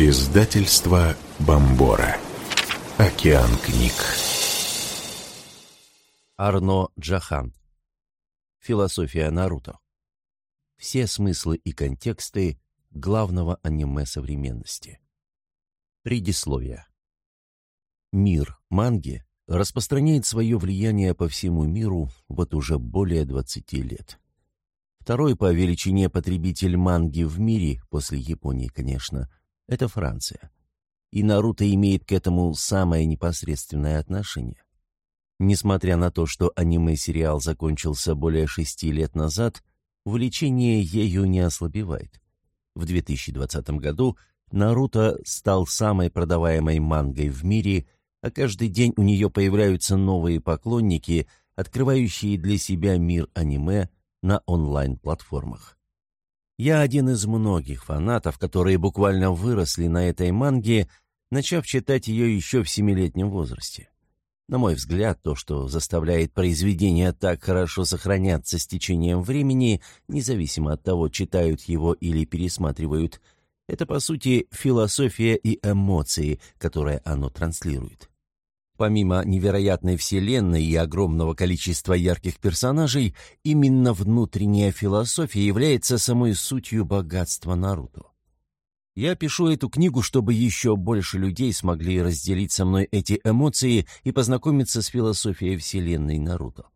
Издательство Бомбора. Океан книг. Арно Джахан. Философия Наруто. Все смыслы и контексты главного аниме современности. Предисловие. Мир манги распространяет свое влияние по всему миру вот уже более 20 лет. Второй по величине потребитель манги в мире, после Японии, конечно, это Франция. И Наруто имеет к этому самое непосредственное отношение. Несмотря на то, что аниме-сериал закончился более шести лет назад, увлечение ею не ослабевает. В 2020 году Наруто стал самой продаваемой мангой в мире, а каждый день у нее появляются новые поклонники, открывающие для себя мир аниме, на онлайн-платформах. Я один из многих фанатов, которые буквально выросли на этой манге, начав читать ее еще в семилетнем возрасте. На мой взгляд, то, что заставляет произведение так хорошо сохраняться с течением времени, независимо от того, читают его или пересматривают, это, по сути, философия и эмоции, которые оно транслирует. Помимо невероятной вселенной и огромного количества ярких персонажей, именно внутренняя философия является самой сутью богатства Наруто. Я пишу эту книгу, чтобы еще больше людей смогли разделить со мной эти эмоции и познакомиться с философией вселенной Наруто.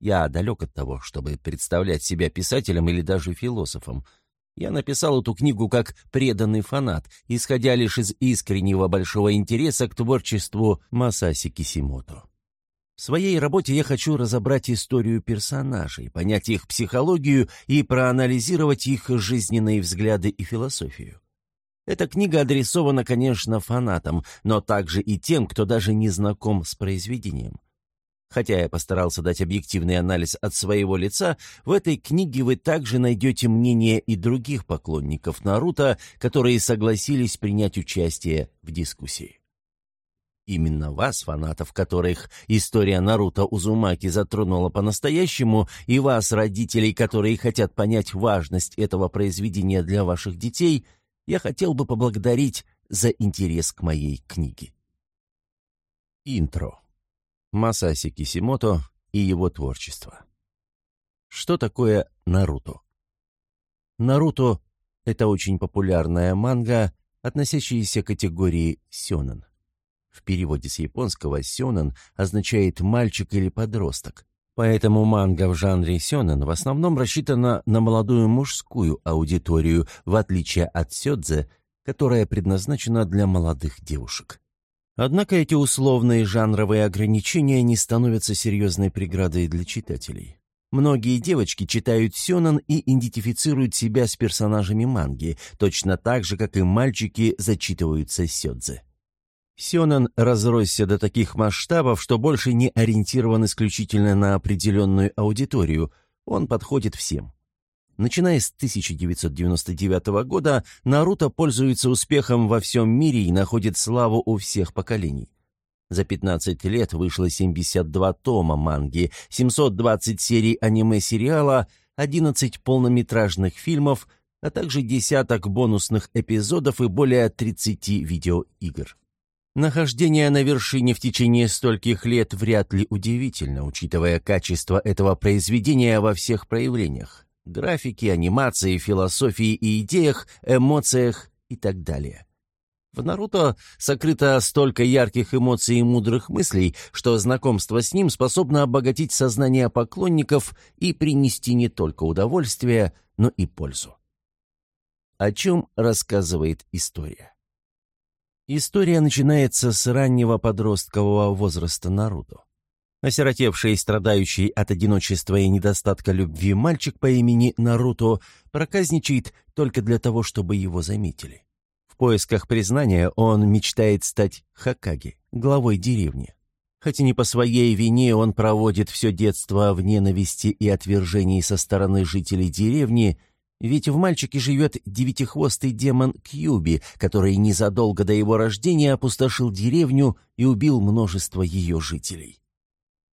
Я далек от того, чтобы представлять себя писателем или даже философом – я написал эту книгу как преданный фанат, исходя лишь из искреннего большого интереса к творчеству Масаси Кисимото. В своей работе я хочу разобрать историю персонажей, понять их психологию и проанализировать их жизненные взгляды и философию. Эта книга адресована, конечно, фанатам, но также и тем, кто даже не знаком с произведением. Хотя я постарался дать объективный анализ от своего лица, в этой книге вы также найдете мнение и других поклонников Наруто, которые согласились принять участие в дискуссии. Именно вас, фанатов которых история Наруто Узумаки затронула по-настоящему, и вас, родителей, которые хотят понять важность этого произведения для ваших детей, я хотел бы поблагодарить за интерес к моей книге. Интро Масаси Кисимото и его творчество. Что такое Наруто? Наруто — это очень популярная манга, относящаяся к категории сёнэн. В переводе с японского «сёнэн» означает «мальчик» или «подросток». Поэтому манга в жанре сёнэн в основном рассчитана на молодую мужскую аудиторию, в отличие от сёдзе, которая предназначена для молодых девушек. Однако эти условные жанровые ограничения не становятся серьезной преградой для читателей. Многие девочки читают сёнэн и идентифицируют себя с персонажами манги, точно так же, как и мальчики зачитываются сёдзе. Сёнэн разросся до таких масштабов, что больше не ориентирован исключительно на определенную аудиторию, он подходит всем. Начиная с 1999 года, Наруто пользуется успехом во всем мире и находит славу у всех поколений. За 15 лет вышло 72 тома манги, 720 серий аниме-сериала, 11 полнометражных фильмов, а также десяток бонусных эпизодов и более 30 видеоигр. Нахождение на вершине в течение стольких лет вряд ли удивительно, учитывая качество этого произведения во всех проявлениях графике, анимации, философии и идеях, эмоциях и так далее. В Наруто сокрыто столько ярких эмоций и мудрых мыслей, что знакомство с ним способно обогатить сознание поклонников и принести не только удовольствие, но и пользу. О чем рассказывает история? История начинается с раннего подросткового возраста Наруто. Осиротевший и страдающий от одиночества и недостатка любви мальчик по имени Наруто проказничает только для того, чтобы его заметили. В поисках признания он мечтает стать Хакаги, главой деревни. Хоть и не по своей вине он проводит все детство в ненависти и отвержении со стороны жителей деревни, ведь в мальчике живет девятихвостый демон Кьюби, который незадолго до его рождения опустошил деревню и убил множество ее жителей.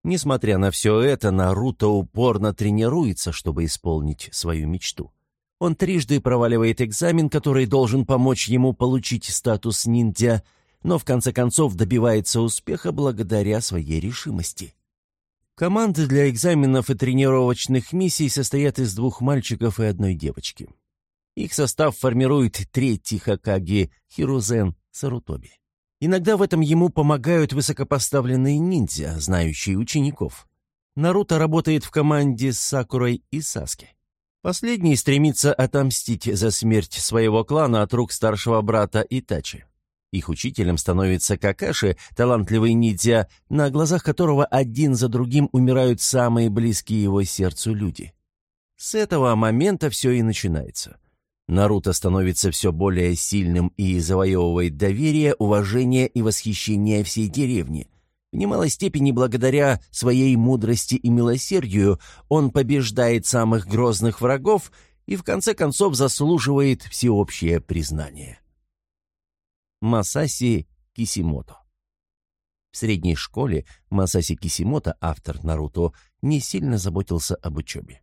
Несмотря на все это, Наруто упорно тренируется, чтобы исполнить свою мечту. Он трижды проваливает экзамен, который должен помочь ему получить статус ниндзя, но в конце концов добивается успеха благодаря своей решимости. Команды для экзаменов и тренировочных миссий состоят из двух мальчиков и одной девочки. Их состав формирует третий Хакаги Хирузен Сарутоби. Иногда в этом ему помогают высокопоставленные ниндзя, знающие учеников. Наруто работает в команде с Сакурой и Саски. Последний стремится отомстить за смерть своего клана от рук старшего брата Итачи. Их учителем становится Какаши, талантливый ниндзя, на глазах которого один за другим умирают самые близкие его сердцу люди. С этого момента все и начинается. Наруто становится все более сильным и завоевывает доверие, уважение и восхищение всей деревни. В немалой степени благодаря своей мудрости и милосердию он побеждает самых грозных врагов и в конце концов заслуживает всеобщее признание. Масаси Кисимото. В средней школе Масаси Кисимото, автор Наруто, не сильно заботился об учебе.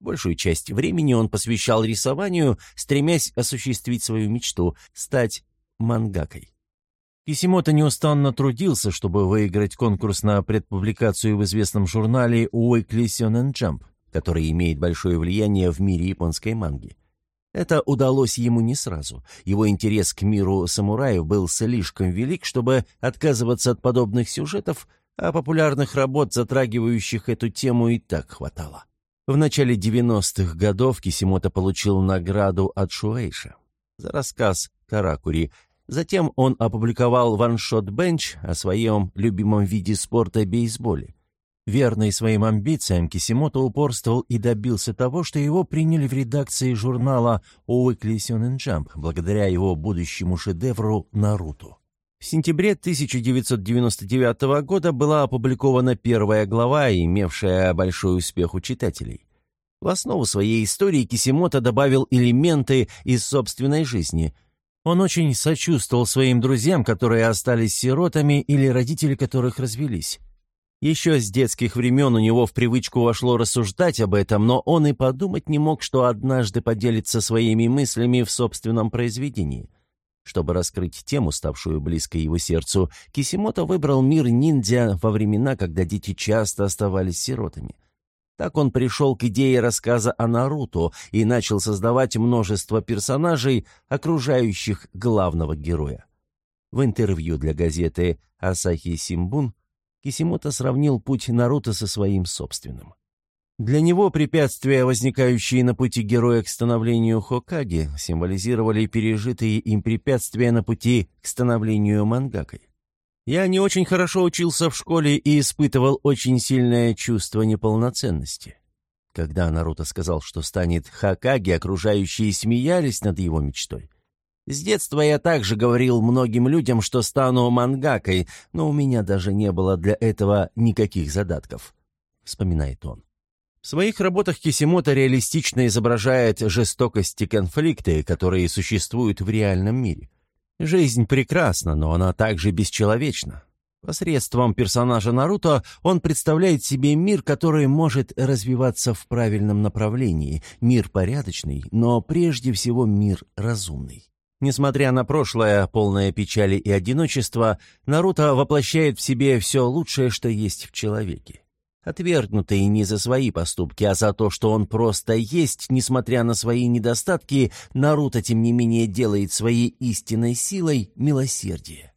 Большую часть времени он посвящал рисованию, стремясь осуществить свою мечту – стать мангакой. Кисимото неустанно трудился, чтобы выиграть конкурс на предпубликацию в известном журнале Weekly Shonen Jump, который имеет большое влияние в мире японской манги. Это удалось ему не сразу. Его интерес к миру самураев был слишком велик, чтобы отказываться от подобных сюжетов, а популярных работ, затрагивающих эту тему, и так хватало. В начале 90-х годов Кисимото получил награду от Шуэйша за рассказ «Каракури». Затем он опубликовал «Ваншот Бенч» о своем любимом виде спорта бейсболе. Верный своим амбициям, Кисимото упорствовал и добился того, что его приняли в редакции журнала Weekly Shonen Jump благодаря его будущему шедевру «Наруто». В сентябре 1999 года была опубликована первая глава, имевшая большой успех у читателей. В основу своей истории Кисимото добавил элементы из собственной жизни. Он очень сочувствовал своим друзьям, которые остались сиротами или родители которых развелись. Еще с детских времен у него в привычку вошло рассуждать об этом, но он и подумать не мог, что однажды поделится своими мыслями в собственном произведении. Чтобы раскрыть тему, ставшую близкой его сердцу, Кисимото выбрал мир ниндзя во времена, когда дети часто оставались сиротами. Так он пришел к идее рассказа о Наруто и начал создавать множество персонажей, окружающих главного героя. В интервью для газеты «Асахи Симбун» Кисимото сравнил путь Наруто со своим собственным. Для него препятствия, возникающие на пути героя к становлению Хокаги, символизировали пережитые им препятствия на пути к становлению мангакой. Я не очень хорошо учился в школе и испытывал очень сильное чувство неполноценности. Когда Наруто сказал, что станет Хакаги, окружающие смеялись над его мечтой. С детства я также говорил многим людям, что стану мангакой, но у меня даже не было для этого никаких задатков», — вспоминает он. В своих работах Кисимото реалистично изображает жестокости конфликты, которые существуют в реальном мире. Жизнь прекрасна, но она также бесчеловечна. Посредством персонажа Наруто он представляет себе мир, который может развиваться в правильном направлении, мир порядочный, но прежде всего мир разумный. Несмотря на прошлое, полное печали и одиночества, Наруто воплощает в себе все лучшее, что есть в человеке. Отвергнутый не за свои поступки, а за то, что он просто есть, несмотря на свои недостатки, Наруто, тем не менее, делает своей истинной силой милосердие.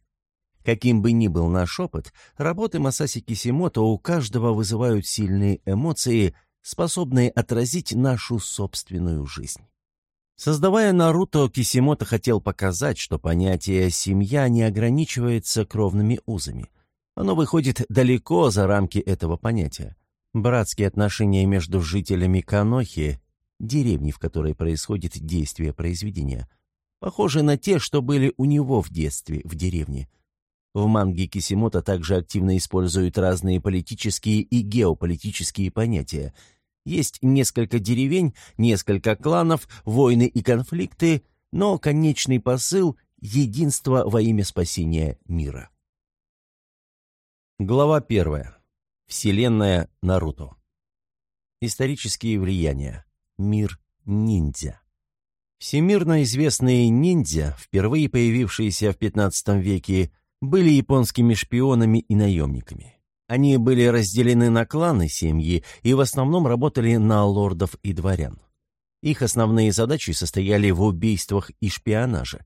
Каким бы ни был наш опыт, работы Масаси Кисимото у каждого вызывают сильные эмоции, способные отразить нашу собственную жизнь. Создавая Наруто, Кисимото хотел показать, что понятие «семья» не ограничивается кровными узами. Оно выходит далеко за рамки этого понятия. Братские отношения между жителями Канохи, деревни, в которой происходит действие произведения, похожи на те, что были у него в детстве, в деревне. В манге Кисимото также активно используют разные политические и геополитические понятия – есть несколько деревень, несколько кланов, войны и конфликты, но конечный посыл — единство во имя спасения мира. Глава первая. Вселенная Наруто. Исторические влияния. Мир ниндзя. Всемирно известные ниндзя, впервые появившиеся в XV веке, были японскими шпионами и наемниками. Они были разделены на кланы семьи и в основном работали на лордов и дворян. Их основные задачи состояли в убийствах и шпионаже.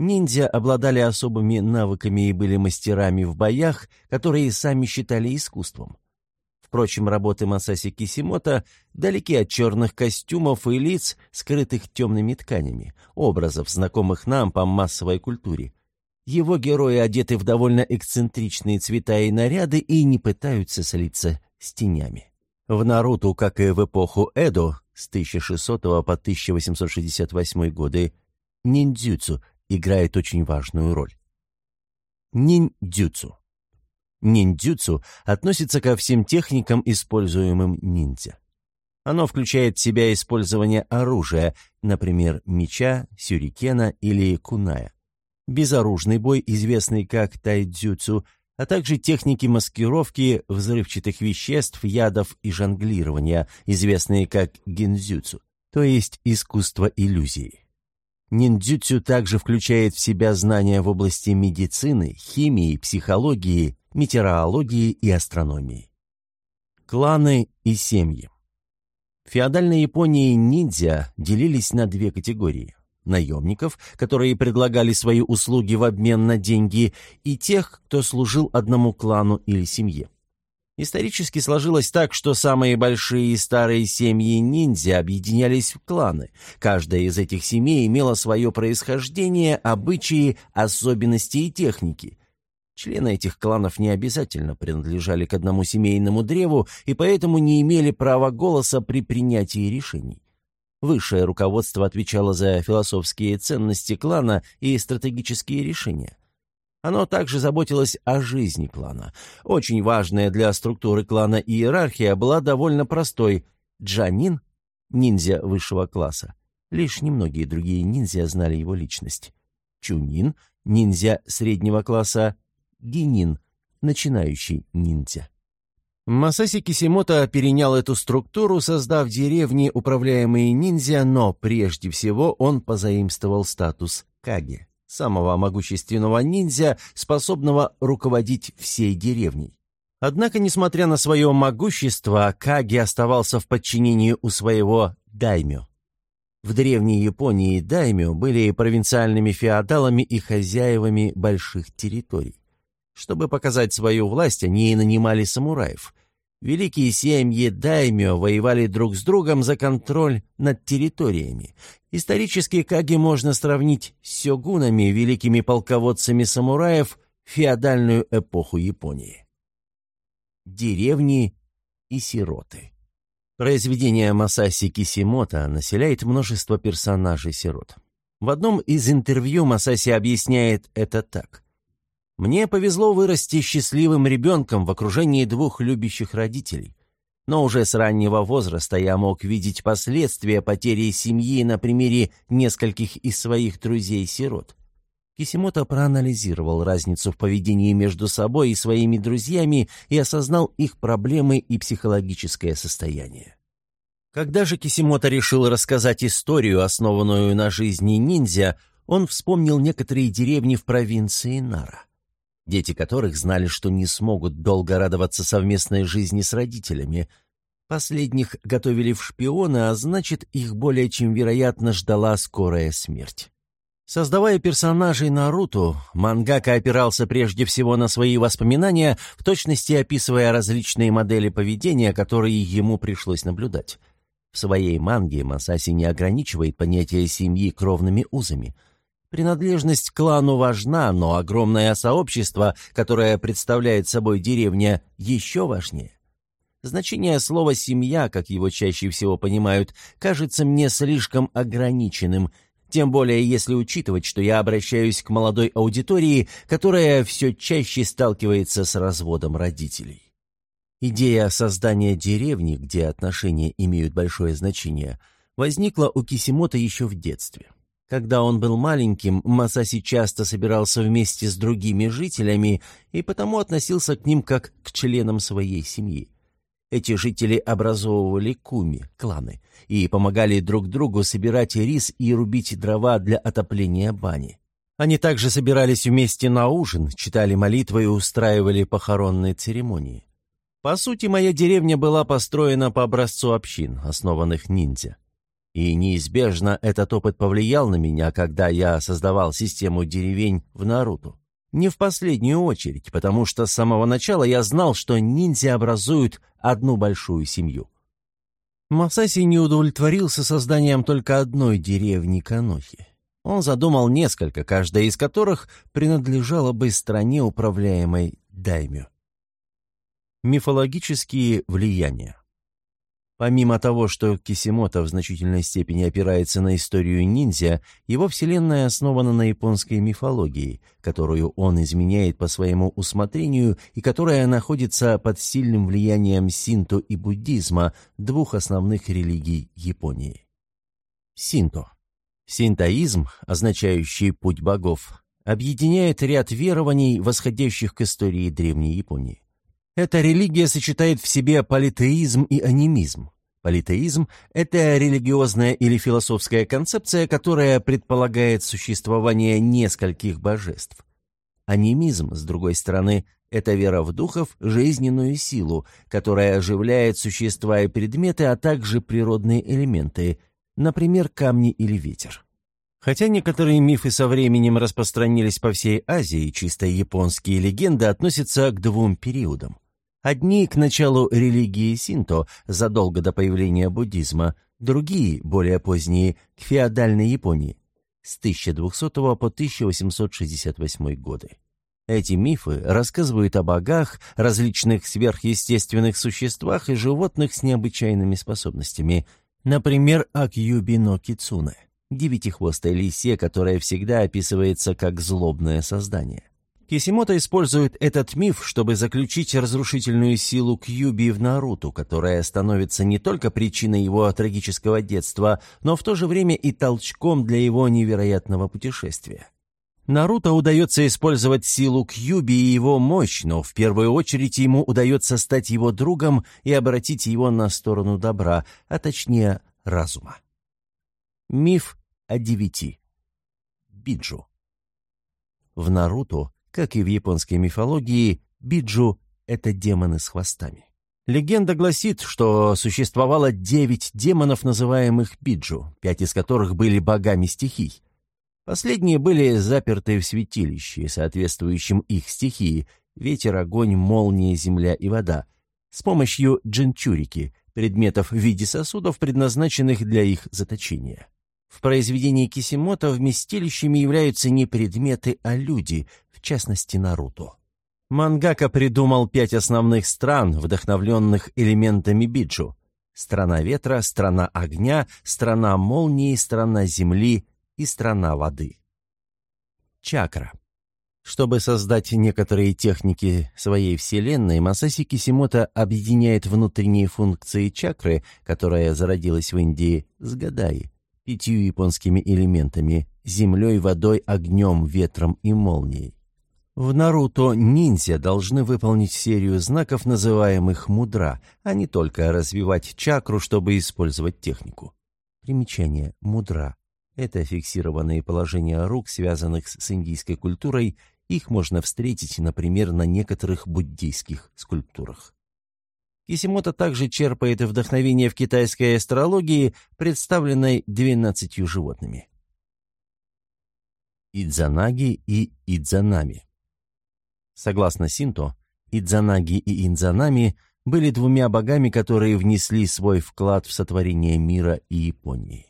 Ниндзя обладали особыми навыками и были мастерами в боях, которые сами считали искусством. Впрочем, работы Масаси Кисимото далеки от черных костюмов и лиц, скрытых темными тканями, образов, знакомых нам по массовой культуре. Его герои одеты в довольно эксцентричные цвета и наряды и не пытаются слиться с тенями. В Наруто, как и в эпоху Эдо, с 1600 по 1868 годы, ниндзюцу играет очень важную роль. Ниндзюцу. Ниндзюцу относится ко всем техникам, используемым ниндзя. Оно включает в себя использование оружия, например, меча, сюрикена или куная безоружный бой, известный как тайдзюцу, а также техники маскировки взрывчатых веществ, ядов и жонглирования, известные как гинзюцу, то есть искусство иллюзии. Ниндзюцу также включает в себя знания в области медицины, химии, психологии, метеорологии и астрономии. Кланы и семьи. В феодальной Японии ниндзя делились на две категории наемников, которые предлагали свои услуги в обмен на деньги, и тех, кто служил одному клану или семье. Исторически сложилось так, что самые большие и старые семьи ниндзя объединялись в кланы. Каждая из этих семей имела свое происхождение, обычаи, особенности и техники. Члены этих кланов не обязательно принадлежали к одному семейному древу и поэтому не имели права голоса при принятии решений. Высшее руководство отвечало за философские ценности клана и стратегические решения. Оно также заботилось о жизни клана. Очень важная для структуры клана иерархия была довольно простой. Джанин — ниндзя высшего класса. Лишь немногие другие ниндзя знали его личность. Чунин — ниндзя среднего класса. Гинин — начинающий ниндзя. Масаси Кисимото перенял эту структуру, создав деревни, управляемые ниндзя, но прежде всего он позаимствовал статус Каги, самого могущественного ниндзя, способного руководить всей деревней. Однако, несмотря на свое могущество, Каги оставался в подчинении у своего даймё. В древней Японии даймё были провинциальными феодалами и хозяевами больших территорий. Чтобы показать свою власть, они нанимали самураев. Великие семьи даймё воевали друг с другом за контроль над территориями. Исторически Каги можно сравнить с сёгунами, великими полководцами самураев, феодальную эпоху Японии. Деревни и сироты. Произведение Масаси Кисимото населяет множество персонажей-сирот. В одном из интервью Масаси объясняет это так. Мне повезло вырасти счастливым ребенком в окружении двух любящих родителей. Но уже с раннего возраста я мог видеть последствия потери семьи на примере нескольких из своих друзей-сирот. Кисимото проанализировал разницу в поведении между собой и своими друзьями и осознал их проблемы и психологическое состояние. Когда же Кисимото решил рассказать историю, основанную на жизни ниндзя, он вспомнил некоторые деревни в провинции Нара дети которых знали, что не смогут долго радоваться совместной жизни с родителями. Последних готовили в шпионы, а значит, их более чем вероятно ждала скорая смерть. Создавая персонажей Наруто, мангака опирался прежде всего на свои воспоминания, в точности описывая различные модели поведения, которые ему пришлось наблюдать. В своей манге Масаси не ограничивает понятие семьи кровными узами – Принадлежность к клану важна, но огромное сообщество, которое представляет собой деревня, еще важнее. Значение слова «семья», как его чаще всего понимают, кажется мне слишком ограниченным, тем более если учитывать, что я обращаюсь к молодой аудитории, которая все чаще сталкивается с разводом родителей. Идея создания деревни, где отношения имеют большое значение, возникла у Кисимото еще в детстве. Когда он был маленьким, Масаси часто собирался вместе с другими жителями и потому относился к ним как к членам своей семьи. Эти жители образовывали куми, кланы, и помогали друг другу собирать рис и рубить дрова для отопления бани. Они также собирались вместе на ужин, читали молитвы и устраивали похоронные церемонии. По сути, моя деревня была построена по образцу общин, основанных ниндзя. И неизбежно этот опыт повлиял на меня, когда я создавал систему деревень в Наруто. Не в последнюю очередь, потому что с самого начала я знал, что ниндзя образуют одну большую семью. Масаси не удовлетворился созданием только одной деревни Канохи. Он задумал несколько, каждая из которых принадлежала бы стране, управляемой даймё. Мифологические влияния Помимо того, что Кисимото в значительной степени опирается на историю ниндзя, его вселенная основана на японской мифологии, которую он изменяет по своему усмотрению и которая находится под сильным влиянием синто и буддизма, двух основных религий Японии. Синто. Синтоизм, означающий «путь богов», объединяет ряд верований, восходящих к истории Древней Японии. Эта религия сочетает в себе политеизм и анимизм. Политеизм – это религиозная или философская концепция, которая предполагает существование нескольких божеств. Анимизм, с другой стороны, это вера в духов, жизненную силу, которая оживляет существа и предметы, а также природные элементы, например, камни или ветер. Хотя некоторые мифы со временем распространились по всей Азии, чисто японские легенды относятся к двум периодам. Одни к началу религии синто, задолго до появления буддизма, другие, более поздние, к феодальной Японии, с 1200 по 1868 годы. Эти мифы рассказывают о богах, различных сверхъестественных существах и животных с необычайными способностями, например, о Кьюбино Кицуне девятихвостой лисе, которая всегда описывается как злобное создание. Кисимото использует этот миф, чтобы заключить разрушительную силу Кьюби в Наруто, которая становится не только причиной его трагического детства, но в то же время и толчком для его невероятного путешествия. Наруто удается использовать силу Кьюби и его мощь, но в первую очередь ему удается стать его другом и обратить его на сторону добра, а точнее разума. Миф о девяти. Биджу. В Наруто, как и в японской мифологии, биджу — это демоны с хвостами. Легенда гласит, что существовало девять демонов, называемых биджу, пять из которых были богами стихий. Последние были заперты в святилище, соответствующем их стихии — ветер, огонь, молния, земля и вода — с помощью джинчурики, предметов в виде сосудов, предназначенных для их заточения. В произведении Кисимото вместилищами являются не предметы, а люди, в частности Наруто. Мангака придумал пять основных стран, вдохновленных элементами биджу. Страна ветра, страна огня, страна молнии, страна земли и страна воды. Чакра. Чтобы создать некоторые техники своей вселенной, Масаси Кисимото объединяет внутренние функции чакры, которая зародилась в Индии, с Гадаи пятью японскими элементами – землей, водой, огнем, ветром и молнией. В Наруто ниндзя должны выполнить серию знаков, называемых мудра, а не только развивать чакру, чтобы использовать технику. Примечание «мудра» — это фиксированные положения рук, связанных с индийской культурой, их можно встретить, например, на некоторых буддийских скульптурах. Кисимото также черпает вдохновение в китайской астрологии, представленной двенадцатью животными. Идзанаги и Идзанами Согласно Синто, Идзанаги и Идзанами были двумя богами, которые внесли свой вклад в сотворение мира и Японии.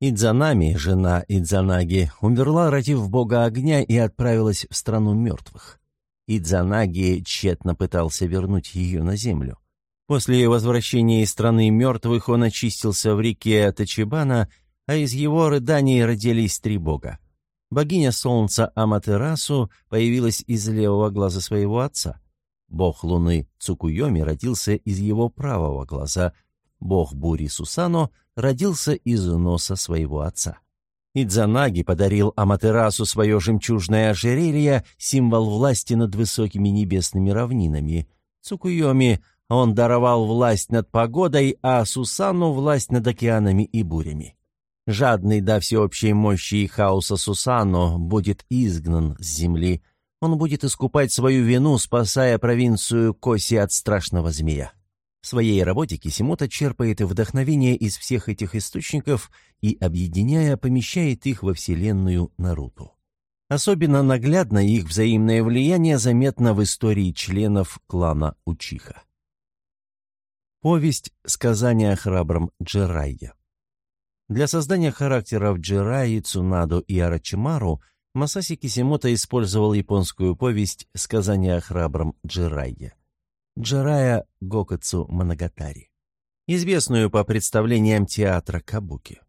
Идзанами, жена Идзанаги, умерла, родив бога огня и отправилась в страну мертвых. Идзанаги тщетно пытался вернуть ее на землю. После возвращения из страны мертвых он очистился в реке Тачибана, а из его рыданий родились три бога. Богиня солнца Аматерасу появилась из левого глаза своего отца. Бог луны Цукуйоми родился из его правого глаза. Бог бури Сусано родился из носа своего отца. Идзанаги подарил Аматерасу свое жемчужное ожерелье, символ власти над высокими небесными равнинами. Цукуйоми Он даровал власть над погодой, а Сусану — власть над океанами и бурями. Жадный до всеобщей мощи и хаоса Сусано будет изгнан с земли. Он будет искупать свою вину, спасая провинцию Коси от страшного змея. В своей работе Кисимото черпает вдохновение из всех этих источников и, объединяя, помещает их во вселенную Наруту. Особенно наглядно их взаимное влияние заметно в истории членов клана Учиха. Повесть «Сказание о храбром Джерайе». Для создания характеров Джираи, Цунадо и Арачимару Масаси Кисимото использовал японскую повесть «Сказание о храбром Джирайе» Джирая Гокацу Манагатари, известную по представлениям театра Кабуки.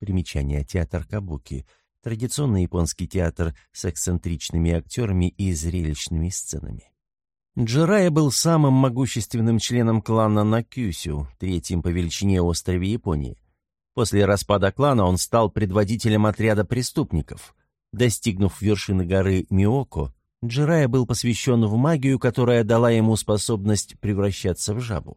Примечание «Театр Кабуки» — традиционный японский театр с эксцентричными актерами и зрелищными сценами. Джирая был самым могущественным членом клана Накюсю, третьим по величине острове Японии. После распада клана он стал предводителем отряда преступников. Достигнув вершины горы Миоко, Джирая был посвящен в магию, которая дала ему способность превращаться в жабу.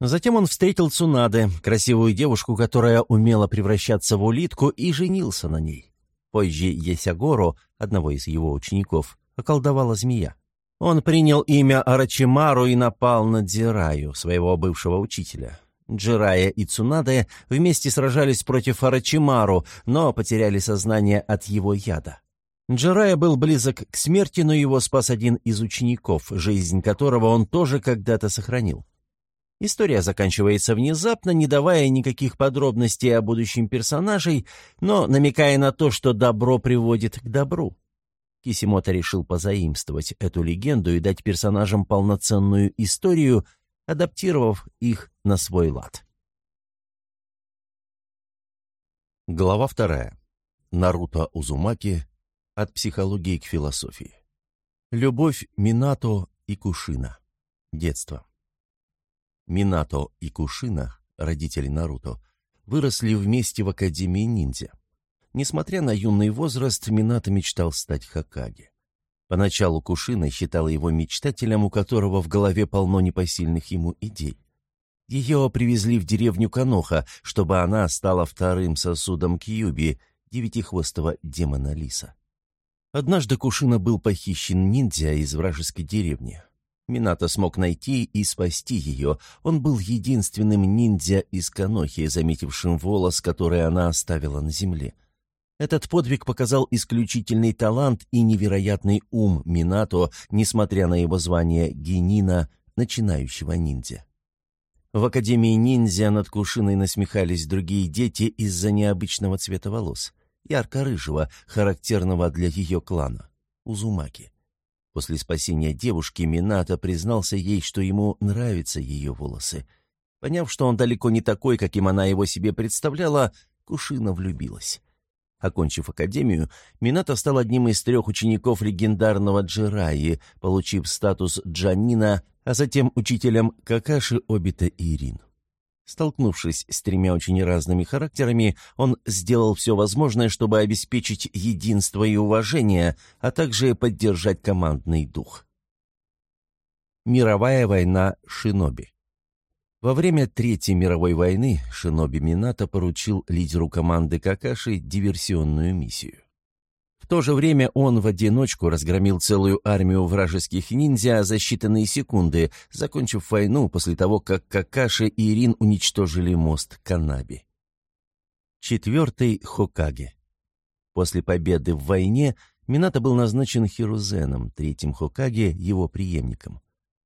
Затем он встретил Цунаде, красивую девушку, которая умела превращаться в улитку, и женился на ней. Позже Есягоро, одного из его учеников, околдовала змея. Он принял имя Арачимару и напал на Дзираю, своего бывшего учителя. Джирая и Цунаде вместе сражались против Арачимару, но потеряли сознание от его яда. Джирая был близок к смерти, но его спас один из учеников, жизнь которого он тоже когда-то сохранил. История заканчивается внезапно, не давая никаких подробностей о будущем персонажей, но намекая на то, что добро приводит к добру. Кисимото решил позаимствовать эту легенду и дать персонажам полноценную историю, адаптировав их на свой лад. Глава вторая. Наруто Узумаки. От психологии к философии. Любовь Минато и Кушина. Детство. Минато и Кушина, родители Наруто, выросли вместе в Академии ниндзя. Несмотря на юный возраст, Минато мечтал стать Хакаге. Поначалу Кушина считала его мечтателем, у которого в голове полно непосильных ему идей. Ее привезли в деревню Каноха, чтобы она стала вторым сосудом Кьюби, девятихвостого демона Лиса. Однажды Кушина был похищен ниндзя из вражеской деревни. Минато смог найти и спасти ее. Он был единственным ниндзя из Канохи, заметившим волос, который она оставила на земле. Этот подвиг показал исключительный талант и невероятный ум Минато, несмотря на его звание генина, начинающего ниндзя. В Академии ниндзя над Кушиной насмехались другие дети из-за необычного цвета волос, ярко-рыжего, характерного для ее клана, Узумаки. После спасения девушки Минато признался ей, что ему нравятся ее волосы. Поняв, что он далеко не такой, каким она его себе представляла, Кушина влюбилась. Окончив академию, Минато стал одним из трех учеников легендарного Джираи, получив статус Джанина, а затем учителем Какаши Обита Ирин. Столкнувшись с тремя очень разными характерами, он сделал все возможное, чтобы обеспечить единство и уважение, а также поддержать командный дух. Мировая война Шиноби во время Третьей мировой войны Шиноби Минато поручил лидеру команды Какаши диверсионную миссию. В то же время он в одиночку разгромил целую армию вражеских ниндзя за считанные секунды, закончив войну после того, как Какаши и Ирин уничтожили мост Канаби. Четвертый Хокаге. После победы в войне Минато был назначен Хирузеном, третьим Хокаге, его преемником.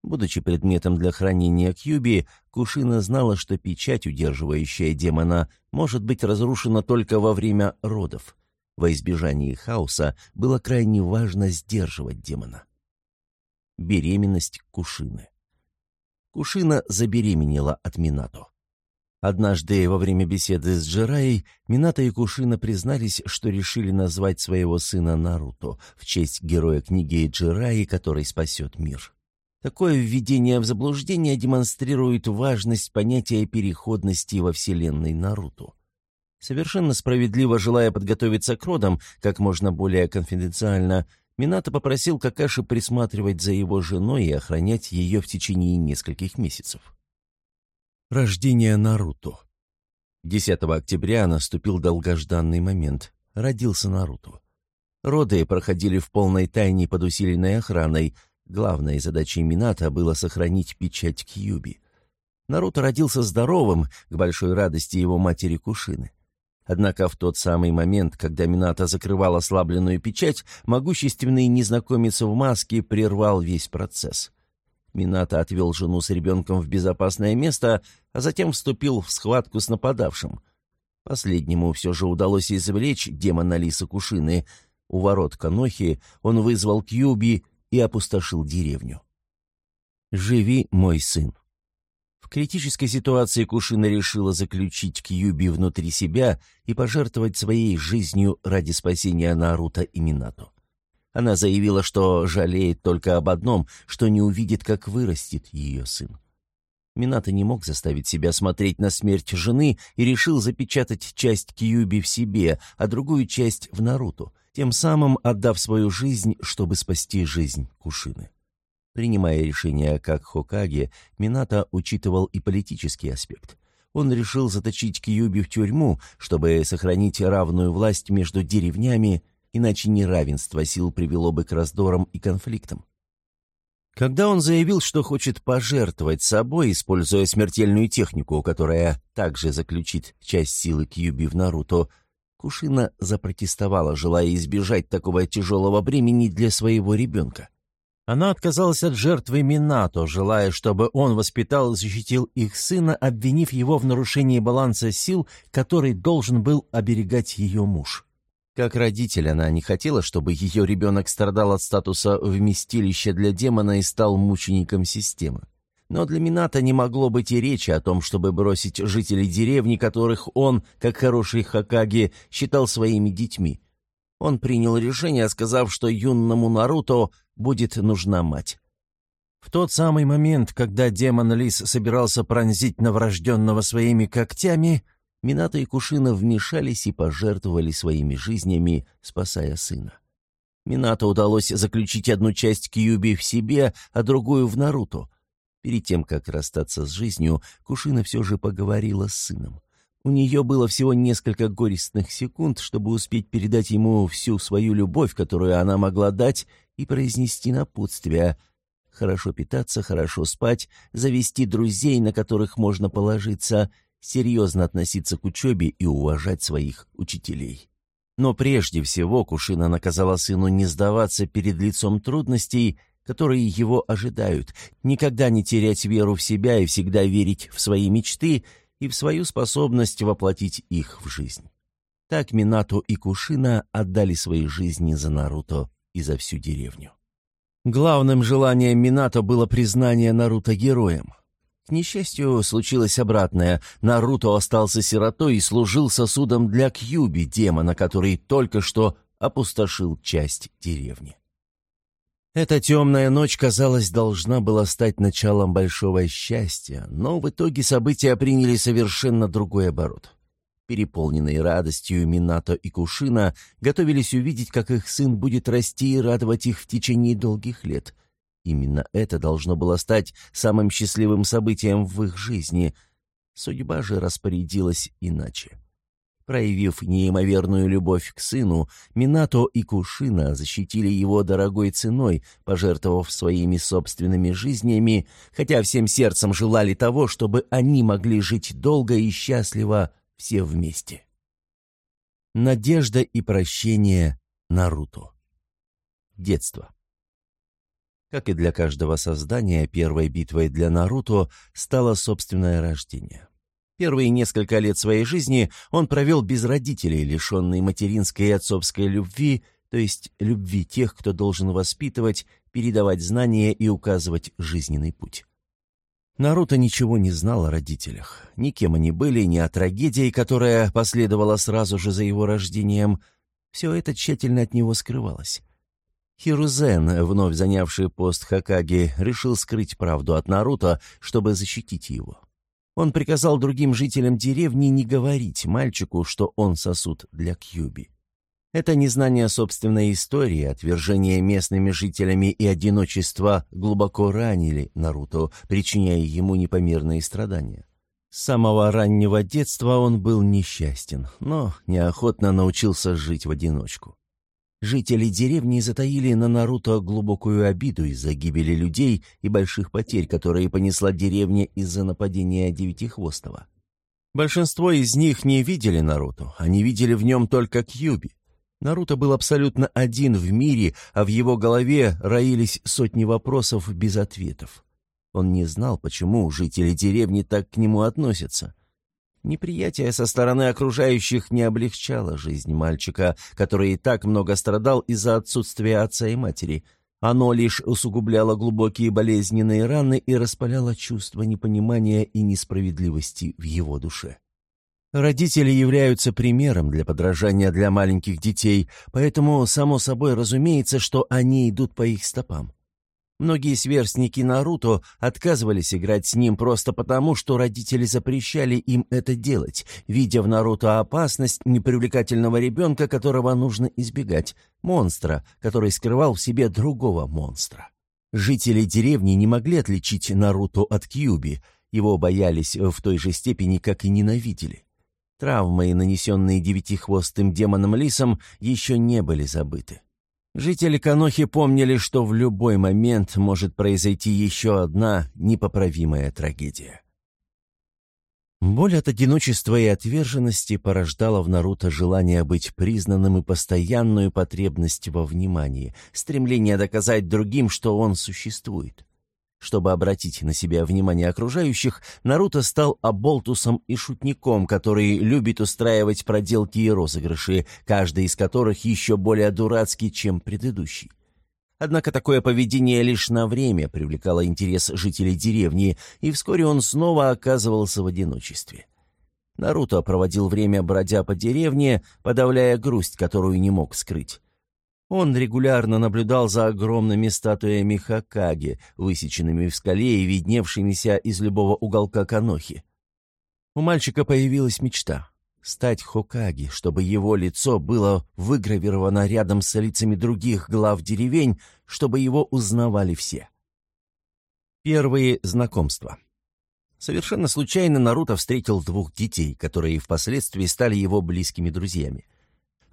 Будучи предметом для хранения Кьюби, Кушина знала, что печать, удерживающая демона, может быть разрушена только во время родов. Во избежание хаоса было крайне важно сдерживать демона. Беременность Кушины Кушина забеременела от Минато. Однажды во время беседы с Джираей Минато и Кушина признались, что решили назвать своего сына Наруто в честь героя книги Джираи, который спасет мир. Такое введение в заблуждение демонстрирует важность понятия переходности во вселенной Наруто. Совершенно справедливо желая подготовиться к родам как можно более конфиденциально, Минато попросил Какаши присматривать за его женой и охранять ее в течение нескольких месяцев. Рождение Наруто 10 октября наступил долгожданный момент. Родился Наруто. Роды проходили в полной тайне под усиленной охраной. Главной задачей Минато было сохранить печать Кьюби. Наруто родился здоровым, к большой радости его матери Кушины. Однако в тот самый момент, когда Минато закрывал ослабленную печать, могущественный незнакомец в маске прервал весь процесс. Минато отвел жену с ребенком в безопасное место, а затем вступил в схватку с нападавшим. Последнему все же удалось извлечь демона Лиса Кушины. У ворот Канохи он вызвал Кьюби и опустошил деревню. «Живи, мой сын», в критической ситуации Кушина решила заключить Кьюби внутри себя и пожертвовать своей жизнью ради спасения Наруто и Минато. Она заявила, что жалеет только об одном, что не увидит, как вырастет ее сын. Минато не мог заставить себя смотреть на смерть жены и решил запечатать часть Кьюби в себе, а другую часть в Наруто, тем самым отдав свою жизнь, чтобы спасти жизнь Кушины. Принимая решение как Хокаге, Минато учитывал и политический аспект. Он решил заточить Кьюби в тюрьму, чтобы сохранить равную власть между деревнями, иначе неравенство сил привело бы к раздорам и конфликтам. Когда он заявил, что хочет пожертвовать собой, используя смертельную технику, которая также заключит часть силы Кьюби в Наруто, Кушина запротестовала, желая избежать такого тяжелого бремени для своего ребенка. Она отказалась от жертвы Минато, желая, чтобы он воспитал и защитил их сына, обвинив его в нарушении баланса сил, который должен был оберегать ее муж. Как родитель она не хотела, чтобы ее ребенок страдал от статуса вместилища для демона и стал мучеником системы. Но для Минато не могло быть и речи о том, чтобы бросить жителей деревни, которых он, как хороший Хакаги, считал своими детьми. Он принял решение, сказав, что юному Наруто будет нужна мать. В тот самый момент, когда демон Лис собирался пронзить новорожденного своими когтями, Минато и Кушина вмешались и пожертвовали своими жизнями, спасая сына. Минато удалось заключить одну часть Кьюби в себе, а другую в Наруто. Перед тем, как расстаться с жизнью, Кушина все же поговорила с сыном. У нее было всего несколько горестных секунд, чтобы успеть передать ему всю свою любовь, которую она могла дать, и произнести напутствие. Хорошо питаться, хорошо спать, завести друзей, на которых можно положиться, серьезно относиться к учебе и уважать своих учителей. Но прежде всего Кушина наказала сыну не сдаваться перед лицом трудностей, которые его ожидают, никогда не терять веру в себя и всегда верить в свои мечты и в свою способность воплотить их в жизнь. Так Минато и Кушина отдали свои жизни за Наруто и за всю деревню. Главным желанием Минато было признание Наруто героем. К несчастью, случилось обратное. Наруто остался сиротой и служил сосудом для Кьюби, демона, который только что опустошил часть деревни. Эта темная ночь, казалось, должна была стать началом большого счастья, но в итоге события приняли совершенно другой оборот. Переполненные радостью Минато и Кушина готовились увидеть, как их сын будет расти и радовать их в течение долгих лет. Именно это должно было стать самым счастливым событием в их жизни. Судьба же распорядилась иначе. Проявив неимоверную любовь к сыну, Минато и Кушина защитили его дорогой ценой, пожертвовав своими собственными жизнями, хотя всем сердцем желали того, чтобы они могли жить долго и счастливо все вместе. Надежда и прощение Наруто. Детство. Как и для каждого создания, первой битвой для Наруто стало собственное рождение. Первые несколько лет своей жизни он провел без родителей, лишенный материнской и отцовской любви, то есть любви тех, кто должен воспитывать, передавать знания и указывать жизненный путь. Наруто ничего не знал о родителях. Ни кем они были, ни о трагедии, которая последовала сразу же за его рождением. Все это тщательно от него скрывалось. Хирузен, вновь занявший пост Хакаги, решил скрыть правду от Наруто, чтобы защитить его. Он приказал другим жителям деревни не говорить мальчику, что он сосуд для Кьюби. Это незнание собственной истории, отвержение местными жителями и одиночество глубоко ранили Наруто, причиняя ему непомерные страдания. С самого раннего детства он был несчастен, но неохотно научился жить в одиночку. Жители деревни затаили на Наруто глубокую обиду из-за гибели людей и больших потерь, которые понесла деревня из-за нападения Девятихвостого. Большинство из них не видели Наруто, они видели в нем только Кьюби. Наруто был абсолютно один в мире, а в его голове роились сотни вопросов без ответов. Он не знал, почему жители деревни так к нему относятся. Неприятие со стороны окружающих не облегчало жизнь мальчика, который и так много страдал из-за отсутствия отца и матери. Оно лишь усугубляло глубокие болезненные раны и распаляло чувство непонимания и несправедливости в его душе. Родители являются примером для подражания для маленьких детей, поэтому, само собой разумеется, что они идут по их стопам. Многие сверстники Наруто отказывались играть с ним просто потому, что родители запрещали им это делать, видя в Наруто опасность непривлекательного ребенка, которого нужно избегать, монстра, который скрывал в себе другого монстра. Жители деревни не могли отличить Наруто от Кьюби, его боялись в той же степени, как и ненавидели. Травмы, нанесенные девятихвостым демоном-лисом, еще не были забыты. Жители Канохи помнили, что в любой момент может произойти еще одна непоправимая трагедия. Боль от одиночества и отверженности порождала в Наруто желание быть признанным и постоянную потребность во внимании, стремление доказать другим, что он существует. Чтобы обратить на себя внимание окружающих, Наруто стал оболтусом и шутником, который любит устраивать проделки и розыгрыши, каждый из которых еще более дурацкий, чем предыдущий. Однако такое поведение лишь на время привлекало интерес жителей деревни, и вскоре он снова оказывался в одиночестве. Наруто проводил время, бродя по деревне, подавляя грусть, которую не мог скрыть. Он регулярно наблюдал за огромными статуями Хакаги, высеченными в скале и видневшимися из любого уголка Канохи. У мальчика появилась мечта — стать Хокаги, чтобы его лицо было выгравировано рядом с лицами других глав деревень, чтобы его узнавали все. Первые знакомства. Совершенно случайно Наруто встретил двух детей, которые впоследствии стали его близкими друзьями.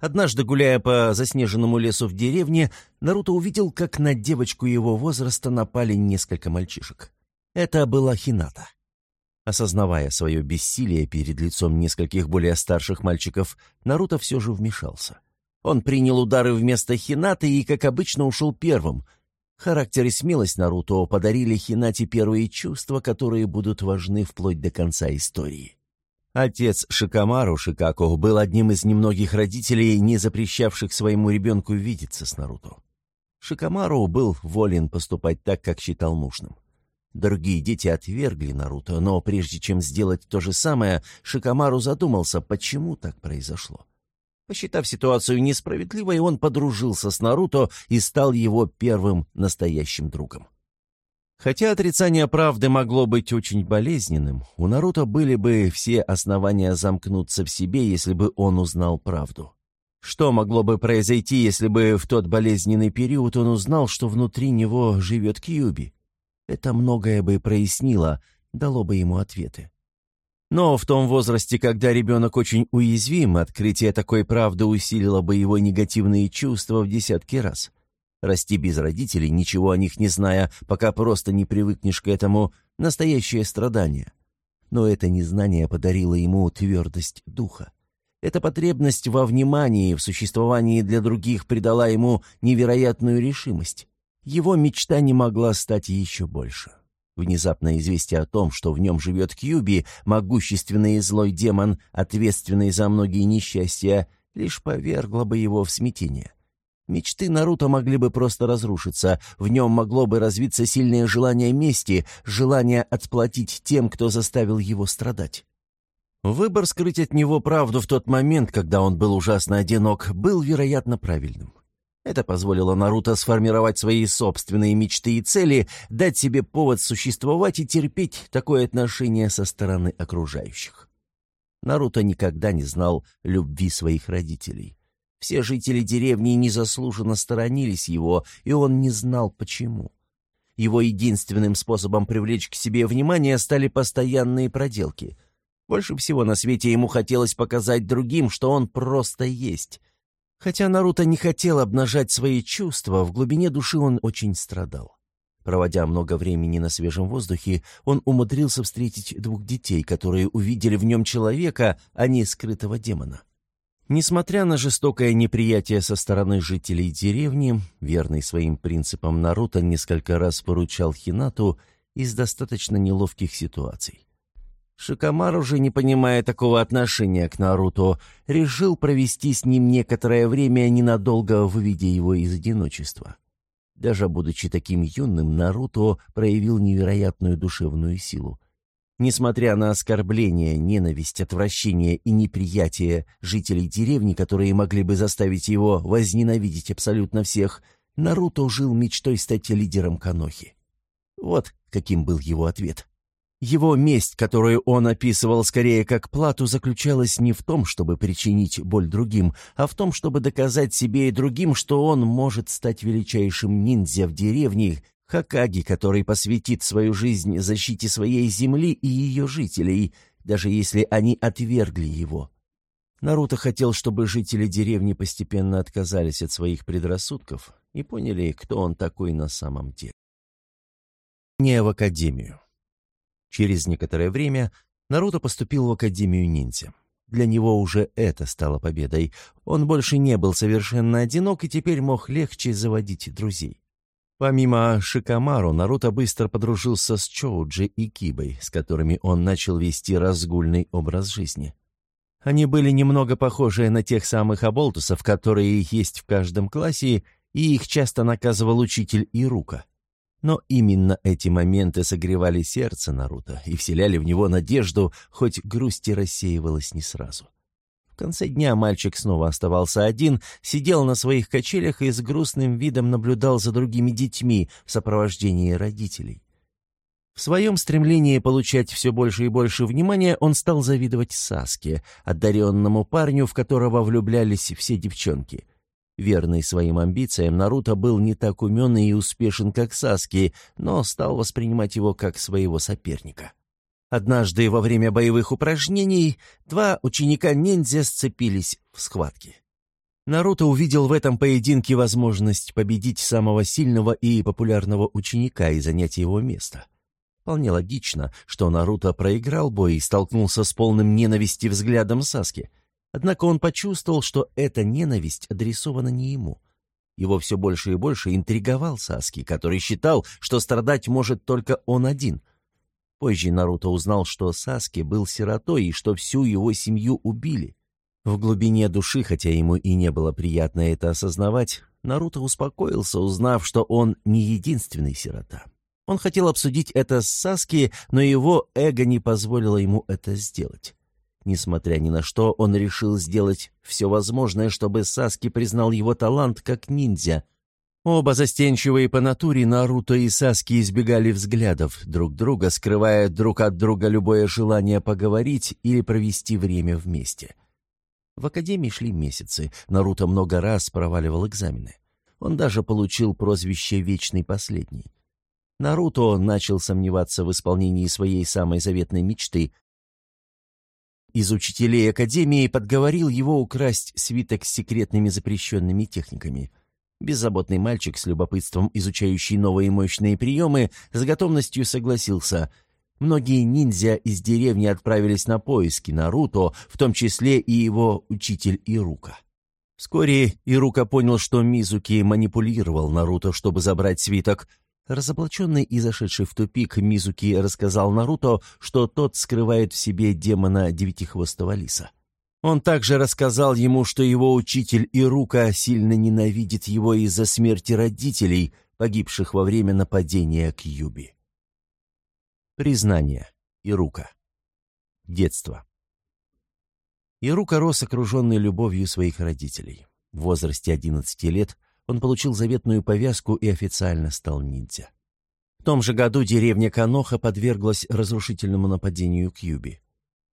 Однажды, гуляя по заснеженному лесу в деревне, Наруто увидел, как на девочку его возраста напали несколько мальчишек. Это была Хината. Осознавая свое бессилие перед лицом нескольких более старших мальчиков, Наруто все же вмешался. Он принял удары вместо Хинаты и, как обычно, ушел первым. Характер и смелость Наруто подарили Хинате первые чувства, которые будут важны вплоть до конца истории. Отец Шикамару Шикако был одним из немногих родителей, не запрещавших своему ребенку видеться с Наруто. Шикамару был волен поступать так, как считал нужным. Другие дети отвергли Наруто, но прежде чем сделать то же самое, Шикамару задумался, почему так произошло. Посчитав ситуацию несправедливой, он подружился с Наруто и стал его первым настоящим другом. Хотя отрицание правды могло быть очень болезненным, у Наруто были бы все основания замкнуться в себе, если бы он узнал правду. Что могло бы произойти, если бы в тот болезненный период он узнал, что внутри него живет Кьюби? Это многое бы прояснило, дало бы ему ответы. Но в том возрасте, когда ребенок очень уязвим, открытие такой правды усилило бы его негативные чувства в десятки раз. Расти без родителей, ничего о них не зная, пока просто не привыкнешь к этому, настоящее страдание. Но это незнание подарило ему твердость духа. Эта потребность во внимании, в существовании для других придала ему невероятную решимость. Его мечта не могла стать еще больше. Внезапное известие о том, что в нем живет Кьюби, могущественный и злой демон, ответственный за многие несчастья, лишь повергло бы его в смятение. Мечты Наруто могли бы просто разрушиться, в нем могло бы развиться сильное желание мести, желание отплатить тем, кто заставил его страдать. Выбор скрыть от него правду в тот момент, когда он был ужасно одинок, был, вероятно, правильным. Это позволило Наруто сформировать свои собственные мечты и цели, дать себе повод существовать и терпеть такое отношение со стороны окружающих. Наруто никогда не знал любви своих родителей. Все жители деревни незаслуженно сторонились его, и он не знал, почему. Его единственным способом привлечь к себе внимание стали постоянные проделки. Больше всего на свете ему хотелось показать другим, что он просто есть. Хотя Наруто не хотел обнажать свои чувства, в глубине души он очень страдал. Проводя много времени на свежем воздухе, он умудрился встретить двух детей, которые увидели в нем человека, а не скрытого демона. Несмотря на жестокое неприятие со стороны жителей деревни, верный своим принципам Наруто несколько раз поручал Хинату из достаточно неловких ситуаций. Шикомару же, не понимая такого отношения к Наруто, решил провести с ним некоторое время, ненадолго выведя его из одиночества. Даже будучи таким юным, Наруто проявил невероятную душевную силу. Несмотря на оскорбления, ненависть, отвращение и неприятие жителей деревни, которые могли бы заставить его возненавидеть абсолютно всех, Наруто жил мечтой стать лидером Канохи. Вот каким был его ответ. Его месть, которую он описывал скорее как плату, заключалась не в том, чтобы причинить боль другим, а в том, чтобы доказать себе и другим, что он может стать величайшим ниндзя в деревне Хакаги, который посвятит свою жизнь защите своей земли и ее жителей, даже если они отвергли его. Наруто хотел, чтобы жители деревни постепенно отказались от своих предрассудков и поняли, кто он такой на самом деле. Не в академию. Через некоторое время Наруто поступил в Академию ниндзя. Для него уже это стало победой. Он больше не был совершенно одинок и теперь мог легче заводить друзей. Помимо Шикамару, Наруто быстро подружился с Чоуджи и Кибой, с которыми он начал вести разгульный образ жизни. Они были немного похожи на тех самых оболтусов, которые есть в каждом классе, и их часто наказывал учитель Ирука. Но именно эти моменты согревали сердце Наруто и вселяли в него надежду, хоть грусть и рассеивалась не сразу. В конце дня мальчик снова оставался один, сидел на своих качелях и с грустным видом наблюдал за другими детьми в сопровождении родителей. В своем стремлении получать все больше и больше внимания он стал завидовать Саске, одаренному парню, в которого влюблялись все девчонки. Верный своим амбициям, Наруто был не так умен и успешен, как Саски, но стал воспринимать его как своего соперника. Однажды во время боевых упражнений два ученика-ниндзя сцепились в схватке. Наруто увидел в этом поединке возможность победить самого сильного и популярного ученика и занять его место. Вполне логично, что Наруто проиграл бой и столкнулся с полным ненависти взглядом Саски. Однако он почувствовал, что эта ненависть адресована не ему. Его все больше и больше интриговал Саски, который считал, что страдать может только он один — Позже Наруто узнал, что Саски был сиротой и что всю его семью убили. В глубине души, хотя ему и не было приятно это осознавать, Наруто успокоился, узнав, что он не единственный сирота. Он хотел обсудить это с Саски, но его эго не позволило ему это сделать. Несмотря ни на что, он решил сделать все возможное, чтобы Саски признал его талант как ниндзя, Оба застенчивые по натуре Наруто и Саски избегали взглядов друг друга, скрывая друг от друга любое желание поговорить или провести время вместе. В академии шли месяцы, Наруто много раз проваливал экзамены. Он даже получил прозвище «Вечный последний». Наруто начал сомневаться в исполнении своей самой заветной мечты. Из учителей Академии подговорил его украсть свиток с секретными запрещенными техниками — Беззаботный мальчик с любопытством, изучающий новые мощные приемы, с готовностью согласился. Многие ниндзя из деревни отправились на поиски Наруто, в том числе и его учитель Ирука. Вскоре Ирука понял, что Мизуки манипулировал Наруто, чтобы забрать свиток. Разоблаченный и зашедший в тупик, Мизуки рассказал Наруто, что тот скрывает в себе демона девятихвостого лиса. Он также рассказал ему, что его учитель Ирука сильно ненавидит его из-за смерти родителей, погибших во время нападения к Юби. Признание. Ирука. Детство. Ирука рос окруженный любовью своих родителей. В возрасте 11 лет он получил заветную повязку и официально стал ниндзя. В том же году деревня Каноха подверглась разрушительному нападению к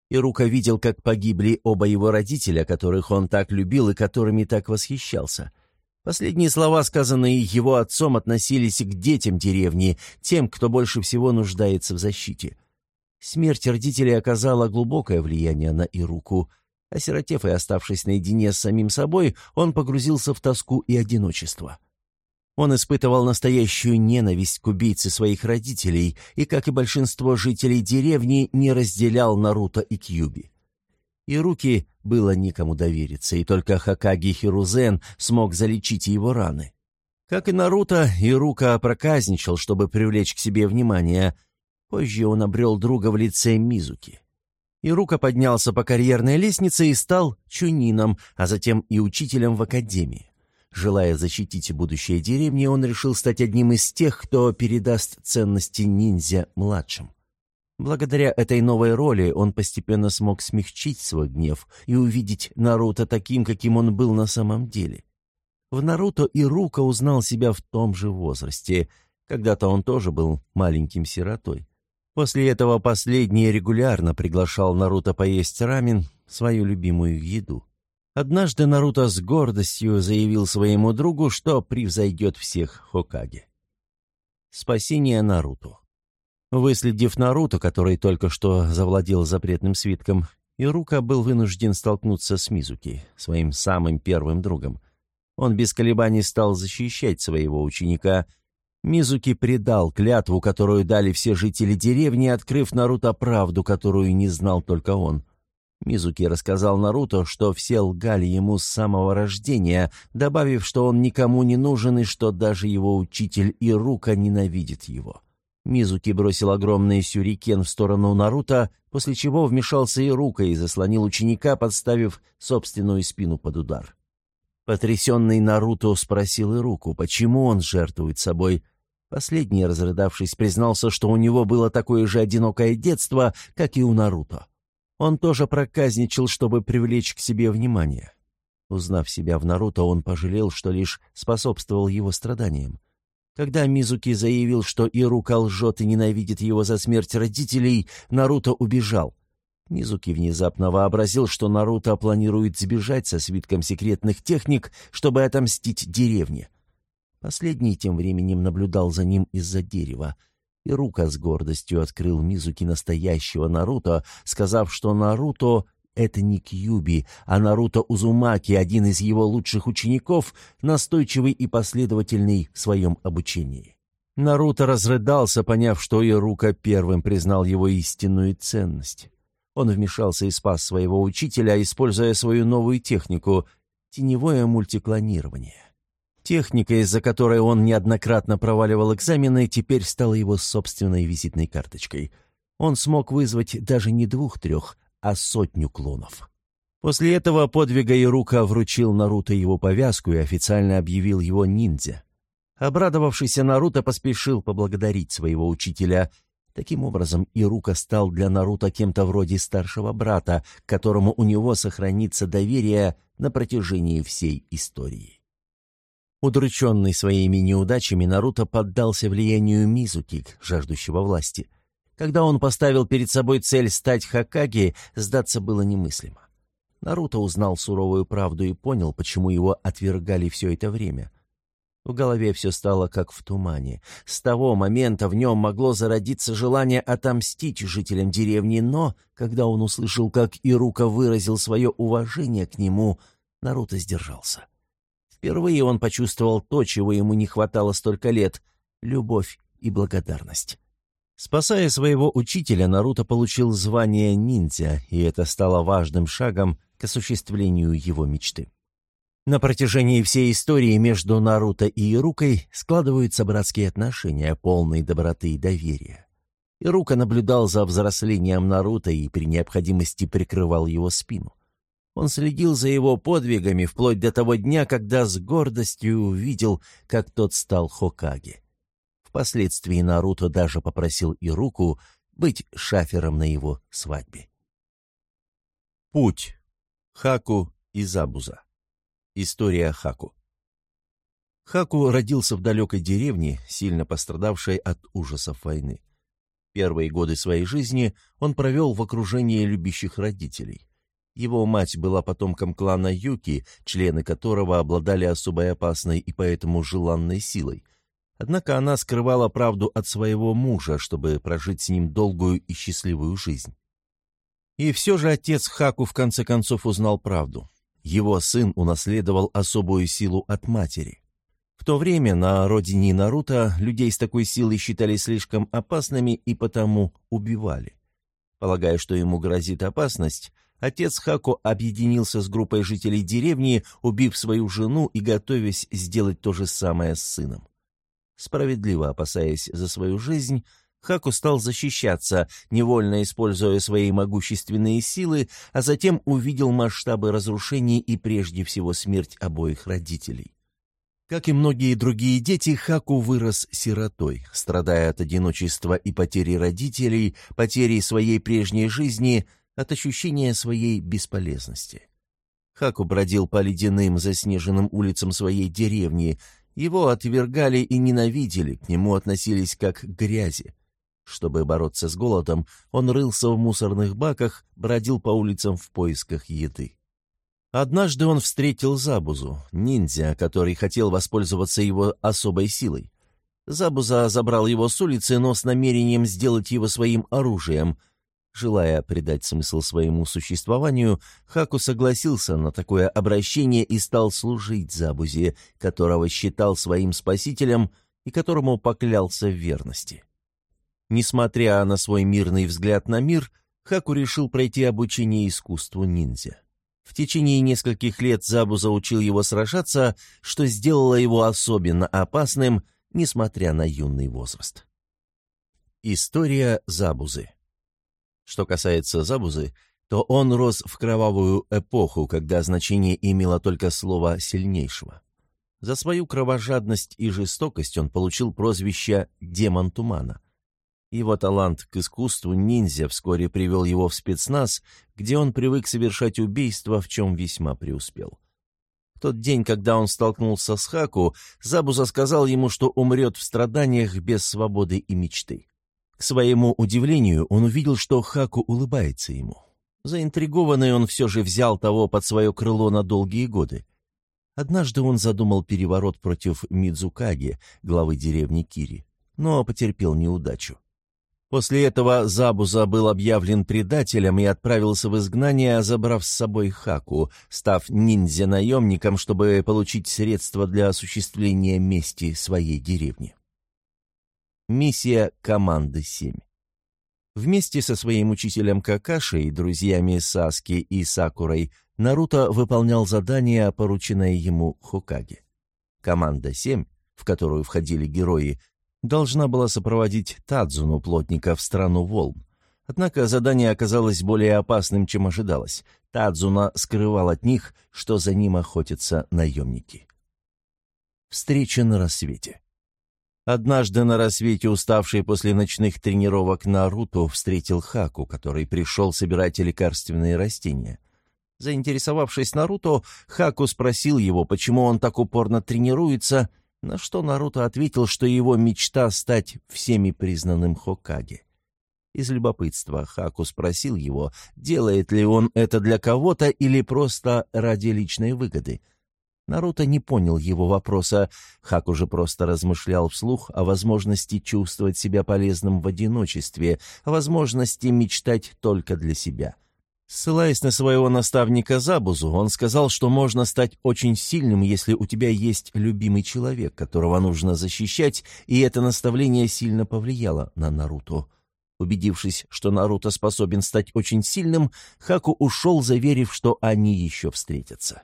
Юби. Ирука видел, как погибли оба его родителя, которых он так любил и которыми так восхищался. Последние слова, сказанные его отцом, относились к детям деревни, тем, кто больше всего нуждается в защите. Смерть родителей оказала глубокое влияние на Ируку. Осиротев и оставшись наедине с самим собой, он погрузился в тоску и одиночество. Он испытывал настоящую ненависть к убийце своих родителей и, как и большинство жителей деревни, не разделял Наруто и Кьюби. И руки было никому довериться, и только Хакаги Хирузен смог залечить его раны. Как и Наруто, Ирука проказничал, чтобы привлечь к себе внимание. Позже он обрел друга в лице Мизуки. Ирука поднялся по карьерной лестнице и стал чунином, а затем и учителем в академии. Желая защитить будущее деревни, он решил стать одним из тех, кто передаст ценности ниндзя младшим. Благодаря этой новой роли он постепенно смог смягчить свой гнев и увидеть Наруто таким, каким он был на самом деле. В Наруто и Рука узнал себя в том же возрасте. Когда-то он тоже был маленьким сиротой. После этого последний регулярно приглашал Наруто поесть рамен, свою любимую еду. Однажды Наруто с гордостью заявил своему другу, что превзойдет всех Хокаге. Спасение Наруто Выследив Наруто, который только что завладел запретным свитком, Ирука был вынужден столкнуться с Мизуки, своим самым первым другом. Он без колебаний стал защищать своего ученика. Мизуки предал клятву, которую дали все жители деревни, открыв Наруто правду, которую не знал только он. Мизуки рассказал Наруто, что все лгали ему с самого рождения, добавив, что он никому не нужен и что даже его учитель Ирука ненавидит его. Мизуки бросил огромный сюрикен в сторону Наруто, после чего вмешался и Рука и заслонил ученика, подставив собственную спину под удар. Потрясенный Наруто спросил и Руку, почему он жертвует собой. Последний, разрыдавшись, признался, что у него было такое же одинокое детство, как и у Наруто. Он тоже проказничал, чтобы привлечь к себе внимание. Узнав себя в Наруто, он пожалел, что лишь способствовал его страданиям. Когда Мизуки заявил, что Ирука лжет и ненавидит его за смерть родителей, Наруто убежал. Мизуки внезапно вообразил, что Наруто планирует сбежать со свитком секретных техник, чтобы отомстить деревне. Последний тем временем наблюдал за ним из-за дерева. Ирука с гордостью открыл Мизуки настоящего Наруто, сказав, что Наруто это не Кьюби, а Наруто Узумаки, один из его лучших учеников, настойчивый и последовательный в своем обучении. Наруто разрыдался, поняв, что Ирука первым признал его истинную ценность. Он вмешался и спас своего учителя, используя свою новую технику — теневое мультиклонирование. Техника, из-за которой он неоднократно проваливал экзамены, теперь стала его собственной визитной карточкой. Он смог вызвать даже не двух-трех, а сотню клонов. После этого подвига Ирука вручил Наруто его повязку и официально объявил его ниндзя. Обрадовавшийся Наруто поспешил поблагодарить своего учителя. Таким образом, Ирука стал для Наруто кем-то вроде старшего брата, которому у него сохранится доверие на протяжении всей истории. Удрученный своими неудачами, Наруто поддался влиянию Мизуки, жаждущего власти. Когда он поставил перед собой цель стать Хакаги, сдаться было немыслимо. Наруто узнал суровую правду и понял, почему его отвергали все это время. В голове все стало как в тумане. С того момента в нем могло зародиться желание отомстить жителям деревни, но, когда он услышал, как Ирука выразил свое уважение к нему, Наруто сдержался. Впервые он почувствовал то, чего ему не хватало столько лет — любовь и благодарность. Спасая своего учителя, Наруто получил звание ниндзя, и это стало важным шагом к осуществлению его мечты. На протяжении всей истории между Наруто и Ирукой складываются братские отношения, полные доброты и доверия. Ирука наблюдал за взрослением Наруто и при необходимости прикрывал его спину. Он следил за его подвигами вплоть до того дня, когда с гордостью увидел, как тот стал Хокаге. Впоследствии Наруто даже попросил и руку быть шафером на его свадьбе. Путь. Хаку и Забуза. История Хаку. Хаку родился в далекой деревне, сильно пострадавшей от ужасов войны. Первые годы своей жизни он провел в окружении любящих родителей. Его мать была потомком клана Юки, члены которого обладали особой опасной и поэтому желанной силой. Однако она скрывала правду от своего мужа, чтобы прожить с ним долгую и счастливую жизнь. И все же отец Хаку в конце концов узнал правду. Его сын унаследовал особую силу от матери. В то время на родине Наруто людей с такой силой считали слишком опасными и потому убивали. Полагая, что ему грозит опасность, отец Хако объединился с группой жителей деревни, убив свою жену и готовясь сделать то же самое с сыном. Справедливо опасаясь за свою жизнь, Хаку стал защищаться, невольно используя свои могущественные силы, а затем увидел масштабы разрушений и прежде всего смерть обоих родителей. Как и многие другие дети, Хаку вырос сиротой, страдая от одиночества и потери родителей, потери своей прежней жизни, от ощущения своей бесполезности. Хаку бродил по ледяным заснеженным улицам своей деревни. Его отвергали и ненавидели, к нему относились как к грязи. Чтобы бороться с голодом, он рылся в мусорных баках, бродил по улицам в поисках еды. Однажды он встретил Забузу, ниндзя, который хотел воспользоваться его особой силой. Забуза забрал его с улицы, но с намерением сделать его своим оружием. Желая придать смысл своему существованию, Хаку согласился на такое обращение и стал служить Забузе, которого считал своим спасителем и которому поклялся в верности. Несмотря на свой мирный взгляд на мир, Хаку решил пройти обучение искусству ниндзя. В течение нескольких лет Забу заучил его сражаться, что сделало его особенно опасным, несмотря на юный возраст. История Забузы Что касается Забузы, то он рос в кровавую эпоху, когда значение имело только слово «сильнейшего». За свою кровожадность и жестокость он получил прозвище «демон тумана». Его талант к искусству ниндзя вскоре привел его в спецназ, где он привык совершать убийства, в чем весьма преуспел. В тот день, когда он столкнулся с Хаку, Забуза сказал ему, что умрет в страданиях без свободы и мечты. К своему удивлению, он увидел, что Хаку улыбается ему. Заинтригованный он все же взял того под свое крыло на долгие годы. Однажды он задумал переворот против Мидзукаги, главы деревни Кири, но потерпел неудачу. После этого Забуза был объявлен предателем и отправился в изгнание, забрав с собой Хаку, став ниндзя-наемником, чтобы получить средства для осуществления мести своей деревни. Миссия команды 7 Вместе со своим учителем Какаши и друзьями Саски и Сакурой Наруто выполнял задание, порученное ему Хокаге. Команда 7, в которую входили герои, должна была сопроводить Тадзуну плотника в страну волн. Однако задание оказалось более опасным, чем ожидалось. Тадзуна скрывал от них, что за ним охотятся наемники. Встреча на рассвете Однажды на рассвете, уставший после ночных тренировок Наруто, встретил Хаку, который пришел собирать лекарственные растения. Заинтересовавшись Наруто, Хаку спросил его, почему он так упорно тренируется — на что Наруто ответил, что его мечта стать всеми признанным Хокаге. Из любопытства Хаку спросил его, делает ли он это для кого-то или просто ради личной выгоды. Наруто не понял его вопроса. Хаку же просто размышлял вслух о возможности чувствовать себя полезным в одиночестве, о возможности мечтать только для себя. — Ссылаясь на своего наставника Забузу, он сказал, что можно стать очень сильным, если у тебя есть любимый человек, которого нужно защищать, и это наставление сильно повлияло на Наруто. Убедившись, что Наруто способен стать очень сильным, Хаку ушел, заверив, что они еще встретятся.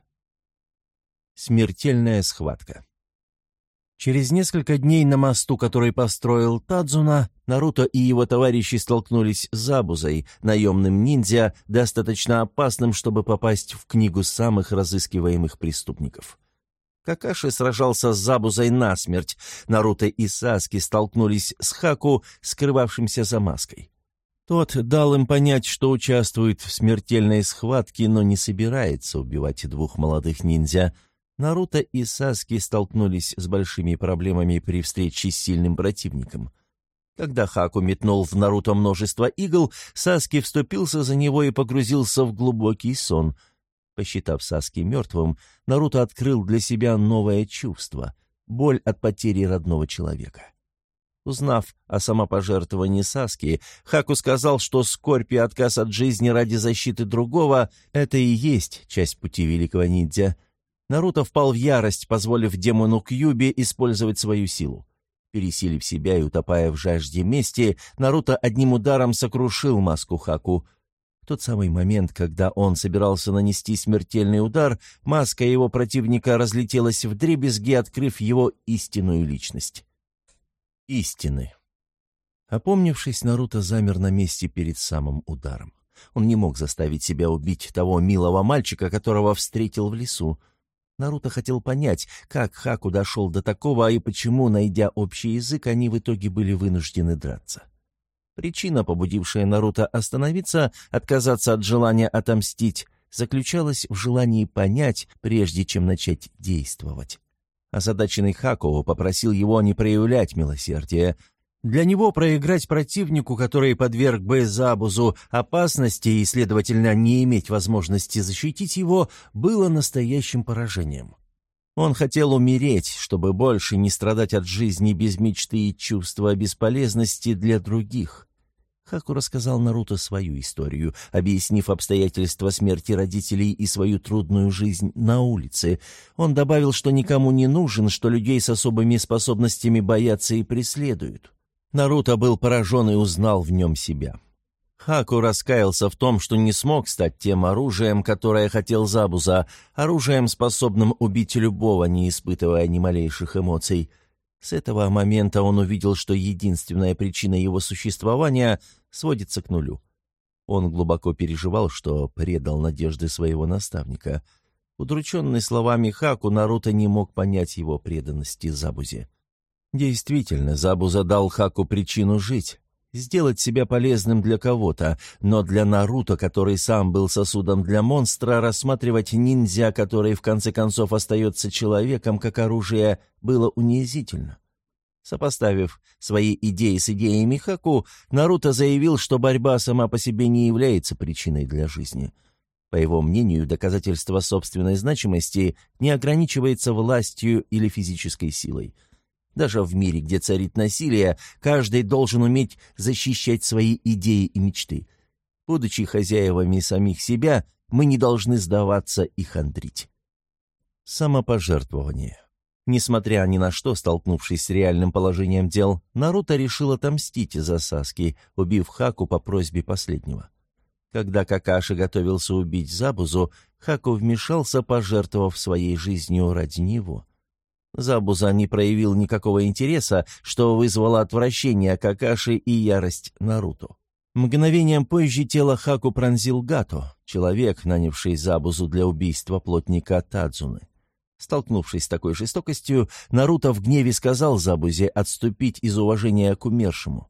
Смертельная схватка Через несколько дней на мосту, который построил Тадзуна, Наруто и его товарищи столкнулись с Забузой, наемным ниндзя, достаточно опасным, чтобы попасть в книгу самых разыскиваемых преступников. Какаши сражался с Забузой насмерть, Наруто и Саски столкнулись с Хаку, скрывавшимся за маской. Тот дал им понять, что участвует в смертельной схватке, но не собирается убивать двух молодых ниндзя — Наруто и Саски столкнулись с большими проблемами при встрече с сильным противником. Когда Хаку метнул в Наруто множество игл, Саски вступился за него и погрузился в глубокий сон. Посчитав Саски мертвым, Наруто открыл для себя новое чувство — боль от потери родного человека. Узнав о самопожертвовании Саски, Хаку сказал, что скорбь и отказ от жизни ради защиты другого — это и есть часть пути великого ниндзя. Наруто впал в ярость, позволив демону Кьюби использовать свою силу. Пересилив себя и утопая в жажде мести, Наруто одним ударом сокрушил маску Хаку. В тот самый момент, когда он собирался нанести смертельный удар, маска его противника разлетелась в дребезги, открыв его истинную личность. Истины. Опомнившись, Наруто замер на месте перед самым ударом. Он не мог заставить себя убить того милого мальчика, которого встретил в лесу. Наруто хотел понять, как Хаку дошел до такого и почему, найдя общий язык, они в итоге были вынуждены драться. Причина, побудившая Наруто остановиться, отказаться от желания отомстить, заключалась в желании понять, прежде чем начать действовать. Озадаченный Хаку попросил его не проявлять милосердия, для него проиграть противнику, который подверг бы Забузу опасности и, следовательно, не иметь возможности защитить его, было настоящим поражением. Он хотел умереть, чтобы больше не страдать от жизни без мечты и чувства бесполезности для других. Хаку рассказал Наруто свою историю, объяснив обстоятельства смерти родителей и свою трудную жизнь на улице. Он добавил, что никому не нужен, что людей с особыми способностями боятся и преследуют. Наруто был поражен и узнал в нем себя. Хаку раскаялся в том, что не смог стать тем оружием, которое хотел Забуза, оружием, способным убить любого, не испытывая ни малейших эмоций. С этого момента он увидел, что единственная причина его существования сводится к нулю. Он глубоко переживал, что предал надежды своего наставника. Удрученный словами Хаку, Наруто не мог понять его преданности Забузе. Действительно, Забу задал Хаку причину жить, сделать себя полезным для кого-то, но для Наруто, который сам был сосудом для монстра, рассматривать ниндзя, который в конце концов остается человеком, как оружие, было унизительно. Сопоставив свои идеи с идеями Хаку, Наруто заявил, что борьба сама по себе не является причиной для жизни. По его мнению, доказательство собственной значимости не ограничивается властью или физической силой – даже в мире, где царит насилие, каждый должен уметь защищать свои идеи и мечты. Будучи хозяевами самих себя, мы не должны сдаваться и хандрить. Самопожертвование. Несмотря ни на что, столкнувшись с реальным положением дел, Наруто решил отомстить за Саски, убив Хаку по просьбе последнего. Когда Какаши готовился убить Забузу, Хаку вмешался, пожертвовав своей жизнью ради него. Забуза не проявил никакого интереса, что вызвало отвращение Какаши и ярость Наруто. Мгновением позже тело Хаку пронзил Гато, человек, нанявший Забузу для убийства плотника Тадзуны. Столкнувшись с такой жестокостью, Наруто в гневе сказал Забузе отступить из уважения к умершему.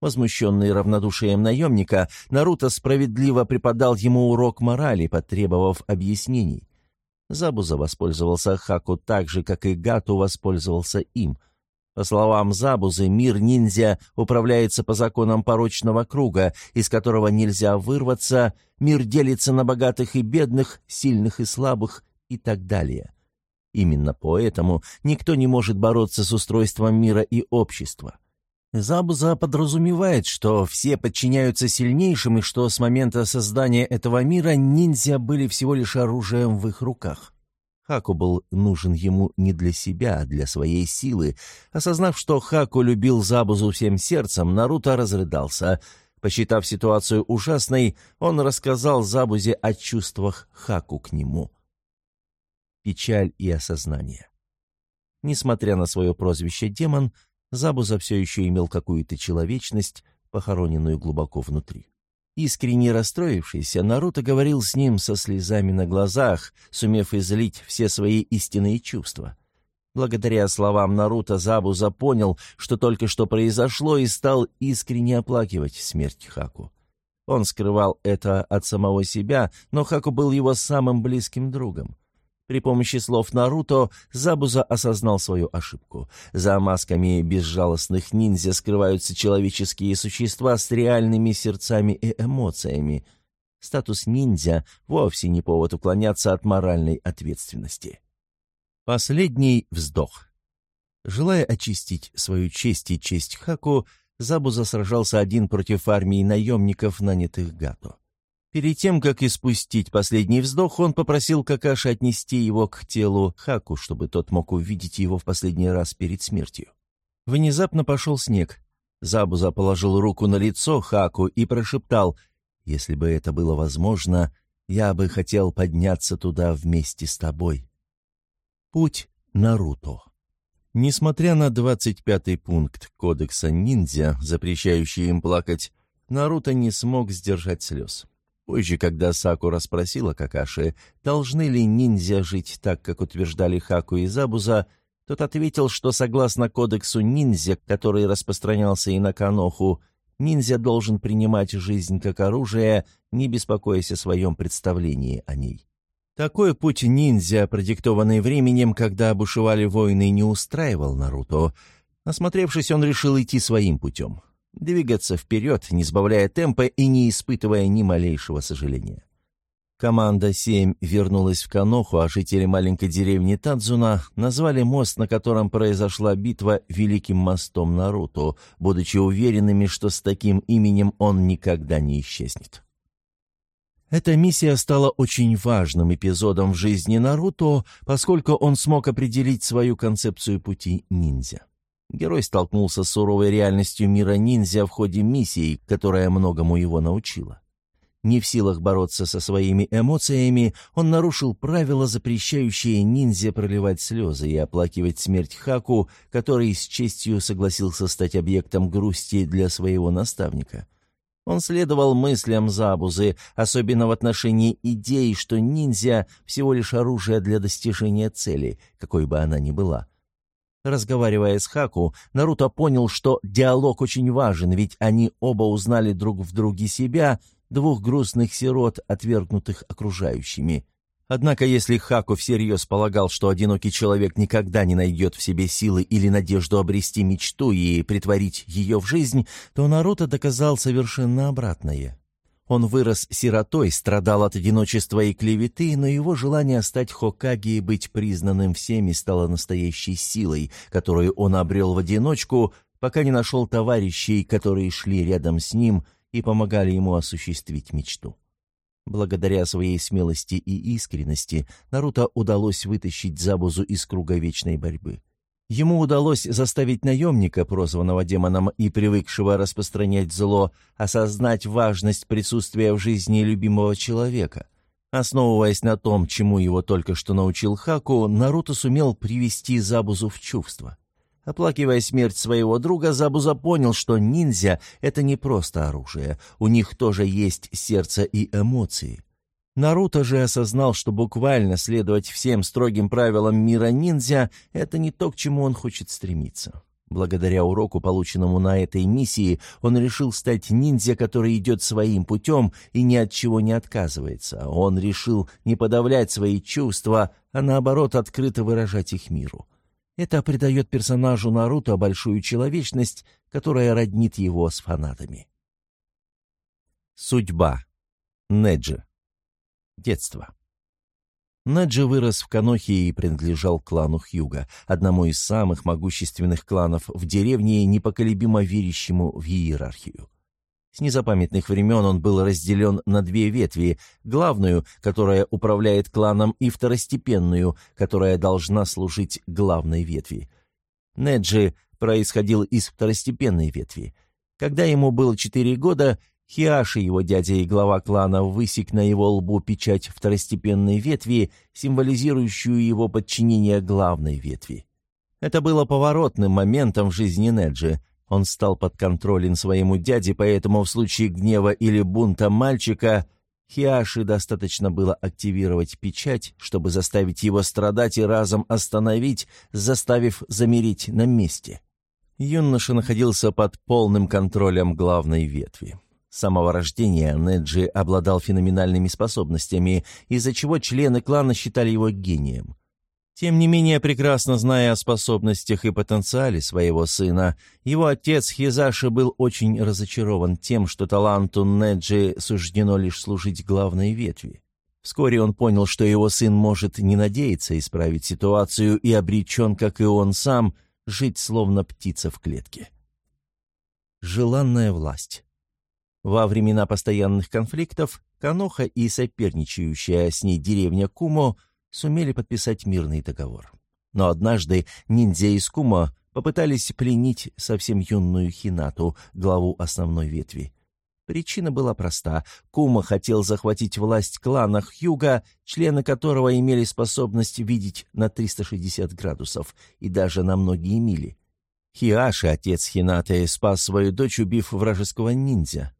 Возмущенный равнодушием наемника, Наруто справедливо преподал ему урок морали, потребовав объяснений. Забуза воспользовался Хаку так же, как и Гату воспользовался им. По словам Забузы, мир ниндзя управляется по законам порочного круга, из которого нельзя вырваться, мир делится на богатых и бедных, сильных и слабых и так далее. Именно поэтому никто не может бороться с устройством мира и общества. Забуза подразумевает, что все подчиняются сильнейшим и что с момента создания этого мира ниндзя были всего лишь оружием в их руках. Хаку был нужен ему не для себя, а для своей силы. Осознав, что Хаку любил Забузу всем сердцем, Наруто разрыдался. Посчитав ситуацию ужасной, он рассказал Забузе о чувствах Хаку к нему. Печаль и осознание. Несмотря на свое прозвище «демон», Забуза все еще имел какую-то человечность, похороненную глубоко внутри. Искренне расстроившийся, Наруто говорил с ним со слезами на глазах, сумев излить все свои истинные чувства. Благодаря словам Наруто Забуза понял, что только что произошло, и стал искренне оплакивать смерть Хаку. Он скрывал это от самого себя, но Хаку был его самым близким другом. При помощи слов Наруто Забуза осознал свою ошибку. За масками безжалостных ниндзя скрываются человеческие существа с реальными сердцами и эмоциями. Статус ниндзя вовсе не повод уклоняться от моральной ответственности. Последний вздох. Желая очистить свою честь и честь Хаку, Забуза сражался один против армии наемников, нанятых Гато. Перед тем, как испустить последний вздох, он попросил Какаши отнести его к телу Хаку, чтобы тот мог увидеть его в последний раз перед смертью. Внезапно пошел снег. Забуза положил руку на лицо Хаку и прошептал, «Если бы это было возможно, я бы хотел подняться туда вместе с тобой». Путь Наруто. Несмотря на 25-й пункт Кодекса ниндзя, запрещающий им плакать, Наруто не смог сдержать слез. Позже, когда Сакура спросила Какаши, должны ли ниндзя жить так, как утверждали Хаку и Забуза, тот ответил, что согласно кодексу ниндзя, который распространялся и на Каноху, ниндзя должен принимать жизнь как оружие, не беспокоясь о своем представлении о ней. Такой путь ниндзя, продиктованный временем, когда бушевали войны, не устраивал Наруто. Осмотревшись, он решил идти своим путем двигаться вперед, не сбавляя темпа и не испытывая ни малейшего сожаления. Команда 7 вернулась в Каноху, а жители маленькой деревни Тадзуна назвали мост, на котором произошла битва, Великим мостом Наруто, будучи уверенными, что с таким именем он никогда не исчезнет. Эта миссия стала очень важным эпизодом в жизни Наруто, поскольку он смог определить свою концепцию пути ниндзя. Герой столкнулся с суровой реальностью мира ниндзя в ходе миссии, которая многому его научила. Не в силах бороться со своими эмоциями, он нарушил правила, запрещающие ниндзя проливать слезы и оплакивать смерть Хаку, который с честью согласился стать объектом грусти для своего наставника. Он следовал мыслям Забузы, особенно в отношении идеи, что ниндзя — всего лишь оружие для достижения цели, какой бы она ни была — Разговаривая с Хаку, Наруто понял, что диалог очень важен, ведь они оба узнали друг в друге себя, двух грустных сирот, отвергнутых окружающими. Однако если Хаку всерьез полагал, что одинокий человек никогда не найдет в себе силы или надежду обрести мечту и притворить ее в жизнь, то Наруто доказал совершенно обратное. Он вырос сиротой, страдал от одиночества и клеветы, но его желание стать Хокаги и быть признанным всеми стало настоящей силой, которую он обрел в одиночку, пока не нашел товарищей, которые шли рядом с ним и помогали ему осуществить мечту. Благодаря своей смелости и искренности Наруто удалось вытащить Забузу из круга вечной борьбы. Ему удалось заставить наемника, прозванного демоном и привыкшего распространять зло, осознать важность присутствия в жизни любимого человека. Основываясь на том, чему его только что научил Хаку, Наруто сумел привести Забузу в чувство. Оплакивая смерть своего друга, Забуза понял, что ниндзя — это не просто оружие, у них тоже есть сердце и эмоции. Наруто же осознал, что буквально следовать всем строгим правилам мира ниндзя — это не то, к чему он хочет стремиться. Благодаря уроку, полученному на этой миссии, он решил стать ниндзя, который идет своим путем и ни от чего не отказывается. Он решил не подавлять свои чувства, а наоборот открыто выражать их миру. Это придает персонажу Наруто большую человечность, которая роднит его с фанатами. Судьба. Неджи. Детство. Наджи вырос в Канохе и принадлежал клану Хьюга, одному из самых могущественных кланов в деревне, непоколебимо верящему в иерархию. С незапамятных времен он был разделен на две ветви, главную, которая управляет кланом, и второстепенную, которая должна служить главной ветви. Неджи происходил из второстепенной ветви. Когда ему было четыре года, Хиаши, его дядя и глава клана, высек на его лбу печать второстепенной ветви, символизирующую его подчинение главной ветви. Это было поворотным моментом в жизни Неджи. Он стал подконтролен своему дяде, поэтому в случае гнева или бунта мальчика Хиаши достаточно было активировать печать, чтобы заставить его страдать и разом остановить, заставив замереть на месте. Юноша находился под полным контролем главной ветви. С самого рождения Неджи обладал феноменальными способностями, из-за чего члены клана считали его гением. Тем не менее, прекрасно зная о способностях и потенциале своего сына, его отец Хизаши был очень разочарован тем, что таланту Неджи суждено лишь служить главной ветви. Вскоре он понял, что его сын может не надеяться исправить ситуацию и обречен, как и он сам, жить словно птица в клетке. Желанная власть Во времена постоянных конфликтов Каноха и соперничающая с ней деревня Кумо – сумели подписать мирный договор. Но однажды ниндзя из Кума попытались пленить совсем юную Хинату, главу основной ветви. Причина была проста. Кума хотел захватить власть клана Хьюга, члены которого имели способность видеть на 360 градусов и даже на многие мили. Хиаши, отец Хинаты, спас свою дочь, убив вражеского ниндзя.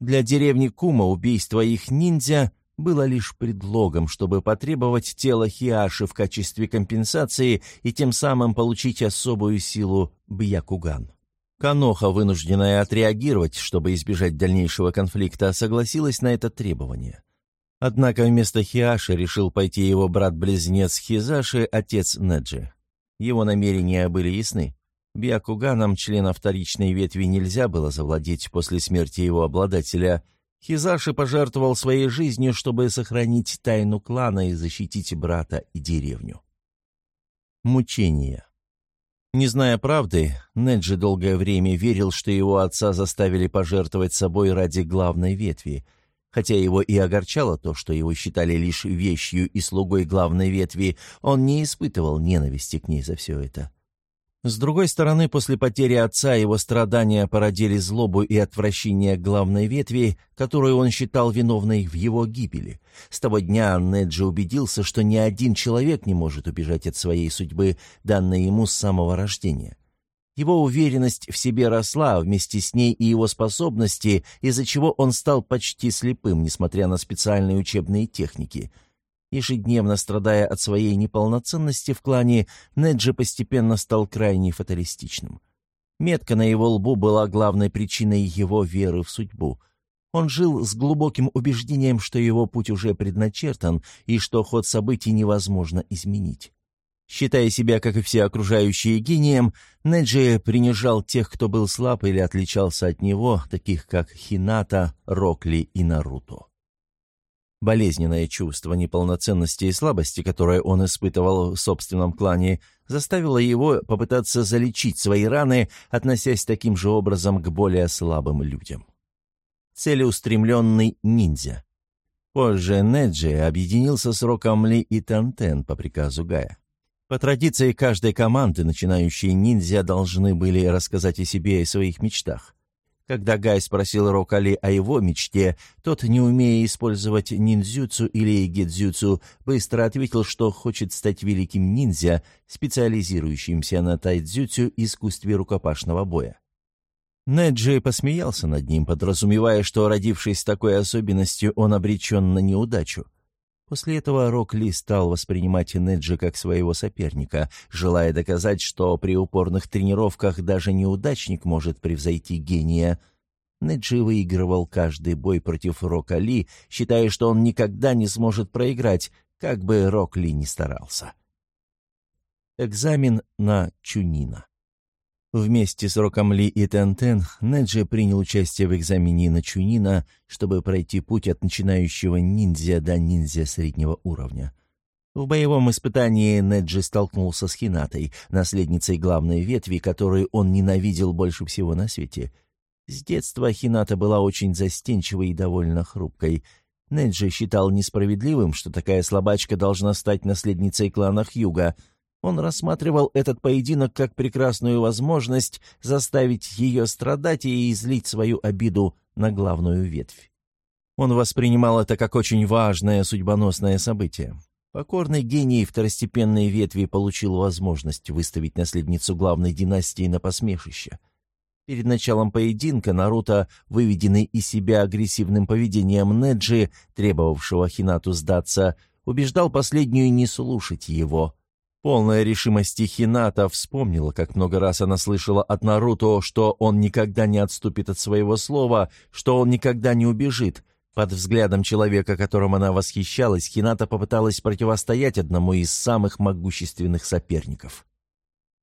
Для деревни Кума убийство их ниндзя было лишь предлогом, чтобы потребовать тело Хиаши в качестве компенсации и тем самым получить особую силу Бьякуган. Каноха, вынужденная отреагировать, чтобы избежать дальнейшего конфликта, согласилась на это требование. Однако вместо Хиаши решил пойти его брат-близнец Хизаши, отец Неджи. Его намерения были ясны. Бьякуганом члена вторичной ветви нельзя было завладеть после смерти его обладателя – Хизаши пожертвовал своей жизнью, чтобы сохранить тайну клана и защитить брата и деревню. Мучение. Не зная правды, Неджи долгое время верил, что его отца заставили пожертвовать собой ради главной ветви, хотя его и огорчало то, что его считали лишь вещью и слугой главной ветви, он не испытывал ненависти к ней за все это. С другой стороны, после потери отца его страдания породили злобу и отвращение главной ветви, которую он считал виновной в его гибели. С того дня Неджи убедился, что ни один человек не может убежать от своей судьбы, данной ему с самого рождения. Его уверенность в себе росла, а вместе с ней и его способности, из-за чего он стал почти слепым, несмотря на специальные учебные техники – Ежедневно страдая от своей неполноценности в клане, Неджи постепенно стал крайне фаталистичным. Метка на его лбу была главной причиной его веры в судьбу. Он жил с глубоким убеждением, что его путь уже предначертан и что ход событий невозможно изменить. Считая себя, как и все окружающие, гением, Неджи принижал тех, кто был слаб или отличался от него, таких как Хината, Рокли и Наруто. Болезненное чувство неполноценности и слабости, которое он испытывал в собственном клане, заставило его попытаться залечить свои раны, относясь таким же образом к более слабым людям. Целеустремленный ниндзя. Позже Неджи объединился с Роком Ли и Тантен по приказу Гая. По традиции каждой команды начинающие ниндзя должны были рассказать о себе и своих мечтах. Когда Гай спросил Рокали о его мечте, тот, не умея использовать ниндзюцу или гидзюцу, быстро ответил, что хочет стать великим ниндзя, специализирующимся на тайдзюцу искусстве рукопашного боя. Неджи посмеялся над ним, подразумевая, что, родившись с такой особенностью, он обречен на неудачу. После этого Рок Ли стал воспринимать Неджи как своего соперника, желая доказать, что при упорных тренировках даже неудачник может превзойти гения. Неджи выигрывал каждый бой против Рока Ли, считая, что он никогда не сможет проиграть, как бы Рок Ли ни старался. Экзамен на Чунина Вместе с Роком Ли и Тентен Неджи принял участие в экзамене на Чунина, чтобы пройти путь от начинающего ниндзя до ниндзя среднего уровня. В боевом испытании Неджи столкнулся с Хинатой, наследницей главной ветви, которую он ненавидел больше всего на свете. С детства Хината была очень застенчивой и довольно хрупкой. Неджи считал несправедливым, что такая слабачка должна стать наследницей клана Хьюга — он рассматривал этот поединок как прекрасную возможность заставить ее страдать и излить свою обиду на главную ветвь. Он воспринимал это как очень важное судьбоносное событие. Покорный гений второстепенной ветви получил возможность выставить наследницу главной династии на посмешище. Перед началом поединка Наруто, выведенный из себя агрессивным поведением Неджи, требовавшего Хинату сдаться, убеждал последнюю не слушать его – Полная решимости Хината вспомнила, как много раз она слышала от Наруто, что он никогда не отступит от своего слова, что он никогда не убежит. Под взглядом человека, которым она восхищалась, Хината попыталась противостоять одному из самых могущественных соперников.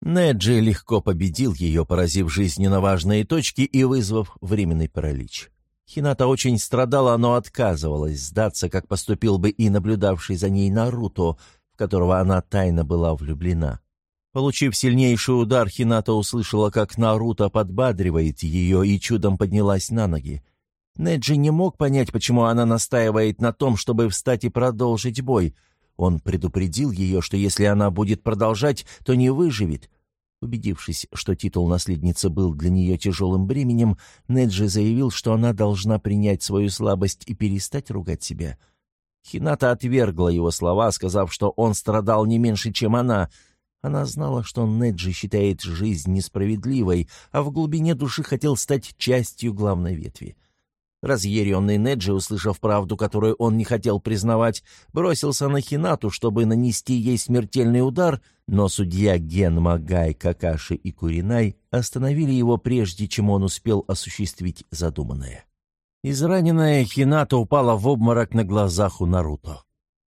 Неджи легко победил ее, поразив жизненно важные точки и вызвав временный паралич. Хината очень страдала, но отказывалась сдаться, как поступил бы и наблюдавший за ней Наруто — в которого она тайно была влюблена. Получив сильнейший удар, Хината услышала, как Наруто подбадривает ее и чудом поднялась на ноги. Неджи не мог понять, почему она настаивает на том, чтобы встать и продолжить бой. Он предупредил ее, что если она будет продолжать, то не выживет. Убедившись, что титул наследницы был для нее тяжелым бременем, Неджи заявил, что она должна принять свою слабость и перестать ругать себя — Хината отвергла его слова, сказав, что он страдал не меньше, чем она. Она знала, что Неджи считает жизнь несправедливой, а в глубине души хотел стать частью главной ветви. Разъяренный Неджи, услышав правду, которую он не хотел признавать, бросился на Хинату, чтобы нанести ей смертельный удар, но судья Ген Магай, Какаши и Куринай остановили его прежде, чем он успел осуществить задуманное. Израненная Хината упала в обморок на глазах у Наруто.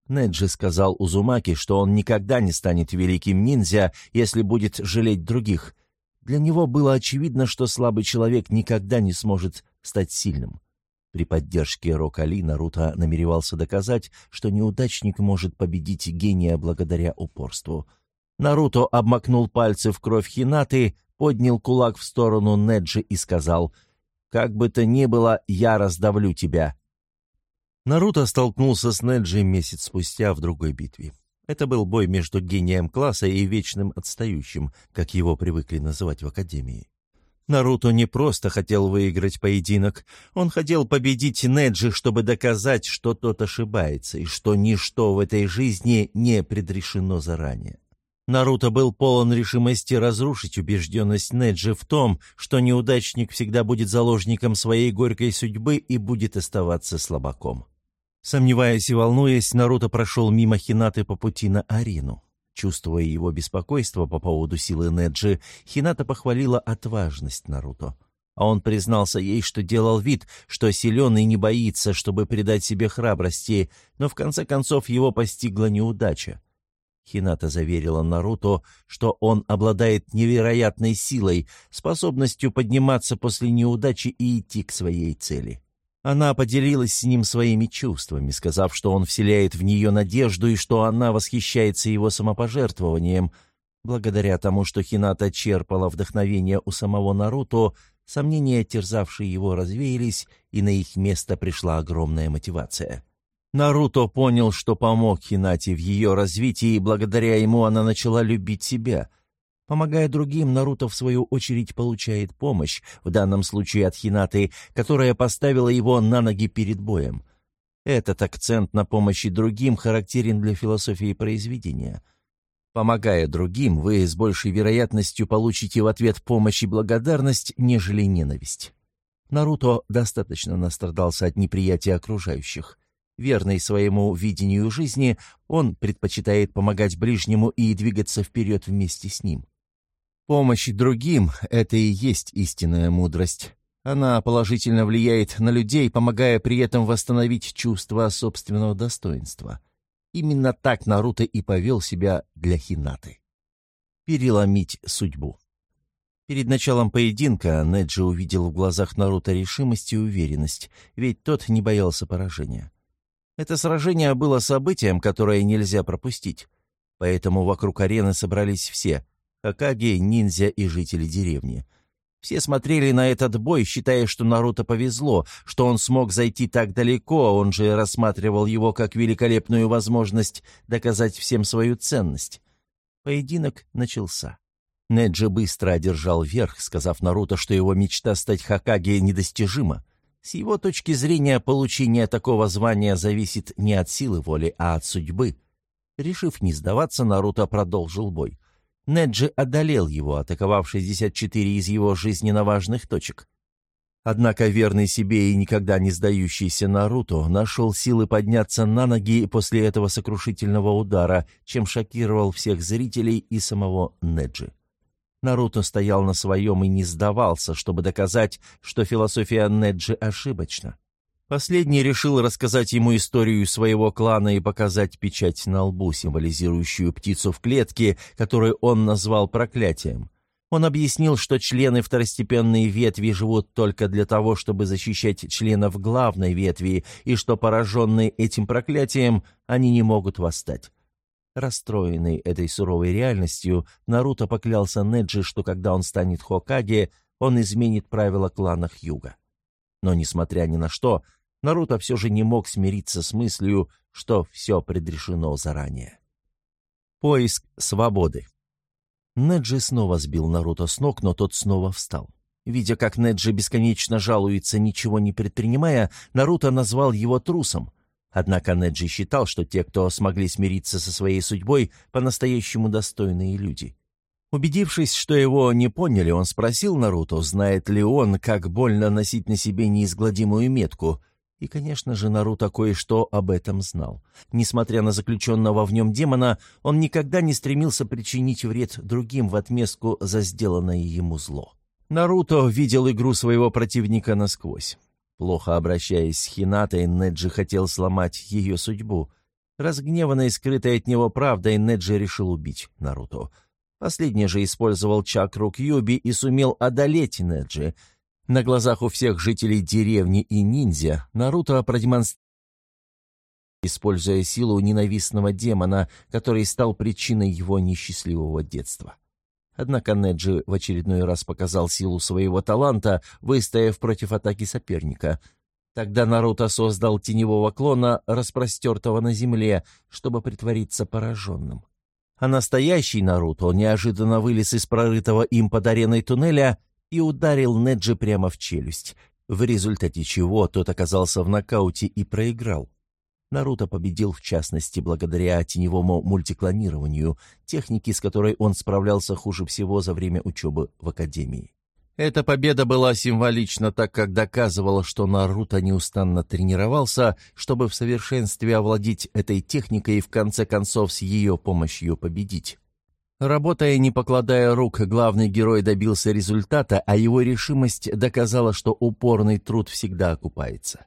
Неджи сказал Узумаки, что он никогда не станет великим ниндзя, если будет жалеть других. Для него было очевидно, что слабый человек никогда не сможет стать сильным. При поддержке Рокали Наруто намеревался доказать, что неудачник может победить гения благодаря упорству. Наруто обмакнул пальцы в кровь Хинаты, поднял кулак в сторону Неджи и сказал — как бы то ни было, я раздавлю тебя». Наруто столкнулся с Неджи месяц спустя в другой битве. Это был бой между гением класса и вечным отстающим, как его привыкли называть в Академии. Наруто не просто хотел выиграть поединок, он хотел победить Неджи, чтобы доказать, что тот ошибается и что ничто в этой жизни не предрешено заранее. Наруто был полон решимости разрушить убежденность Неджи в том, что неудачник всегда будет заложником своей горькой судьбы и будет оставаться слабаком. Сомневаясь и волнуясь, Наруто прошел мимо Хинаты по пути на арену. Чувствуя его беспокойство по поводу силы Неджи, Хината похвалила отважность Наруто. А он признался ей, что делал вид, что силен и не боится, чтобы придать себе храбрости, но в конце концов его постигла неудача. Хината заверила Наруто, что он обладает невероятной силой, способностью подниматься после неудачи и идти к своей цели. Она поделилась с ним своими чувствами, сказав, что он вселяет в нее надежду и что она восхищается его самопожертвованием. Благодаря тому, что Хината черпала вдохновение у самого Наруто, сомнения, терзавшие его, развеялись, и на их место пришла огромная мотивация. Наруто понял, что помог Хинати в ее развитии, и благодаря ему она начала любить себя. Помогая другим, Наруто, в свою очередь, получает помощь, в данном случае от Хинаты, которая поставила его на ноги перед боем. Этот акцент на помощи другим характерен для философии произведения. Помогая другим, вы с большей вероятностью получите в ответ помощь и благодарность, нежели ненависть. Наруто достаточно настрадался от неприятия окружающих. Верный своему видению жизни, он предпочитает помогать ближнему и двигаться вперед вместе с ним. Помощь другим — это и есть истинная мудрость. Она положительно влияет на людей, помогая при этом восстановить чувство собственного достоинства. Именно так Наруто и повел себя для Хинаты. Переломить судьбу. Перед началом поединка Неджи увидел в глазах Наруто решимость и уверенность, ведь тот не боялся поражения. Это сражение было событием, которое нельзя пропустить. Поэтому вокруг арены собрались все — Хакаги, ниндзя и жители деревни. Все смотрели на этот бой, считая, что Наруто повезло, что он смог зайти так далеко, он же рассматривал его как великолепную возможность доказать всем свою ценность. Поединок начался. Неджи быстро одержал верх, сказав Наруто, что его мечта стать Хакаги недостижима. С его точки зрения, получение такого звания зависит не от силы воли, а от судьбы. Решив не сдаваться, Наруто продолжил бой. Неджи одолел его, атаковав 64 из его жизненно важных точек. Однако верный себе и никогда не сдающийся Наруто нашел силы подняться на ноги после этого сокрушительного удара, чем шокировал всех зрителей и самого Неджи. Наруто стоял на своем и не сдавался, чтобы доказать, что философия Неджи ошибочна. Последний решил рассказать ему историю своего клана и показать печать на лбу, символизирующую птицу в клетке, которую он назвал проклятием. Он объяснил, что члены второстепенной ветви живут только для того, чтобы защищать членов главной ветви, и что, пораженные этим проклятием, они не могут восстать. Расстроенный этой суровой реальностью, Наруто поклялся Неджи, что когда он станет Хокаге, он изменит правила клана Хьюга. Но, несмотря ни на что, Наруто все же не мог смириться с мыслью, что все предрешено заранее. Поиск свободы Неджи снова сбил Наруто с ног, но тот снова встал. Видя, как Неджи бесконечно жалуется, ничего не предпринимая, Наруто назвал его трусом. Однако Неджи считал, что те, кто смогли смириться со своей судьбой, по-настоящему достойные люди. Убедившись, что его не поняли, он спросил Наруто, знает ли он, как больно носить на себе неизгладимую метку, и, конечно же, Наруто кое-что об этом знал. Несмотря на заключенного в нем демона, он никогда не стремился причинить вред другим в отместку за сделанное ему зло. Наруто видел игру своего противника насквозь. Плохо обращаясь с Хинатой, Неджи хотел сломать ее судьбу. Разгневанный и скрытой от него правдой, Неджи решил убить Наруто. Последний же использовал чакру Кьюби и сумел одолеть Неджи — на глазах у всех жителей деревни и ниндзя Наруто продемонстрировал используя силу ненавистного демона, который стал причиной его несчастливого детства. Однако Неджи в очередной раз показал силу своего таланта, выстояв против атаки соперника. Тогда Наруто создал теневого клона, распростертого на земле, чтобы притвориться пораженным. А настоящий Наруто неожиданно вылез из прорытого им под ареной туннеля и ударил Неджи прямо в челюсть, в результате чего тот оказался в нокауте и проиграл. Наруто победил, в частности, благодаря теневому мультиклонированию, технике, с которой он справлялся хуже всего за время учебы в Академии. Эта победа была символична, так как доказывала, что Наруто неустанно тренировался, чтобы в совершенстве овладеть этой техникой и в конце концов с ее помощью победить. Работая, не покладая рук, главный герой добился результата, а его решимость доказала, что упорный труд всегда окупается.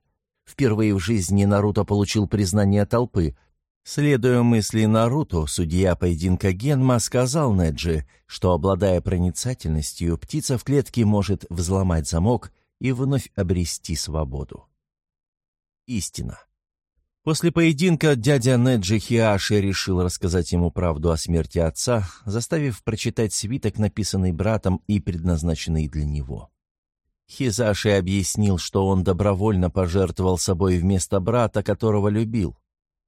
Впервые в жизни Наруто получил признание толпы. Следуя мысли Наруто, судья поединка Генма сказал Неджи, что, обладая проницательностью, птица в клетке может взломать замок и вновь обрести свободу. Истина. После поединка дядя Неджи Хиаши решил рассказать ему правду о смерти отца, заставив прочитать свиток, написанный братом и предназначенный для него. Хизаши объяснил, что он добровольно пожертвовал собой вместо брата, которого любил.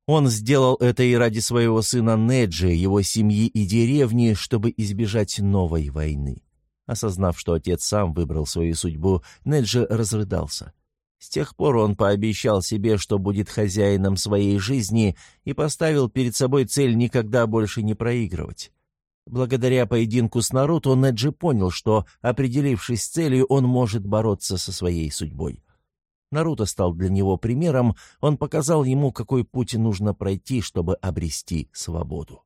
Он сделал это и ради своего сына Неджи, его семьи и деревни, чтобы избежать новой войны. Осознав, что отец сам выбрал свою судьбу, Неджи разрыдался. С тех пор он пообещал себе, что будет хозяином своей жизни, и поставил перед собой цель никогда больше не проигрывать. Благодаря поединку с Наруто Неджи понял, что, определившись с целью, он может бороться со своей судьбой. Наруто стал для него примером, он показал ему, какой путь нужно пройти, чтобы обрести свободу.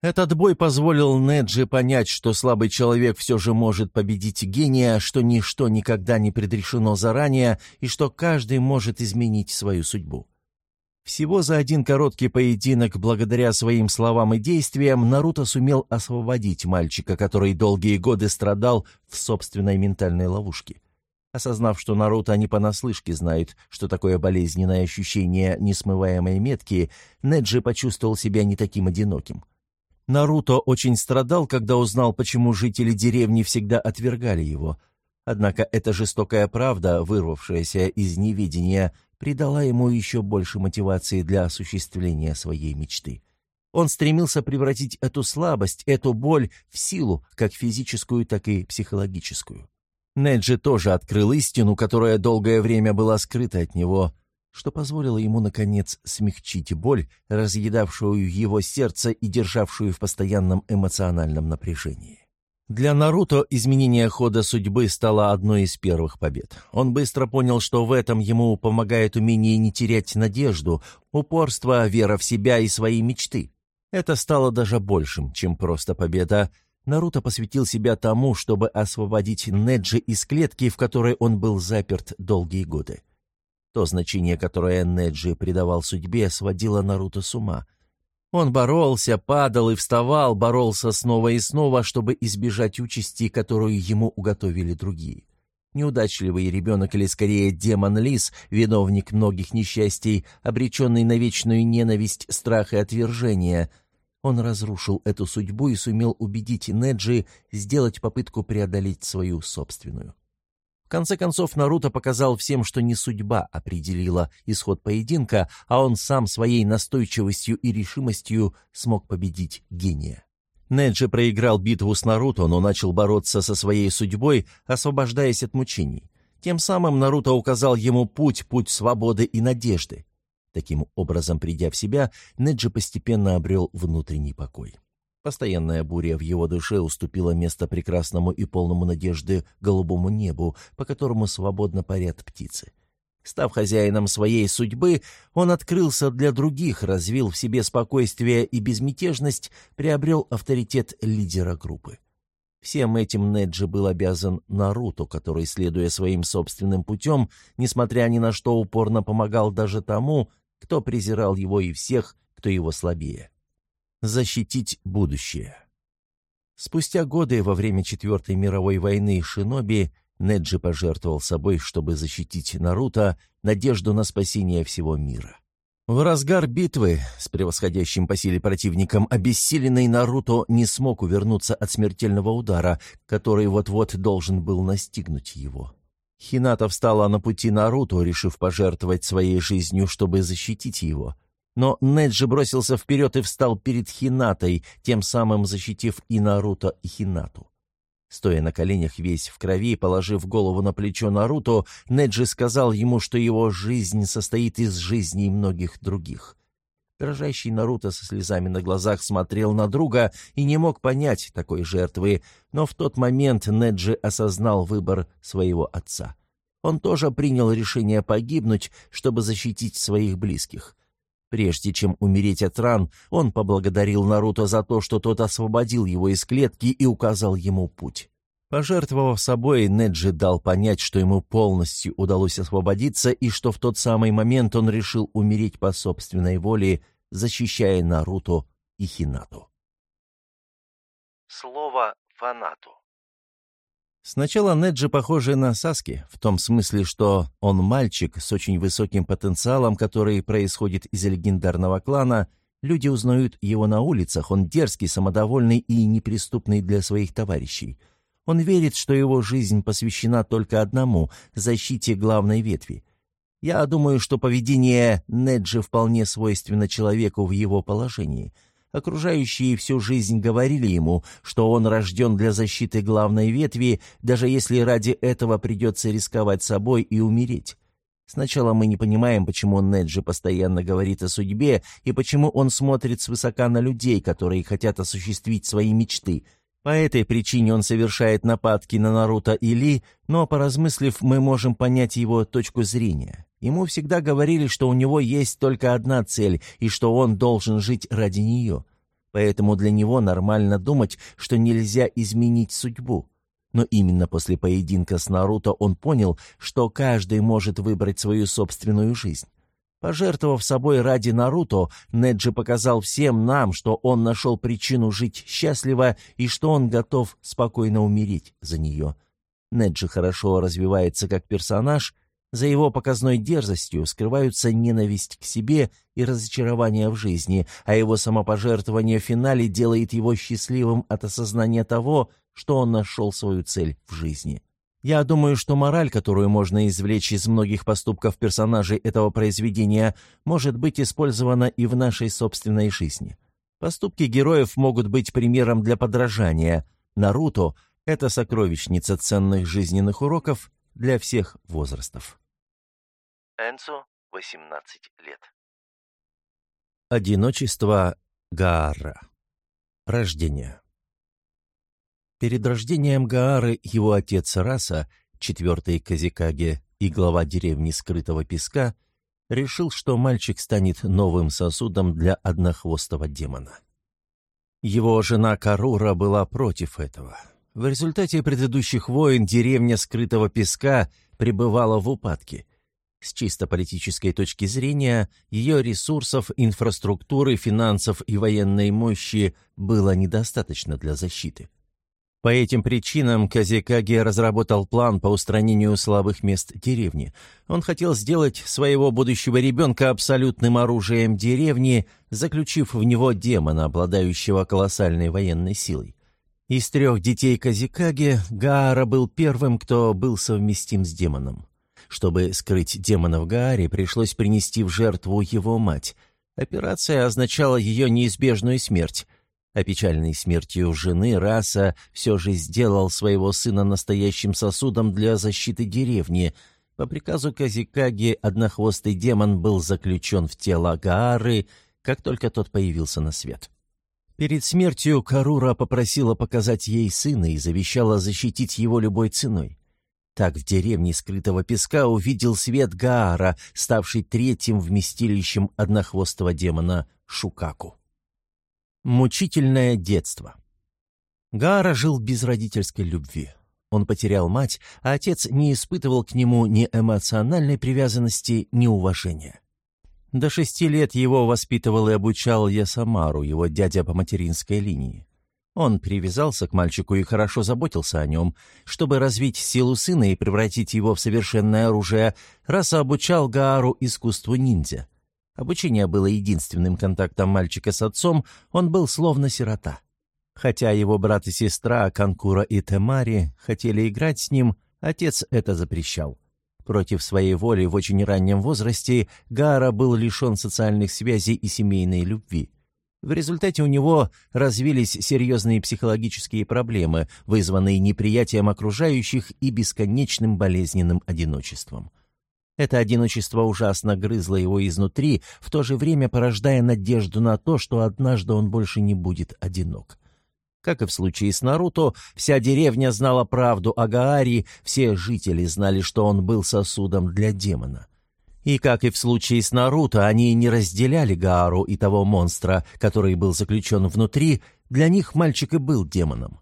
Этот бой позволил Неджи понять, что слабый человек все же может победить гения, что ничто никогда не предрешено заранее и что каждый может изменить свою судьбу. Всего за один короткий поединок, благодаря своим словам и действиям, Наруто сумел освободить мальчика, который долгие годы страдал в собственной ментальной ловушке. Осознав, что Наруто не понаслышке знает, что такое болезненное ощущение несмываемой метки, Неджи почувствовал себя не таким одиноким. Наруто очень страдал, когда узнал, почему жители деревни всегда отвергали его. Однако эта жестокая правда, вырвавшаяся из неведения, придала ему еще больше мотивации для осуществления своей мечты. Он стремился превратить эту слабость, эту боль в силу, как физическую, так и психологическую. Неджи тоже открыл истину, которая долгое время была скрыта от него, что позволило ему, наконец, смягчить боль, разъедавшую его сердце и державшую в постоянном эмоциональном напряжении. Для Наруто изменение хода судьбы стало одной из первых побед. Он быстро понял, что в этом ему помогает умение не терять надежду, упорство, вера в себя и свои мечты. Это стало даже большим, чем просто победа. Наруто посвятил себя тому, чтобы освободить Неджи из клетки, в которой он был заперт долгие годы. То значение, которое Неджи придавал судьбе, сводило Наруто с ума – он боролся, падал и вставал, боролся снова и снова, чтобы избежать участи, которую ему уготовили другие. Неудачливый ребенок или скорее демон-лис, виновник многих несчастий, обреченный на вечную ненависть, страх и отвержение. Он разрушил эту судьбу и сумел убедить Неджи сделать попытку преодолеть свою собственную. В конце концов, Наруто показал всем, что не судьба определила исход поединка, а он сам своей настойчивостью и решимостью смог победить гения. Неджи проиграл битву с Наруто, но начал бороться со своей судьбой, освобождаясь от мучений. Тем самым Наруто указал ему путь, путь свободы и надежды. Таким образом, придя в себя, Неджи постепенно обрел внутренний покой. Постоянная буря в его душе уступила место прекрасному и полному надежды голубому небу, по которому свободно парят птицы. Став хозяином своей судьбы, он открылся для других, развил в себе спокойствие и безмятежность, приобрел авторитет лидера группы. Всем этим Неджи был обязан Наруто, который, следуя своим собственным путем, несмотря ни на что упорно помогал даже тому, кто презирал его и всех, кто его слабее защитить будущее. Спустя годы во время Четвертой мировой войны Шиноби Неджи пожертвовал собой, чтобы защитить Наруто, надежду на спасение всего мира. В разгар битвы с превосходящим по силе противником обессиленный Наруто не смог увернуться от смертельного удара, который вот-вот должен был настигнуть его. Хината встала на пути Наруто, решив пожертвовать своей жизнью, чтобы защитить его – но Неджи бросился вперед и встал перед Хинатой, тем самым защитив и Наруто, и Хинату. Стоя на коленях весь в крови, положив голову на плечо Наруто, Неджи сказал ему, что его жизнь состоит из жизней многих других. Дрожащий Наруто со слезами на глазах смотрел на друга и не мог понять такой жертвы, но в тот момент Неджи осознал выбор своего отца. Он тоже принял решение погибнуть, чтобы защитить своих близких. Прежде чем умереть от ран, он поблагодарил Наруто за то, что тот освободил его из клетки и указал ему путь. Пожертвовав собой, Неджи дал понять, что ему полностью удалось освободиться и что в тот самый момент он решил умереть по собственной воле, защищая Наруто и Хинату. Слово «фанату» Сначала Неджи похожий на Саски, в том смысле, что он мальчик с очень высоким потенциалом, который происходит из легендарного клана. Люди узнают его на улицах, он дерзкий, самодовольный и неприступный для своих товарищей. Он верит, что его жизнь посвящена только одному – защите главной ветви. Я думаю, что поведение Неджи вполне свойственно человеку в его положении – Окружающие всю жизнь говорили ему, что он рожден для защиты главной ветви, даже если ради этого придется рисковать собой и умереть. Сначала мы не понимаем, почему Неджи постоянно говорит о судьбе и почему он смотрит свысока на людей, которые хотят осуществить свои мечты. По этой причине он совершает нападки на Наруто и Ли, но, поразмыслив, мы можем понять его точку зрения. Ему всегда говорили, что у него есть только одна цель и что он должен жить ради нее. Поэтому для него нормально думать, что нельзя изменить судьбу. Но именно после поединка с Наруто он понял, что каждый может выбрать свою собственную жизнь. Пожертвовав собой ради Наруто, Неджи показал всем нам, что он нашел причину жить счастливо и что он готов спокойно умереть за нее. Неджи хорошо развивается как персонаж — за его показной дерзостью скрываются ненависть к себе и разочарование в жизни, а его самопожертвование в финале делает его счастливым от осознания того, что он нашел свою цель в жизни. Я думаю, что мораль, которую можно извлечь из многих поступков персонажей этого произведения, может быть использована и в нашей собственной жизни. Поступки героев могут быть примером для подражания. Наруто — это сокровищница ценных жизненных уроков, для всех возрастов. Энцо, 18 лет. Одиночество Гаарра. Рождение. Перед рождением Гаары его отец Раса, четвертый Казикаге и глава деревни Скрытого Песка, решил, что мальчик станет новым сосудом для однохвостого демона. Его жена Карура была против этого. В результате предыдущих войн деревня Скрытого Песка пребывала в упадке. С чисто политической точки зрения, ее ресурсов, инфраструктуры, финансов и военной мощи было недостаточно для защиты. По этим причинам Казикаги разработал план по устранению слабых мест деревни. Он хотел сделать своего будущего ребенка абсолютным оружием деревни, заключив в него демона, обладающего колоссальной военной силой. Из трех детей Казикаги Гаара был первым, кто был совместим с демоном. Чтобы скрыть демона в Гааре, пришлось принести в жертву его мать. Операция означала ее неизбежную смерть. Опечальной смертью жены Раса все же сделал своего сына настоящим сосудом для защиты деревни. По приказу Казикаги однохвостый демон был заключен в тело Гаары, как только тот появился на свет. Перед смертью Карура попросила показать ей сына и завещала защитить его любой ценой. Так в деревне скрытого песка увидел свет Гаара, ставший третьим вместилищем однохвостого демона Шукаку. Мучительное детство. Гара жил без родительской любви. Он потерял мать, а отец не испытывал к нему ни эмоциональной привязанности, ни уважения. До шести лет его воспитывал и обучал Ясамару, его дядя по материнской линии. Он привязался к мальчику и хорошо заботился о нем. Чтобы развить силу сына и превратить его в совершенное оружие, Раса обучал Гаару искусству ниндзя — Обучение было единственным контактом мальчика с отцом, он был словно сирота. Хотя его брат и сестра, Канкура и Темари, хотели играть с ним, отец это запрещал. Против своей воли в очень раннем возрасте Гара был лишен социальных связей и семейной любви. В результате у него развились серьезные психологические проблемы, вызванные неприятием окружающих и бесконечным болезненным одиночеством. Это одиночество ужасно грызло его изнутри, в то же время порождая надежду на то, что однажды он больше не будет одинок. Как и в случае с Наруто, вся деревня знала правду о Гаари, все жители знали, что он был сосудом для демона. И как и в случае с Наруто, они не разделяли Гаару и того монстра, который был заключен внутри, для них мальчик и был демоном.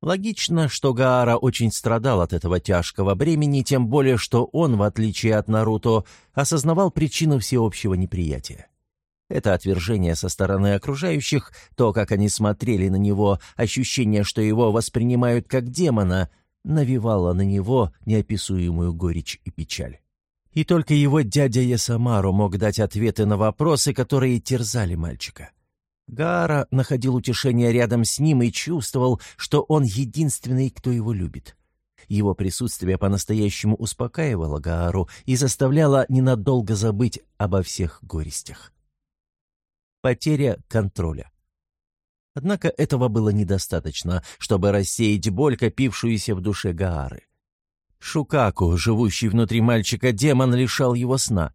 Логично, что Гаара очень страдал от этого тяжкого бремени, тем более, что он, в отличие от Наруто, осознавал причину всеобщего неприятия. Это отвержение со стороны окружающих, то, как они смотрели на него, ощущение, что его воспринимают как демона, навевало на него неописуемую горечь и печаль. И только его дядя Ясамару мог дать ответы на вопросы, которые терзали мальчика. Гара находил утешение рядом с ним и чувствовал, что он единственный, кто его любит. Его присутствие по-настоящему успокаивало Гаару и заставляло ненадолго забыть обо всех горестях. Потеря контроля. Однако этого было недостаточно, чтобы рассеять боль, копившуюся в душе Гаары. Шукаку, живущий внутри мальчика демон, лишал его сна.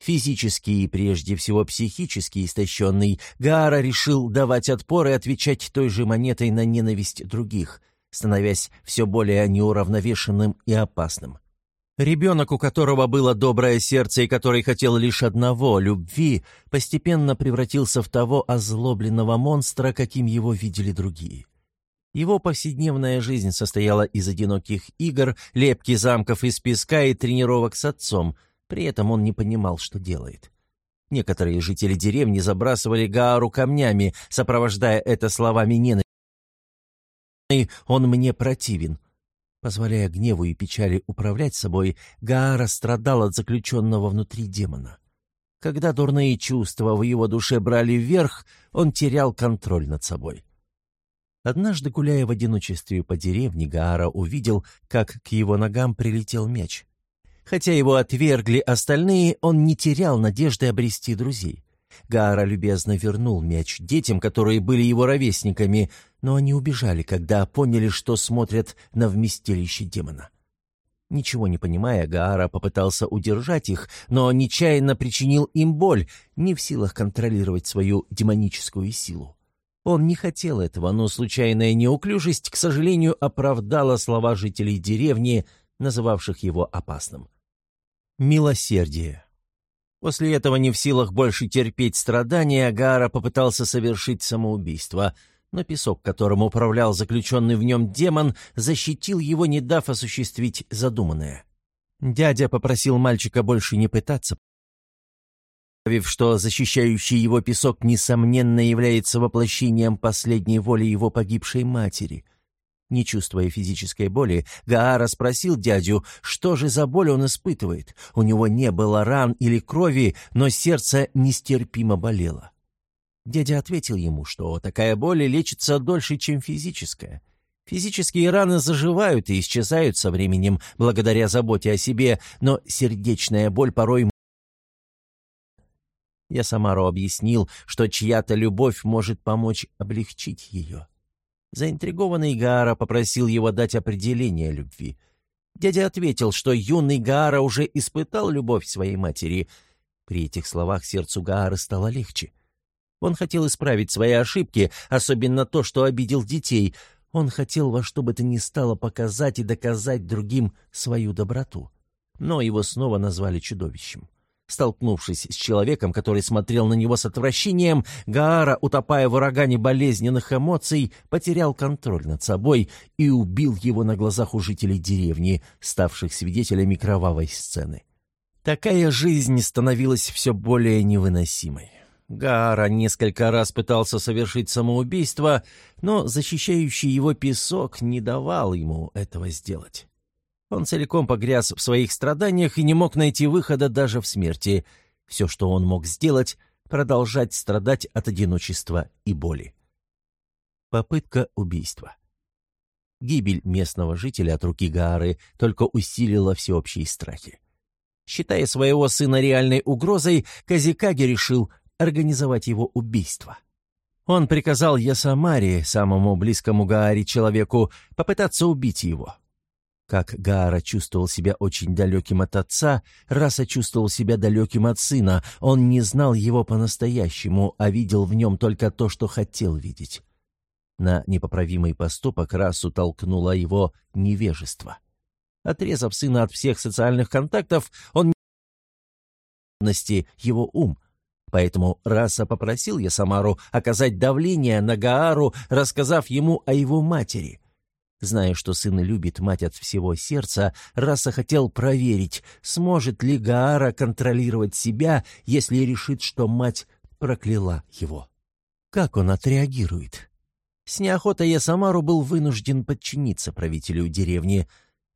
Физически и прежде всего психически истощенный, Гаара решил давать отпор и отвечать той же монетой на ненависть других, становясь все более неуравновешенным и опасным. Ребенок, у которого было доброе сердце и который хотел лишь одного — любви, постепенно превратился в того озлобленного монстра, каким его видели другие. Его повседневная жизнь состояла из одиноких игр, лепки замков из песка и тренировок с отцом — при этом он не понимал, что делает. Некоторые жители деревни забрасывали Гаару камнями, сопровождая это словами ненависти. «Он мне противен». Позволяя гневу и печали управлять собой, Гаара страдал от заключенного внутри демона. Когда дурные чувства в его душе брали вверх, он терял контроль над собой. Однажды, гуляя в одиночестве по деревне, Гаара увидел, как к его ногам прилетел мяч. Хотя его отвергли остальные, он не терял надежды обрести друзей. Гара любезно вернул мяч детям, которые были его ровесниками, но они убежали, когда поняли, что смотрят на вместилище демона. Ничего не понимая, Гаара попытался удержать их, но нечаянно причинил им боль, не в силах контролировать свою демоническую силу. Он не хотел этого, но случайная неуклюжесть, к сожалению, оправдала слова жителей деревни, называвших его опасным. Милосердие. После этого не в силах больше терпеть страдания, Гара попытался совершить самоубийство, но песок, которым управлял заключенный в нем демон, защитил его, не дав осуществить задуманное. Дядя попросил мальчика больше не пытаться, Представив, что защищающий его песок, несомненно, является воплощением последней воли его погибшей матери. Не чувствуя физической боли, Гаара спросил дядю, что же за боль он испытывает. У него не было ран или крови, но сердце нестерпимо болело. Дядя ответил ему, что такая боль лечится дольше, чем физическая. Физические раны заживают и исчезают со временем благодаря заботе о себе, но сердечная боль порой я Самару объяснил, что чья-то любовь может помочь облегчить ее. Заинтригованный Гаара попросил его дать определение любви. Дядя ответил, что юный Гаара уже испытал любовь своей матери. При этих словах сердцу Гаары стало легче. Он хотел исправить свои ошибки, особенно то, что обидел детей. Он хотел во что бы то ни стало показать и доказать другим свою доброту. Но его снова назвали чудовищем. Столкнувшись с человеком, который смотрел на него с отвращением, Гаара, утопая в урагане болезненных эмоций, потерял контроль над собой и убил его на глазах у жителей деревни, ставших свидетелями кровавой сцены. Такая жизнь становилась все более невыносимой. Гаара несколько раз пытался совершить самоубийство, но защищающий его песок не давал ему этого сделать. Он целиком погряз в своих страданиях и не мог найти выхода даже в смерти. Все, что он мог сделать, продолжать страдать от одиночества и боли. Попытка убийства. Гибель местного жителя от руки Гаары только усилила всеобщие страхи. Считая своего сына реальной угрозой, Казикаги решил организовать его убийство. Он приказал Ясамари, самому близкому Гааре человеку, попытаться убить его. Как Гаара чувствовал себя очень далеким от отца, Раса чувствовал себя далеким от сына. Он не знал его по-настоящему, а видел в нем только то, что хотел видеть. На непоправимый поступок Расу толкнуло его невежество. Отрезав сына от всех социальных контактов, он его ум. Поэтому Раса попросил Ясамару оказать давление на Гаару, рассказав ему о его матери. Зная, что сын любит мать от всего сердца, Раса хотел проверить, сможет ли Гаара контролировать себя, если решит, что мать прокляла его. Как он отреагирует? С неохотой Ясамару был вынужден подчиниться правителю деревни.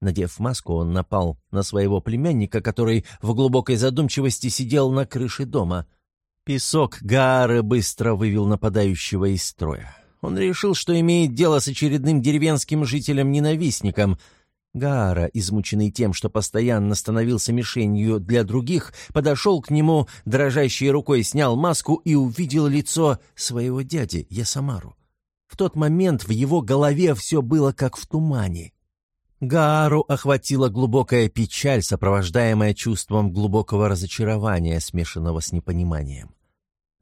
Надев маску, он напал на своего племянника, который в глубокой задумчивости сидел на крыше дома. Песок Гаары быстро вывел нападающего из строя. Он решил, что имеет дело с очередным деревенским жителем-ненавистником. Гара, измученный тем, что постоянно становился мишенью для других, подошел к нему, дрожащей рукой снял маску и увидел лицо своего дяди Ясамару. В тот момент в его голове все было как в тумане. Гаару охватила глубокая печаль, сопровождаемая чувством глубокого разочарования, смешанного с непониманием.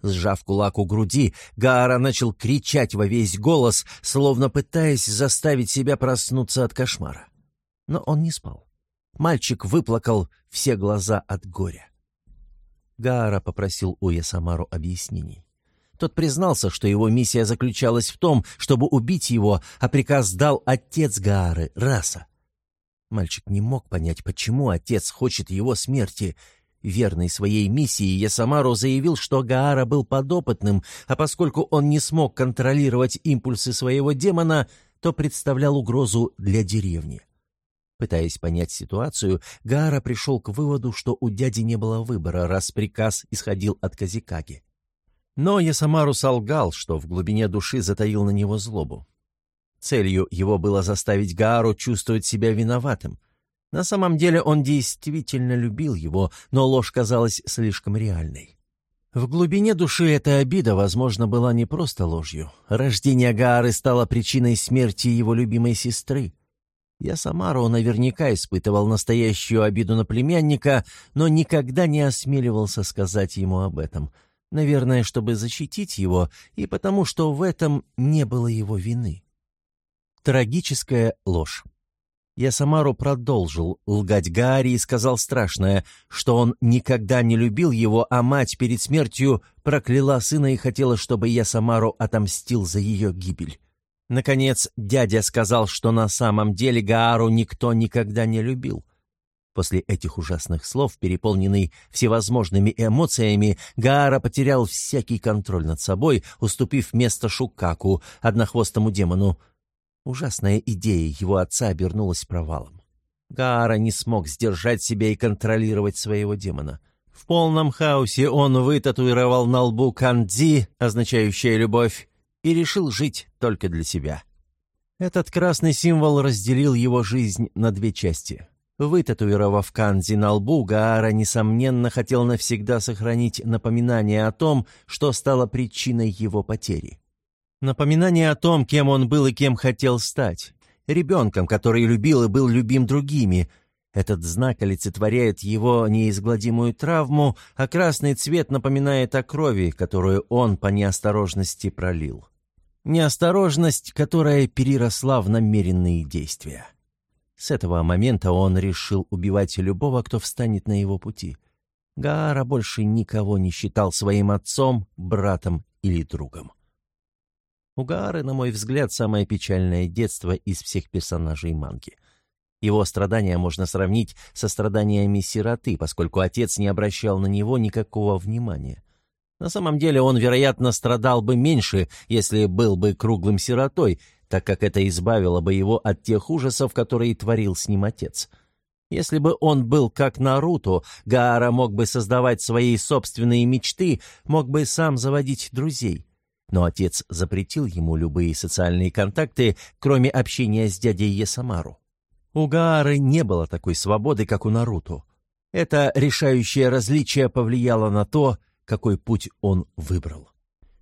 Сжав кулак у груди, Гаара начал кричать во весь голос, словно пытаясь заставить себя проснуться от кошмара. Но он не спал. Мальчик выплакал все глаза от горя. Гаара попросил у Ясамару объяснений. Тот признался, что его миссия заключалась в том, чтобы убить его, а приказ дал отец Гаары, Раса. Мальчик не мог понять, почему отец хочет его смерти, Верный своей миссии, Ясамару заявил, что Гаара был подопытным, а поскольку он не смог контролировать импульсы своего демона, то представлял угрозу для деревни. Пытаясь понять ситуацию, Гаара пришел к выводу, что у дяди не было выбора, раз приказ исходил от Казикаги. Но Ясамару солгал, что в глубине души затаил на него злобу. Целью его было заставить Гаару чувствовать себя виноватым — на самом деле он действительно любил его, но ложь казалась слишком реальной. В глубине души эта обида, возможно, была не просто ложью. Рождение Гаары стало причиной смерти его любимой сестры. Я Самару наверняка испытывал настоящую обиду на племянника, но никогда не осмеливался сказать ему об этом. Наверное, чтобы защитить его, и потому что в этом не было его вины. Трагическая ложь. Я Самару продолжил лгать Гарри и сказал страшное, что он никогда не любил его, а мать перед смертью прокляла сына и хотела, чтобы я Самару отомстил за ее гибель. Наконец, дядя сказал, что на самом деле Гаару никто никогда не любил. После этих ужасных слов, переполненный всевозможными эмоциями, Гаара потерял всякий контроль над собой, уступив место Шукаку, однохвостому демону. Ужасная идея его отца обернулась провалом. Гаара не смог сдержать себя и контролировать своего демона. В полном хаосе он вытатуировал на лбу кандзи, означающая «любовь», и решил жить только для себя. Этот красный символ разделил его жизнь на две части. Вытатуировав канзи на лбу, Гаара, несомненно, хотел навсегда сохранить напоминание о том, что стало причиной его потери. Напоминание о том, кем он был и кем хотел стать. Ребенком, который любил и был любим другими. Этот знак олицетворяет его неизгладимую травму, а красный цвет напоминает о крови, которую он по неосторожности пролил. Неосторожность, которая переросла в намеренные действия. С этого момента он решил убивать любого, кто встанет на его пути. Гаара больше никого не считал своим отцом, братом или другом. У Гаары, на мой взгляд, самое печальное детство из всех персонажей манги. Его страдания можно сравнить со страданиями сироты, поскольку отец не обращал на него никакого внимания. На самом деле он, вероятно, страдал бы меньше, если был бы круглым сиротой, так как это избавило бы его от тех ужасов, которые творил с ним отец. Если бы он был как Наруто, Гаара мог бы создавать свои собственные мечты, мог бы сам заводить друзей. Но отец запретил ему любые социальные контакты, кроме общения с дядей Ясамару. У Гаары не было такой свободы, как у Наруто. Это решающее различие повлияло на то, какой путь он выбрал.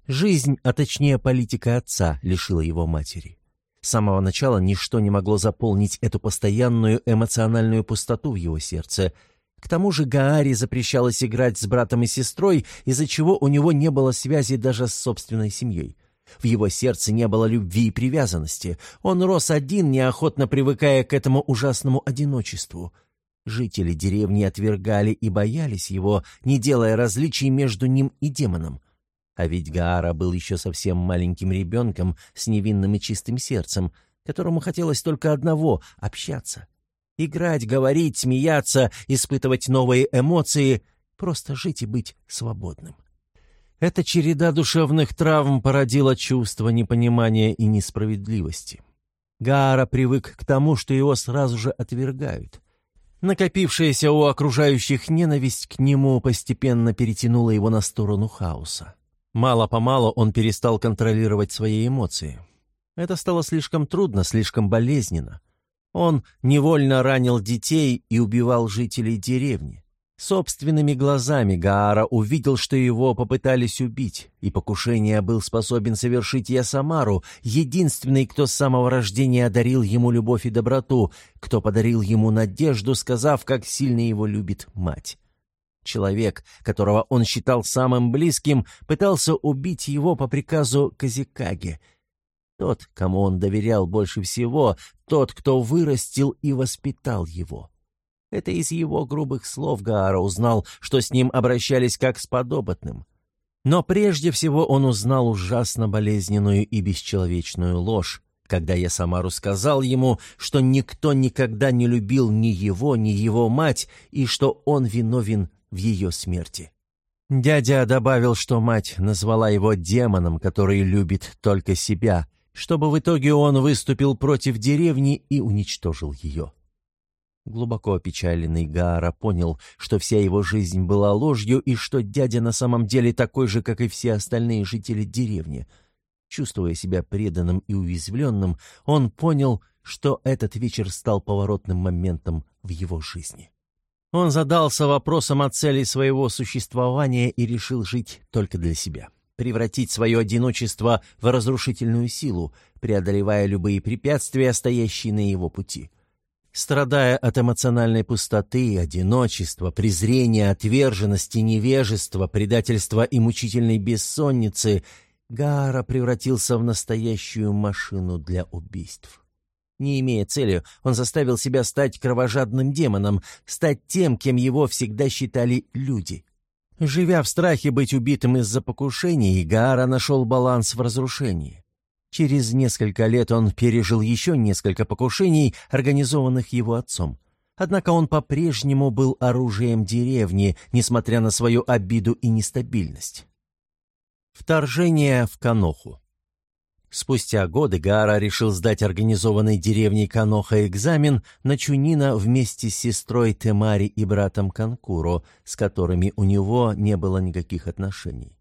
Жизнь, а точнее политика отца, лишила его матери. С самого начала ничто не могло заполнить эту постоянную эмоциональную пустоту в его сердце. К тому же Гаари запрещалось играть с братом и сестрой, из-за чего у него не было связи даже с собственной семьей. В его сердце не было любви и привязанности. Он рос один, неохотно привыкая к этому ужасному одиночеству. Жители деревни отвергали и боялись его, не делая различий между ним и демоном. А ведь Гаара был еще совсем маленьким ребенком с невинным и чистым сердцем, которому хотелось только одного — общаться. Играть, говорить, смеяться, испытывать новые эмоции, просто жить и быть свободным. Эта череда душевных травм породила чувство непонимания и несправедливости. Гаара привык к тому, что его сразу же отвергают. Накопившаяся у окружающих ненависть к нему постепенно перетянула его на сторону хаоса. Мало-помалу он перестал контролировать свои эмоции. Это стало слишком трудно, слишком болезненно. Он невольно ранил детей и убивал жителей деревни. Собственными глазами Гаара увидел, что его попытались убить, и покушение был способен совершить Ясамару, единственный, кто с самого рождения одарил ему любовь и доброту, кто подарил ему надежду, сказав, как сильно его любит мать. Человек, которого он считал самым близким, пытался убить его по приказу Казикаги. Тот, кому он доверял больше всего, тот, кто вырастил и воспитал его. Это из его грубых слов Гаара узнал, что с ним обращались как с подопытным. Но прежде всего он узнал ужасно болезненную и бесчеловечную ложь, когда я Самару сказал ему, что никто никогда не любил ни его, ни его мать, и что он виновен в ее смерти. Дядя добавил, что мать назвала его демоном, который любит только себя, чтобы в итоге он выступил против деревни и уничтожил ее. Глубоко опечаленный Гаара понял, что вся его жизнь была ложью и что дядя на самом деле такой же, как и все остальные жители деревни. Чувствуя себя преданным и уязвленным, он понял, что этот вечер стал поворотным моментом в его жизни. Он задался вопросом о цели своего существования и решил жить только для себя. Превратить свое одиночество в разрушительную силу, преодолевая любые препятствия, стоящие на его пути. Страдая от эмоциональной пустоты, одиночества, презрения, отверженности, невежества, предательства и мучительной бессонницы, Гаара превратился в настоящую машину для убийств. Не имея цели, он заставил себя стать кровожадным демоном, стать тем, кем его всегда считали люди. Живя в страхе быть убитым из-за покушений, Гаара нашел баланс в разрушении. Через несколько лет он пережил еще несколько покушений, организованных его отцом. Однако он по-прежнему был оружием деревни, несмотря на свою обиду и нестабильность. Вторжение в Каноху Спустя годы Гаара решил сдать организованной деревней Каноха экзамен на Чунина вместе с сестрой Темари и братом Канкуро, с которыми у него не было никаких отношений.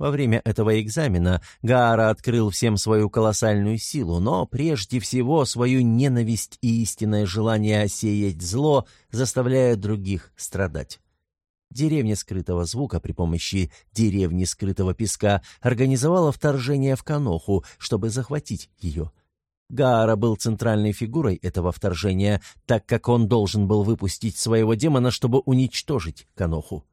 Во время этого экзамена Гаара открыл всем свою колоссальную силу, но прежде всего свою ненависть и истинное желание сеять зло, заставляя других страдать. Деревня скрытого звука при помощи деревни скрытого песка организовала вторжение в Каноху, чтобы захватить ее. Гаара был центральной фигурой этого вторжения, так как он должен был выпустить своего демона, чтобы уничтожить Каноху.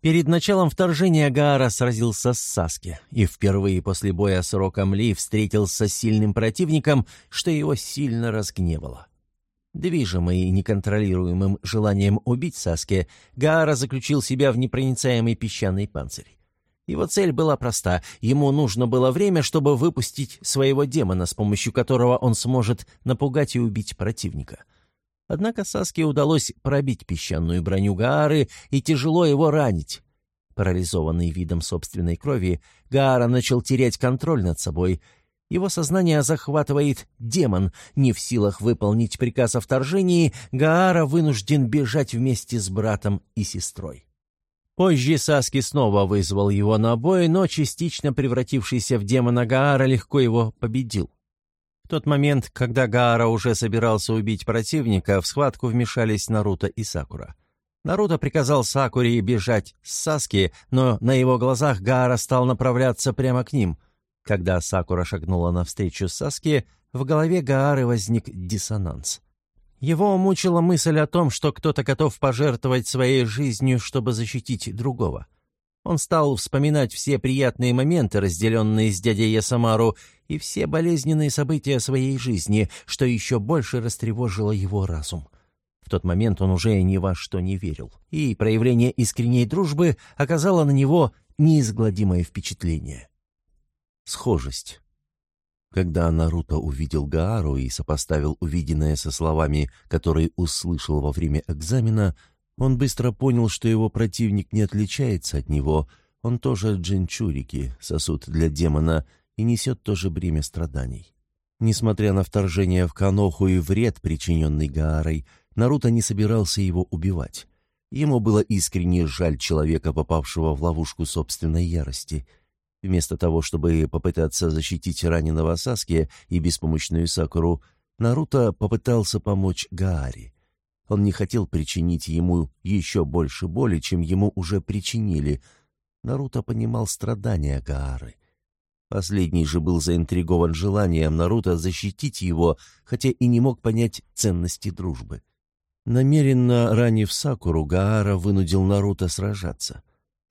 Перед началом вторжения Гаара сразился с Саски, и впервые после боя с Роком Ли встретился с сильным противником, что его сильно разгневало. Движимый неконтролируемым желанием убить Саски, Гаара заключил себя в непроницаемый песчаный панцирь. Его цель была проста. Ему нужно было время, чтобы выпустить своего демона, с помощью которого он сможет напугать и убить противника. Однако Саске удалось пробить песчаную броню Гаары и тяжело его ранить. Парализованный видом собственной крови, Гаара начал терять контроль над собой. Его сознание захватывает демон. Не в силах выполнить приказ о вторжении, Гаара вынужден бежать вместе с братом и сестрой. Позже Саски снова вызвал его на бой, но частично превратившийся в демона Гаара легко его победил. В тот момент, когда Гаара уже собирался убить противника, в схватку вмешались Наруто и Сакура. Наруто приказал Сакуре бежать с Саски, но на его глазах Гаара стал направляться прямо к ним. Когда Сакура шагнула навстречу Саске, в голове Гаары возник диссонанс. Его мучила мысль о том, что кто-то готов пожертвовать своей жизнью, чтобы защитить другого. Он стал вспоминать все приятные моменты, разделенные с дядей Ясамару, и все болезненные события своей жизни, что еще больше растревожило его разум. В тот момент он уже ни во что не верил, и проявление искренней дружбы оказало на него неизгладимое впечатление. Схожесть. Когда Наруто увидел Гаару и сопоставил увиденное со словами, которые услышал во время экзамена, он быстро понял, что его противник не отличается от него, он тоже джинчурики, сосуд для демона, и несет тоже бремя страданий. Несмотря на вторжение в Каноху и вред, причиненный Гаарой, Наруто не собирался его убивать. Ему было искренне жаль человека, попавшего в ловушку собственной ярости. Вместо того, чтобы попытаться защитить раненого Саски и беспомощную Сакуру, Наруто попытался помочь Гааре. Он не хотел причинить ему еще больше боли, чем ему уже причинили. Наруто понимал страдания Гаары. Последний же был заинтригован желанием Наруто защитить его, хотя и не мог понять ценности дружбы. Намеренно ранив Сакуру, Гаара вынудил Наруто сражаться.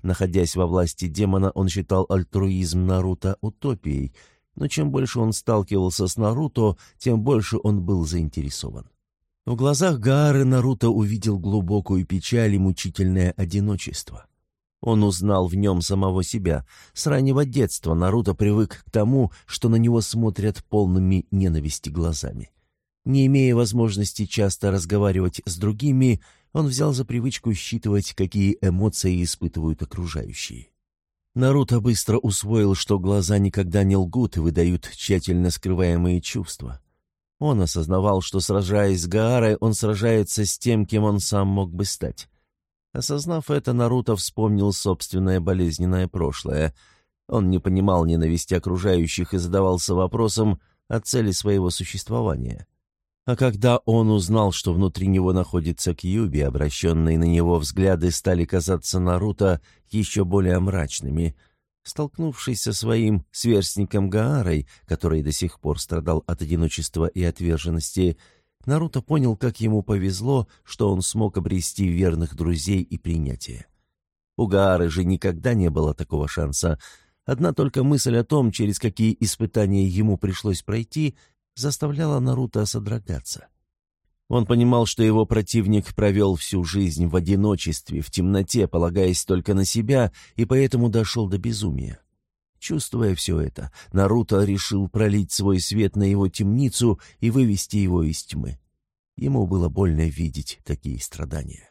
Находясь во власти демона, он считал альтруизм Наруто утопией, но чем больше он сталкивался с Наруто, тем больше он был заинтересован. В глазах Гаары Наруто увидел глубокую печаль и мучительное одиночество. Он узнал в нем самого себя. С раннего детства Наруто привык к тому, что на него смотрят полными ненависти глазами. Не имея возможности часто разговаривать с другими, он взял за привычку считывать, какие эмоции испытывают окружающие. Наруто быстро усвоил, что глаза никогда не лгут и выдают тщательно скрываемые чувства. Он осознавал, что, сражаясь с Гаарой, он сражается с тем, кем он сам мог бы стать. Осознав это, Наруто вспомнил собственное болезненное прошлое. Он не понимал ненависти окружающих и задавался вопросом о цели своего существования. А когда он узнал, что внутри него находится Кьюби, обращенные на него взгляды стали казаться Наруто еще более мрачными — Столкнувшись со своим сверстником Гаарой, который до сих пор страдал от одиночества и отверженности, Наруто понял, как ему повезло, что он смог обрести верных друзей и принятие. У Гаары же никогда не было такого шанса. Одна только мысль о том, через какие испытания ему пришлось пройти, заставляла Наруто содрогаться. Он понимал, что его противник провел всю жизнь в одиночестве, в темноте, полагаясь только на себя, и поэтому дошел до безумия. Чувствуя все это, Наруто решил пролить свой свет на его темницу и вывести его из тьмы. Ему было больно видеть такие страдания.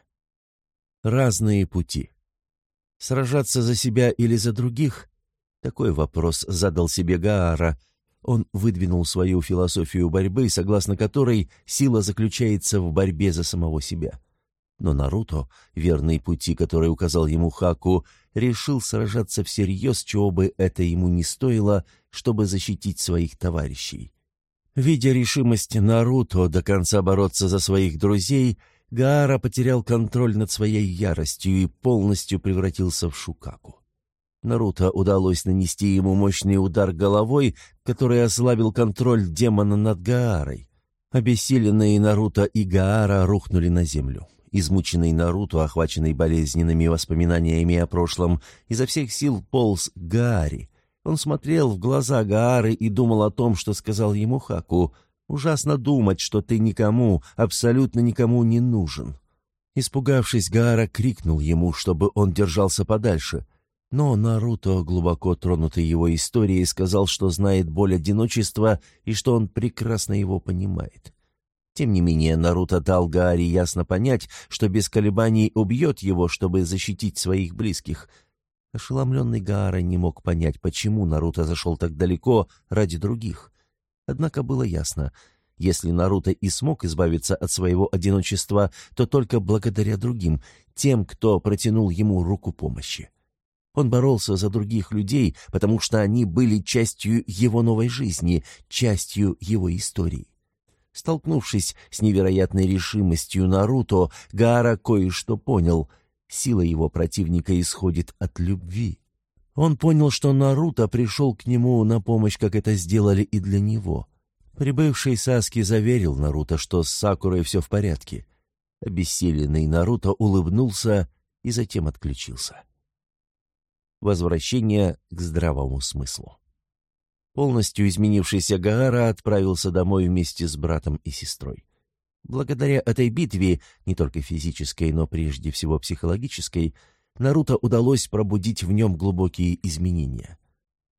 Разные пути. Сражаться за себя или за других? Такой вопрос задал себе Гаара — он выдвинул свою философию борьбы, согласно которой сила заключается в борьбе за самого себя. Но Наруто, верный пути, который указал ему Хаку, решил сражаться всерьез, чего бы это ему не стоило, чтобы защитить своих товарищей. Видя решимость Наруто до конца бороться за своих друзей, Гаара потерял контроль над своей яростью и полностью превратился в Шукаку. Наруто удалось нанести ему мощный удар головой, который ослабил контроль демона над Гаарой. Обессиленные Наруто и Гаара рухнули на землю. Измученный Наруто, охваченный болезненными воспоминаниями о прошлом, изо всех сил полз к Гааре. Он смотрел в глаза Гаары и думал о том, что сказал ему Хаку. «Ужасно думать, что ты никому, абсолютно никому не нужен». Испугавшись, Гаара крикнул ему, чтобы он держался подальше. Но Наруто, глубоко тронутый его историей, сказал, что знает боль одиночества и что он прекрасно его понимает. Тем не менее, Наруто дал Гаари ясно понять, что без колебаний убьет его, чтобы защитить своих близких. Ошеломленный Гаара не мог понять, почему Наруто зашел так далеко ради других. Однако было ясно, если Наруто и смог избавиться от своего одиночества, то только благодаря другим, тем, кто протянул ему руку помощи. Он боролся за других людей, потому что они были частью его новой жизни, частью его истории. Столкнувшись с невероятной решимостью Наруто, Гаара кое-что понял. Сила его противника исходит от любви. Он понял, что Наруто пришел к нему на помощь, как это сделали и для него. Прибывший Саски заверил Наруто, что с Сакурой все в порядке. Обессиленный Наруто улыбнулся и затем отключился возвращение к здравому смыслу. Полностью изменившийся Гаара отправился домой вместе с братом и сестрой. Благодаря этой битве, не только физической, но прежде всего психологической, Наруто удалось пробудить в нем глубокие изменения.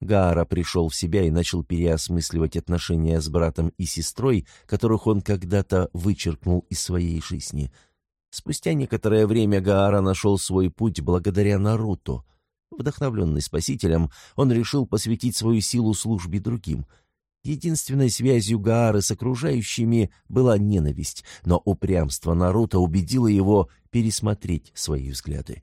Гаара пришел в себя и начал переосмысливать отношения с братом и сестрой, которых он когда-то вычеркнул из своей жизни. Спустя некоторое время Гаара нашел свой путь благодаря Наруто — Вдохновленный спасителем, он решил посвятить свою силу службе другим. Единственной связью Гаары с окружающими была ненависть, но упрямство Наруто убедило его пересмотреть свои взгляды.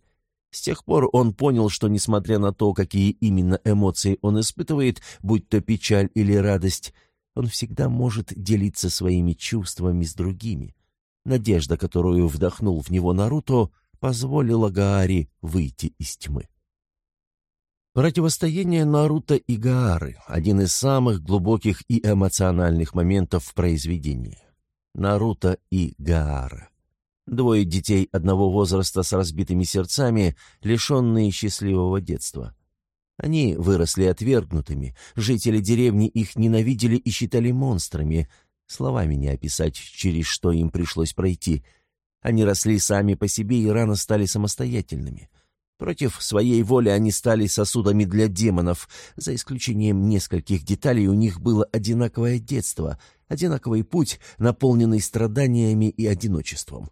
С тех пор он понял, что, несмотря на то, какие именно эмоции он испытывает, будь то печаль или радость, он всегда может делиться своими чувствами с другими. Надежда, которую вдохнул в него Наруто, позволила Гааре выйти из тьмы. Противостояние Наруто и Гаары – один из самых глубоких и эмоциональных моментов в произведении. Наруто и Гаара. Двое детей одного возраста с разбитыми сердцами, лишенные счастливого детства. Они выросли отвергнутыми, жители деревни их ненавидели и считали монстрами. Словами не описать, через что им пришлось пройти. Они росли сами по себе и рано стали самостоятельными – Против своей воли они стали сосудами для демонов. За исключением нескольких деталей у них было одинаковое детство, одинаковый путь, наполненный страданиями и одиночеством.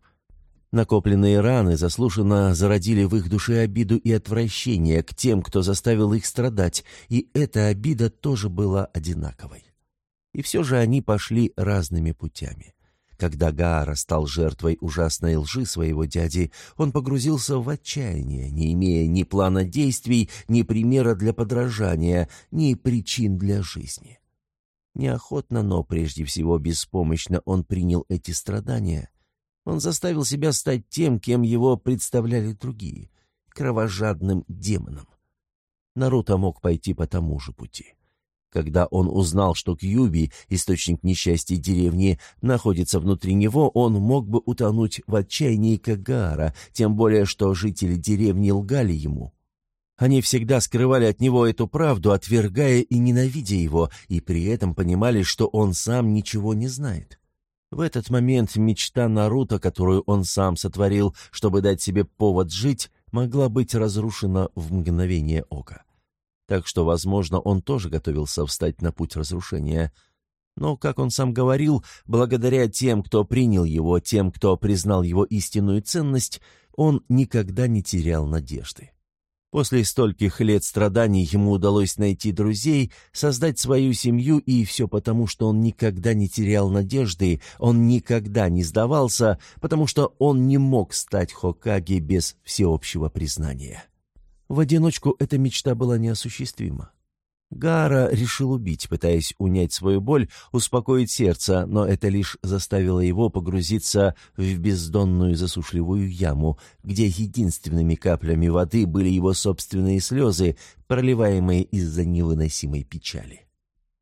Накопленные раны заслуженно зародили в их душе обиду и отвращение к тем, кто заставил их страдать, и эта обида тоже была одинаковой. И все же они пошли разными путями. Когда Гаара стал жертвой ужасной лжи своего дяди, он погрузился в отчаяние, не имея ни плана действий, ни примера для подражания, ни причин для жизни. Неохотно, но прежде всего беспомощно он принял эти страдания. Он заставил себя стать тем, кем его представляли другие — кровожадным демоном. Наруто мог пойти по тому же пути. Когда он узнал, что Кьюби, источник несчастья деревни, находится внутри него, он мог бы утонуть в отчаянии Кагара, тем более, что жители деревни лгали ему. Они всегда скрывали от него эту правду, отвергая и ненавидя его, и при этом понимали, что он сам ничего не знает. В этот момент мечта Наруто, которую он сам сотворил, чтобы дать себе повод жить, могла быть разрушена в мгновение ока. Так что, возможно, он тоже готовился встать на путь разрушения. Но, как он сам говорил, благодаря тем, кто принял его, тем, кто признал его истинную ценность, он никогда не терял надежды. После стольких лет страданий ему удалось найти друзей, создать свою семью, и все потому, что он никогда не терял надежды, он никогда не сдавался, потому что он не мог стать Хокаге без всеобщего признания. В одиночку эта мечта была неосуществима. Гара решил убить, пытаясь унять свою боль, успокоить сердце, но это лишь заставило его погрузиться в бездонную засушливую яму, где единственными каплями воды были его собственные слезы, проливаемые из-за невыносимой печали.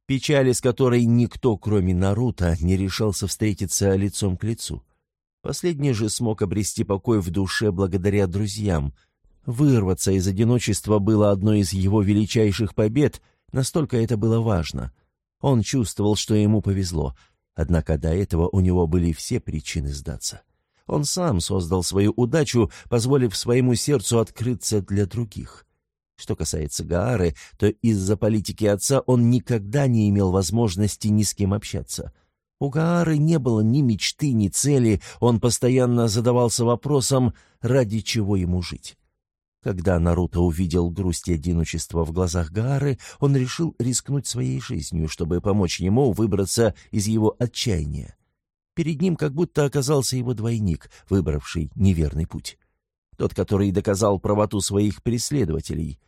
Печали, с которой никто, кроме Наруто, не решался встретиться лицом к лицу. Последний же смог обрести покой в душе благодаря друзьям. Вырваться из одиночества было одной из его величайших побед — Настолько это было важно. Он чувствовал, что ему повезло, однако до этого у него были все причины сдаться. Он сам создал свою удачу, позволив своему сердцу открыться для других. Что касается Гаары, то из-за политики отца он никогда не имел возможности ни с кем общаться. У Гаары не было ни мечты, ни цели, он постоянно задавался вопросом, ради чего ему жить. Когда Наруто увидел грусть и одиночество в глазах Гаары, он решил рискнуть своей жизнью, чтобы помочь ему выбраться из его отчаяния. Перед ним как будто оказался его двойник, выбравший неверный путь. Тот, который доказал правоту своих преследователей.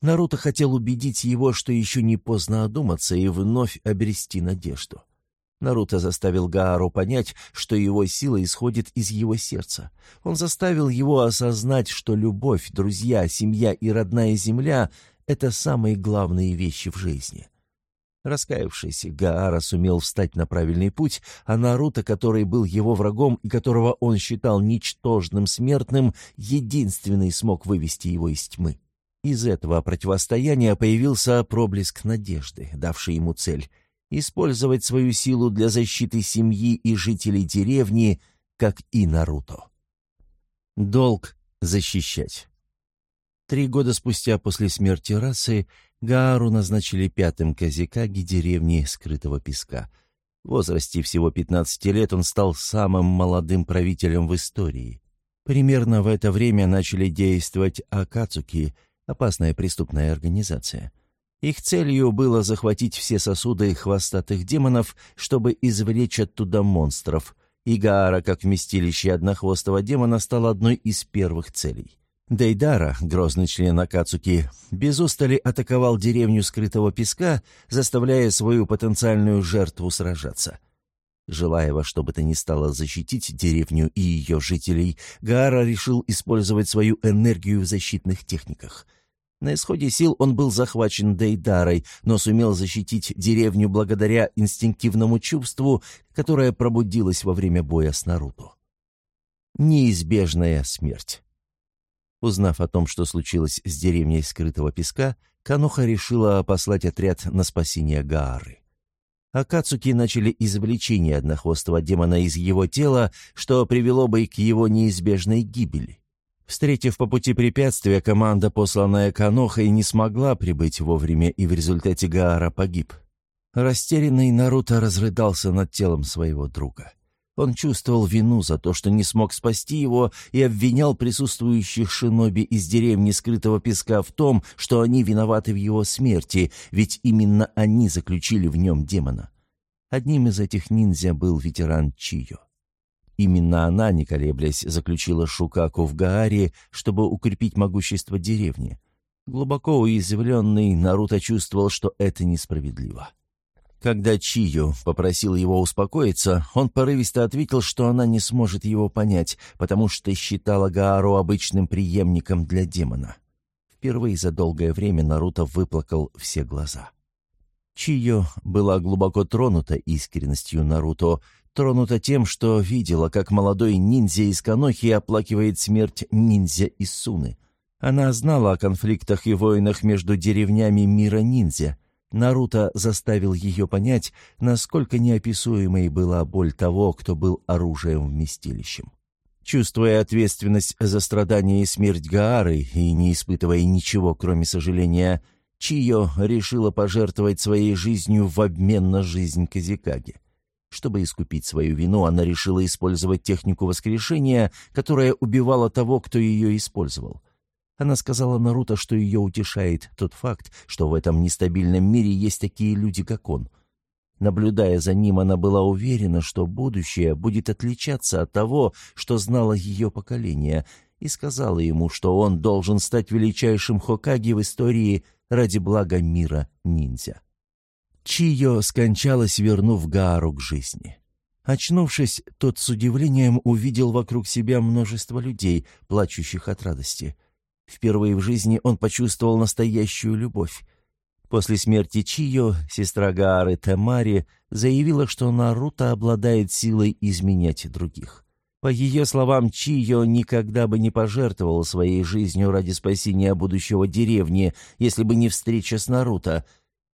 Наруто хотел убедить его, что еще не поздно одуматься и вновь обрести надежду. — Наруто заставил Гаару понять, что его сила исходит из его сердца. Он заставил его осознать, что любовь, друзья, семья и родная земля — это самые главные вещи в жизни. Раскаявшись, Гаара сумел встать на правильный путь, а Наруто, который был его врагом и которого он считал ничтожным смертным, единственный смог вывести его из тьмы. Из этого противостояния появился проблеск надежды, давший ему цель — использовать свою силу для защиты семьи и жителей деревни, как и Наруто. Долг защищать. Три года спустя после смерти расы Гаару назначили пятым казикаги деревни Скрытого Песка. В возрасте всего 15 лет он стал самым молодым правителем в истории. Примерно в это время начали действовать Акацуки, опасная преступная организация – их целью было захватить все сосуды хвостатых демонов, чтобы извлечь оттуда монстров. И Гаара, как вместилище однохвостого демона, стал одной из первых целей. Дейдара, грозный член Акацуки, без устали атаковал деревню скрытого песка, заставляя свою потенциальную жертву сражаться. Желая во что бы то ни стало защитить деревню и ее жителей, Гаара решил использовать свою энергию в защитных техниках — на исходе сил он был захвачен Дейдарой, но сумел защитить деревню благодаря инстинктивному чувству, которое пробудилось во время боя с Наруто. Неизбежная смерть. Узнав о том, что случилось с деревней скрытого песка, Каноха решила послать отряд на спасение Гаары. Акацуки начали извлечение однохвостого демона из его тела, что привело бы к его неизбежной гибели. Встретив по пути препятствия, команда, посланная Канохой, не смогла прибыть вовремя, и в результате Гаара погиб. Растерянный Наруто разрыдался над телом своего друга. Он чувствовал вину за то, что не смог спасти его, и обвинял присутствующих шиноби из деревни скрытого песка в том, что они виноваты в его смерти, ведь именно они заключили в нем демона. Одним из этих ниндзя был ветеран Чио. Именно она, не колеблясь, заключила Шукаку в Гааре, чтобы укрепить могущество деревни. Глубоко уязвленный, Наруто чувствовал, что это несправедливо. Когда Чию попросил его успокоиться, он порывисто ответил, что она не сможет его понять, потому что считала Гаару обычным преемником для демона. Впервые за долгое время Наруто выплакал все глаза. Чио была глубоко тронута искренностью Наруто, тронута тем, что видела, как молодой ниндзя из Канохи оплакивает смерть ниндзя из Суны. Она знала о конфликтах и войнах между деревнями мира ниндзя. Наруто заставил ее понять, насколько неописуемой была боль того, кто был оружием-вместилищем. Чувствуя ответственность за страдания и смерть Гаары и не испытывая ничего, кроме сожаления, Чио решила пожертвовать своей жизнью в обмен на жизнь Казикаги. Чтобы искупить свою вину, она решила использовать технику воскрешения, которая убивала того, кто ее использовал. Она сказала Наруто, что ее утешает тот факт, что в этом нестабильном мире есть такие люди, как он. Наблюдая за ним, она была уверена, что будущее будет отличаться от того, что знало ее поколение, и сказала ему, что он должен стать величайшим Хокаги в истории ради блага мира ниндзя. Чио скончалась, вернув Гаару к жизни. Очнувшись, тот с удивлением увидел вокруг себя множество людей, плачущих от радости. Впервые в жизни он почувствовал настоящую любовь. После смерти Чио сестра Гаары Тамари заявила, что Наруто обладает силой изменять других. По ее словам, Чио никогда бы не пожертвовал своей жизнью ради спасения будущего деревни, если бы не встреча с Наруто.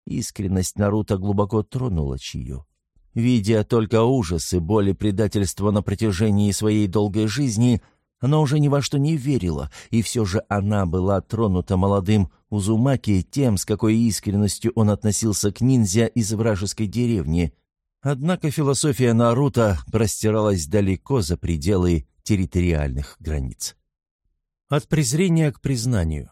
Искренность Наруто глубоко тронула Чио. Видя только ужас и боль и предательство на протяжении своей долгой жизни, она уже ни во что не верила, и все же она была тронута молодым Узумаки тем, с какой искренностью он относился к ниндзя из вражеской деревни — Однако философия Наруто простиралась далеко за пределы территориальных границ. От презрения к признанию.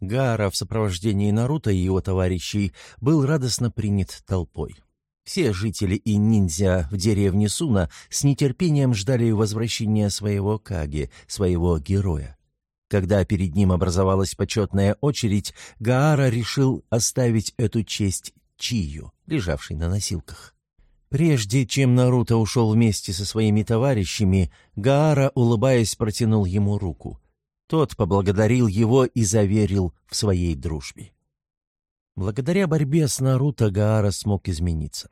Гара в сопровождении Наруто и его товарищей был радостно принят толпой. Все жители и ниндзя в деревне Суна с нетерпением ждали возвращения своего Каги, своего героя. Когда перед ним образовалась почетная очередь, Гаара решил оставить эту честь Чию, лежавшей на носилках. Прежде чем Наруто ушел вместе со своими товарищами, Гаара, улыбаясь, протянул ему руку. Тот поблагодарил его и заверил в своей дружбе. Благодаря борьбе с Наруто Гаара смог измениться.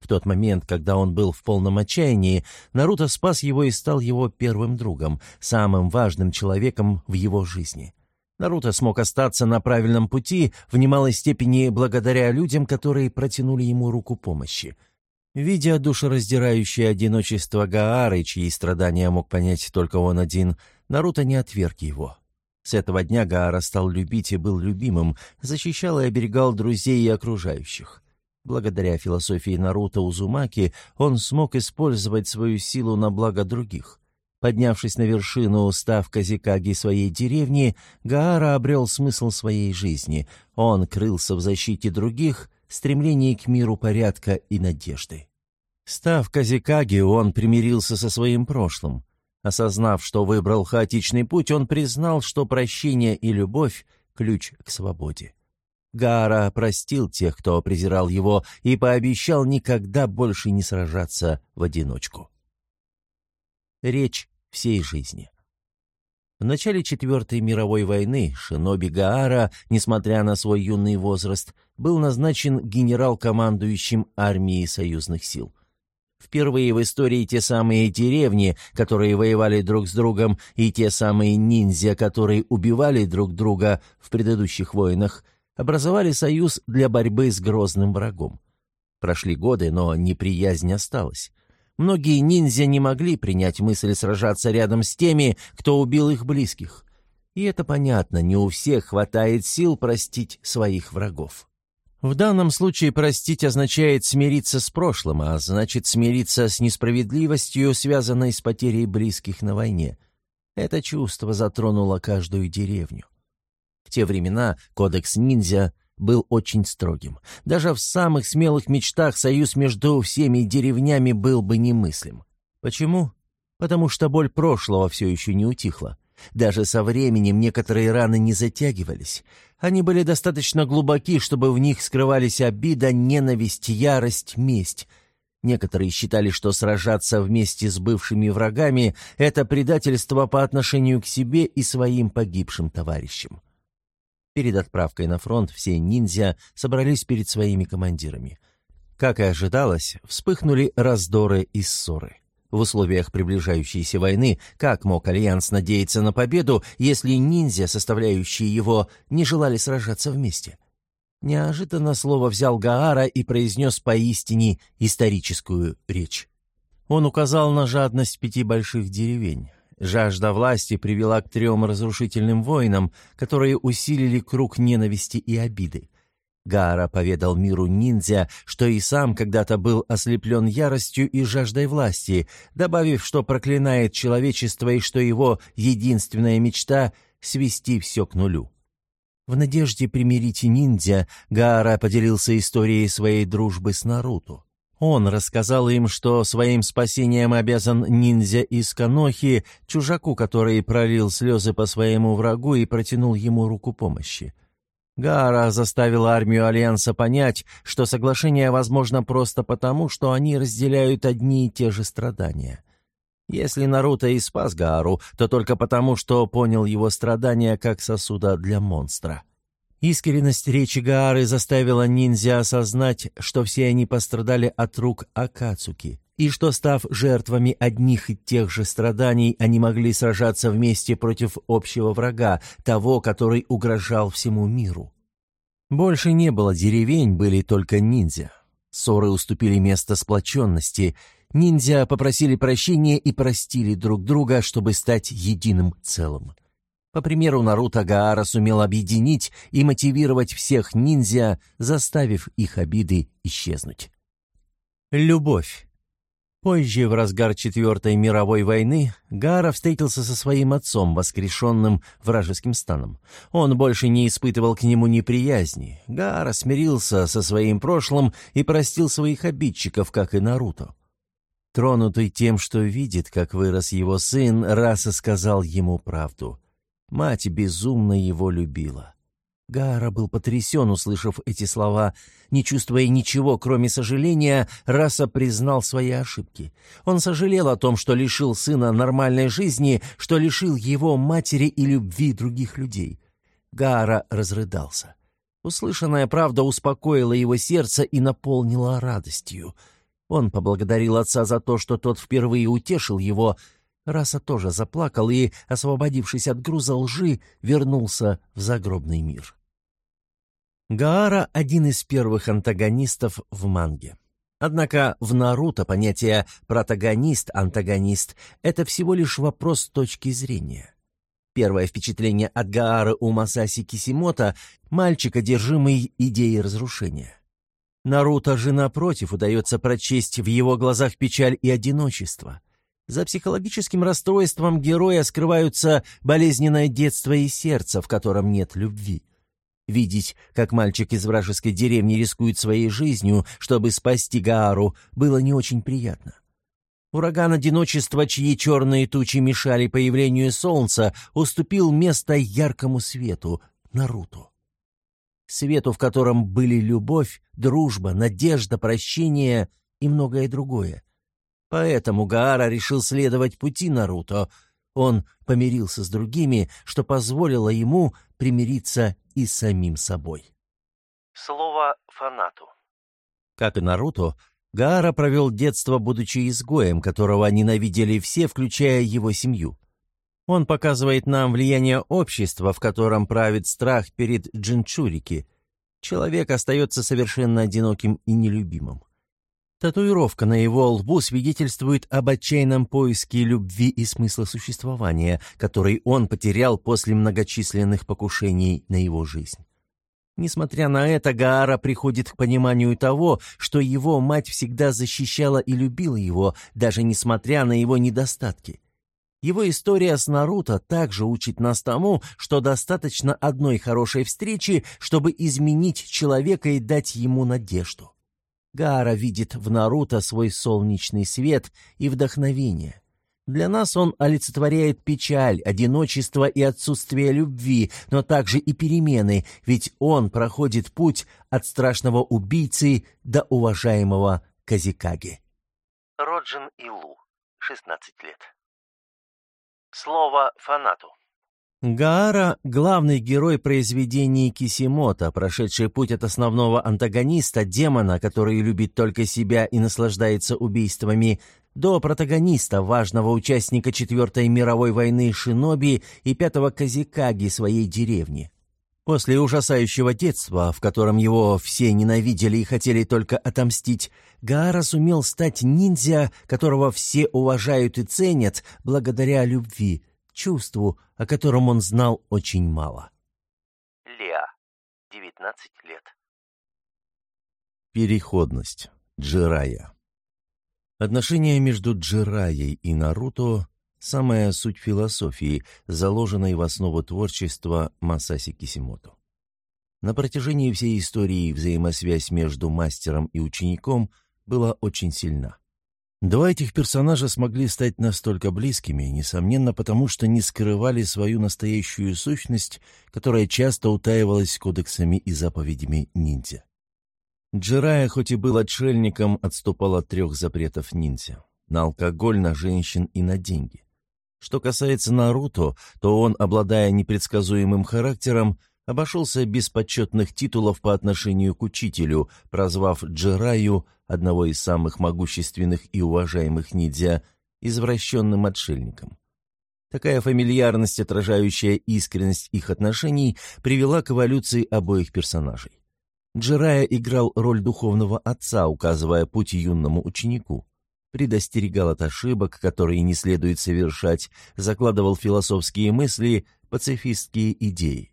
В тот момент, когда он был в полном отчаянии, Наруто спас его и стал его первым другом, самым важным человеком в его жизни. Наруто смог остаться на правильном пути в немалой степени благодаря людям, которые протянули ему руку помощи — Видя душераздирающее одиночество Гаары, чьи страдания мог понять только он один, Наруто не отверг его. С этого дня Гаара стал любить и был любимым, защищал и оберегал друзей и окружающих. Благодаря философии Наруто Узумаки он смог использовать свою силу на благо других. Поднявшись на вершину, став Казикаги своей деревни, Гаара обрел смысл своей жизни. Он крылся в защите других — стремлении к миру порядка и надежды. Став Казикаги, он примирился со своим прошлым. Осознав, что выбрал хаотичный путь, он признал, что прощение и любовь — ключ к свободе. Гара простил тех, кто презирал его, и пообещал никогда больше не сражаться в одиночку. Речь всей жизни. В начале Четвертой мировой войны Шиноби Гаара, несмотря на свой юный возраст, был назначен генерал-командующим армией союзных сил. Впервые в истории те самые деревни, которые воевали друг с другом, и те самые ниндзя, которые убивали друг друга в предыдущих войнах, образовали союз для борьбы с грозным врагом. Прошли годы, но неприязнь осталась. Многие ниндзя не могли принять мысль сражаться рядом с теми, кто убил их близких. И это понятно, не у всех хватает сил простить своих врагов. В данном случае простить означает смириться с прошлым, а значит смириться с несправедливостью, связанной с потерей близких на войне. Это чувство затронуло каждую деревню. В те времена кодекс ниндзя был очень строгим. Даже в самых смелых мечтах союз между всеми деревнями был бы немыслим. Почему? Потому что боль прошлого все еще не утихла. Даже со временем некоторые раны не затягивались. Они были достаточно глубоки, чтобы в них скрывались обида, ненависть, ярость, месть. Некоторые считали, что сражаться вместе с бывшими врагами — это предательство по отношению к себе и своим погибшим товарищам. Перед отправкой на фронт все ниндзя собрались перед своими командирами. Как и ожидалось, вспыхнули раздоры и ссоры. В условиях приближающейся войны, как мог Альянс надеяться на победу, если ниндзя, составляющие его, не желали сражаться вместе? Неожиданно слово взял Гаара и произнес поистине историческую речь. Он указал на жадность пяти больших деревень. Жажда власти привела к трем разрушительным войнам, которые усилили круг ненависти и обиды. Гара поведал миру ниндзя, что и сам когда-то был ослеплен яростью и жаждой власти, добавив, что проклинает человечество и что его единственная мечта — свести все к нулю. В надежде примирить ниндзя, Гаара поделился историей своей дружбы с Наруто. Он рассказал им, что своим спасением обязан ниндзя из Канохи, чужаку, который пролил слезы по своему врагу и протянул ему руку помощи. Гара заставила армию Альянса понять, что соглашение возможно просто потому, что они разделяют одни и те же страдания. Если Наруто и спас Гаару, то только потому, что понял его страдания как сосуда для монстра. Искренность речи Гаары заставила ниндзя осознать, что все они пострадали от рук Акацуки, и что, став жертвами одних и тех же страданий, они могли сражаться вместе против общего врага, того, который угрожал всему миру. Больше не было деревень, были только ниндзя. Ссоры уступили место сплоченности. Ниндзя попросили прощения и простили друг друга, чтобы стать единым целым. По примеру Наруто Гаара сумел объединить и мотивировать всех ниндзя, заставив их обиды исчезнуть. Любовь. Позже, в разгар Четвертой мировой войны, Гара встретился со своим отцом, воскрешенным вражеским станом. Он больше не испытывал к нему неприязни. Гара смирился со своим прошлым и простил своих обидчиков, как и Наруто. Тронутый тем, что видит, как вырос его сын, Раса сказал ему правду. Мать безумно его любила. Гара был потрясен, услышав эти слова. Не чувствуя ничего, кроме сожаления, Раса признал свои ошибки. Он сожалел о том, что лишил сына нормальной жизни, что лишил его матери и любви других людей. Гара разрыдался. Услышанная правда успокоила его сердце и наполнила радостью. Он поблагодарил отца за то, что тот впервые утешил его. Раса тоже заплакал и, освободившись от груза лжи, вернулся в загробный мир. Гаара — один из первых антагонистов в манге. Однако в Наруто понятие «протагонист», — это всего лишь вопрос точки зрения. Первое впечатление от Гаары у Масаси Кисимото — мальчик, одержимый идеей разрушения. Наруто же, напротив, удается прочесть в его глазах печаль и одиночество. За психологическим расстройством героя скрываются болезненное детство и сердце, в котором нет любви. Видеть, как мальчик из вражеской деревни рискует своей жизнью, чтобы спасти Гаару, было не очень приятно. Ураган одиночества, чьи черные тучи мешали появлению солнца, уступил место яркому свету — Наруто. Свету, в котором были любовь, дружба, надежда, прощение и многое другое. Поэтому Гаара решил следовать пути Наруто — он помирился с другими, что позволило ему примириться и с самим собой. Слово фанату. Как и Наруто, Гаара провел детство, будучи изгоем, которого ненавидели все, включая его семью. Он показывает нам влияние общества, в котором правит страх перед джинчурики. Человек остается совершенно одиноким и нелюбимым. Татуировка на его лбу свидетельствует об отчаянном поиске любви и смысла существования, который он потерял после многочисленных покушений на его жизнь. Несмотря на это, Гаара приходит к пониманию того, что его мать всегда защищала и любила его, даже несмотря на его недостатки. Его история с Наруто также учит нас тому, что достаточно одной хорошей встречи, чтобы изменить человека и дать ему надежду. Гара видит в Наруто свой солнечный свет и вдохновение. Для нас он олицетворяет печаль, одиночество и отсутствие любви, но также и перемены, ведь он проходит путь от страшного убийцы до уважаемого Казикаги. Роджин Илу, 16 лет. Слово фанату. Гаара — главный герой произведений Кисимото, прошедший путь от основного антагониста, демона, который любит только себя и наслаждается убийствами, до протагониста, важного участника Четвертой мировой войны Шиноби и пятого Казикаги своей деревни. После ужасающего детства, в котором его все ненавидели и хотели только отомстить, Гаара сумел стать ниндзя, которого все уважают и ценят благодаря любви, чувству, о котором он знал очень мало. Леа, 19 лет. Переходность. Джирая. Отношения между Джираей и Наруто – самая суть философии, заложенной в основу творчества Масаси Кисимото. На протяжении всей истории взаимосвязь между мастером и учеником была очень сильна. Два этих персонажа смогли стать настолько близкими, несомненно, потому что не скрывали свою настоящую сущность, которая часто утаивалась кодексами и заповедями ниндзя. Джирая, хоть и был отшельником, отступал от трех запретов ниндзя — на алкоголь, на женщин и на деньги. Что касается Наруто, то он, обладая непредсказуемым характером, обошелся без почетных титулов по отношению к учителю, прозвав Джираю, одного из самых могущественных и уважаемых ниндзя, извращенным отшельником. Такая фамильярность, отражающая искренность их отношений, привела к эволюции обоих персонажей. Джирая играл роль духовного отца, указывая путь юному ученику. Предостерегал от ошибок, которые не следует совершать, закладывал философские мысли, пацифистские идеи.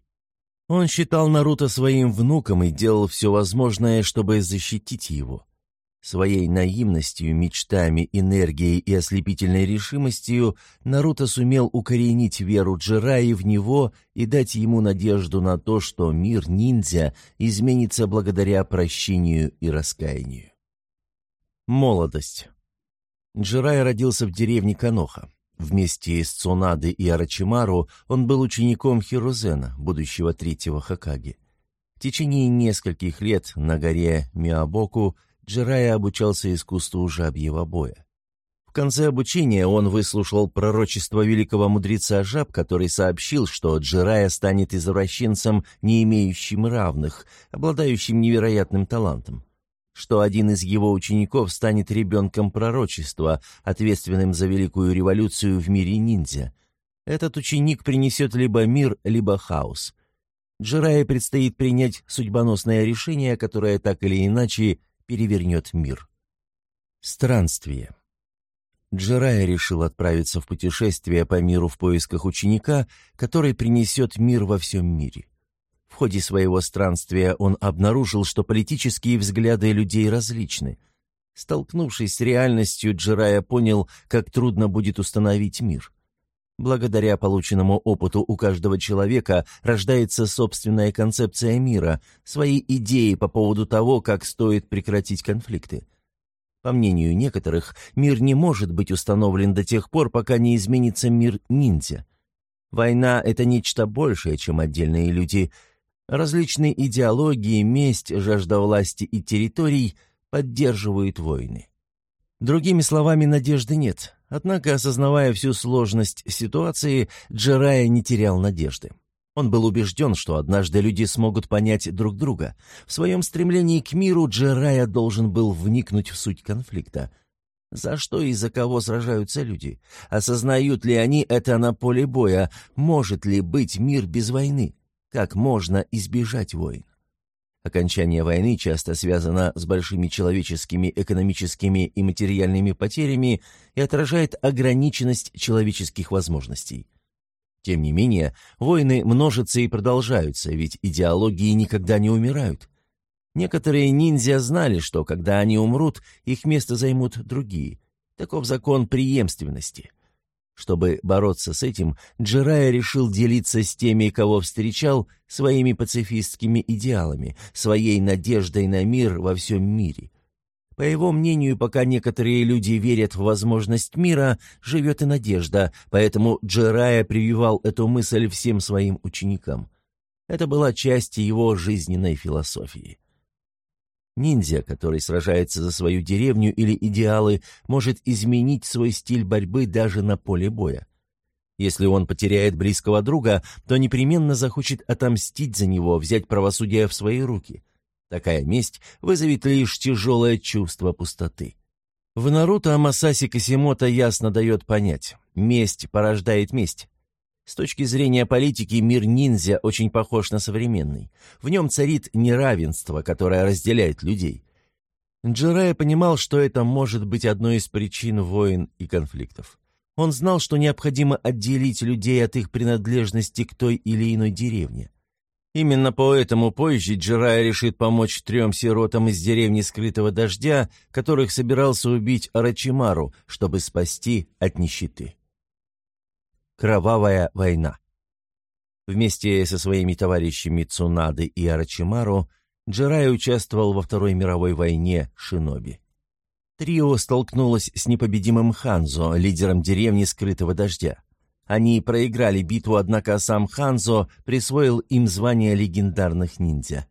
Он считал Наруто своим внуком и делал все возможное, чтобы защитить его. Своей наивностью, мечтами, энергией и ослепительной решимостью Наруто сумел укоренить веру Джираи в него и дать ему надежду на то, что мир ниндзя изменится благодаря прощению и раскаянию. Молодость. Джирай родился в деревне Каноха. Вместе с Цунады и Арачимару он был учеником Хирозена, будущего третьего Хакаги. В течение нескольких лет на горе Миабоку Джирая обучался искусству жабьего боя. В конце обучения он выслушал пророчество великого мудреца жаб, который сообщил, что Джирая станет извращенцем, не имеющим равных, обладающим невероятным талантом что один из его учеников станет ребенком пророчества, ответственным за великую революцию в мире ниндзя. Этот ученик принесет либо мир, либо хаос. Джирае предстоит принять судьбоносное решение, которое так или иначе перевернет мир. Странствие. Джирая решил отправиться в путешествие по миру в поисках ученика, который принесет мир во всем мире. В ходе своего странствия он обнаружил, что политические взгляды людей различны. Столкнувшись с реальностью, Джирая понял, как трудно будет установить мир. Благодаря полученному опыту у каждого человека рождается собственная концепция мира, свои идеи по поводу того, как стоит прекратить конфликты. По мнению некоторых, мир не может быть установлен до тех пор, пока не изменится мир ниндзя. Война — это нечто большее, чем отдельные люди. Различные идеологии, месть, жажда власти и территорий поддерживают войны. Другими словами, надежды нет. Однако, осознавая всю сложность ситуации, Джерая не терял надежды. Он был убежден, что однажды люди смогут понять друг друга. В своем стремлении к миру Джерая должен был вникнуть в суть конфликта. За что и за кого сражаются люди? Осознают ли они это на поле боя? Может ли быть мир без войны? Как можно избежать войн? Окончание войны часто связано с большими человеческими, экономическими и материальными потерями и отражает ограниченность человеческих возможностей. Тем не менее, войны множатся и продолжаются, ведь идеологии никогда не умирают. Некоторые ниндзя знали, что когда они умрут, их место займут другие. Таков закон преемственности. Чтобы бороться с этим, Джирая решил делиться с теми, кого встречал, своими пацифистскими идеалами, своей надеждой на мир во всем мире. По его мнению, пока некоторые люди верят в возможность мира, живет и надежда, поэтому Джирая прививал эту мысль всем своим ученикам. Это была часть его жизненной философии. Ниндзя, который сражается за свою деревню или идеалы, может изменить свой стиль борьбы даже на поле боя. Если он потеряет близкого друга, то непременно захочет отомстить за него, взять правосудие в свои руки. Такая месть вызовет лишь тяжелое чувство пустоты. В Наруто Масаси Касимото ясно дает понять – месть порождает месть. С точки зрения политики мир ниндзя очень похож на современный. В нем царит неравенство, которое разделяет людей. Джирая понимал, что это может быть одной из причин войн и конфликтов. Он знал, что необходимо отделить людей от их принадлежности к той или иной деревне. Именно поэтому позже Джирая решит помочь трем сиротам из деревни Скрытого Дождя, которых собирался убить Арачимару, чтобы спасти от нищеты. Кровавая война. Вместе со своими товарищами Цунады и Арачимару Джирай участвовал во Второй мировой войне Шиноби. Трио столкнулось с непобедимым Ханзо, лидером деревни Скрытого Дождя. Они проиграли битву, однако сам Ханзо присвоил им звание легендарных ниндзя.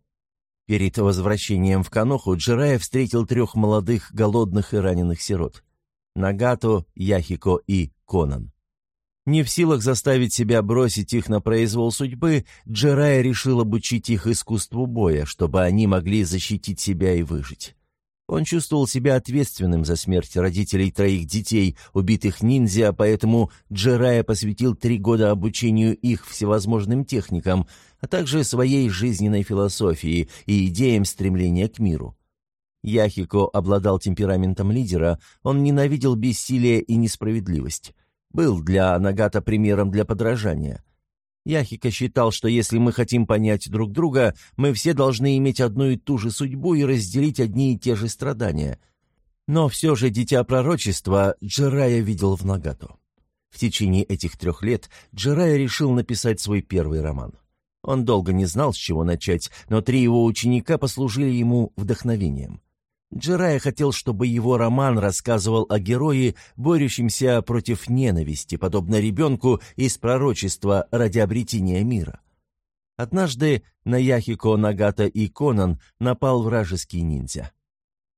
Перед возвращением в Каноху Джирая встретил трех молодых, голодных и раненых сирот – Нагато, Яхико и Конан. Не в силах заставить себя бросить их на произвол судьбы, Джерая решил обучить их искусству боя, чтобы они могли защитить себя и выжить. Он чувствовал себя ответственным за смерть родителей троих детей, убитых ниндзя, поэтому Джерая посвятил три года обучению их всевозможным техникам, а также своей жизненной философии и идеям стремления к миру. Яхико обладал темпераментом лидера, он ненавидел бессилие и несправедливость был для Нагата примером для подражания. Яхика считал, что если мы хотим понять друг друга, мы все должны иметь одну и ту же судьбу и разделить одни и те же страдания. Но все же дитя пророчества Джерая видел в Нагату. В течение этих трех лет Джерая решил написать свой первый роман. Он долго не знал, с чего начать, но три его ученика послужили ему вдохновением. Джерая хотел, чтобы его роман рассказывал о герое, борющемся против ненависти, подобно ребенку из пророчества ради обретения мира. Однажды на Яхико, Нагата и Конан напал вражеский ниндзя.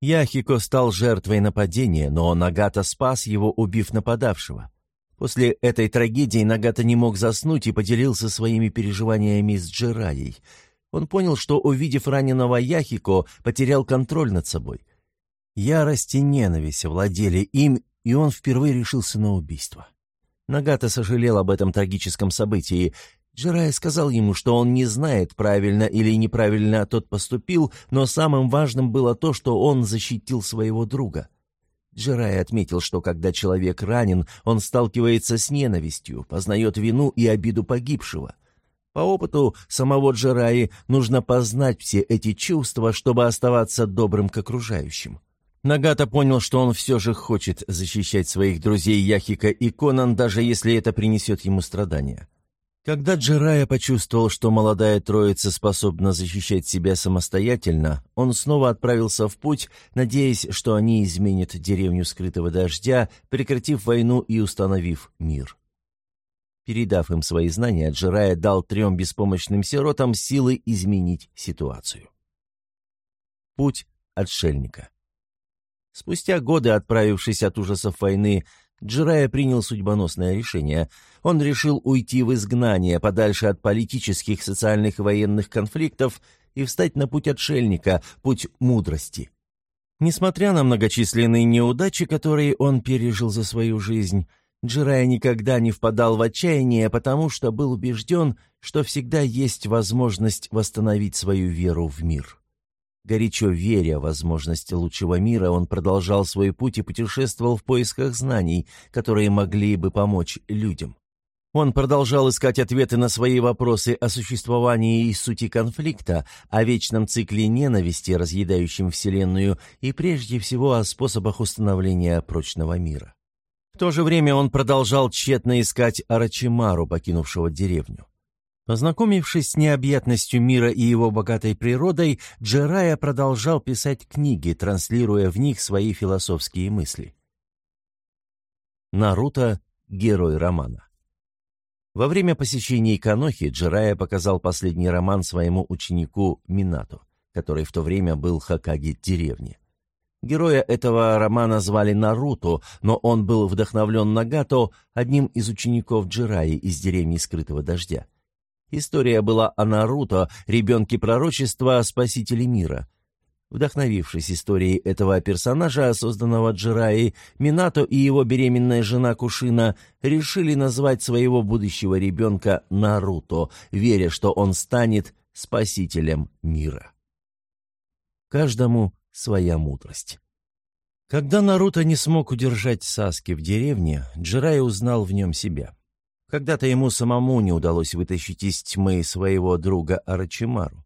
Яхико стал жертвой нападения, но Нагата спас его, убив нападавшего. После этой трагедии Нагата не мог заснуть и поделился своими переживаниями с Джираей – он понял, что, увидев раненого Яхико, потерял контроль над собой. Ярость и ненависть владели им, и он впервые решился на убийство. Нагата сожалел об этом трагическом событии. Джирай сказал ему, что он не знает, правильно или неправильно тот поступил, но самым важным было то, что он защитил своего друга. Джирай отметил, что когда человек ранен, он сталкивается с ненавистью, познает вину и обиду погибшего — по опыту самого Джераи нужно познать все эти чувства, чтобы оставаться добрым к окружающим. Нагата понял, что он все же хочет защищать своих друзей Яхика и Конан, даже если это принесет ему страдания. Когда Джерая почувствовал, что молодая троица способна защищать себя самостоятельно, он снова отправился в путь, надеясь, что они изменят деревню скрытого дождя, прекратив войну и установив мир. Передав им свои знания, Джирая дал трем беспомощным сиротам силы изменить ситуацию. Путь отшельника Спустя годы, отправившись от ужасов войны, Джирая принял судьбоносное решение. Он решил уйти в изгнание, подальше от политических, социальных и военных конфликтов, и встать на путь отшельника, путь мудрости. Несмотря на многочисленные неудачи, которые он пережил за свою жизнь, Джирая никогда не впадал в отчаяние, потому что был убежден, что всегда есть возможность восстановить свою веру в мир. Горячо веря в возможность лучшего мира, он продолжал свой путь и путешествовал в поисках знаний, которые могли бы помочь людям. Он продолжал искать ответы на свои вопросы о существовании и сути конфликта, о вечном цикле ненависти, разъедающем Вселенную, и прежде всего о способах установления прочного мира. То же время он продолжал тщетно искать Арачимару, покинувшего деревню. Познакомившись с необъятностью мира и его богатой природой, Джерая продолжал писать книги, транслируя в них свои философские мысли. Наруто – герой романа. Во время посещения Канохи Джирая показал последний роман своему ученику Минату, который в то время был Хакаги деревни. Героя этого романа звали Наруто, но он был вдохновлен Нагато, одним из учеников Джираи из деревни Скрытого Дождя. История была о Наруто, ребенке пророчества, спасителе мира. Вдохновившись историей этого персонажа, созданного Джираи, Минато и его беременная жена Кушина решили назвать своего будущего ребенка Наруто, веря, что он станет спасителем мира. Каждому своя мудрость. Когда Наруто не смог удержать Саски в деревне, Джирай узнал в нем себя. Когда-то ему самому не удалось вытащить из тьмы своего друга Арачимару.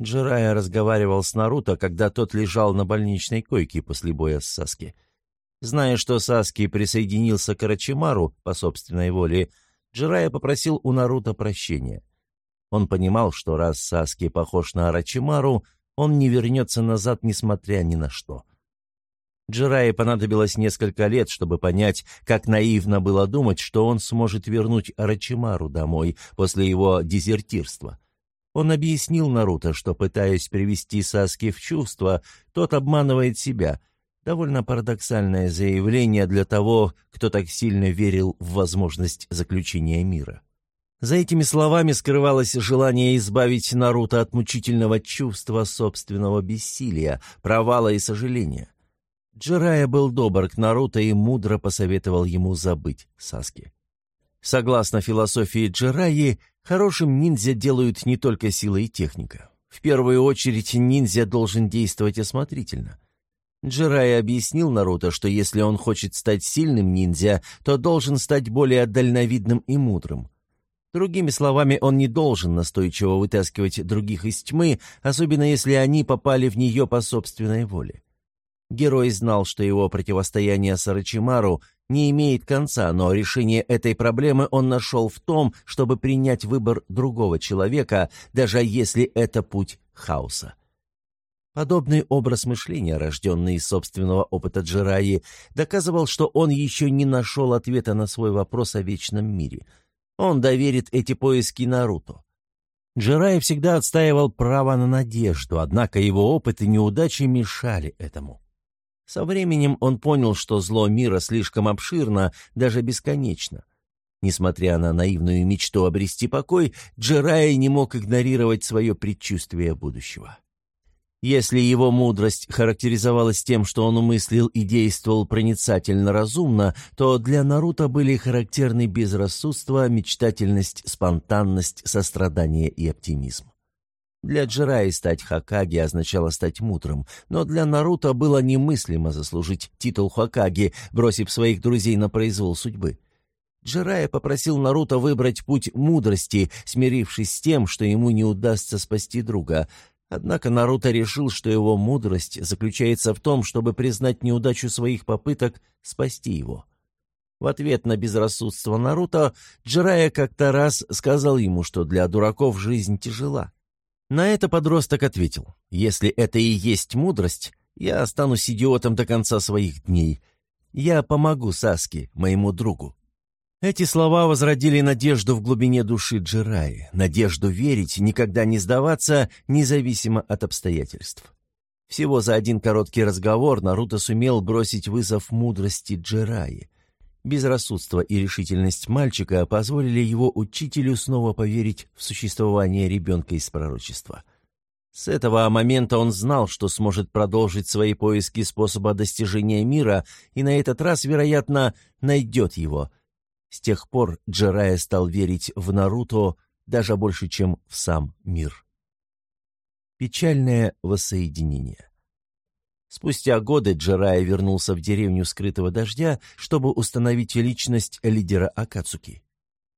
Джирая разговаривал с Наруто, когда тот лежал на больничной койке после боя с Саски. Зная, что Саски присоединился к Арачимару по собственной воле, Джирая попросил у Наруто прощения. Он понимал, что раз Саски похож на Арачимару, он не вернется назад, несмотря ни на что. Джирае понадобилось несколько лет, чтобы понять, как наивно было думать, что он сможет вернуть Арачимару домой после его дезертирства. Он объяснил Наруто, что, пытаясь привести Саски в чувство, тот обманывает себя. Довольно парадоксальное заявление для того, кто так сильно верил в возможность заключения мира. За этими словами скрывалось желание избавить Наруто от мучительного чувства собственного бессилия, провала и сожаления. Джирая был добр к Наруто и мудро посоветовал ему забыть Саски. Согласно философии Джираи, хорошим ниндзя делают не только сила и техника. В первую очередь ниндзя должен действовать осмотрительно. Джирай объяснил Наруто, что если он хочет стать сильным ниндзя, то должен стать более дальновидным и мудрым. Другими словами, он не должен настойчиво вытаскивать других из тьмы, особенно если они попали в нее по собственной воле. Герой знал, что его противостояние Сарачимару не имеет конца, но решение этой проблемы он нашел в том, чтобы принять выбор другого человека, даже если это путь хаоса. Подобный образ мышления, рожденный из собственного опыта Джираи, доказывал, что он еще не нашел ответа на свой вопрос о вечном мире — он доверит эти поиски Наруто. Джирай всегда отстаивал право на надежду, однако его опыт и неудачи мешали этому. Со временем он понял, что зло мира слишком обширно, даже бесконечно. Несмотря на наивную мечту обрести покой, Джирай не мог игнорировать свое предчувствие будущего. Если его мудрость характеризовалась тем, что он умыслил и действовал проницательно разумно, то для Наруто были характерны безрассудство, мечтательность, спонтанность, сострадание и оптимизм. Для Джираи стать Хакаги означало стать мудрым, но для Наруто было немыслимо заслужить титул Хакаги, бросив своих друзей на произвол судьбы. Джирая попросил Наруто выбрать путь мудрости, смирившись с тем, что ему не удастся спасти друга, Однако Наруто решил, что его мудрость заключается в том, чтобы признать неудачу своих попыток спасти его. В ответ на безрассудство Наруто, Джирая как-то раз сказал ему, что для дураков жизнь тяжела. На это подросток ответил, «Если это и есть мудрость, я останусь идиотом до конца своих дней. Я помогу Саске, моему другу». Эти слова возродили надежду в глубине души Джираи, надежду верить, никогда не сдаваться, независимо от обстоятельств. Всего за один короткий разговор Наруто сумел бросить вызов мудрости Джираи. Безрассудство и решительность мальчика позволили его учителю снова поверить в существование ребенка из пророчества. С этого момента он знал, что сможет продолжить свои поиски способа достижения мира, и на этот раз, вероятно, найдет его – с тех пор Джирая стал верить в Наруто даже больше, чем в сам мир. Печальное воссоединение. Спустя годы Джирая вернулся в деревню скрытого дождя, чтобы установить личность лидера Акацуки.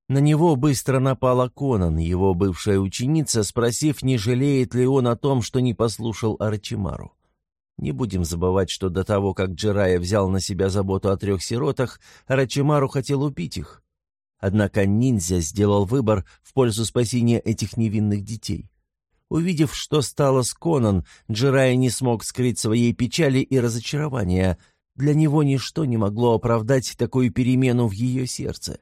На него быстро напала Конан, его бывшая ученица, спросив, не жалеет ли он о том, что не послушал Арчимару. Не будем забывать, что до того, как Джирая взял на себя заботу о трех сиротах, Рачимару хотел убить их. Однако ниндзя сделал выбор в пользу спасения этих невинных детей. Увидев, что стало с Конан, Джирая не смог скрыть своей печали и разочарования. Для него ничто не могло оправдать такую перемену в ее сердце.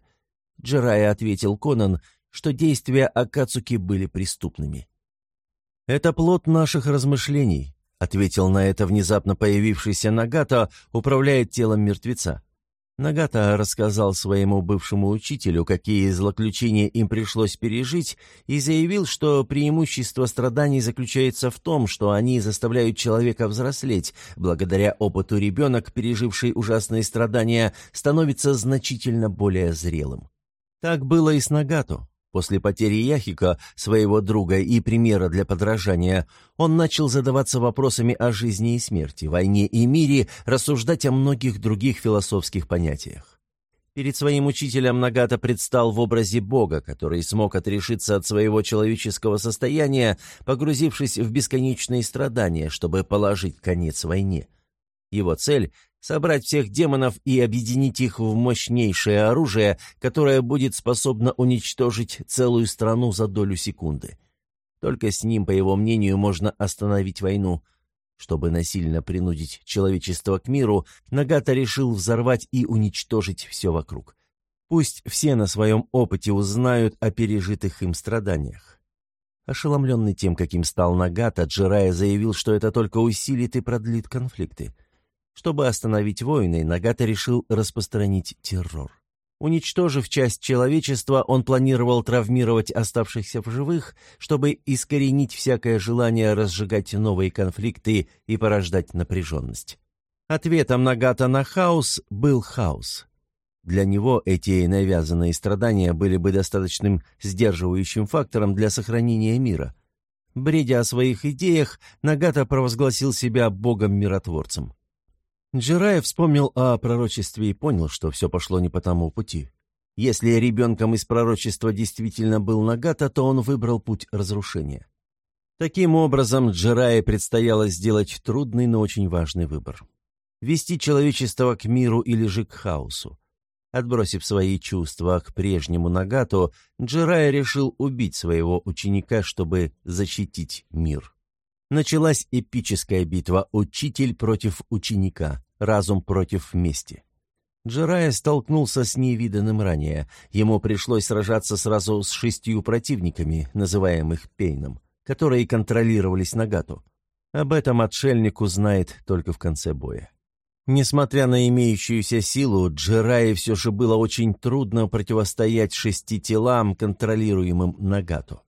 Джирая ответил Конан, что действия Акацуки были преступными. «Это плод наших размышлений», ответил на это внезапно появившийся Нагата, управляет телом мертвеца. Нагата рассказал своему бывшему учителю, какие злоключения им пришлось пережить, и заявил, что преимущество страданий заключается в том, что они заставляют человека взрослеть. Благодаря опыту ребенок, переживший ужасные страдания, становится значительно более зрелым. Так было и с Нагато. После потери Яхика, своего друга и примера для подражания, он начал задаваться вопросами о жизни и смерти, войне и мире, рассуждать о многих других философских понятиях. Перед своим учителем Нагата предстал в образе Бога, который смог отрешиться от своего человеческого состояния, погрузившись в бесконечные страдания, чтобы положить конец войне. Его цель собрать всех демонов и объединить их в мощнейшее оружие, которое будет способно уничтожить целую страну за долю секунды. Только с ним, по его мнению, можно остановить войну. Чтобы насильно принудить человечество к миру, Нагата решил взорвать и уничтожить все вокруг. Пусть все на своем опыте узнают о пережитых им страданиях. Ошеломленный тем, каким стал Нагата, Джирая заявил, что это только усилит и продлит конфликты. Чтобы остановить войны, Нагата решил распространить террор. Уничтожив часть человечества, он планировал травмировать оставшихся в живых, чтобы искоренить всякое желание разжигать новые конфликты и порождать напряженность. Ответом Нагата на хаос был хаос. Для него эти навязанные страдания были бы достаточным сдерживающим фактором для сохранения мира. Бредя о своих идеях, Нагата провозгласил себя богом-миротворцем. Джирай вспомнил о пророчестве и понял, что все пошло не по тому пути. Если ребенком из пророчества действительно был Нагата, то он выбрал путь разрушения. Таким образом, Джирае предстояло сделать трудный, но очень важный выбор. Вести человечество к миру или же к хаосу. Отбросив свои чувства к прежнему Нагату, Джирай решил убить своего ученика, чтобы защитить мир. Началась эпическая битва «Учитель против ученика», «Разум против мести». Джерая столкнулся с невиданным ранее. Ему пришлось сражаться сразу с шестью противниками, называемых Пейном, которые контролировались Нагату. Об этом отшельник узнает только в конце боя. Несмотря на имеющуюся силу, Джерае все же было очень трудно противостоять шести телам, контролируемым Нагату.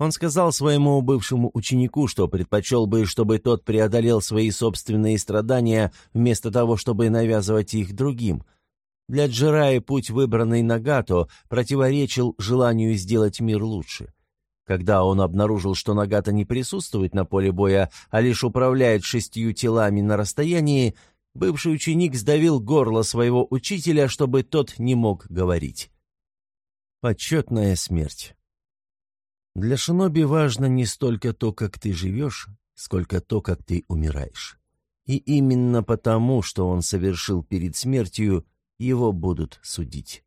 Он сказал своему бывшему ученику, что предпочел бы, чтобы тот преодолел свои собственные страдания, вместо того, чтобы навязывать их другим. Для Джираи путь, выбранный Нагато, противоречил желанию сделать мир лучше. Когда он обнаружил, что Нагата не присутствует на поле боя, а лишь управляет шестью телами на расстоянии, бывший ученик сдавил горло своего учителя, чтобы тот не мог говорить. Почетная смерть. Для шиноби важно не столько то, как ты живешь, сколько то, как ты умираешь. И именно потому, что он совершил перед смертью, его будут судить.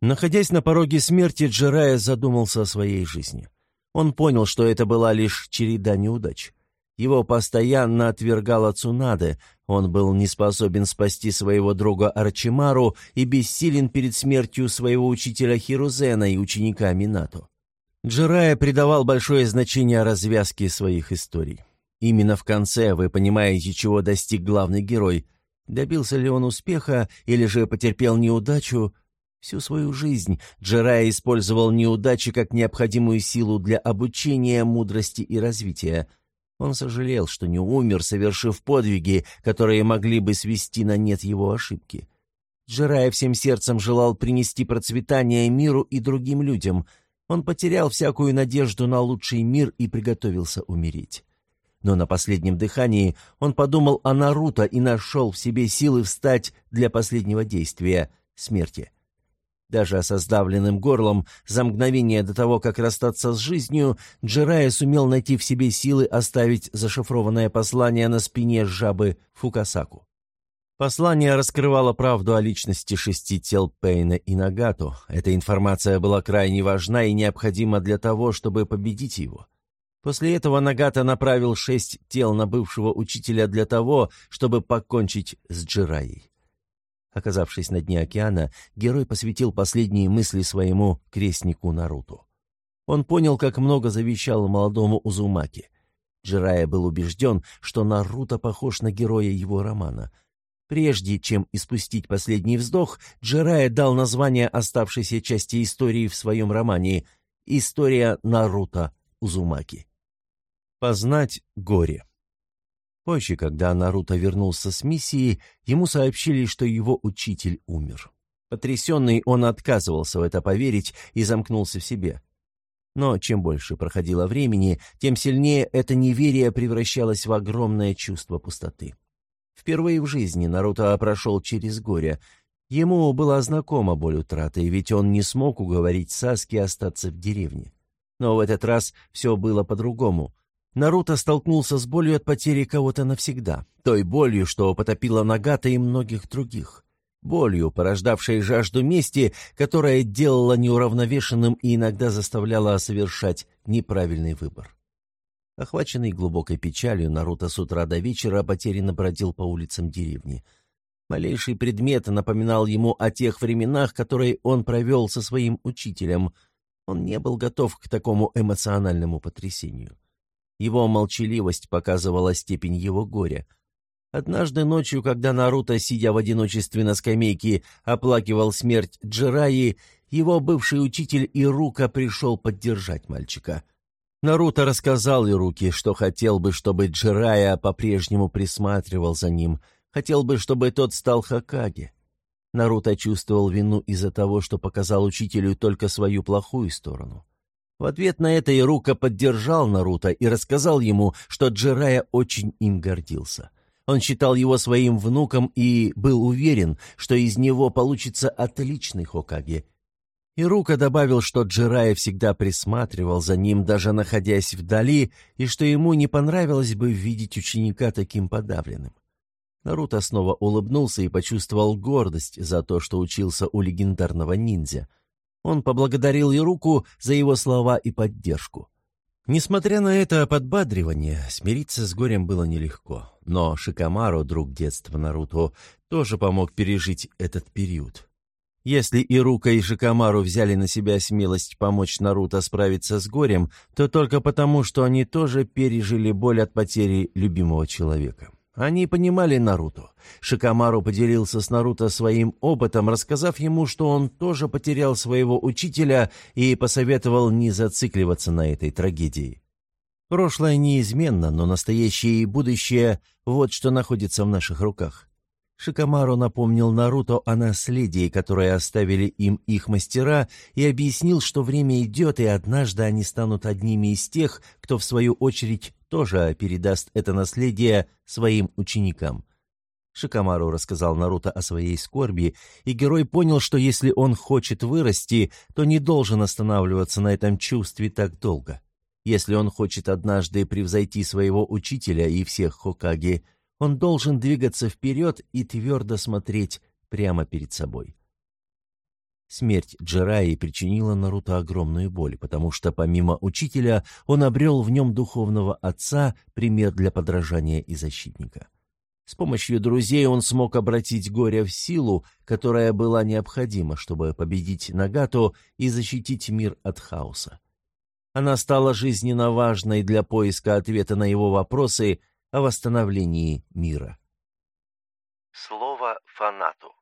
Находясь на пороге смерти, Джерая задумался о своей жизни. Он понял, что это была лишь череда неудач. Его постоянно отвергала Цунаде, он был не способен спасти своего друга Арчимару и бессилен перед смертью своего учителя Хирузена и ученика Минато. Джирая придавал большое значение развязке своих историй. Именно в конце вы понимаете, чего достиг главный герой. Добился ли он успеха или же потерпел неудачу? Всю свою жизнь Джирая использовал неудачи как необходимую силу для обучения, мудрости и развития. Он сожалел, что не умер, совершив подвиги, которые могли бы свести на нет его ошибки. Джирая всем сердцем желал принести процветание миру и другим людям — он потерял всякую надежду на лучший мир и приготовился умереть. Но на последнем дыхании он подумал о Наруто и нашел в себе силы встать для последнего действия — смерти. Даже со сдавленным горлом, за мгновение до того, как расстаться с жизнью, Джирая сумел найти в себе силы оставить зашифрованное послание на спине жабы Фукасаку. Послание раскрывало правду о личности шести тел Пейна и Нагату. Эта информация была крайне важна и необходима для того, чтобы победить его. После этого Нагата направил шесть тел на бывшего учителя для того, чтобы покончить с Джираей. Оказавшись на дне океана, герой посвятил последние мысли своему крестнику Наруту. Он понял, как много завещал молодому Узумаки — Джирая был убежден, что Наруто похож на героя его романа. Прежде чем испустить последний вздох, Джирая дал название оставшейся части истории в своем романе «История Наруто Узумаки». Познать горе. Позже, когда Наруто вернулся с миссии, ему сообщили, что его учитель умер. Потрясенный, он отказывался в это поверить и замкнулся в себе. Но чем больше проходило времени, тем сильнее это неверие превращалось в огромное чувство пустоты. Впервые в жизни Наруто прошел через горе. Ему была знакома боль утраты, ведь он не смог уговорить Саски остаться в деревне. Но в этот раз все было по-другому. Наруто столкнулся с болью от потери кого-то навсегда, той болью, что потопила Нагата и многих других болью, порождавшей жажду мести, которая делала неуравновешенным и иногда заставляла совершать неправильный выбор. Охваченный глубокой печалью, Наруто с утра до вечера потерянно бродил по улицам деревни. Малейший предмет напоминал ему о тех временах, которые он провел со своим учителем. Он не был готов к такому эмоциональному потрясению. Его молчаливость показывала степень его горя — Однажды ночью, когда Наруто, сидя в одиночестве на скамейке, оплакивал смерть Джираи, его бывший учитель Ирука пришел поддержать мальчика. Наруто рассказал Ируке, что хотел бы, чтобы Джирая по-прежнему присматривал за ним, хотел бы, чтобы тот стал Хакаге. Наруто чувствовал вину из-за того, что показал учителю только свою плохую сторону. В ответ на это Ирука поддержал Наруто и рассказал ему, что Джирая очень им гордился — он считал его своим внуком и был уверен, что из него получится отличный Хокаге. Ирука добавил, что Джирая всегда присматривал за ним, даже находясь вдали, и что ему не понравилось бы видеть ученика таким подавленным. Наруто снова улыбнулся и почувствовал гордость за то, что учился у легендарного ниндзя. Он поблагодарил Ируку за его слова и поддержку. Несмотря на это подбадривание, смириться с горем было нелегко. Но Шикамару, друг детства Наруто, тоже помог пережить этот период. Если Ирука и Шикамару взяли на себя смелость помочь Наруто справиться с горем, то только потому, что они тоже пережили боль от потери любимого человека. Они понимали Наруто. Шикамару поделился с Наруто своим опытом, рассказав ему, что он тоже потерял своего учителя и посоветовал не зацикливаться на этой трагедии. Прошлое неизменно, но настоящее и будущее — вот что находится в наших руках. Шикамару напомнил Наруто о наследии, которое оставили им их мастера, и объяснил, что время идет, и однажды они станут одними из тех, кто, в свою очередь, тоже передаст это наследие своим ученикам. Шикамару рассказал Наруто о своей скорби, и герой понял, что если он хочет вырасти, то не должен останавливаться на этом чувстве так долго. Если он хочет однажды превзойти своего учителя и всех Хокаги, он должен двигаться вперед и твердо смотреть прямо перед собой. Смерть Джираи причинила Наруто огромную боль, потому что помимо учителя он обрел в нем духовного отца, пример для подражания и защитника. С помощью друзей он смог обратить горе в силу, которая была необходима, чтобы победить Нагато и защитить мир от хаоса. Она стала жизненно важной для поиска ответа на его вопросы о восстановлении мира. Слово фанату.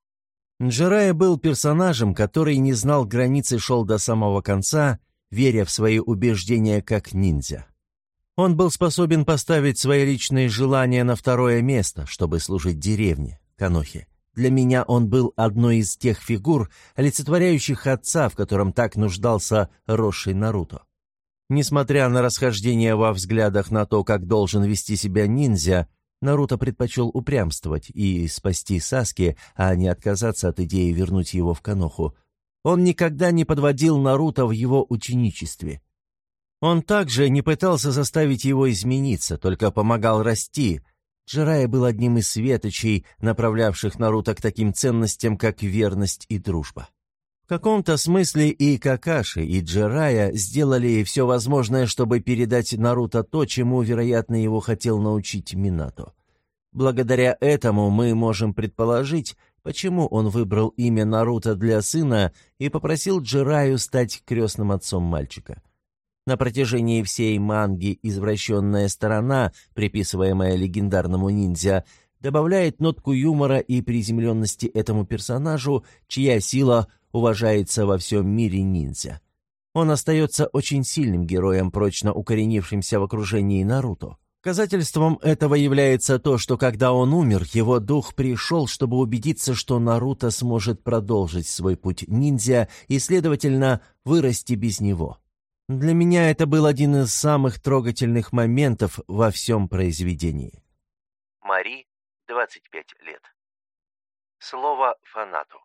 Джирая был персонажем, который не знал границы и шел до самого конца, веря в свои убеждения как ниндзя. Он был способен поставить свои личные желания на второе место, чтобы служить деревне, Канохе. Для меня он был одной из тех фигур, олицетворяющих отца, в котором так нуждался росший Наруто. Несмотря на расхождение во взглядах на то, как должен вести себя ниндзя, Наруто предпочел упрямствовать и спасти Саски, а не отказаться от идеи вернуть его в Каноху. Он никогда не подводил Наруто в его ученичестве. Он также не пытался заставить его измениться, только помогал расти. Джирая был одним из светочей, направлявших Наруто к таким ценностям, как верность и дружба. В каком-то смысле и Какаши, и Джирая сделали все возможное, чтобы передать Наруто то, чему, вероятно, его хотел научить Минато. Благодаря этому мы можем предположить, почему он выбрал имя Наруто для сына и попросил Джираю стать крестным отцом мальчика. На протяжении всей манги извращенная сторона, приписываемая легендарному ниндзя, добавляет нотку юмора и приземленности этому персонажу, чья сила уважается во всем мире ниндзя. Он остается очень сильным героем, прочно укоренившимся в окружении Наруто. Доказательством этого является то, что когда он умер, его дух пришел, чтобы убедиться, что Наруто сможет продолжить свой путь ниндзя и, следовательно, вырасти без него. Для меня это был один из самых трогательных моментов во всем произведении. Мари, 25 лет. Слово фанату.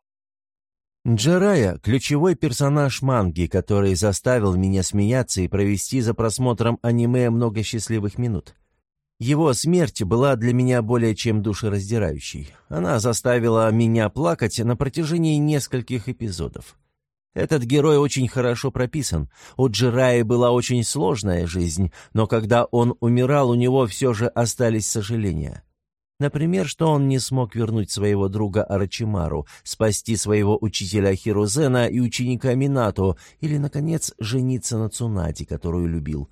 Джарая – ключевой персонаж манги, который заставил меня смеяться и провести за просмотром аниме много счастливых минут. Его смерть была для меня более чем душераздирающей. Она заставила меня плакать на протяжении нескольких эпизодов. Этот герой очень хорошо прописан. У Джираи была очень сложная жизнь, но когда он умирал, у него все же остались сожаления. Например, что он не смог вернуть своего друга Арачимару, спасти своего учителя Хирузена и ученика Минато, или, наконец, жениться на Цунади, которую любил.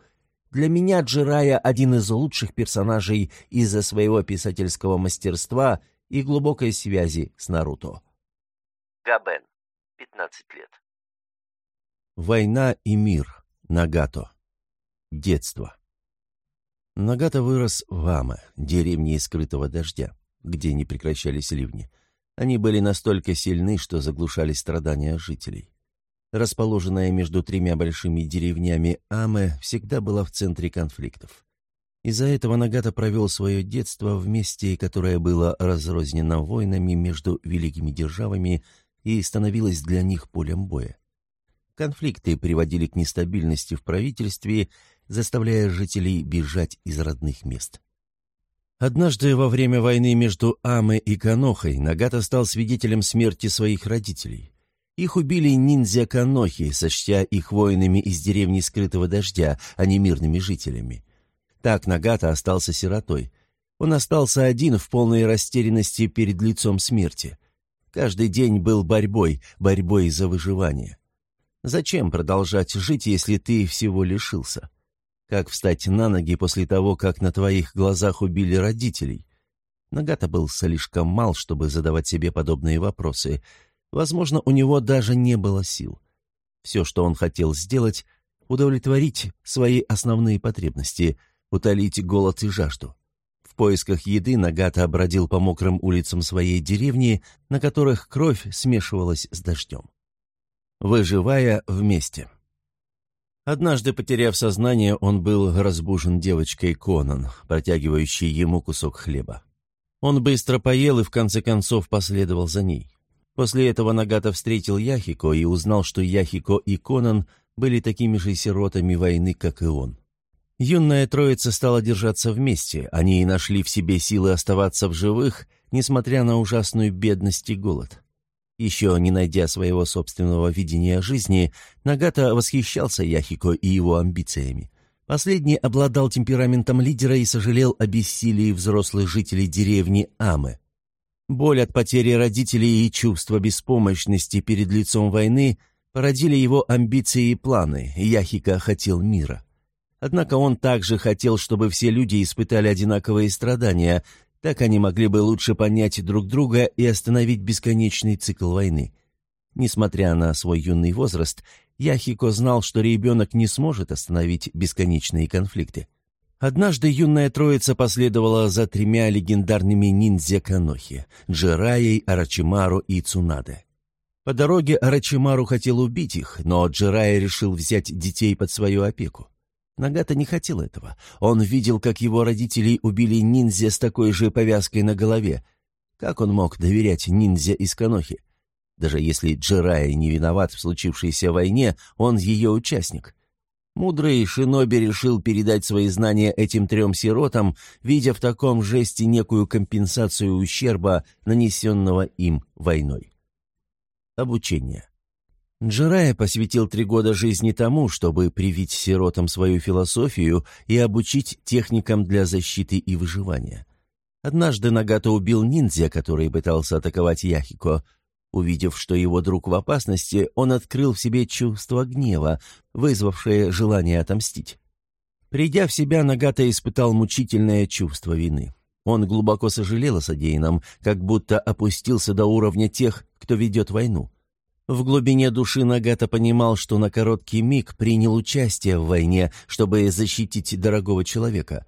Для меня Джирая один из лучших персонажей из-за своего писательского мастерства и глубокой связи с Наруто. Габен, 15 лет. Война и мир. Нагато. Детство. Нагата вырос в Ама, деревне скрытого дождя, где не прекращались ливни. Они были настолько сильны, что заглушали страдания жителей. Расположенная между тремя большими деревнями Аме всегда была в центре конфликтов. Из-за этого Нагата провел свое детство в месте, которое было разрознено войнами между великими державами и становилось для них полем боя. Конфликты приводили к нестабильности в правительстве заставляя жителей бежать из родных мест. Однажды во время войны между Аме и Канохой Нагата стал свидетелем смерти своих родителей. Их убили ниндзя Канохи, сочтя их воинами из деревни Скрытого Дождя, а не мирными жителями. Так Нагата остался сиротой. Он остался один в полной растерянности перед лицом смерти. Каждый день был борьбой, борьбой за выживание. Зачем продолжать жить, если ты всего лишился? Как встать на ноги после того, как на твоих глазах убили родителей? Нагата был слишком мал, чтобы задавать себе подобные вопросы. Возможно, у него даже не было сил. Все, что он хотел сделать, удовлетворить свои основные потребности, утолить голод и жажду. В поисках еды Нагата обродил по мокрым улицам своей деревни, на которых кровь смешивалась с дождем. Выживая вместе. Однажды, потеряв сознание, он был разбужен девочкой Конан, протягивающей ему кусок хлеба. Он быстро поел и в конце концов последовал за ней. После этого Нагата встретил Яхико и узнал, что Яхико и Конан были такими же сиротами войны, как и он. Юная троица стала держаться вместе, они и нашли в себе силы оставаться в живых, несмотря на ужасную бедность и голод. Еще не найдя своего собственного видения жизни, Нагата восхищался Яхико и его амбициями. Последний обладал темпераментом лидера и сожалел о бессилии взрослых жителей деревни Амы. Боль от потери родителей и чувство беспомощности перед лицом войны породили его амбиции и планы, Яхика хотел мира. Однако он также хотел, чтобы все люди испытали одинаковые страдания, так они могли бы лучше понять друг друга и остановить бесконечный цикл войны. Несмотря на свой юный возраст, Яхико знал, что ребенок не сможет остановить бесконечные конфликты. Однажды юная троица последовала за тремя легендарными ниндзя Канохи – Джираей, Арачимару и Цунаде. По дороге Арачимару хотел убить их, но Джирая решил взять детей под свою опеку. Нагата не хотел этого. Он видел, как его родителей убили ниндзя с такой же повязкой на голове. Как он мог доверять ниндзя из Канохи? Даже если Джирай не виноват в случившейся войне, он ее участник. Мудрый Шиноби решил передать свои знания этим трем сиротам, видя в таком жесте некую компенсацию ущерба, нанесенного им войной. Обучение. Джерая посвятил три года жизни тому, чтобы привить сиротам свою философию и обучить техникам для защиты и выживания. Однажды Нагато убил ниндзя, который пытался атаковать Яхико. Увидев, что его друг в опасности, он открыл в себе чувство гнева, вызвавшее желание отомстить. Придя в себя, Нагата испытал мучительное чувство вины. Он глубоко сожалел о содеянном, как будто опустился до уровня тех, кто ведет войну. В глубине души Нагата понимал, что на короткий миг принял участие в войне, чтобы защитить дорогого человека.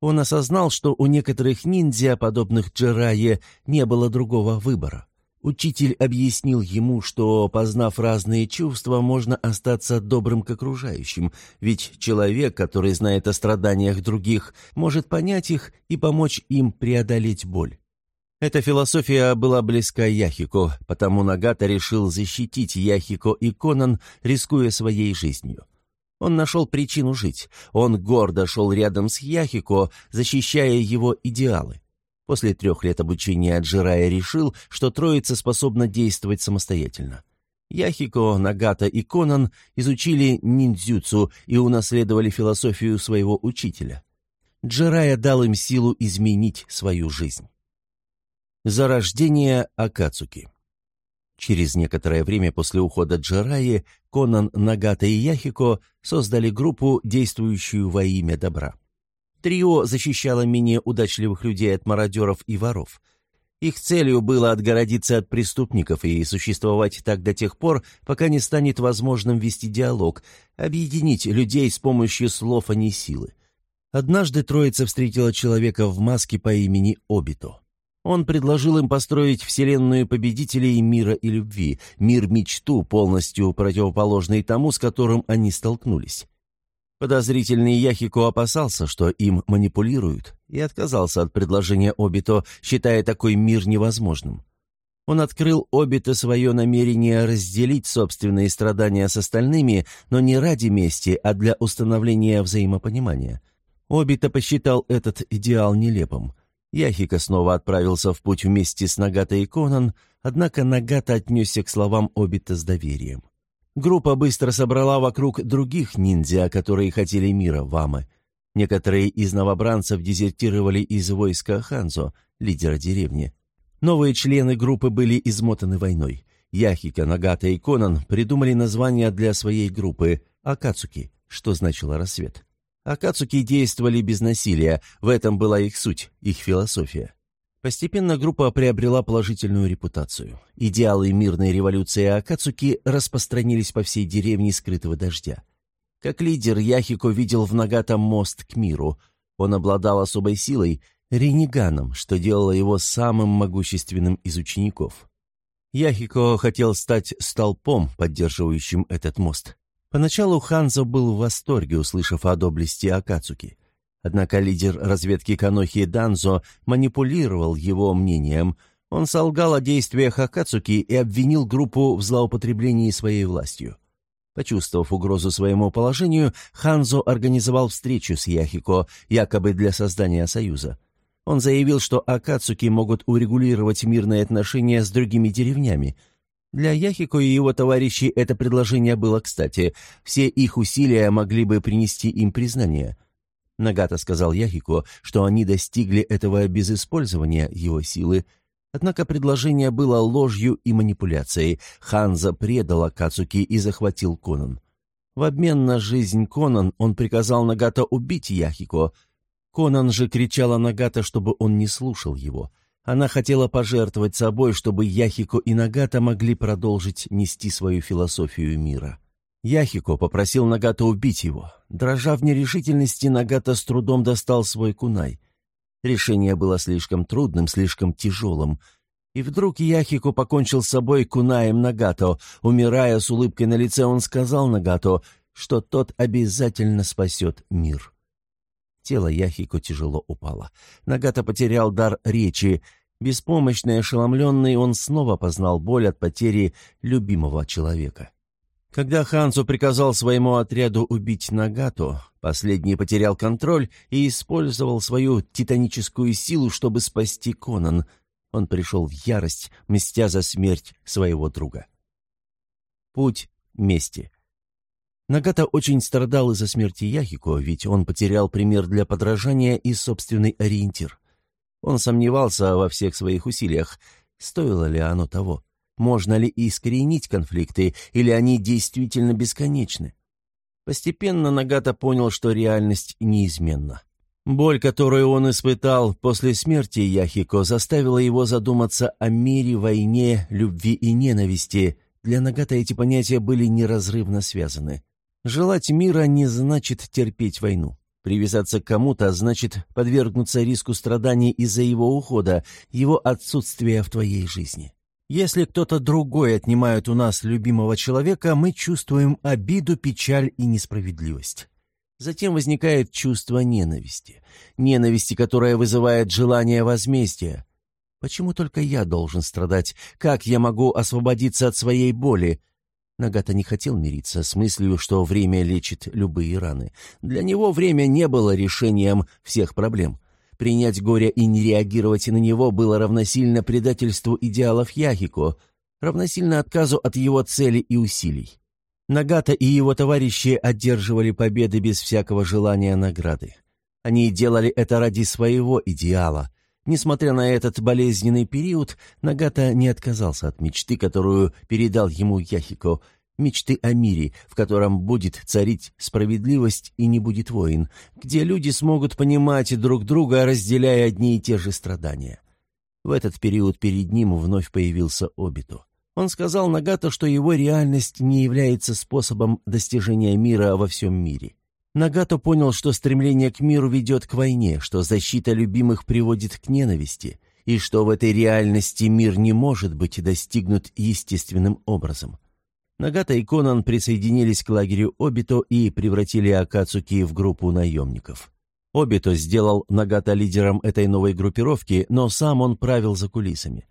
Он осознал, что у некоторых ниндзя, подобных Джерае, не было другого выбора. Учитель объяснил ему, что, познав разные чувства, можно остаться добрым к окружающим, ведь человек, который знает о страданиях других, может понять их и помочь им преодолеть боль. Эта философия была близка Яхико, потому Нагата решил защитить Яхико и Конан, рискуя своей жизнью. Он нашел причину жить. Он гордо шел рядом с Яхико, защищая его идеалы. После трех лет обучения Джирая решил, что троица способна действовать самостоятельно. Яхико, Нагата и Конан изучили ниндзюцу и унаследовали философию своего учителя. Джирая дал им силу изменить свою жизнь. Зарождение Акацуки Через некоторое время после ухода Джираи, Конан, Нагата и Яхико создали группу, действующую во имя добра. Трио защищало менее удачливых людей от мародеров и воров. Их целью было отгородиться от преступников и существовать так до тех пор, пока не станет возможным вести диалог, объединить людей с помощью слов, а не силы. Однажды троица встретила человека в маске по имени Обито. Он предложил им построить вселенную победителей мира и любви, мир-мечту, полностью противоположный тому, с которым они столкнулись. Подозрительный Яхико опасался, что им манипулируют, и отказался от предложения Обито, считая такой мир невозможным. Он открыл Обито свое намерение разделить собственные страдания с остальными, но не ради мести, а для установления взаимопонимания. Обито посчитал этот идеал нелепым. Яхика снова отправился в путь вместе с Нагата и Конан, однако Нагата отнесся к словам Обита с доверием. Группа быстро собрала вокруг других ниндзя, которые хотели мира Вамы. Некоторые из новобранцев дезертировали из войска Ханзо, лидера деревни. Новые члены группы были измотаны войной. Яхика, Нагата и Конан придумали название для своей группы «Акацуки», что значило «рассвет». Акацуки действовали без насилия, в этом была их суть, их философия. Постепенно группа приобрела положительную репутацию. Идеалы мирной революции Акацуки распространились по всей деревне скрытого дождя. Как лидер, Яхико видел в Нагата мост к миру. Он обладал особой силой, ренеганом, что делало его самым могущественным из учеников. Яхико хотел стать столпом, поддерживающим этот мост. Поначалу Ханзо был в восторге, услышав о доблести Акацуки. Однако лидер разведки Канохи Данзо манипулировал его мнением. Он солгал о действиях Акацуки и обвинил группу в злоупотреблении своей властью. Почувствовав угрозу своему положению, Ханзо организовал встречу с Яхико, якобы для создания союза. Он заявил, что Акацуки могут урегулировать мирные отношения с другими деревнями. Для Яхико и его товарищей это предложение было кстати. Все их усилия могли бы принести им признание – Нагата сказал Яхико, что они достигли этого без использования его силы. Однако предложение было ложью и манипуляцией. Ханза предал Акацуки и захватил Конан. В обмен на жизнь Конан он приказал Нагата убить Яхико. Конан же кричала Нагата, чтобы он не слушал его. Она хотела пожертвовать собой, чтобы Яхико и Нагата могли продолжить нести свою философию мира. Яхико попросил Нагата убить его. Дрожа в нерешительности, Нагата с трудом достал свой кунай. Решение было слишком трудным, слишком тяжелым. И вдруг Яхико покончил с собой кунаем Нагато. Умирая с улыбкой на лице, он сказал Нагато, что тот обязательно спасет мир. Тело Яхико тяжело упало. Нагата потерял дар речи. Беспомощный ошеломленный, он снова познал боль от потери любимого человека. Когда Хансу приказал своему отряду убить Нагато, последний потерял контроль и использовал свою титаническую силу, чтобы спасти Конан. Он пришел в ярость, мстя за смерть своего друга. Путь мести. Нагата очень страдал из-за смерти Яхико, ведь он потерял пример для подражания и собственный ориентир. Он сомневался во всех своих усилиях, стоило ли оно того. Можно ли искоренить конфликты, или они действительно бесконечны? Постепенно Нагата понял, что реальность неизменна. Боль, которую он испытал после смерти Яхико, заставила его задуматься о мире, войне, любви и ненависти. Для Нагата эти понятия были неразрывно связаны. Желать мира не значит терпеть войну. Привязаться к кому-то значит подвергнуться риску страданий из-за его ухода, его отсутствия в твоей жизни. Если кто-то другой отнимает у нас любимого человека, мы чувствуем обиду, печаль и несправедливость. Затем возникает чувство ненависти. Ненависти, которая вызывает желание возмездия. Почему только я должен страдать? Как я могу освободиться от своей боли? Нагата не хотел мириться с мыслью, что время лечит любые раны. Для него время не было решением всех проблем. Принять горе и не реагировать на него было равносильно предательству идеалов Яхико, равносильно отказу от его цели и усилий. Нагата и его товарищи одерживали победы без всякого желания награды. Они делали это ради своего идеала. Несмотря на этот болезненный период, Нагата не отказался от мечты, которую передал ему Яхико, мечты о мире, в котором будет царить справедливость и не будет войн, где люди смогут понимать друг друга, разделяя одни и те же страдания. В этот период перед ним вновь появился Обиту. Он сказал Нагато, что его реальность не является способом достижения мира во всем мире. Нагато понял, что стремление к миру ведет к войне, что защита любимых приводит к ненависти, и что в этой реальности мир не может быть достигнут естественным образом. Нагата и Конан присоединились к лагерю Обито и превратили Акацуки в группу наемников. Обито сделал Нагата лидером этой новой группировки, но сам он правил за кулисами.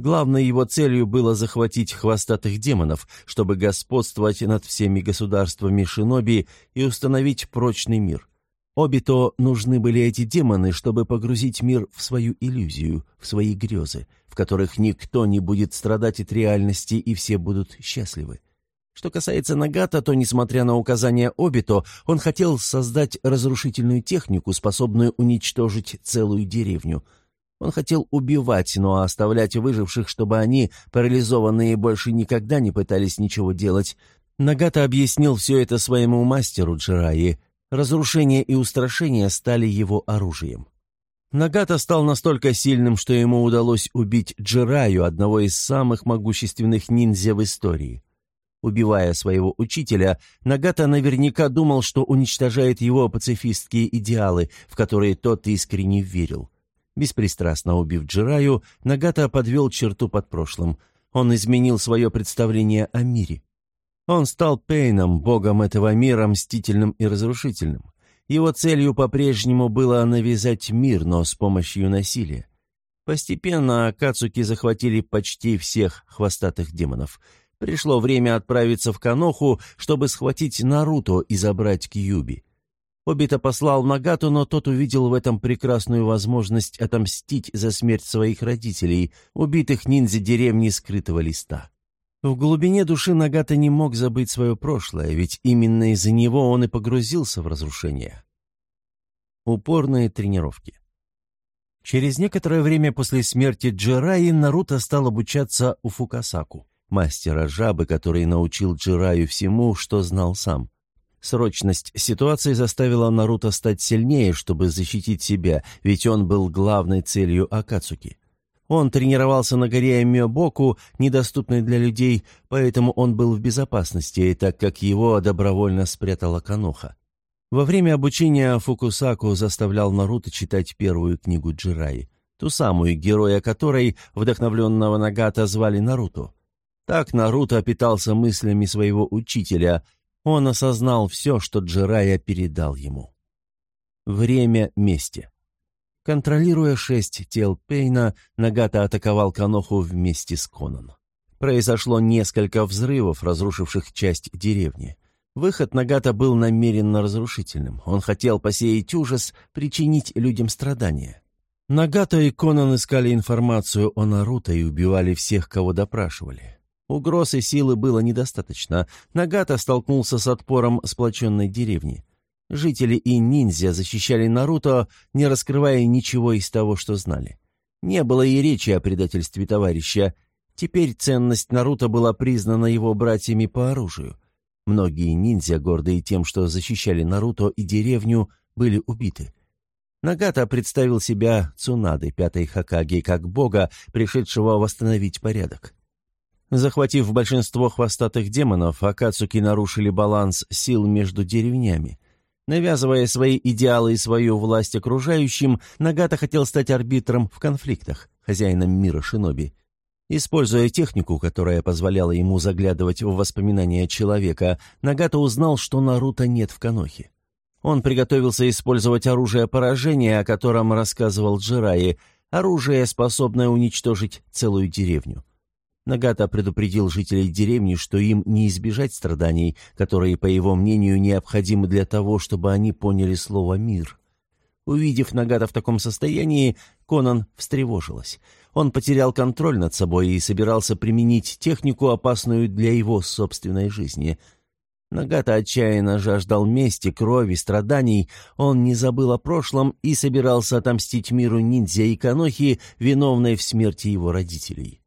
Главной его целью было захватить хвостатых демонов, чтобы господствовать над всеми государствами шиноби и установить прочный мир. Обито нужны были эти демоны, чтобы погрузить мир в свою иллюзию, в свои грезы, в которых никто не будет страдать от реальности и все будут счастливы. Что касается Нагата, то, несмотря на указания Обито, он хотел создать разрушительную технику, способную уничтожить целую деревню – он хотел убивать, но оставлять выживших, чтобы они, парализованные, больше никогда не пытались ничего делать. Нагата объяснил все это своему мастеру Джираи. Разрушение и устрашение стали его оружием. Нагата стал настолько сильным, что ему удалось убить Джираю, одного из самых могущественных ниндзя в истории. Убивая своего учителя, Нагата наверняка думал, что уничтожает его пацифистские идеалы, в которые тот искренне верил. Беспристрастно убив Джираю, Нагата подвел черту под прошлым. Он изменил свое представление о мире. Он стал Пейном, богом этого мира, мстительным и разрушительным. Его целью по-прежнему было навязать мир, но с помощью насилия. Постепенно Акацуки захватили почти всех хвостатых демонов. Пришло время отправиться в Каноху, чтобы схватить Наруто и забрать Кьюби. Обита послал Нагату, но тот увидел в этом прекрасную возможность отомстить за смерть своих родителей, убитых ниндзя деревни скрытого листа. В глубине души Нагата не мог забыть свое прошлое, ведь именно из-за него он и погрузился в разрушение. Упорные тренировки Через некоторое время после смерти Джираи Наруто стал обучаться у Фукасаку, мастера жабы, который научил Джираю всему, что знал сам – Срочность ситуации заставила Наруто стать сильнее, чтобы защитить себя, ведь он был главной целью Акацуки. Он тренировался на горе Миобоку, недоступной для людей, поэтому он был в безопасности, так как его добровольно спрятала Каноха. Во время обучения Фукусаку заставлял Наруто читать первую книгу Джираи, ту самую, героя которой, вдохновленного Нагата, звали Наруто. Так Наруто питался мыслями своего учителя – он осознал все, что Джирая передал ему. Время мести. Контролируя шесть тел Пейна, Нагата атаковал Каноху вместе с Конан. Произошло несколько взрывов, разрушивших часть деревни. Выход Нагата был намеренно разрушительным. Он хотел посеять ужас, причинить людям страдания. Нагата и Конан искали информацию о Наруто и убивали всех, кого допрашивали. Угроз и силы было недостаточно. Нагата столкнулся с отпором сплоченной деревни. Жители и ниндзя защищали Наруто, не раскрывая ничего из того, что знали. Не было и речи о предательстве товарища. Теперь ценность Наруто была признана его братьями по оружию. Многие ниндзя, гордые тем, что защищали Наруто и деревню, были убиты. Нагата представил себя Цунады, пятой Хакаги, как бога, пришедшего восстановить порядок. Захватив большинство хвостатых демонов, Акацуки нарушили баланс сил между деревнями. Навязывая свои идеалы и свою власть окружающим, Нагата хотел стать арбитром в конфликтах, хозяином мира шиноби. Используя технику, которая позволяла ему заглядывать в воспоминания человека, Нагата узнал, что Наруто нет в Канохе. Он приготовился использовать оружие поражения, о котором рассказывал Джираи, оружие, способное уничтожить целую деревню. Нагата предупредил жителей деревни, что им не избежать страданий, которые, по его мнению, необходимы для того, чтобы они поняли слово «мир». Увидев Нагата в таком состоянии, Конан встревожилась. Он потерял контроль над собой и собирался применить технику, опасную для его собственной жизни. Нагата отчаянно жаждал мести, крови, страданий. Он не забыл о прошлом и собирался отомстить миру ниндзя и Канохи, виновной в смерти его родителей.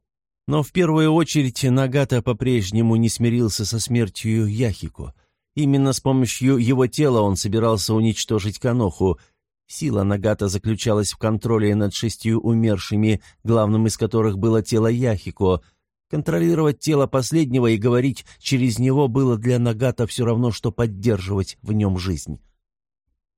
Но в первую очередь Нагата по-прежнему не смирился со смертью Яхико. Именно с помощью его тела он собирался уничтожить Каноху. Сила Нагата заключалась в контроле над шестью умершими, главным из которых было тело Яхико. Контролировать тело последнего и говорить через него было для Нагата все равно, что поддерживать в нем жизнь.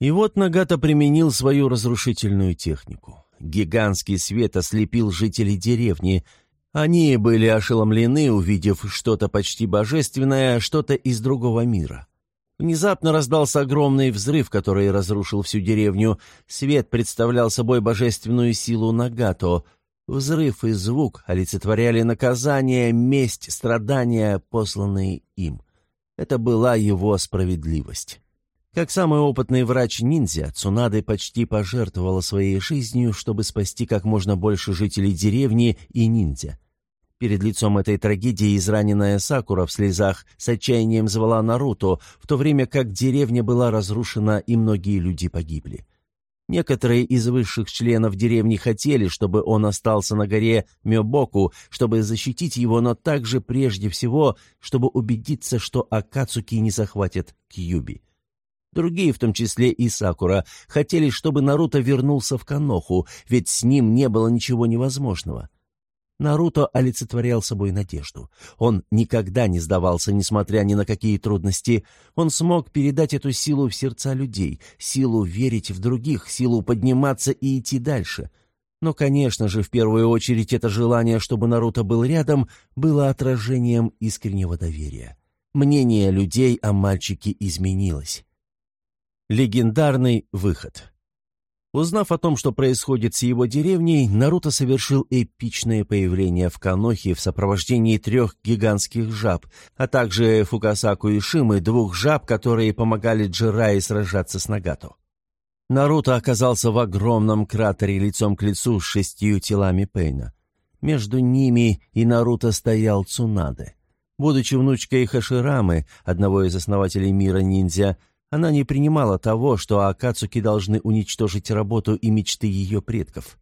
И вот Нагата применил свою разрушительную технику. Гигантский свет ослепил жителей деревни — они были ошеломлены, увидев что-то почти божественное, что-то из другого мира. Внезапно раздался огромный взрыв, который разрушил всю деревню. Свет представлял собой божественную силу Нагато. Взрыв и звук олицетворяли наказание, месть, страдания, посланные им. Это была его справедливость. Как самый опытный врач-ниндзя, Цунады почти пожертвовала своей жизнью, чтобы спасти как можно больше жителей деревни и ниндзя. Перед лицом этой трагедии израненная Сакура в слезах с отчаянием звала Наруто, в то время как деревня была разрушена и многие люди погибли. Некоторые из высших членов деревни хотели, чтобы он остался на горе Мёбоку, чтобы защитить его, но также прежде всего, чтобы убедиться, что Акацуки не захватят Кьюби. Другие, в том числе и Сакура, хотели, чтобы Наруто вернулся в Каноху, ведь с ним не было ничего невозможного. Наруто олицетворял собой надежду. Он никогда не сдавался, несмотря ни на какие трудности. Он смог передать эту силу в сердца людей, силу верить в других, силу подниматься и идти дальше. Но, конечно же, в первую очередь это желание, чтобы Наруто был рядом, было отражением искреннего доверия. Мнение людей о мальчике изменилось. Легендарный выход Узнав о том, что происходит с его деревней, Наруто совершил эпичное появление в Канохе в сопровождении трех гигантских жаб, а также Фукасаку и Шимы, двух жаб, которые помогали Джирае сражаться с Нагато. Наруто оказался в огромном кратере лицом к лицу с шестью телами Пейна. Между ними и Наруто стоял Цунаде. Будучи внучкой Хаширамы, одного из основателей мира ниндзя, она не принимала того, что Акацуки должны уничтожить работу и мечты ее предков.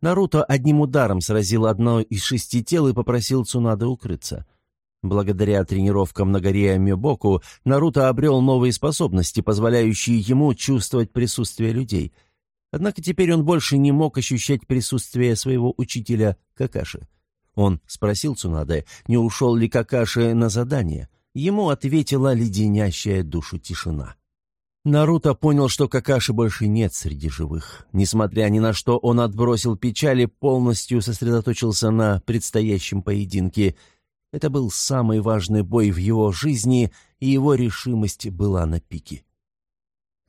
Наруто одним ударом сразил одно из шести тел и попросил Цунады укрыться. Благодаря тренировкам на горе Мёбоку Наруто обрел новые способности, позволяющие ему чувствовать присутствие людей. Однако теперь он больше не мог ощущать присутствие своего учителя Какаши. Он спросил Цунаде, не ушел ли Какаши на задание. Ему ответила леденящая душу тишина. Наруто понял, что Какаши больше нет среди живых. Несмотря ни на что, он отбросил печали, полностью сосредоточился на предстоящем поединке. Это был самый важный бой в его жизни, и его решимость была на пике.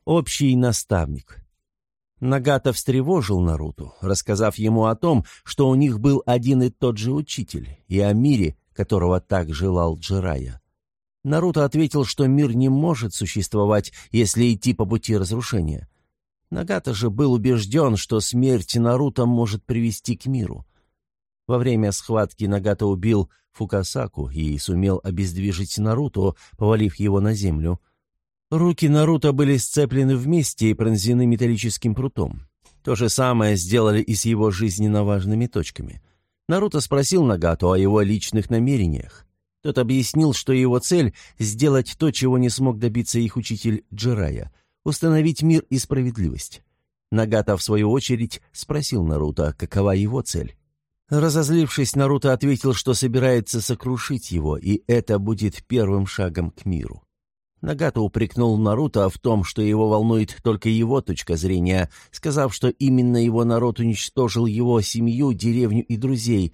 Общий наставник. Нагата встревожил Наруту, рассказав ему о том, что у них был один и тот же учитель, и о мире, которого так желал Джирая. Наруто ответил, что мир не может существовать, если идти по пути разрушения. Нагата же был убежден, что смерть Наруто может привести к миру. Во время схватки Нагата убил Фукасаку и сумел обездвижить Наруто, повалив его на землю. Руки Наруто были сцеплены вместе и пронзены металлическим прутом. То же самое сделали и с его жизненно важными точками. Наруто спросил Нагату о его личных намерениях. Тот объяснил, что его цель — сделать то, чего не смог добиться их учитель Джирая — установить мир и справедливость. Нагата, в свою очередь, спросил Наруто, какова его цель. Разозлившись, Наруто ответил, что собирается сокрушить его, и это будет первым шагом к миру. Нагата упрекнул Наруто в том, что его волнует только его точка зрения, сказав, что именно его народ уничтожил его семью, деревню и друзей.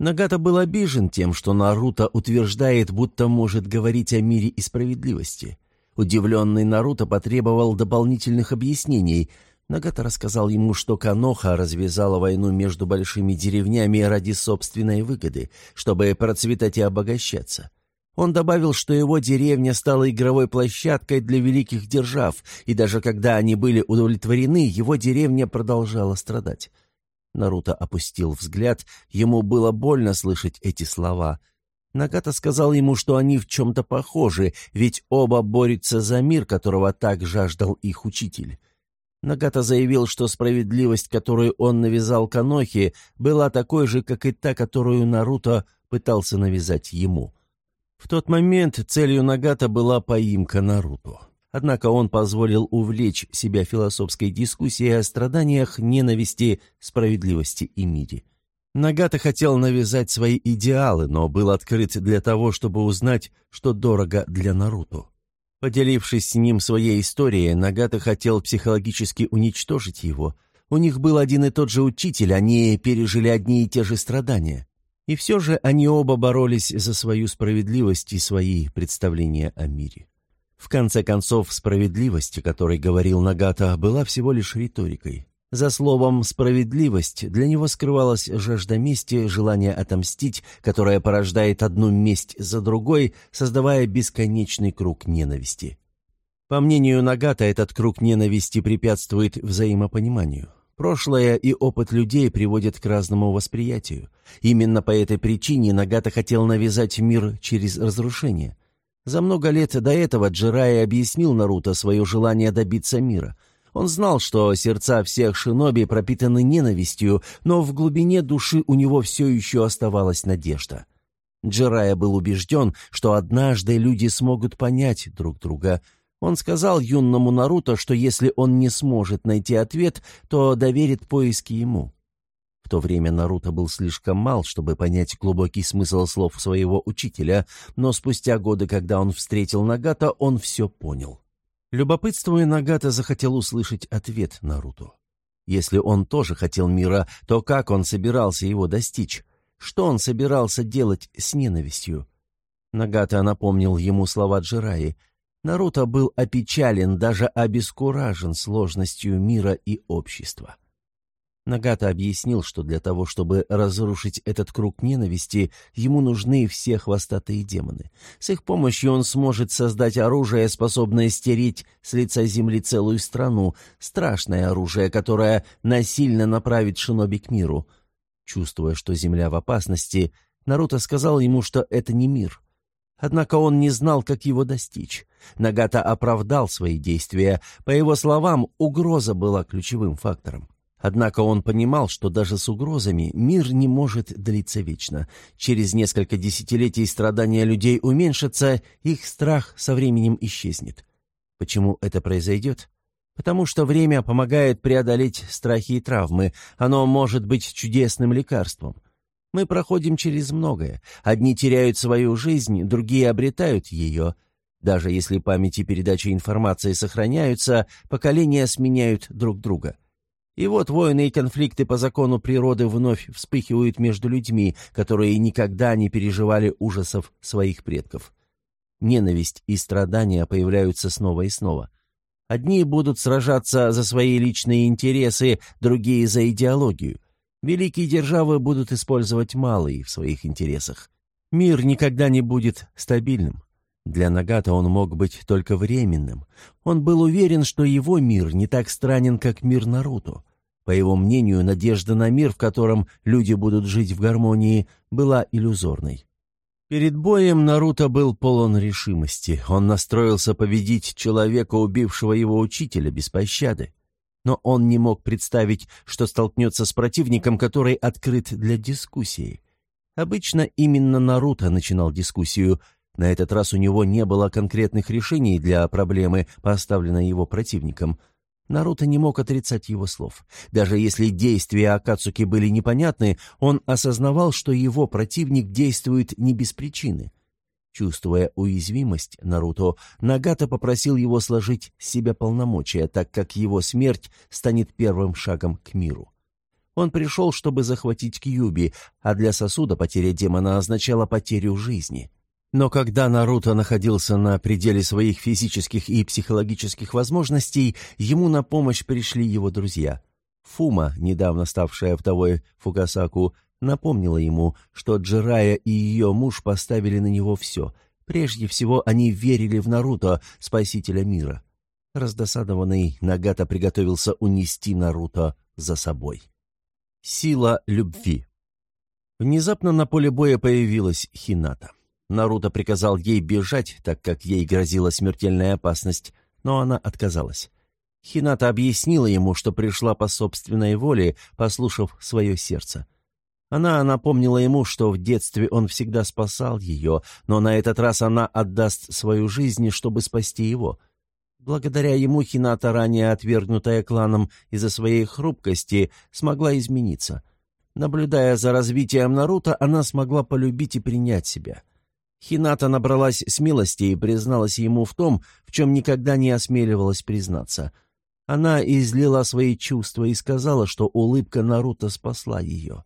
Нагата был обижен тем, что Наруто утверждает, будто может говорить о мире и справедливости. Удивленный Наруто потребовал дополнительных объяснений. Нагата рассказал ему, что Каноха развязала войну между большими деревнями ради собственной выгоды, чтобы процветать и обогащаться. Он добавил, что его деревня стала игровой площадкой для великих держав, и даже когда они были удовлетворены, его деревня продолжала страдать. Наруто опустил взгляд, ему было больно слышать эти слова. Нагата сказал ему, что они в чем-то похожи, ведь оба борются за мир, которого так жаждал их учитель. Нагата заявил, что справедливость, которую он навязал Канохе, была такой же, как и та, которую Наруто пытался навязать ему. В тот момент целью Нагата была поимка Наруто. Однако он позволил увлечь себя философской дискуссией о страданиях, ненависти, справедливости и мире. Нагата хотел навязать свои идеалы, но был открыт для того, чтобы узнать, что дорого для Наруто. Поделившись с ним своей историей, Нагата хотел психологически уничтожить его. У них был один и тот же учитель, они пережили одни и те же страдания. И все же они оба боролись за свою справедливость и свои представления о мире. В конце концов, справедливость, о которой говорил Нагата, была всего лишь риторикой. За словом «справедливость» для него скрывалась жажда мести, желание отомстить, которое порождает одну месть за другой, создавая бесконечный круг ненависти. По мнению Нагата, этот круг ненависти препятствует взаимопониманию. Прошлое и опыт людей приводят к разному восприятию. Именно по этой причине Нагата хотел навязать мир через разрушение. За много лет до этого Джирай объяснил Наруто свое желание добиться мира. Он знал, что сердца всех шиноби пропитаны ненавистью, но в глубине души у него все еще оставалась надежда. Джирая был убежден, что однажды люди смогут понять друг друга – он сказал юному Наруто, что если он не сможет найти ответ, то доверит поиски ему. То время Наруто был слишком мал, чтобы понять глубокий смысл слов своего учителя, но спустя годы, когда он встретил Нагата, он все понял. Любопытствуя, Нагата захотел услышать ответ Наруто. Если он тоже хотел мира, то как он собирался его достичь? Что он собирался делать с ненавистью? Нагата напомнил ему слова Джираи — Наруто был опечален, даже обескуражен сложностью мира и общества. Нагата объяснил, что для того, чтобы разрушить этот круг ненависти, ему нужны все хвостатые демоны. С их помощью он сможет создать оружие, способное стереть с лица земли целую страну, страшное оружие, которое насильно направит шиноби к миру. Чувствуя, что земля в опасности, Наруто сказал ему, что это не мир — Однако он не знал, как его достичь. Нагата оправдал свои действия. По его словам, угроза была ключевым фактором. Однако он понимал, что даже с угрозами мир не может длиться вечно. Через несколько десятилетий страдания людей уменьшатся, их страх со временем исчезнет. Почему это произойдет? Потому что время помогает преодолеть страхи и травмы. Оно может быть чудесным лекарством. Мы проходим через многое. Одни теряют свою жизнь, другие обретают ее. Даже если память и передача информации сохраняются, поколения сменяют друг друга. И вот войны и конфликты по закону природы вновь вспыхивают между людьми, которые никогда не переживали ужасов своих предков. Ненависть и страдания появляются снова и снова. Одни будут сражаться за свои личные интересы, другие — за идеологию — Великие державы будут использовать малые в своих интересах. Мир никогда не будет стабильным. Для Нагата он мог быть только временным. Он был уверен, что его мир не так странен, как мир Наруто. По его мнению, надежда на мир, в котором люди будут жить в гармонии, была иллюзорной. Перед боем Наруто был полон решимости. Он настроился победить человека, убившего его учителя, без пощады. Но он не мог представить, что столкнется с противником, который открыт для дискуссии. Обычно именно Наруто начинал дискуссию. На этот раз у него не было конкретных решений для проблемы, поставленной его противником. Наруто не мог отрицать его слов. Даже если действия Акацуки были непонятны, он осознавал, что его противник действует не без причины. Чувствуя уязвимость Наруто, Нагата попросил его сложить с себя полномочия, так как его смерть станет первым шагом к миру. Он пришел, чтобы захватить Кьюби, а для сосуда потеря демона означала потерю жизни. Но когда Наруто находился на пределе своих физических и психологических возможностей, ему на помощь пришли его друзья. Фума, недавно ставшая вдовой Фугасаку, напомнила ему, что Джирая и ее муж поставили на него все. Прежде всего, они верили в Наруто, спасителя мира. Раздосадованный, Нагата приготовился унести Наруто за собой. Сила любви Внезапно на поле боя появилась Хината. Наруто приказал ей бежать, так как ей грозила смертельная опасность, но она отказалась. Хината объяснила ему, что пришла по собственной воле, послушав свое сердце. Она напомнила ему, что в детстве он всегда спасал ее, но на этот раз она отдаст свою жизнь, чтобы спасти его. Благодаря ему Хината, ранее отвергнутая кланом из-за своей хрупкости, смогла измениться. Наблюдая за развитием Наруто, она смогла полюбить и принять себя. Хината набралась смелости и призналась ему в том, в чем никогда не осмеливалась признаться. Она излила свои чувства и сказала, что улыбка Наруто спасла ее.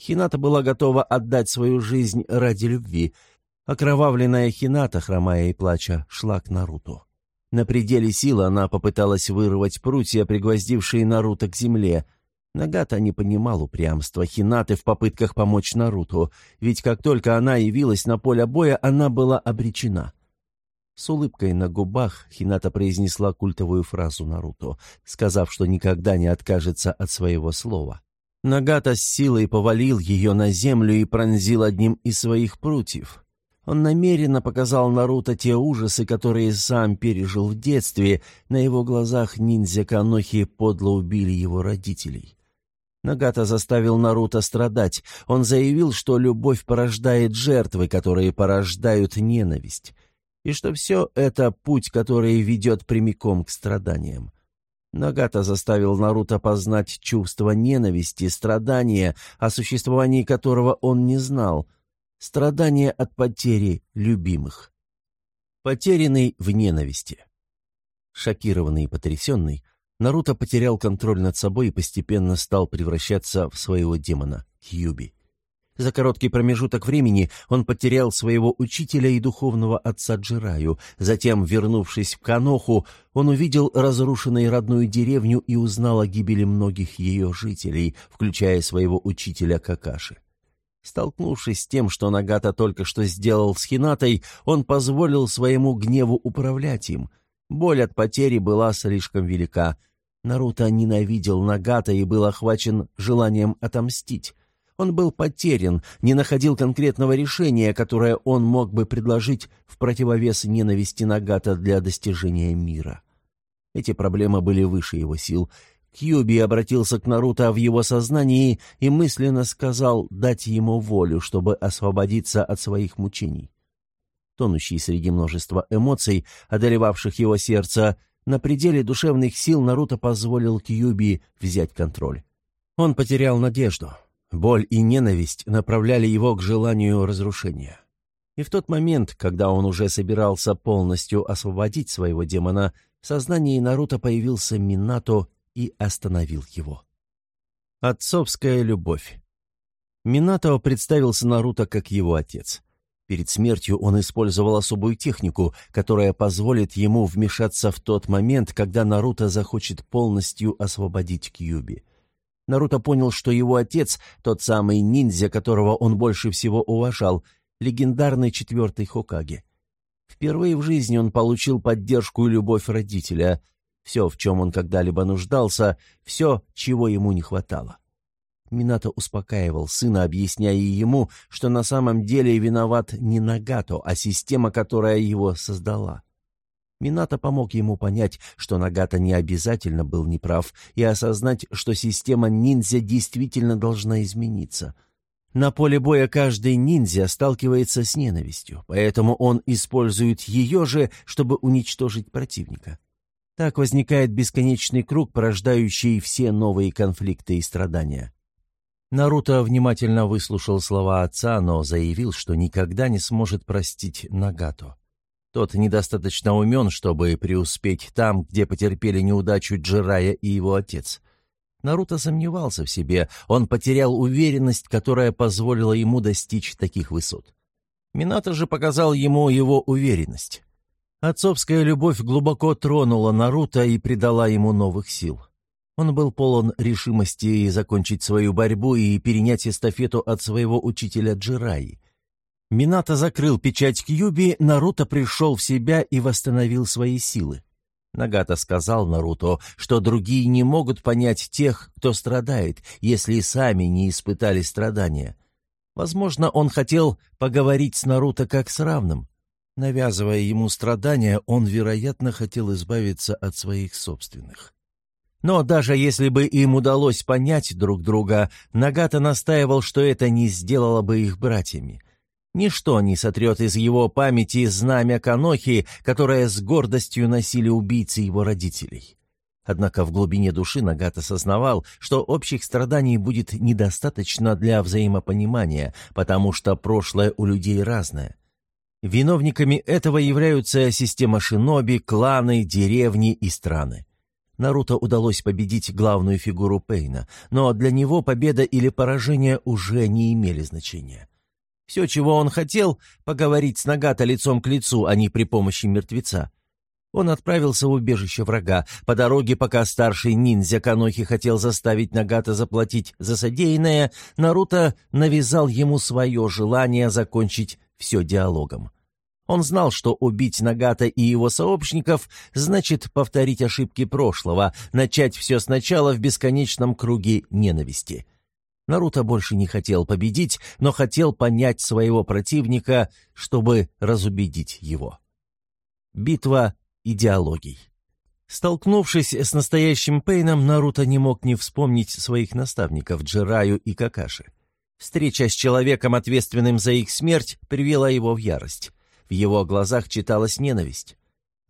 Хината была готова отдать свою жизнь ради любви. Окровавленная Хината, хромая и плача, шла к Наруту. На пределе сил она попыталась вырвать прутья, пригвоздившие Наруто к земле. Нагата не понимал упрямства Хинаты в попытках помочь Наруту, ведь как только она явилась на поле боя, она была обречена. С улыбкой на губах Хината произнесла культовую фразу Наруто, сказав, что никогда не откажется от своего слова. Нагата с силой повалил ее на землю и пронзил одним из своих прутьев. Он намеренно показал Наруто те ужасы, которые сам пережил в детстве. На его глазах ниндзя Канохи подло убили его родителей. Нагата заставил Наруто страдать. Он заявил, что любовь порождает жертвы, которые порождают ненависть, и что все это путь, который ведет прямиком к страданиям. Нагата заставил Наруто познать чувство ненависти, страдания, о существовании которого он не знал. Страдания от потери любимых. Потерянный в ненависти. Шокированный и потрясенный, Наруто потерял контроль над собой и постепенно стал превращаться в своего демона, Хьюби. За короткий промежуток времени он потерял своего учителя и духовного отца Джираю. Затем, вернувшись в Каноху, он увидел разрушенную родную деревню и узнал о гибели многих ее жителей, включая своего учителя Какаши. Столкнувшись с тем, что Нагата только что сделал с Хинатой, он позволил своему гневу управлять им. Боль от потери была слишком велика. Наруто ненавидел Нагата и был охвачен желанием отомстить. Он был потерян, не находил конкретного решения, которое он мог бы предложить в противовес ненависти Нагата для достижения мира. Эти проблемы были выше его сил. Кьюби обратился к Наруто в его сознании и мысленно сказал дать ему волю, чтобы освободиться от своих мучений. Тонущий среди множества эмоций, одолевавших его сердце, на пределе душевных сил Наруто позволил Кьюби взять контроль. Он потерял надежду. Боль и ненависть направляли его к желанию разрушения. И в тот момент, когда он уже собирался полностью освободить своего демона, в сознании Наруто появился Минато и остановил его. Отцовская любовь. Минато представился Наруто как его отец. Перед смертью он использовал особую технику, которая позволит ему вмешаться в тот момент, когда Наруто захочет полностью освободить Кьюби. Наруто понял, что его отец, тот самый ниндзя, которого он больше всего уважал, легендарный четвертый Хокаге. Впервые в жизни он получил поддержку и любовь родителя. Все, в чем он когда-либо нуждался, все, чего ему не хватало. Минато успокаивал сына, объясняя ему, что на самом деле виноват не Нагато, а система, которая его создала. Минато помог ему понять, что Нагата не обязательно был неправ, и осознать, что система ниндзя действительно должна измениться. На поле боя каждый ниндзя сталкивается с ненавистью, поэтому он использует ее же, чтобы уничтожить противника. Так возникает бесконечный круг, порождающий все новые конфликты и страдания. Наруто внимательно выслушал слова отца, но заявил, что никогда не сможет простить Нагато. Тот недостаточно умен, чтобы преуспеть там, где потерпели неудачу Джирая и его отец. Наруто сомневался в себе, он потерял уверенность, которая позволила ему достичь таких высот. Минато же показал ему его уверенность. Отцовская любовь глубоко тронула Наруто и придала ему новых сил. Он был полон решимости закончить свою борьбу и перенять эстафету от своего учителя Джираи. Минато закрыл печать Кьюби, Наруто пришел в себя и восстановил свои силы. Нагата сказал Наруто, что другие не могут понять тех, кто страдает, если сами не испытали страдания. Возможно, он хотел поговорить с Наруто как с равным. Навязывая ему страдания, он, вероятно, хотел избавиться от своих собственных. Но даже если бы им удалось понять друг друга, Нагата настаивал, что это не сделало бы их братьями. Ничто не сотрет из его памяти знамя Канохи, которое с гордостью носили убийцы его родителей. Однако в глубине души Нагат осознавал, что общих страданий будет недостаточно для взаимопонимания, потому что прошлое у людей разное. Виновниками этого являются система шиноби, кланы, деревни и страны. Наруто удалось победить главную фигуру Пейна, но для него победа или поражение уже не имели значения. Все, чего он хотел, поговорить с Нагата лицом к лицу, а не при помощи мертвеца. Он отправился в убежище врага. По дороге, пока старший ниндзя Канохи хотел заставить Нагата заплатить за содеянное, Наруто навязал ему свое желание закончить все диалогом. Он знал, что убить Нагата и его сообщников значит повторить ошибки прошлого, начать все сначала в бесконечном круге ненависти. Наруто больше не хотел победить, но хотел понять своего противника, чтобы разубедить его. Битва идеологий. Столкнувшись с настоящим Пейном, Наруто не мог не вспомнить своих наставников Джираю и Какаши. Встреча с человеком, ответственным за их смерть, привела его в ярость. В его глазах читалась ненависть.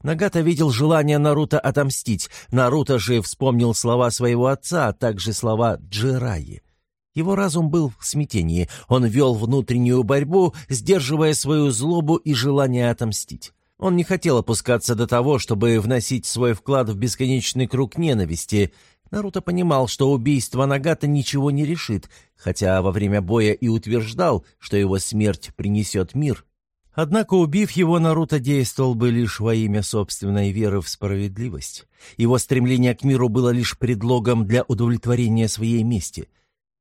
Нагата видел желание Наруто отомстить. Наруто же вспомнил слова своего отца, а также слова Джираи. Его разум был в смятении. Он вел внутреннюю борьбу, сдерживая свою злобу и желание отомстить. Он не хотел опускаться до того, чтобы вносить свой вклад в бесконечный круг ненависти. Наруто понимал, что убийство Нагата ничего не решит, хотя во время боя и утверждал, что его смерть принесет мир. Однако, убив его, Наруто действовал бы лишь во имя собственной веры в справедливость. Его стремление к миру было лишь предлогом для удовлетворения своей мести —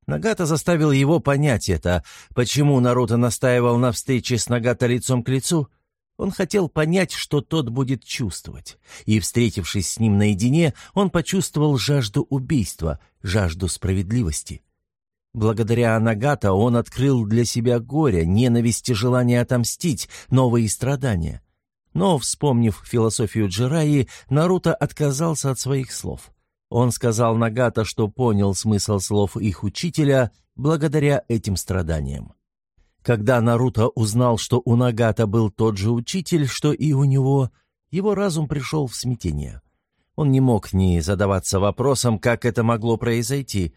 Нагата заставил его понять это. Почему Наруто настаивал на встрече с Нагата лицом к лицу? Он хотел понять, что тот будет чувствовать. И, встретившись с ним наедине, он почувствовал жажду убийства, жажду справедливости. Благодаря Нагата он открыл для себя горе, ненависть и желание отомстить, новые страдания. Но, вспомнив философию Джираи, Наруто отказался от своих слов. Он сказал Нагата, что понял смысл слов их учителя благодаря этим страданиям. Когда Наруто узнал, что у Нагата был тот же учитель, что и у него, его разум пришел в смятение. Он не мог не задаваться вопросом, как это могло произойти.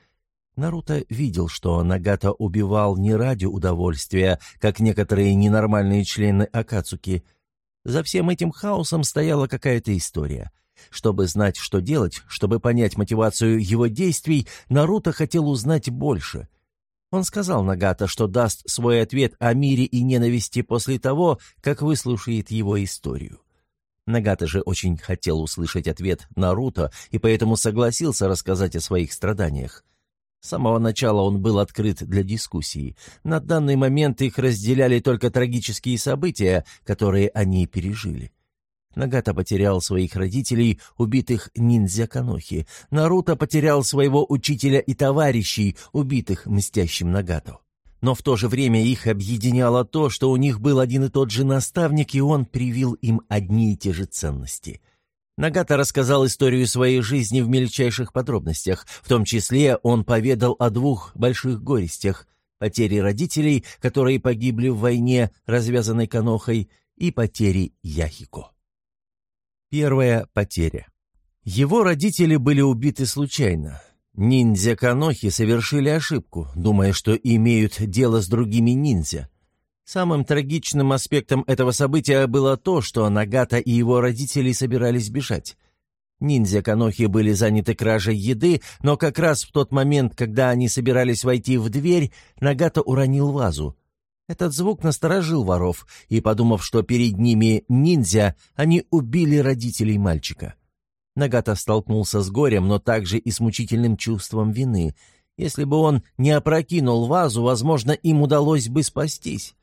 Наруто видел, что Нагата убивал не ради удовольствия, как некоторые ненормальные члены Акацуки. За всем этим хаосом стояла какая-то история — чтобы знать, что делать, чтобы понять мотивацию его действий, Наруто хотел узнать больше. Он сказал Нагата, что даст свой ответ о мире и ненависти после того, как выслушает его историю. Нагата же очень хотел услышать ответ Наруто и поэтому согласился рассказать о своих страданиях. С самого начала он был открыт для дискуссии. На данный момент их разделяли только трагические события, которые они пережили. Нагата потерял своих родителей, убитых ниндзя Канохи. Наруто потерял своего учителя и товарищей, убитых мстящим Нагато. но в то же время их объединяло то, что у них был один и тот же наставник, и он привил им одни и те же ценности. Нагата рассказал историю своей жизни в мельчайших подробностях, в том числе он поведал о двух больших горестях – потере родителей, которые погибли в войне, развязанной Канохой, и потери Яхико. Первая потеря. Его родители были убиты случайно. Ниндзя Канохи совершили ошибку, думая, что имеют дело с другими ниндзя. Самым трагичным аспектом этого события было то, что Нагата и его родители собирались бежать. Ниндзя Канохи были заняты кражей еды, но как раз в тот момент, когда они собирались войти в дверь, Нагата уронил вазу. Этот звук насторожил воров, и, подумав, что перед ними ниндзя, они убили родителей мальчика. Нагата столкнулся с горем, но также и с мучительным чувством вины. Если бы он не опрокинул вазу, возможно, им удалось бы спастись.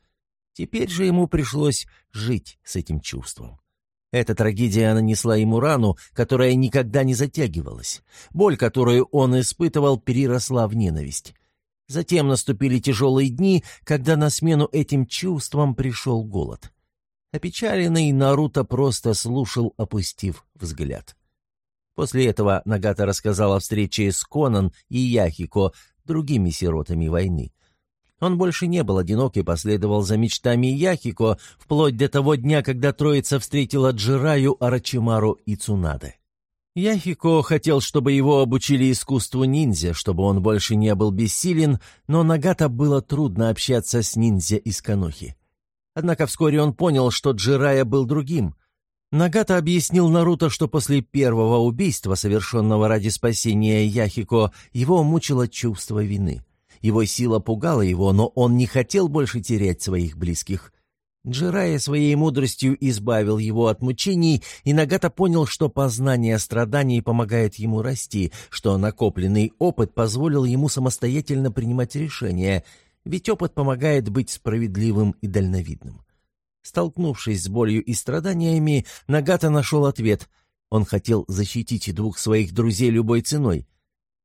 Теперь же ему пришлось жить с этим чувством. Эта трагедия нанесла ему рану, которая никогда не затягивалась. Боль, которую он испытывал, переросла в ненависть. Затем наступили тяжелые дни, когда на смену этим чувствам пришел голод. Опечаленный Наруто просто слушал, опустив взгляд. После этого Нагата рассказал о встрече с Конан и Яхико, другими сиротами войны. Он больше не был одинок и последовал за мечтами Яхико, вплоть до того дня, когда троица встретила Джираю, Арачимару и Цунаде. Яхико хотел, чтобы его обучили искусству ниндзя, чтобы он больше не был бессилен, но Нагата было трудно общаться с ниндзя из Канохи. Однако вскоре он понял, что Джирая был другим. Нагата объяснил Наруто, что после первого убийства, совершенного ради спасения Яхико, его мучило чувство вины. Его сила пугала его, но он не хотел больше терять своих близких. Джирая своей мудростью избавил его от мучений, и Нагата понял, что познание страданий помогает ему расти, что накопленный опыт позволил ему самостоятельно принимать решения, ведь опыт помогает быть справедливым и дальновидным. Столкнувшись с болью и страданиями, Нагата нашел ответ. Он хотел защитить двух своих друзей любой ценой.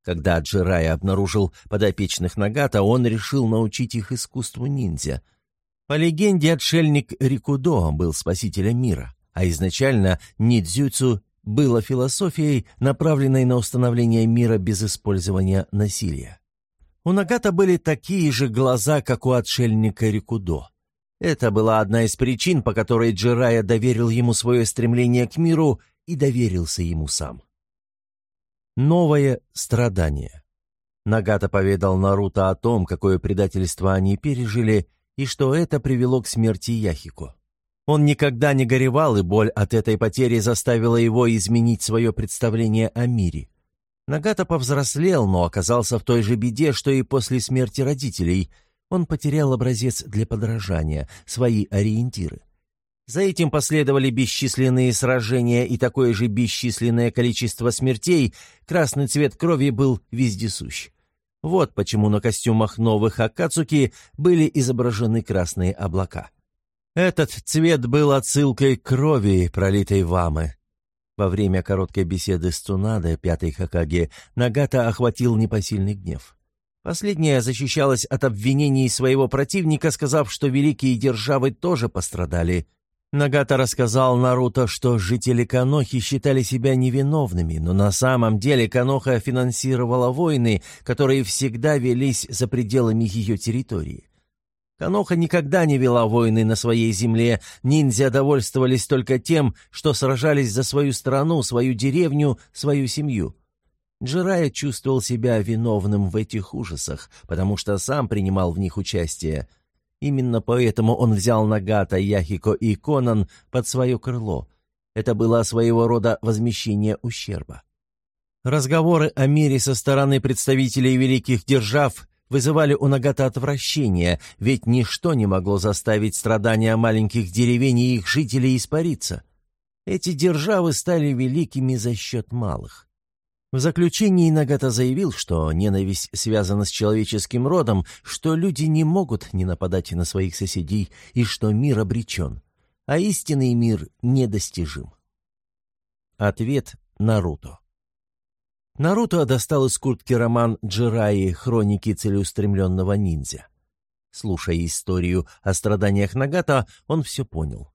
Когда Джирая обнаружил подопечных Нагата, он решил научить их искусству ниндзя — по легенде, отшельник Рикудо был спасителем мира, а изначально нидзюцу было философией, направленной на установление мира без использования насилия. У Нагата были такие же глаза, как у отшельника Рикудо. Это была одна из причин, по которой Джирая доверил ему свое стремление к миру и доверился ему сам. Новое страдание. Нагата поведал Наруто о том, какое предательство они пережили, и что это привело к смерти Яхико. Он никогда не горевал, и боль от этой потери заставила его изменить свое представление о мире. Нагата повзрослел, но оказался в той же беде, что и после смерти родителей. Он потерял образец для подражания, свои ориентиры. За этим последовали бесчисленные сражения и такое же бесчисленное количество смертей, красный цвет крови был вездесущ. Вот почему на костюмах новых Акацуки были изображены красные облака. Этот цвет был отсылкой крови, пролитой Вамы. Во время короткой беседы с Цунадой, пятой Хакаге, Нагата охватил непосильный гнев. Последняя защищалась от обвинений своего противника, сказав, что великие державы тоже пострадали – Нагата рассказал Наруто, что жители Канохи считали себя невиновными, но на самом деле Каноха финансировала войны, которые всегда велись за пределами ее территории. Каноха никогда не вела войны на своей земле, ниндзя довольствовались только тем, что сражались за свою страну, свою деревню, свою семью. Джирая чувствовал себя виновным в этих ужасах, потому что сам принимал в них участие – Именно поэтому он взял Нагата, Яхико и Конан под свое крыло. Это было своего рода возмещение ущерба. Разговоры о мире со стороны представителей великих держав вызывали у Нагата отвращение, ведь ничто не могло заставить страдания маленьких деревень и их жителей испариться. Эти державы стали великими за счет малых. В заключении Нагата заявил, что ненависть связана с человеческим родом, что люди не могут не нападать на своих соседей и что мир обречен, а истинный мир недостижим. Ответ Наруто. Наруто достал из куртки роман Джираи «Хроники целеустремленного ниндзя». Слушая историю о страданиях Нагата, он все понял.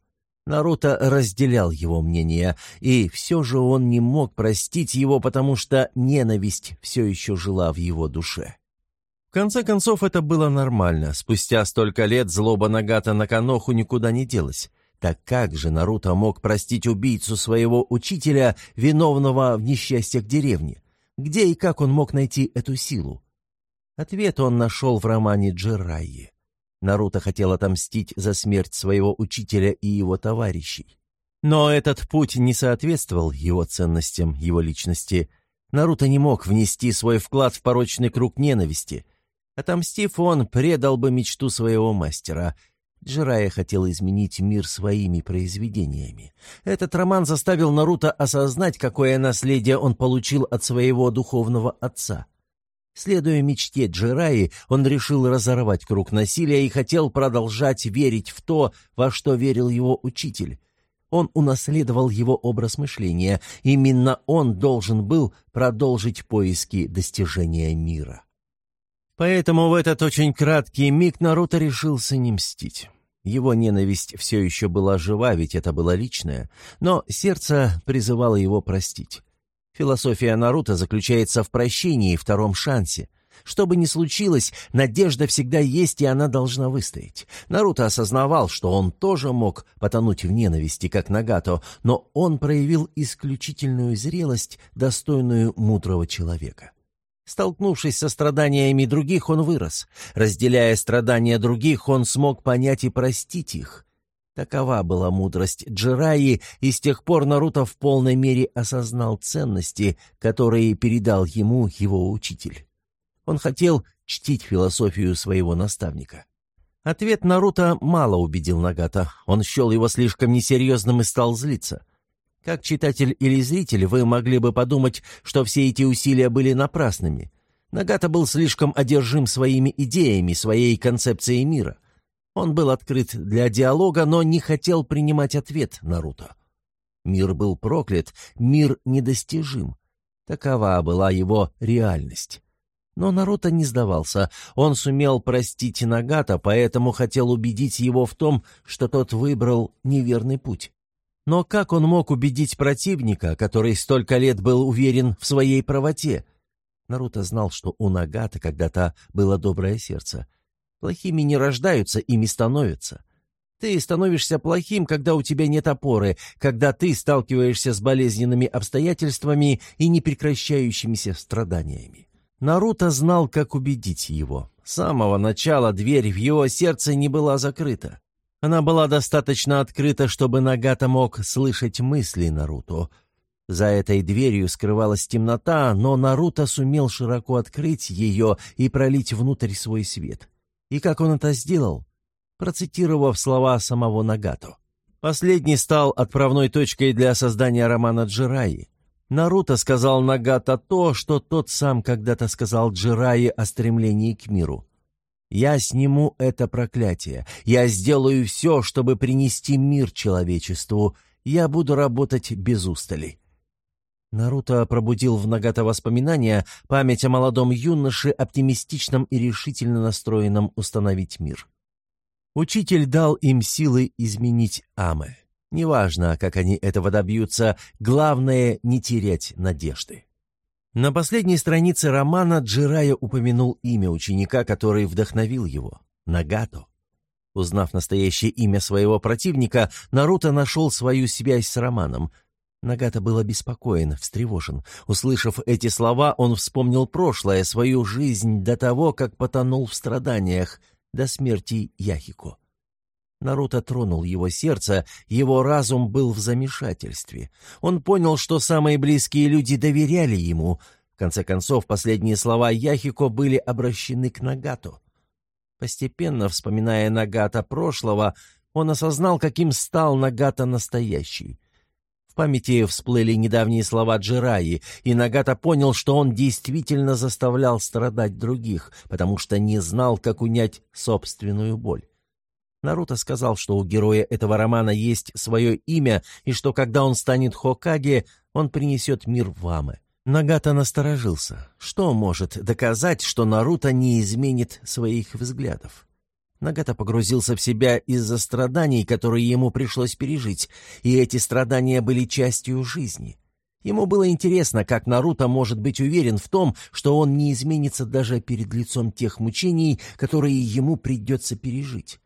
Наруто разделял его мнение, и все же он не мог простить его, потому что ненависть все еще жила в его душе. В конце концов, это было нормально. Спустя столько лет злоба Нагата на Каноху никуда не делась. Так как же Наруто мог простить убийцу своего учителя, виновного в несчастьях деревни? Где и как он мог найти эту силу? Ответ он нашел в романе Джирайи. Наруто хотел отомстить за смерть своего учителя и его товарищей. Но этот путь не соответствовал его ценностям, его личности. Наруто не мог внести свой вклад в порочный круг ненависти. Отомстив, он предал бы мечту своего мастера. Джирая хотел изменить мир своими произведениями. Этот роман заставил Наруто осознать, какое наследие он получил от своего духовного отца. Следуя мечте Джираи, он решил разорвать круг насилия и хотел продолжать верить в то, во что верил его учитель. Он унаследовал его образ мышления. Именно он должен был продолжить поиски достижения мира. Поэтому в этот очень краткий миг Наруто решился не мстить. Его ненависть все еще была жива, ведь это было личное, но сердце призывало его простить. Философия Наруто заключается в прощении и втором шансе. Что бы ни случилось, надежда всегда есть, и она должна выстоять. Наруто осознавал, что он тоже мог потонуть в ненависти, как Нагато, но он проявил исключительную зрелость, достойную мудрого человека. Столкнувшись со страданиями других, он вырос. Разделяя страдания других, он смог понять и простить их. Такова была мудрость Джираи, и с тех пор Наруто в полной мере осознал ценности, которые передал ему его учитель. Он хотел чтить философию своего наставника. Ответ Наруто мало убедил Нагата. Он счел его слишком несерьезным и стал злиться. Как читатель или зритель, вы могли бы подумать, что все эти усилия были напрасными. Нагата был слишком одержим своими идеями, своей концепцией мира. Он был открыт для диалога, но не хотел принимать ответ Наруто. Мир был проклят, мир недостижим. Такова была его реальность. Но Наруто не сдавался. Он сумел простить Нагата, поэтому хотел убедить его в том, что тот выбрал неверный путь. Но как он мог убедить противника, который столько лет был уверен в своей правоте? Наруто знал, что у Нагата когда-то было доброе сердце. Плохими не рождаются, ими становятся. Ты становишься плохим, когда у тебя нет опоры, когда ты сталкиваешься с болезненными обстоятельствами и непрекращающимися страданиями. Наруто знал, как убедить его. С самого начала дверь в его сердце не была закрыта. Она была достаточно открыта, чтобы Нагата мог слышать мысли Наруто. За этой дверью скрывалась темнота, но Наруто сумел широко открыть ее и пролить внутрь свой свет. И как он это сделал? Процитировав слова самого Нагато. Последний стал отправной точкой для создания романа Джираи. Наруто сказал Нагато то, что тот сам когда-то сказал Джираи о стремлении к миру. «Я сниму это проклятие. Я сделаю все, чтобы принести мир человечеству. Я буду работать без устали». Наруто пробудил в Нагата воспоминания, память о молодом юноше, оптимистичном и решительно настроенном установить мир. Учитель дал им силы изменить Амы. Неважно, как они этого добьются, главное — не терять надежды. На последней странице романа Джирая упомянул имя ученика, который вдохновил его — Нагато. Узнав настоящее имя своего противника, Наруто нашел свою связь с романом — Нагата был обеспокоен, встревожен. Услышав эти слова, он вспомнил прошлое, свою жизнь до того, как потонул в страданиях, до смерти Яхико. Наруто тронул его сердце, его разум был в замешательстве. Он понял, что самые близкие люди доверяли ему. В конце концов, последние слова Яхико были обращены к Нагату. Постепенно, вспоминая Нагата прошлого, он осознал, каким стал Нагата настоящий. В памяти всплыли недавние слова Джираи, и Нагата понял, что он действительно заставлял страдать других, потому что не знал, как унять собственную боль. Наруто сказал, что у героя этого романа есть свое имя, и что когда он станет Хокаге, он принесет мир в Аме. Нагата насторожился. Что может доказать, что Наруто не изменит своих взглядов? Нагата погрузился в себя из-за страданий, которые ему пришлось пережить, и эти страдания были частью жизни. Ему было интересно, как Наруто может быть уверен в том, что он не изменится даже перед лицом тех мучений, которые ему придется пережить.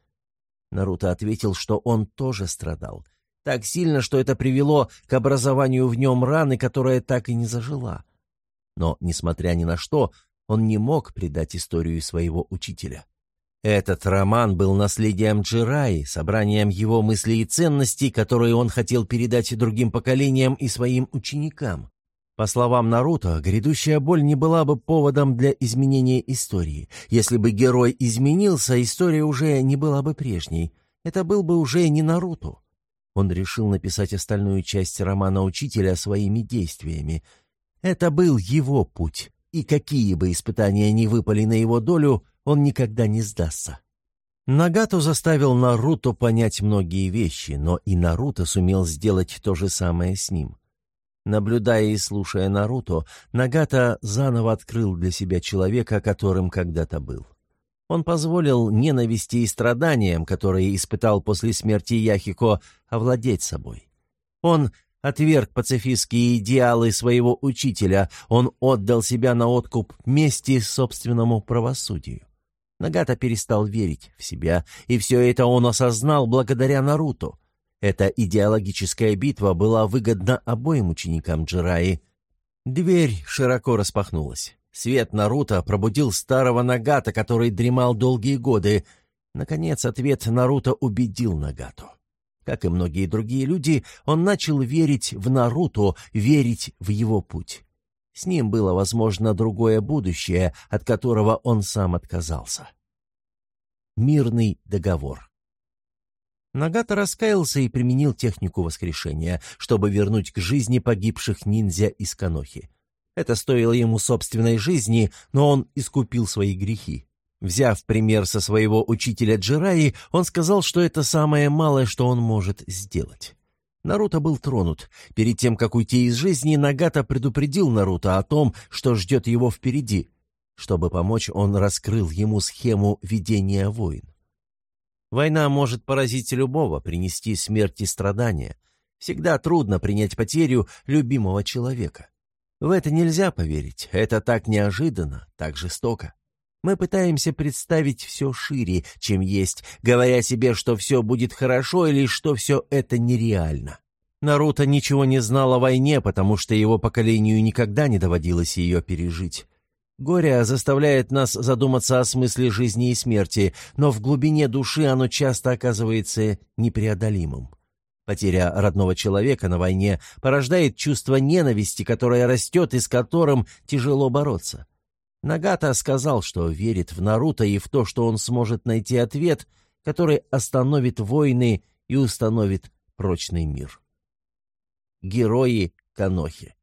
Наруто ответил, что он тоже страдал. Так сильно, что это привело к образованию в нем раны, которая так и не зажила. Но, несмотря ни на что, он не мог предать историю своего учителя. Этот роман был наследием Джираи, собранием его мыслей и ценностей, которые он хотел передать другим поколениям и своим ученикам. По словам Наруто, грядущая боль не была бы поводом для изменения истории. Если бы герой изменился, история уже не была бы прежней. Это был бы уже не Наруто. Он решил написать остальную часть романа учителя своими действиями. Это был его путь, и какие бы испытания ни выпали на его долю, он никогда не сдастся. Нагато заставил Наруто понять многие вещи, но и Наруто сумел сделать то же самое с ним. Наблюдая и слушая Наруто, Нагата заново открыл для себя человека, которым когда-то был. Он позволил ненависти и страданиям, которые испытал после смерти Яхико, овладеть собой. Он отверг пацифистские идеалы своего учителя, он отдал себя на откуп мести собственному правосудию. Нагата перестал верить в себя, и все это он осознал благодаря Наруто. Эта идеологическая битва была выгодна обоим ученикам Джираи. Дверь широко распахнулась. Свет Наруто пробудил старого Нагата, который дремал долгие годы. Наконец, ответ Наруто убедил Нагату. Как и многие другие люди, он начал верить в Наруто, верить в его путь. С ним было возможно другое будущее, от которого он сам отказался. Мирный договор. Нагата раскаялся и применил технику воскрешения, чтобы вернуть к жизни погибших ниндзя из Канохи. Это стоило ему собственной жизни, но он искупил свои грехи. Взяв пример со своего учителя Джираи, он сказал, что это самое малое, что он может сделать. Наруто был тронут. Перед тем, как уйти из жизни, Нагата предупредил Наруто о том, что ждет его впереди. Чтобы помочь, он раскрыл ему схему ведения войн. Война может поразить любого, принести смерть и страдания. Всегда трудно принять потерю любимого человека. В это нельзя поверить, это так неожиданно, так жестоко. Мы пытаемся представить все шире, чем есть, говоря себе, что все будет хорошо или что все это нереально. Наруто ничего не знал о войне, потому что его поколению никогда не доводилось ее пережить. Горе заставляет нас задуматься о смысле жизни и смерти, но в глубине души оно часто оказывается непреодолимым. Потеря родного человека на войне порождает чувство ненависти, которое растет и с которым тяжело бороться. Нагата сказал, что верит в Наруто и в то, что он сможет найти ответ, который остановит войны и установит прочный мир. Герои Канохи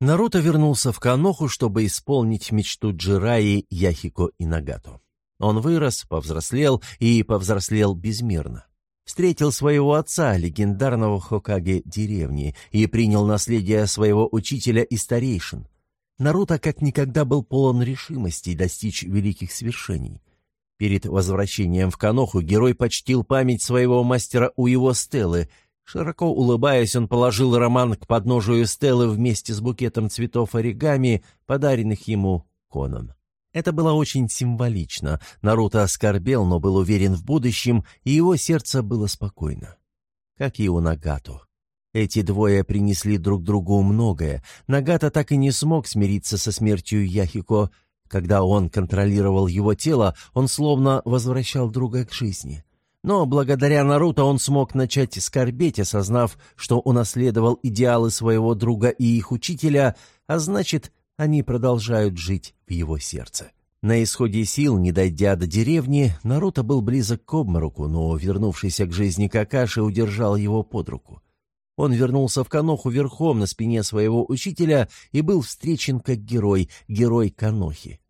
Наруто вернулся в Каноху, чтобы исполнить мечту Джираи, Яхико и Нагато. Он вырос, повзрослел и повзрослел безмерно. Встретил своего отца, легендарного Хокаге деревни, и принял наследие своего учителя и старейшин. Наруто как никогда был полон решимости достичь великих свершений. Перед возвращением в Каноху герой почтил память своего мастера у его стелы. Широко улыбаясь, он положил роман к подножию стелы вместе с букетом цветов оригами, подаренных ему Конан. Это было очень символично. Наруто оскорбел, но был уверен в будущем, и его сердце было спокойно. Как и у Нагато. Эти двое принесли друг другу многое. Нагата так и не смог смириться со смертью Яхико. Когда он контролировал его тело, он словно возвращал друга к жизни. Но благодаря Наруто он смог начать скорбеть, осознав, что унаследовал идеалы своего друга и их учителя, а значит, они продолжают жить в его сердце. На исходе сил, не дойдя до деревни, Наруто был близок к обмороку, но вернувшийся к жизни Какаши удержал его под руку. Он вернулся в Каноху верхом на спине своего учителя и был встречен как герой, герой Канохи.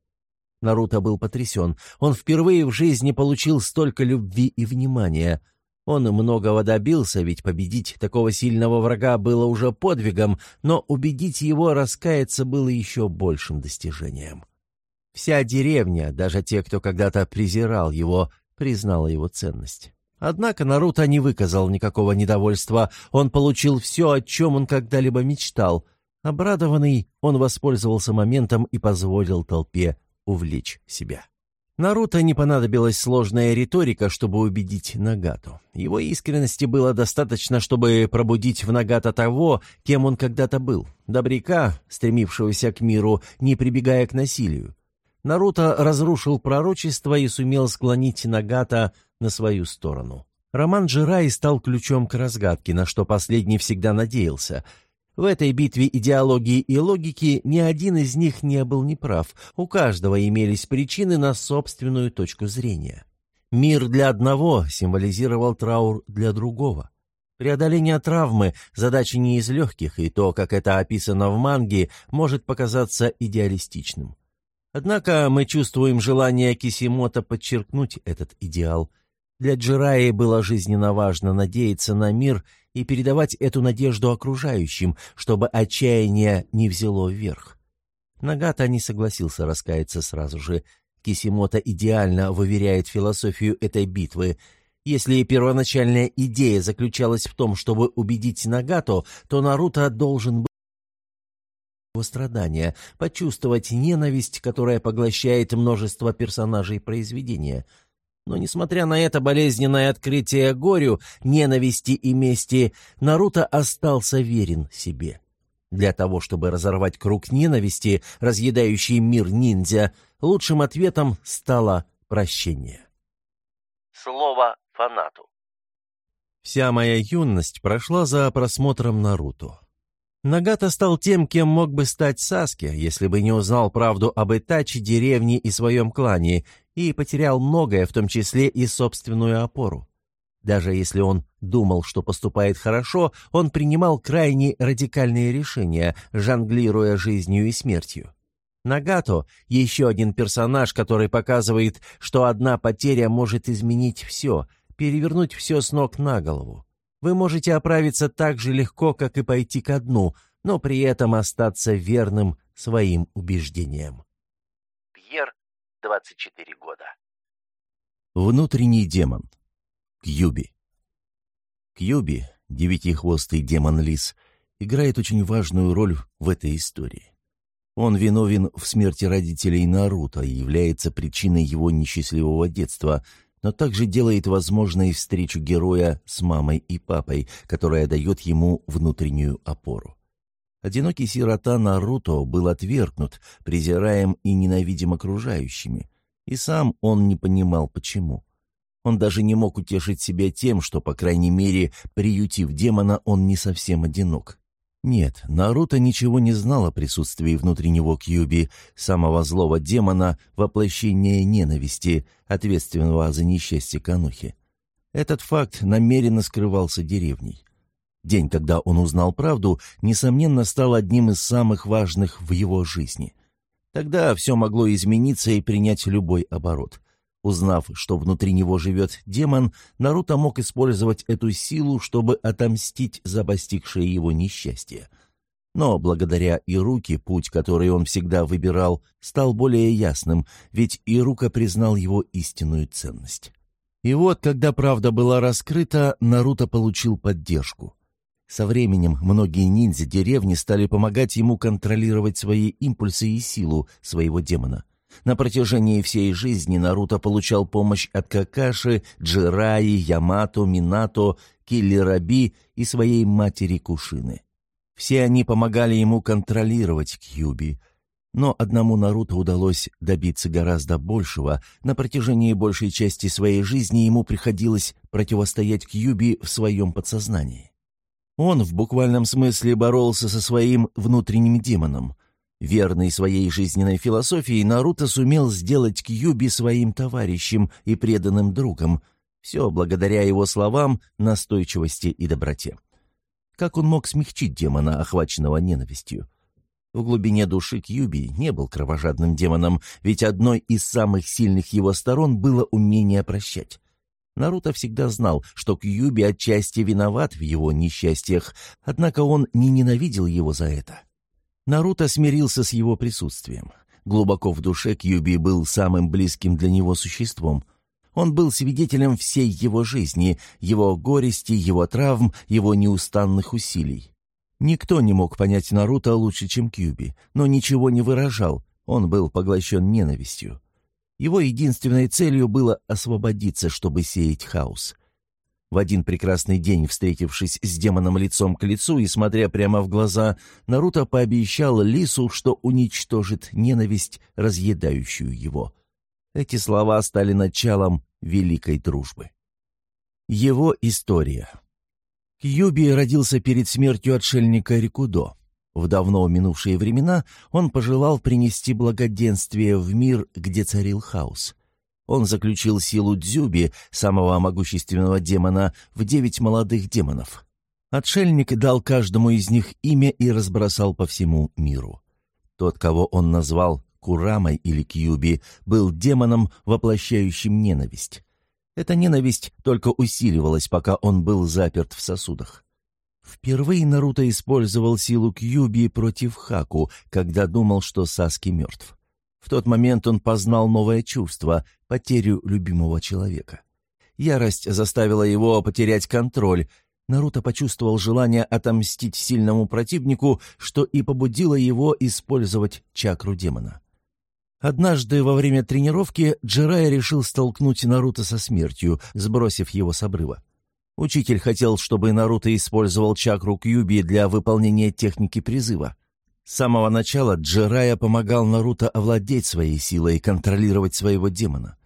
Наруто был потрясен. Он впервые в жизни получил столько любви и внимания. Он многого добился, ведь победить такого сильного врага было уже подвигом, но убедить его раскаяться было еще большим достижением. Вся деревня, даже те, кто когда-то презирал его, признала его ценность. Однако Наруто не выказал никакого недовольства, он получил все, о чем он когда-либо мечтал. Обрадованный, он воспользовался моментом и позволил толпе увлечь себя. Наруто не понадобилась сложная риторика, чтобы убедить Нагату. Его искренности было достаточно, чтобы пробудить в Нагата того, кем он когда-то был. Добряка, стремившегося к миру, не прибегая к насилию. Наруто разрушил пророчество и сумел склонить Нагата на свою сторону. Роман Джирай стал ключом к разгадке, на что последний всегда надеялся — в этой битве идеологии и логики ни один из них не был неправ, у каждого имелись причины на собственную точку зрения. Мир для одного символизировал траур для другого. Преодоление травмы – задача не из легких, и то, как это описано в манге, может показаться идеалистичным. Однако мы чувствуем желание Кисимото подчеркнуть этот идеал. Для Джираи было жизненно важно надеяться на мир и передавать эту надежду окружающим, чтобы отчаяние не взяло вверх. Нагата не согласился раскаяться сразу же. Кисимото идеально выверяет философию этой битвы. Если первоначальная идея заключалась в том, чтобы убедить Нагато, то Наруто должен был его страдания, почувствовать ненависть, которая поглощает множество персонажей произведения — но, несмотря на это болезненное открытие горю, ненависти и мести, Наруто остался верен себе. Для того, чтобы разорвать круг ненависти, разъедающий мир ниндзя, лучшим ответом стало прощение. Слово фанату. Вся моя юность прошла за просмотром Наруто. Нагата стал тем, кем мог бы стать Саски, если бы не узнал правду об Итачи, деревне и своем клане, и потерял многое, в том числе и собственную опору. Даже если он думал, что поступает хорошо, он принимал крайне радикальные решения, жонглируя жизнью и смертью. Нагато — еще один персонаж, который показывает, что одна потеря может изменить все, перевернуть все с ног на голову. Вы можете оправиться так же легко, как и пойти ко дну, но при этом остаться верным своим убеждениям. 24 года. Внутренний демон. Кьюби. Кьюби, девятихвостый демон-лис, играет очень важную роль в этой истории. Он виновен в смерти родителей Наруто и является причиной его несчастливого детства, но также делает возможной встречу героя с мамой и папой, которая дает ему внутреннюю опору. Одинокий сирота Наруто был отвергнут, презираем и ненавидим окружающими. И сам он не понимал, почему. Он даже не мог утешить себя тем, что, по крайней мере, приютив демона, он не совсем одинок. Нет, Наруто ничего не знал о присутствии внутри него Кьюби, самого злого демона, воплощения ненависти, ответственного за несчастье Канухи. Этот факт намеренно скрывался деревней. День, когда он узнал правду, несомненно, стал одним из самых важных в его жизни. Тогда все могло измениться и принять любой оборот. Узнав, что внутри него живет демон, Наруто мог использовать эту силу, чтобы отомстить за постигшее его несчастье. Но благодаря Ируке путь, который он всегда выбирал, стал более ясным, ведь Ирука признал его истинную ценность. И вот, когда правда была раскрыта, Наруто получил поддержку. Со временем многие ниндзя деревни стали помогать ему контролировать свои импульсы и силу своего демона. На протяжении всей жизни Наруто получал помощь от Какаши, Джираи, Ямато, Минато, Киллераби и своей матери Кушины. Все они помогали ему контролировать Кьюби. Но одному Наруто удалось добиться гораздо большего. На протяжении большей части своей жизни ему приходилось противостоять Кьюби в своем подсознании. Он в буквальном смысле боролся со своим внутренним демоном. Верный своей жизненной философии, Наруто сумел сделать Кьюби своим товарищем и преданным другом. Все благодаря его словам, настойчивости и доброте. Как он мог смягчить демона, охваченного ненавистью? В глубине души Кьюби не был кровожадным демоном, ведь одной из самых сильных его сторон было умение прощать. Наруто всегда знал, что Кьюби отчасти виноват в его несчастьях, однако он не ненавидел его за это. Наруто смирился с его присутствием. Глубоко в душе Кьюби был самым близким для него существом. Он был свидетелем всей его жизни, его горести, его травм, его неустанных усилий. Никто не мог понять Наруто лучше, чем Кьюби, но ничего не выражал, он был поглощен ненавистью. Его единственной целью было освободиться, чтобы сеять хаос. В один прекрасный день, встретившись с демоном лицом к лицу и смотря прямо в глаза, Наруто пообещал Лису, что уничтожит ненависть, разъедающую его. Эти слова стали началом великой дружбы. Его история Кьюби родился перед смертью отшельника Рикудо. В давно минувшие времена он пожелал принести благоденствие в мир, где царил хаос. Он заключил силу Дзюби, самого могущественного демона, в девять молодых демонов. Отшельник дал каждому из них имя и разбросал по всему миру. Тот, кого он назвал Курамой или Кьюби, был демоном, воплощающим ненависть. Эта ненависть только усиливалась, пока он был заперт в сосудах. Впервые Наруто использовал силу Кьюби против Хаку, когда думал, что Саски мертв. В тот момент он познал новое чувство — потерю любимого человека. Ярость заставила его потерять контроль. Наруто почувствовал желание отомстить сильному противнику, что и побудило его использовать чакру демона. Однажды во время тренировки Джирай решил столкнуть Наруто со смертью, сбросив его с обрыва. Учитель хотел, чтобы Наруто использовал чакру Кьюби для выполнения техники призыва. С самого начала Джирая помогал Наруто овладеть своей силой и контролировать своего демона.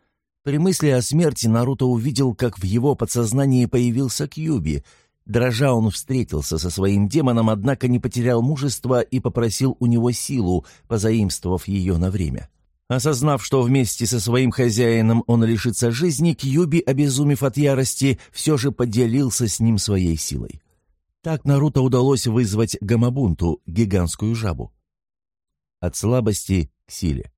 При мысли о смерти Наруто увидел, как в его подсознании появился Кьюби. Дрожа он встретился со своим демоном, однако не потерял мужества и попросил у него силу, позаимствовав ее на время. Осознав, что вместе со своим хозяином он лишится жизни, Кьюби, обезумев от ярости, все же поделился с ним своей силой. Так Наруто удалось вызвать Гамабунту, гигантскую жабу. От слабости к силе.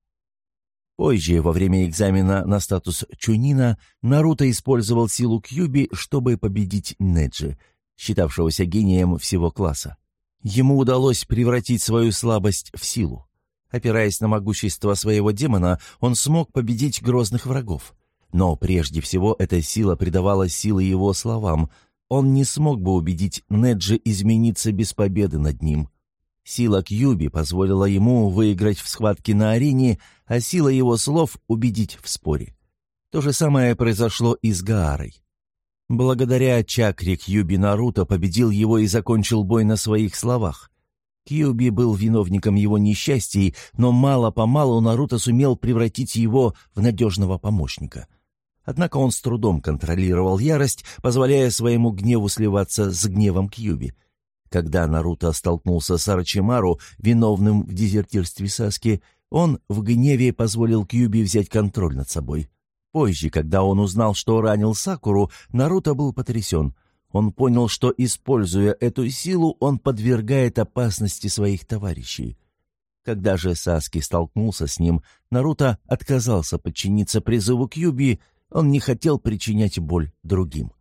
Позже, во время экзамена на статус Чунина, Наруто использовал силу Кьюби, чтобы победить Неджи, считавшегося гением всего класса. Ему удалось превратить свою слабость в силу. Опираясь на могущество своего демона, он смог победить грозных врагов. Но прежде всего эта сила придавала силы его словам. Он не смог бы убедить Неджи измениться без победы над ним. Сила Кьюби позволила ему выиграть в схватке на арене, а сила его слов — убедить в споре. То же самое произошло и с Гаарой. Благодаря чакре Кьюби Наруто победил его и закончил бой на своих словах. Кьюби был виновником его несчастий, но мало-помалу Наруто сумел превратить его в надежного помощника. Однако он с трудом контролировал ярость, позволяя своему гневу сливаться с гневом Кьюби. Когда Наруто столкнулся с Арчимару, виновным в дезертирстве Саски, он в гневе позволил Кьюби взять контроль над собой. Позже, когда он узнал, что ранил Сакуру, Наруто был потрясен. Он понял, что, используя эту силу, он подвергает опасности своих товарищей. Когда же Саски столкнулся с ним, Наруто отказался подчиниться призыву Кьюби, он не хотел причинять боль другим.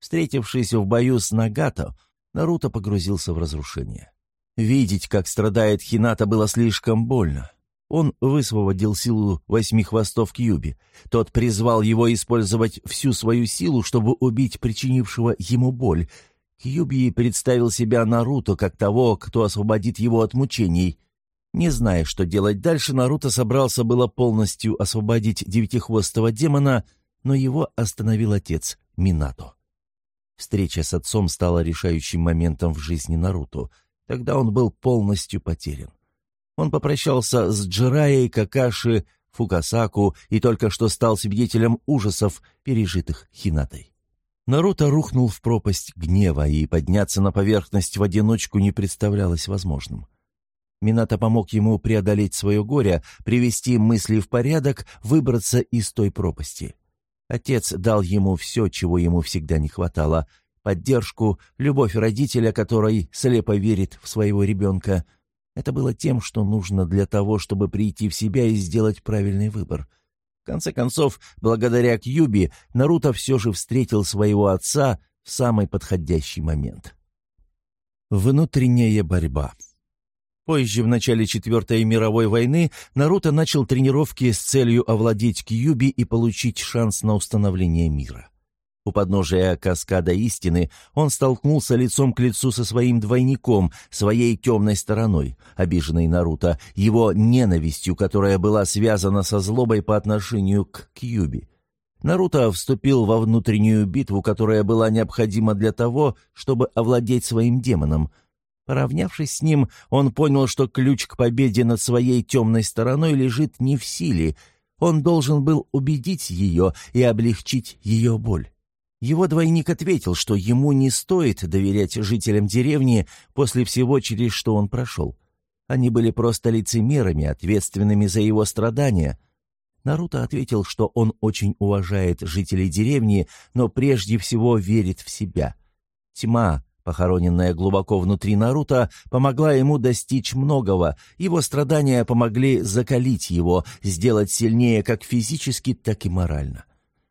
Встретившись в бою с Нагато, Наруто погрузился в разрушение. Видеть, как страдает Хината, было слишком больно. Он высвободил силу восьми хвостов Кьюби. Тот призвал его использовать всю свою силу, чтобы убить причинившего ему боль. Кьюби представил себя Наруто как того, кто освободит его от мучений. Не зная, что делать дальше, Наруто собрался было полностью освободить девятихвостого демона, но его остановил отец Минато. Встреча с отцом стала решающим моментом в жизни Наруто. Тогда он был полностью потерян. Он попрощался с Джираей, Какаши, Фукасаку и только что стал свидетелем ужасов, пережитых Хинатой. Наруто рухнул в пропасть гнева, и подняться на поверхность в одиночку не представлялось возможным. Минато помог ему преодолеть свое горе, привести мысли в порядок, выбраться из той пропасти. Отец дал ему все, чего ему всегда не хватало — поддержку, любовь родителя, который слепо верит в своего ребенка — это было тем, что нужно для того, чтобы прийти в себя и сделать правильный выбор. В конце концов, благодаря Кьюби, Наруто все же встретил своего отца в самый подходящий момент. Внутренняя борьба Позже, в начале Четвертой мировой войны, Наруто начал тренировки с целью овладеть Кьюби и получить шанс на установление мира. У подножия каскада истины он столкнулся лицом к лицу со своим двойником, своей темной стороной, обиженной Наруто, его ненавистью, которая была связана со злобой по отношению к Кьюби. Наруто вступил во внутреннюю битву, которая была необходима для того, чтобы овладеть своим демоном. Поравнявшись с ним, он понял, что ключ к победе над своей темной стороной лежит не в силе. Он должен был убедить ее и облегчить ее боль. Его двойник ответил, что ему не стоит доверять жителям деревни после всего, через что он прошел. Они были просто лицемерами, ответственными за его страдания. Наруто ответил, что он очень уважает жителей деревни, но прежде всего верит в себя. Тьма, похороненная глубоко внутри Наруто, помогла ему достичь многого. Его страдания помогли закалить его, сделать сильнее как физически, так и морально.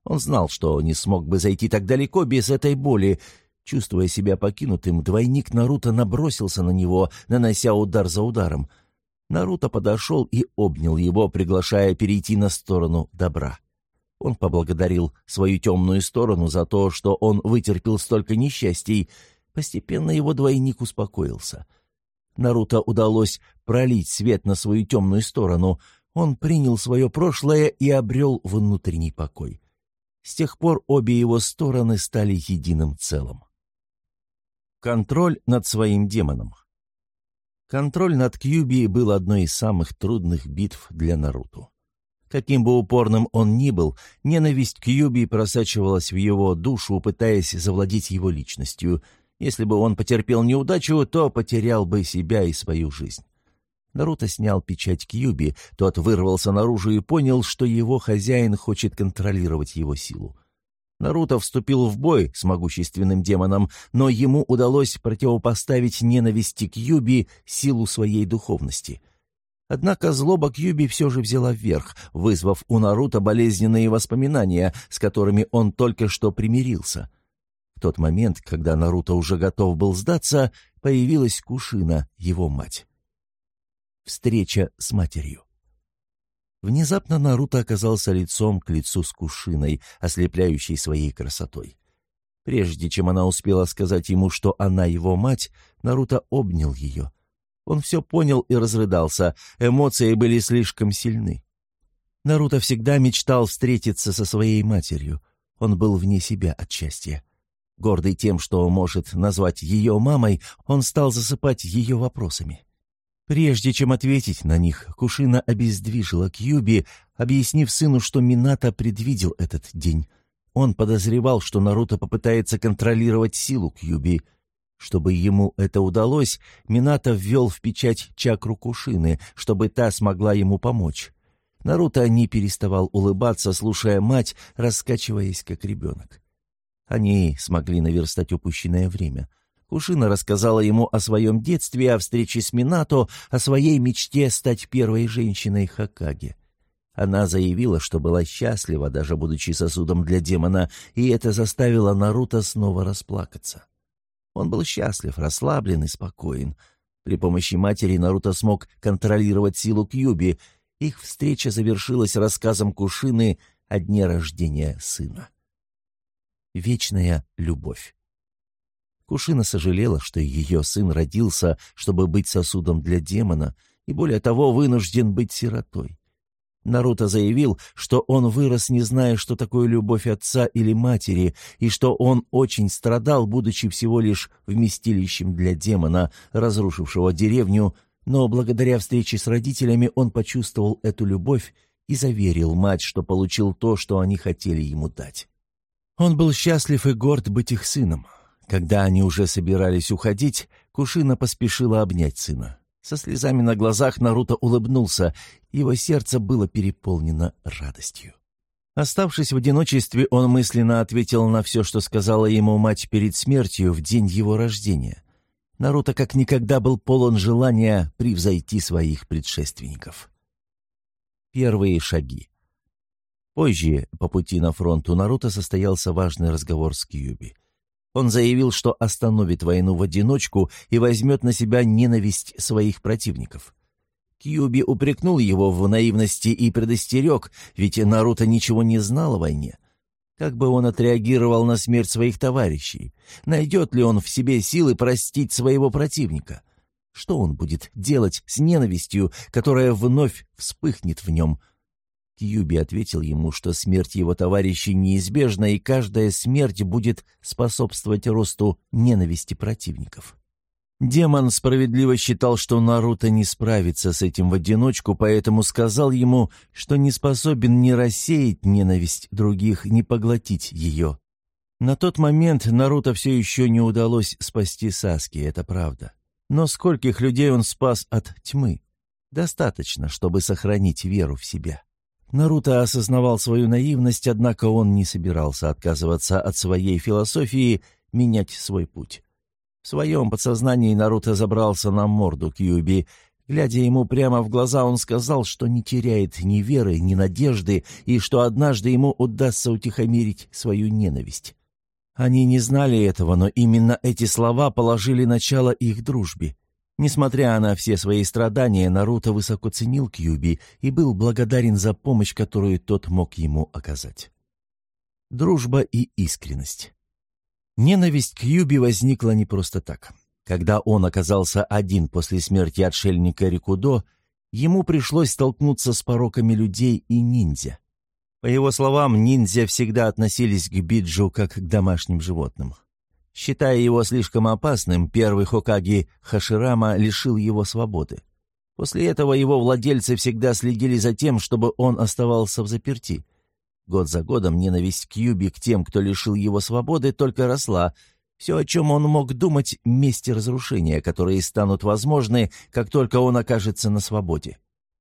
Он знал, что не смог бы зайти так далеко без этой боли. Чувствуя себя покинутым, двойник Наруто набросился на него, нанося удар за ударом. Наруто подошел и обнял его, приглашая перейти на сторону добра. Он поблагодарил свою темную сторону за то, что он вытерпел столько несчастий. Постепенно его двойник успокоился. Наруто удалось пролить свет на свою темную сторону. Он принял свое прошлое и обрел внутренний покой. С тех пор обе его стороны стали единым целым. Контроль над своим демоном. Контроль над Кьюби был одной из самых трудных битв для Наруто. Каким бы упорным он ни был, ненависть к Юби просачивалась в его душу, пытаясь завладеть его личностью. Если бы он потерпел неудачу, то потерял бы себя и свою жизнь. Наруто снял печать Кьюби, тот вырвался наружу и понял, что его хозяин хочет контролировать его силу. Наруто вступил в бой с могущественным демоном, но ему удалось противопоставить ненависти к Юби силу своей духовности. Однако злоба к Юби все же взяла вверх, вызвав у Наруто болезненные воспоминания, с которыми он только что примирился. В тот момент, когда Наруто уже готов был сдаться, появилась Кушина, его мать. Встреча с матерью. Внезапно Наруто оказался лицом к лицу с Кушиной, ослепляющей своей красотой. Прежде чем она успела сказать ему, что она его мать, Наруто обнял ее. Он все понял и разрыдался, эмоции были слишком сильны. Наруто всегда мечтал встретиться со своей матерью. Он был вне себя от счастья. Гордый тем, что может назвать ее мамой, он стал засыпать ее вопросами. Прежде чем ответить на них, Кушина обездвижила Кьюби, объяснив сыну, что Минато предвидел этот день. Он подозревал, что Наруто попытается контролировать силу Кьюби. Чтобы ему это удалось, Минато ввел в печать чакру Кушины, чтобы та смогла ему помочь. Наруто не переставал улыбаться, слушая мать, раскачиваясь как ребенок. Они смогли наверстать упущенное время — Кушина рассказала ему о своем детстве, о встрече с Минато, о своей мечте стать первой женщиной Хакаги. Она заявила, что была счастлива, даже будучи сосудом для демона, и это заставило Наруто снова расплакаться. Он был счастлив, расслаблен и спокоен. При помощи матери Наруто смог контролировать силу Кьюби. Их встреча завершилась рассказом Кушины о дне рождения сына. Вечная любовь. Кушина сожалела, что ее сын родился, чтобы быть сосудом для демона, и более того, вынужден быть сиротой. Наруто заявил, что он вырос, не зная, что такое любовь отца или матери, и что он очень страдал, будучи всего лишь вместилищем для демона, разрушившего деревню, но благодаря встрече с родителями он почувствовал эту любовь и заверил мать, что получил то, что они хотели ему дать. Он был счастлив и горд быть их сыном. Когда они уже собирались уходить, Кушина поспешила обнять сына. Со слезами на глазах Наруто улыбнулся, его сердце было переполнено радостью. Оставшись в одиночестве, он мысленно ответил на все, что сказала ему мать перед смертью в день его рождения. Наруто как никогда был полон желания превзойти своих предшественников. Первые шаги. Позже, по пути на фронт у Наруто состоялся важный разговор с Кьюби. Он заявил, что остановит войну в одиночку и возьмет на себя ненависть своих противников. Кьюби упрекнул его в наивности и предостерег, ведь Наруто ничего не знал о войне. Как бы он отреагировал на смерть своих товарищей? Найдет ли он в себе силы простить своего противника? Что он будет делать с ненавистью, которая вновь вспыхнет в нем? Кьюби ответил ему, что смерть его товарищей неизбежна, и каждая смерть будет способствовать росту ненависти противников. Демон справедливо считал, что Наруто не справится с этим в одиночку, поэтому сказал ему, что не способен ни рассеять ненависть других, ни поглотить ее. На тот момент Наруто все еще не удалось спасти Саски, это правда. Но скольких людей он спас от тьмы? Достаточно, чтобы сохранить веру в себя. Наруто осознавал свою наивность, однако он не собирался отказываться от своей философии, менять свой путь. В своем подсознании Наруто забрался на морду Кьюби. Глядя ему прямо в глаза, он сказал, что не теряет ни веры, ни надежды, и что однажды ему удастся утихомирить свою ненависть. Они не знали этого, но именно эти слова положили начало их дружбе. Несмотря на все свои страдания, Наруто высоко ценил Кьюби и был благодарен за помощь, которую тот мог ему оказать. Дружба и искренность. Ненависть к Юби возникла не просто так. Когда он оказался один после смерти отшельника Рикудо, ему пришлось столкнуться с пороками людей и ниндзя. По его словам, ниндзя всегда относились к Биджу как к домашним животным. Считая его слишком опасным, первый Хокаги Хаширама лишил его свободы. После этого его владельцы всегда следили за тем, чтобы он оставался в заперти – Год за годом ненависть Кьюби к тем, кто лишил его свободы, только росла. Все, о чем он мог думать, — мести разрушения, которые станут возможны, как только он окажется на свободе.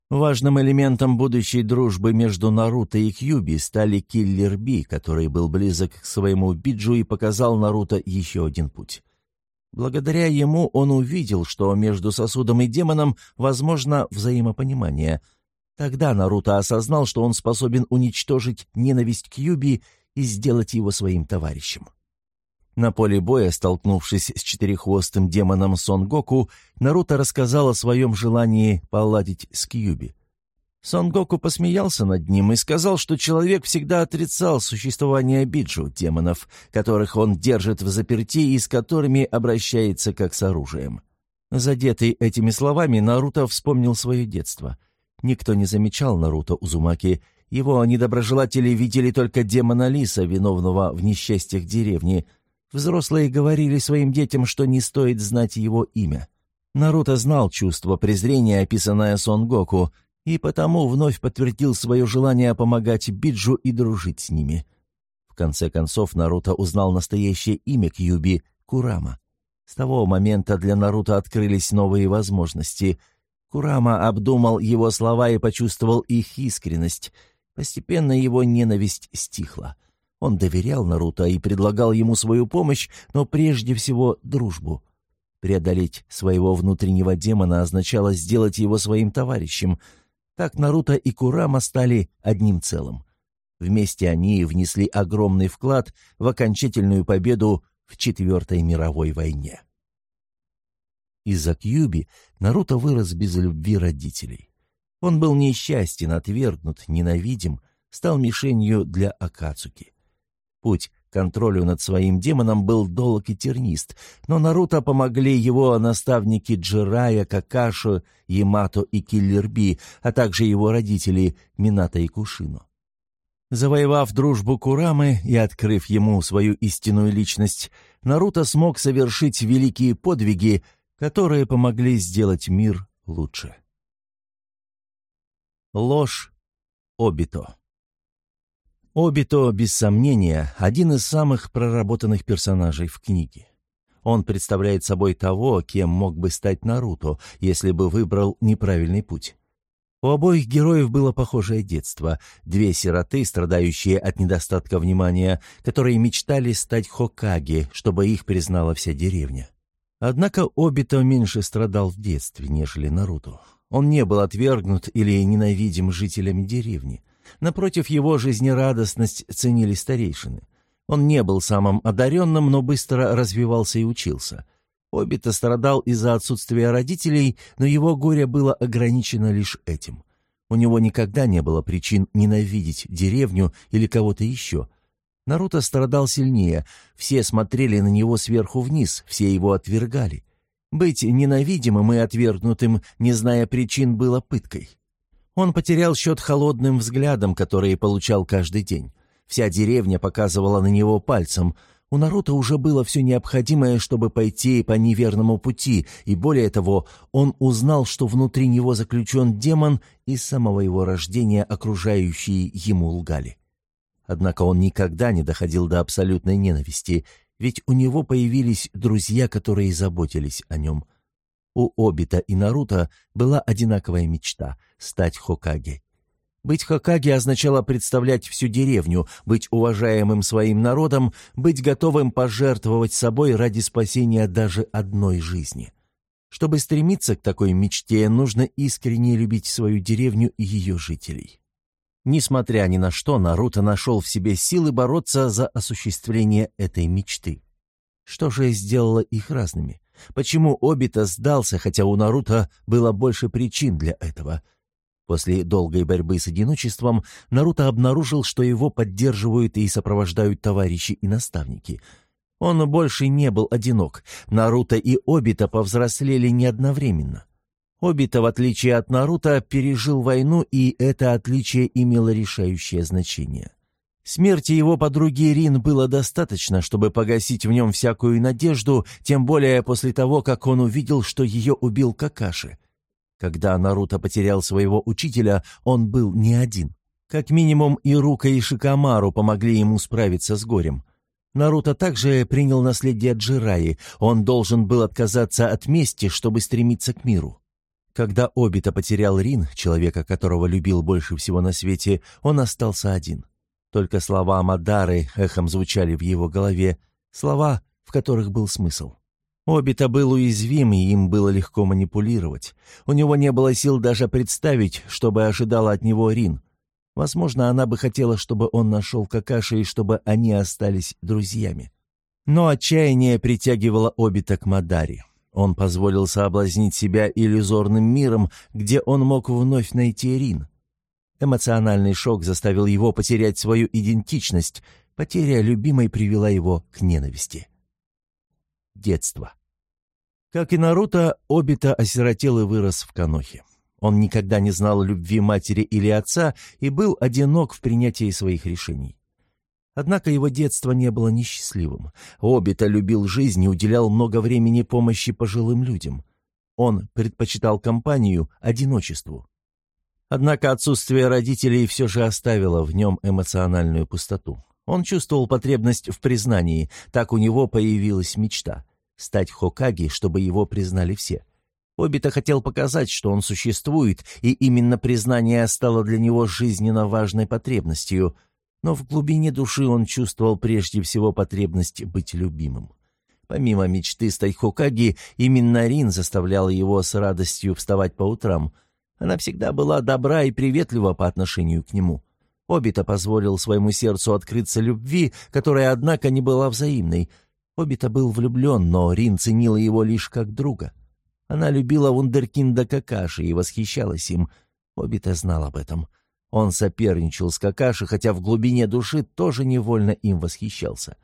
Важным элементом будущей дружбы между Наруто и Кьюби стали Киллер Би, который был близок к своему Биджу и показал Наруто еще один путь. Благодаря ему он увидел, что между сосудом и демоном возможно взаимопонимание — Тогда Наруто осознал, что он способен уничтожить ненависть к и сделать его своим товарищем. На поле боя, столкнувшись с четыреххвостым демоном Сон Гоку, Наруто рассказал о своем желании поладить с Кьюби. Сон Гоку посмеялся над ним и сказал, что человек всегда отрицал существование биджу, демонов, которых он держит в заперти и с которыми обращается как с оружием. Задетый этими словами, Наруто вспомнил свое детство. Никто не замечал Наруто Узумаки. Его недоброжелатели видели только демона Лиса, виновного в несчастьях деревни. Взрослые говорили своим детям, что не стоит знать его имя. Наруто знал чувство презрения, описанное Сон Гоку, и потому вновь подтвердил свое желание помогать Биджу и дружить с ними. В конце концов, Наруто узнал настоящее имя Кьюби — Курама. С того момента для Наруто открылись новые возможности — Курама обдумал его слова и почувствовал их искренность. Постепенно его ненависть стихла. Он доверял Наруто и предлагал ему свою помощь, но прежде всего дружбу. Преодолеть своего внутреннего демона означало сделать его своим товарищем. Так Наруто и Курама стали одним целым. Вместе они внесли огромный вклад в окончательную победу в Четвертой мировой войне. Из-за Кьюби Наруто вырос без любви родителей. Он был несчастен, отвергнут, ненавидим, стал мишенью для Акацуки. Путь к контролю над своим демоном был долг и тернист, но Наруто помогли его наставники Джирая, Какашо, Ямато и Киллерби, а также его родители Минато и Кушино. Завоевав дружбу Курамы и открыв ему свою истинную личность, Наруто смог совершить великие подвиги, которые помогли сделать мир лучше. Ложь Обито Обито, без сомнения, один из самых проработанных персонажей в книге. Он представляет собой того, кем мог бы стать Наруто, если бы выбрал неправильный путь. У обоих героев было похожее детство. Две сироты, страдающие от недостатка внимания, которые мечтали стать Хокаге, чтобы их признала вся деревня. Однако Обито меньше страдал в детстве, нежели Наруто. Он не был отвергнут или ненавидим жителями деревни. Напротив, его жизнерадостность ценили старейшины. Он не был самым одаренным, но быстро развивался и учился. Обита страдал из-за отсутствия родителей, но его горе было ограничено лишь этим. У него никогда не было причин ненавидеть деревню или кого-то еще. Наруто страдал сильнее, все смотрели на него сверху вниз, все его отвергали. Быть ненавидимым и отвергнутым, не зная причин, было пыткой. Он потерял счет холодным взглядом, который получал каждый день. Вся деревня показывала на него пальцем. У Наруто уже было все необходимое, чтобы пойти по неверному пути, и более того, он узнал, что внутри него заключен демон, и с самого его рождения окружающие ему лгали. Однако он никогда не доходил до абсолютной ненависти, ведь у него появились друзья, которые заботились о нем. У Обита и Наруто была одинаковая мечта — стать Хокаге. Быть Хокаге означало представлять всю деревню, быть уважаемым своим народом, быть готовым пожертвовать собой ради спасения даже одной жизни. Чтобы стремиться к такой мечте, нужно искренне любить свою деревню и ее жителей. Несмотря ни на что, Наруто нашел в себе силы бороться за осуществление этой мечты. Что же сделало их разными? Почему Обита сдался, хотя у Наруто было больше причин для этого? После долгой борьбы с одиночеством Наруто обнаружил, что его поддерживают и сопровождают товарищи и наставники. Он больше не был одинок. Наруто и Обита повзрослели не одновременно. Обита, в отличие от Наруто, пережил войну, и это отличие имело решающее значение. Смерти его подруги Рин было достаточно, чтобы погасить в нем всякую надежду, тем более после того, как он увидел, что ее убил Какаши. Когда Наруто потерял своего учителя, он был не один. Как минимум и Рука, и Шикамару помогли ему справиться с горем. Наруто также принял наследие Джираи, он должен был отказаться от мести, чтобы стремиться к миру. Когда Обита потерял Рин, человека, которого любил больше всего на свете, он остался один. Только слова Мадары эхом звучали в его голове, слова, в которых был смысл. Обита был уязвим, и им было легко манипулировать. У него не было сил даже представить, что бы ожидала от него Рин. Возможно, она бы хотела, чтобы он нашел Какаши и чтобы они остались друзьями. Но отчаяние притягивало Обита к Мадаре. Он позволил соблазнить себя иллюзорным миром, где он мог вновь найти Рин. Эмоциональный шок заставил его потерять свою идентичность. Потеря любимой привела его к ненависти. Детство. Как и Наруто, Обита осиротел и вырос в Канохе. Он никогда не знал любви матери или отца и был одинок в принятии своих решений. Однако его детство не было несчастливым. Обита любил жизнь и уделял много времени помощи пожилым людям. Он предпочитал компанию одиночеству. Однако отсутствие родителей все же оставило в нем эмоциональную пустоту. Он чувствовал потребность в признании, так у него появилась мечта — стать Хокаги, чтобы его признали все. Обита хотел показать, что он существует, и именно признание стало для него жизненно важной потребностью, но в глубине души он чувствовал прежде всего потребность быть любимым. Помимо мечты стать Хокаги, именно Рин заставляла его с радостью вставать по утрам — она всегда была добра и приветлива по отношению к нему. Обита позволил своему сердцу открыться любви, которая, однако, не была взаимной. Обита был влюблен, но Рин ценила его лишь как друга. Она любила вундеркинда Какаши и восхищалась им. Обита знал об этом. Он соперничал с Какаши, хотя в глубине души тоже невольно им восхищался.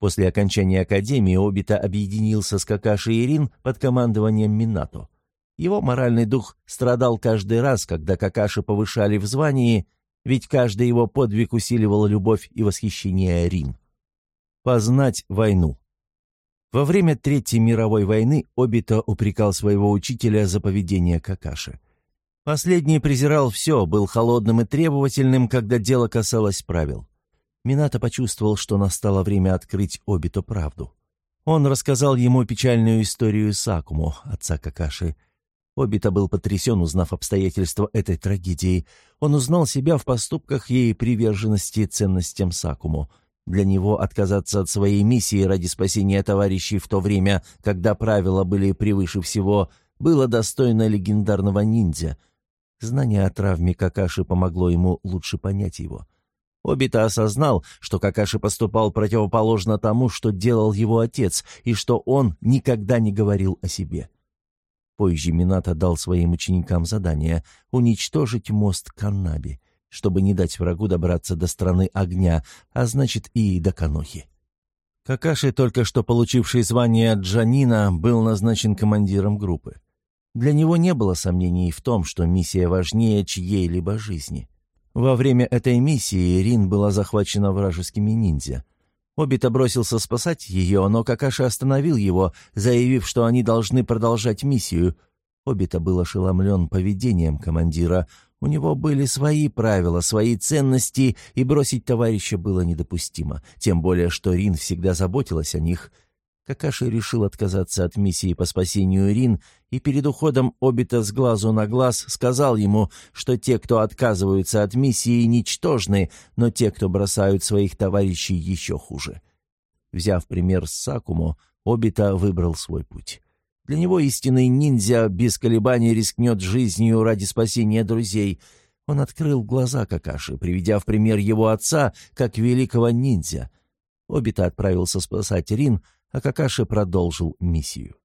После окончания Академии Обита объединился с Какаши и Рин под командованием Минато. Его моральный дух страдал каждый раз, когда Какаши повышали в звании, ведь каждый его подвиг усиливал любовь и восхищение Рин. Познать войну. Во время Третьей мировой войны Обито упрекал своего учителя за поведение Какаши. Последний презирал все, был холодным и требовательным, когда дело касалось правил. Минато почувствовал, что настало время открыть Обито правду. Он рассказал ему печальную историю Сакуму, отца Какаши, Обита был потрясен, узнав обстоятельства этой трагедии. Он узнал себя в поступках ей приверженности ценностям Сакуму. Для него отказаться от своей миссии ради спасения товарищей в то время, когда правила были превыше всего, было достойно легендарного ниндзя. Знание о травме Какаши помогло ему лучше понять его. Обита осознал, что Какаши поступал противоположно тому, что делал его отец, и что он никогда не говорил о себе. Позже Минато дал своим ученикам задание уничтожить мост Каннаби, чтобы не дать врагу добраться до страны огня, а значит и до Канохи. Какаши, только что получивший звание Джанина, был назначен командиром группы. Для него не было сомнений в том, что миссия важнее чьей-либо жизни. Во время этой миссии Рин была захвачена вражескими ниндзя. Обита бросился спасать ее, но Какаши остановил его, заявив, что они должны продолжать миссию. Обита был ошеломлен поведением командира. У него были свои правила, свои ценности, и бросить товарища было недопустимо, тем более, что Рин всегда заботилась о них – Какаши решил отказаться от миссии по спасению Рин и перед уходом Обита с глазу на глаз сказал ему, что те, кто отказываются от миссии, ничтожны, но те, кто бросают своих товарищей, еще хуже. Взяв пример с Сакумо, Обита выбрал свой путь. Для него истинный ниндзя без колебаний рискнет жизнью ради спасения друзей. Он открыл глаза Какаши, приведя в пример его отца как великого ниндзя. Обита отправился спасать Рин — а Какаши продолжил миссию.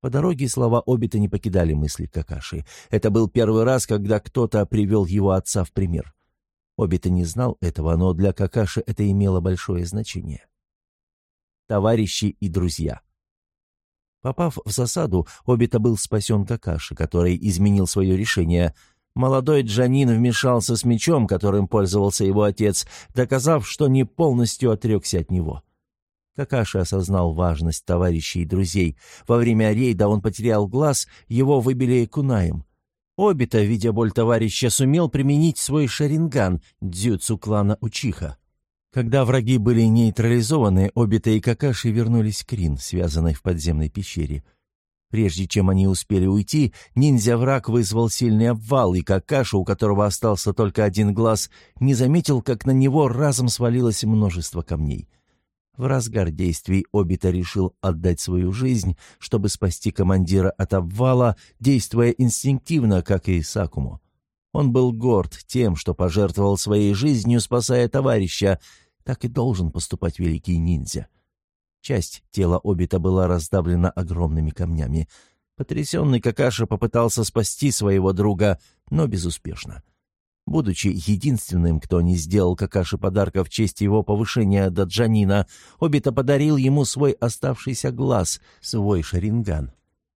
По дороге слова Обита не покидали мысли Какаши. Это был первый раз, когда кто-то привел его отца в пример. Обита не знал этого, но для Какаши это имело большое значение. Товарищи и друзья. Попав в засаду, Обита был спасен Какаши, который изменил свое решение. Молодой Джанин вмешался с мечом, которым пользовался его отец, доказав, что не полностью отрекся от него. Какаши осознал важность товарищей и друзей. Во время рейда он потерял глаз, его выбили кунаем. Обита, видя боль товарища, сумел применить свой шаринган, дзюцу клана Учиха. Когда враги были нейтрализованы, Обита и Какаши вернулись к Рин, связанной в подземной пещере. Прежде чем они успели уйти, ниндзя-враг вызвал сильный обвал, и Какаша, у которого остался только один глаз, не заметил, как на него разом свалилось множество камней. В разгар действий Обита решил отдать свою жизнь, чтобы спасти командира от обвала, действуя инстинктивно, как и Сакуму. Он был горд тем, что пожертвовал своей жизнью, спасая товарища. Так и должен поступать великий ниндзя. Часть тела Обита была раздавлена огромными камнями. Потрясенный Какаша попытался спасти своего друга, но безуспешно. Будучи единственным, кто не сделал Какаши подарка в честь его повышения до Джанина, Обита подарил ему свой оставшийся глаз, свой шаринган.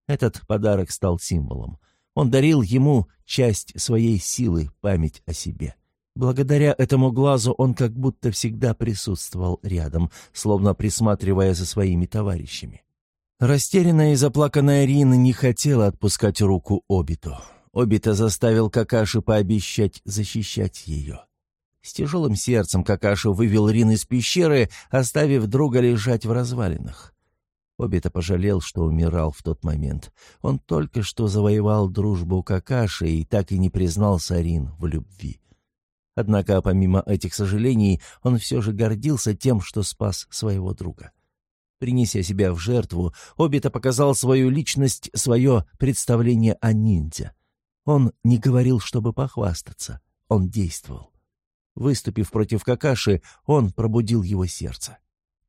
Этот подарок стал символом. Он дарил ему часть своей силы, память о себе. Благодаря этому глазу он как будто всегда присутствовал рядом, словно присматривая за своими товарищами. Растерянная и заплаканная Рина не хотела отпускать руку Обиту. Обита заставил Какаши пообещать защищать ее. С тяжелым сердцем Какаши вывел Рин из пещеры, оставив друга лежать в развалинах. Обита пожалел, что умирал в тот момент. Он только что завоевал дружбу Какаши и так и не признался Рин в любви. Однако, помимо этих сожалений, он все же гордился тем, что спас своего друга. Принеся себя в жертву, Обита показал свою личность, свое представление о ниндзя. Он не говорил, чтобы похвастаться. Он действовал. Выступив против Какаши, он пробудил его сердце.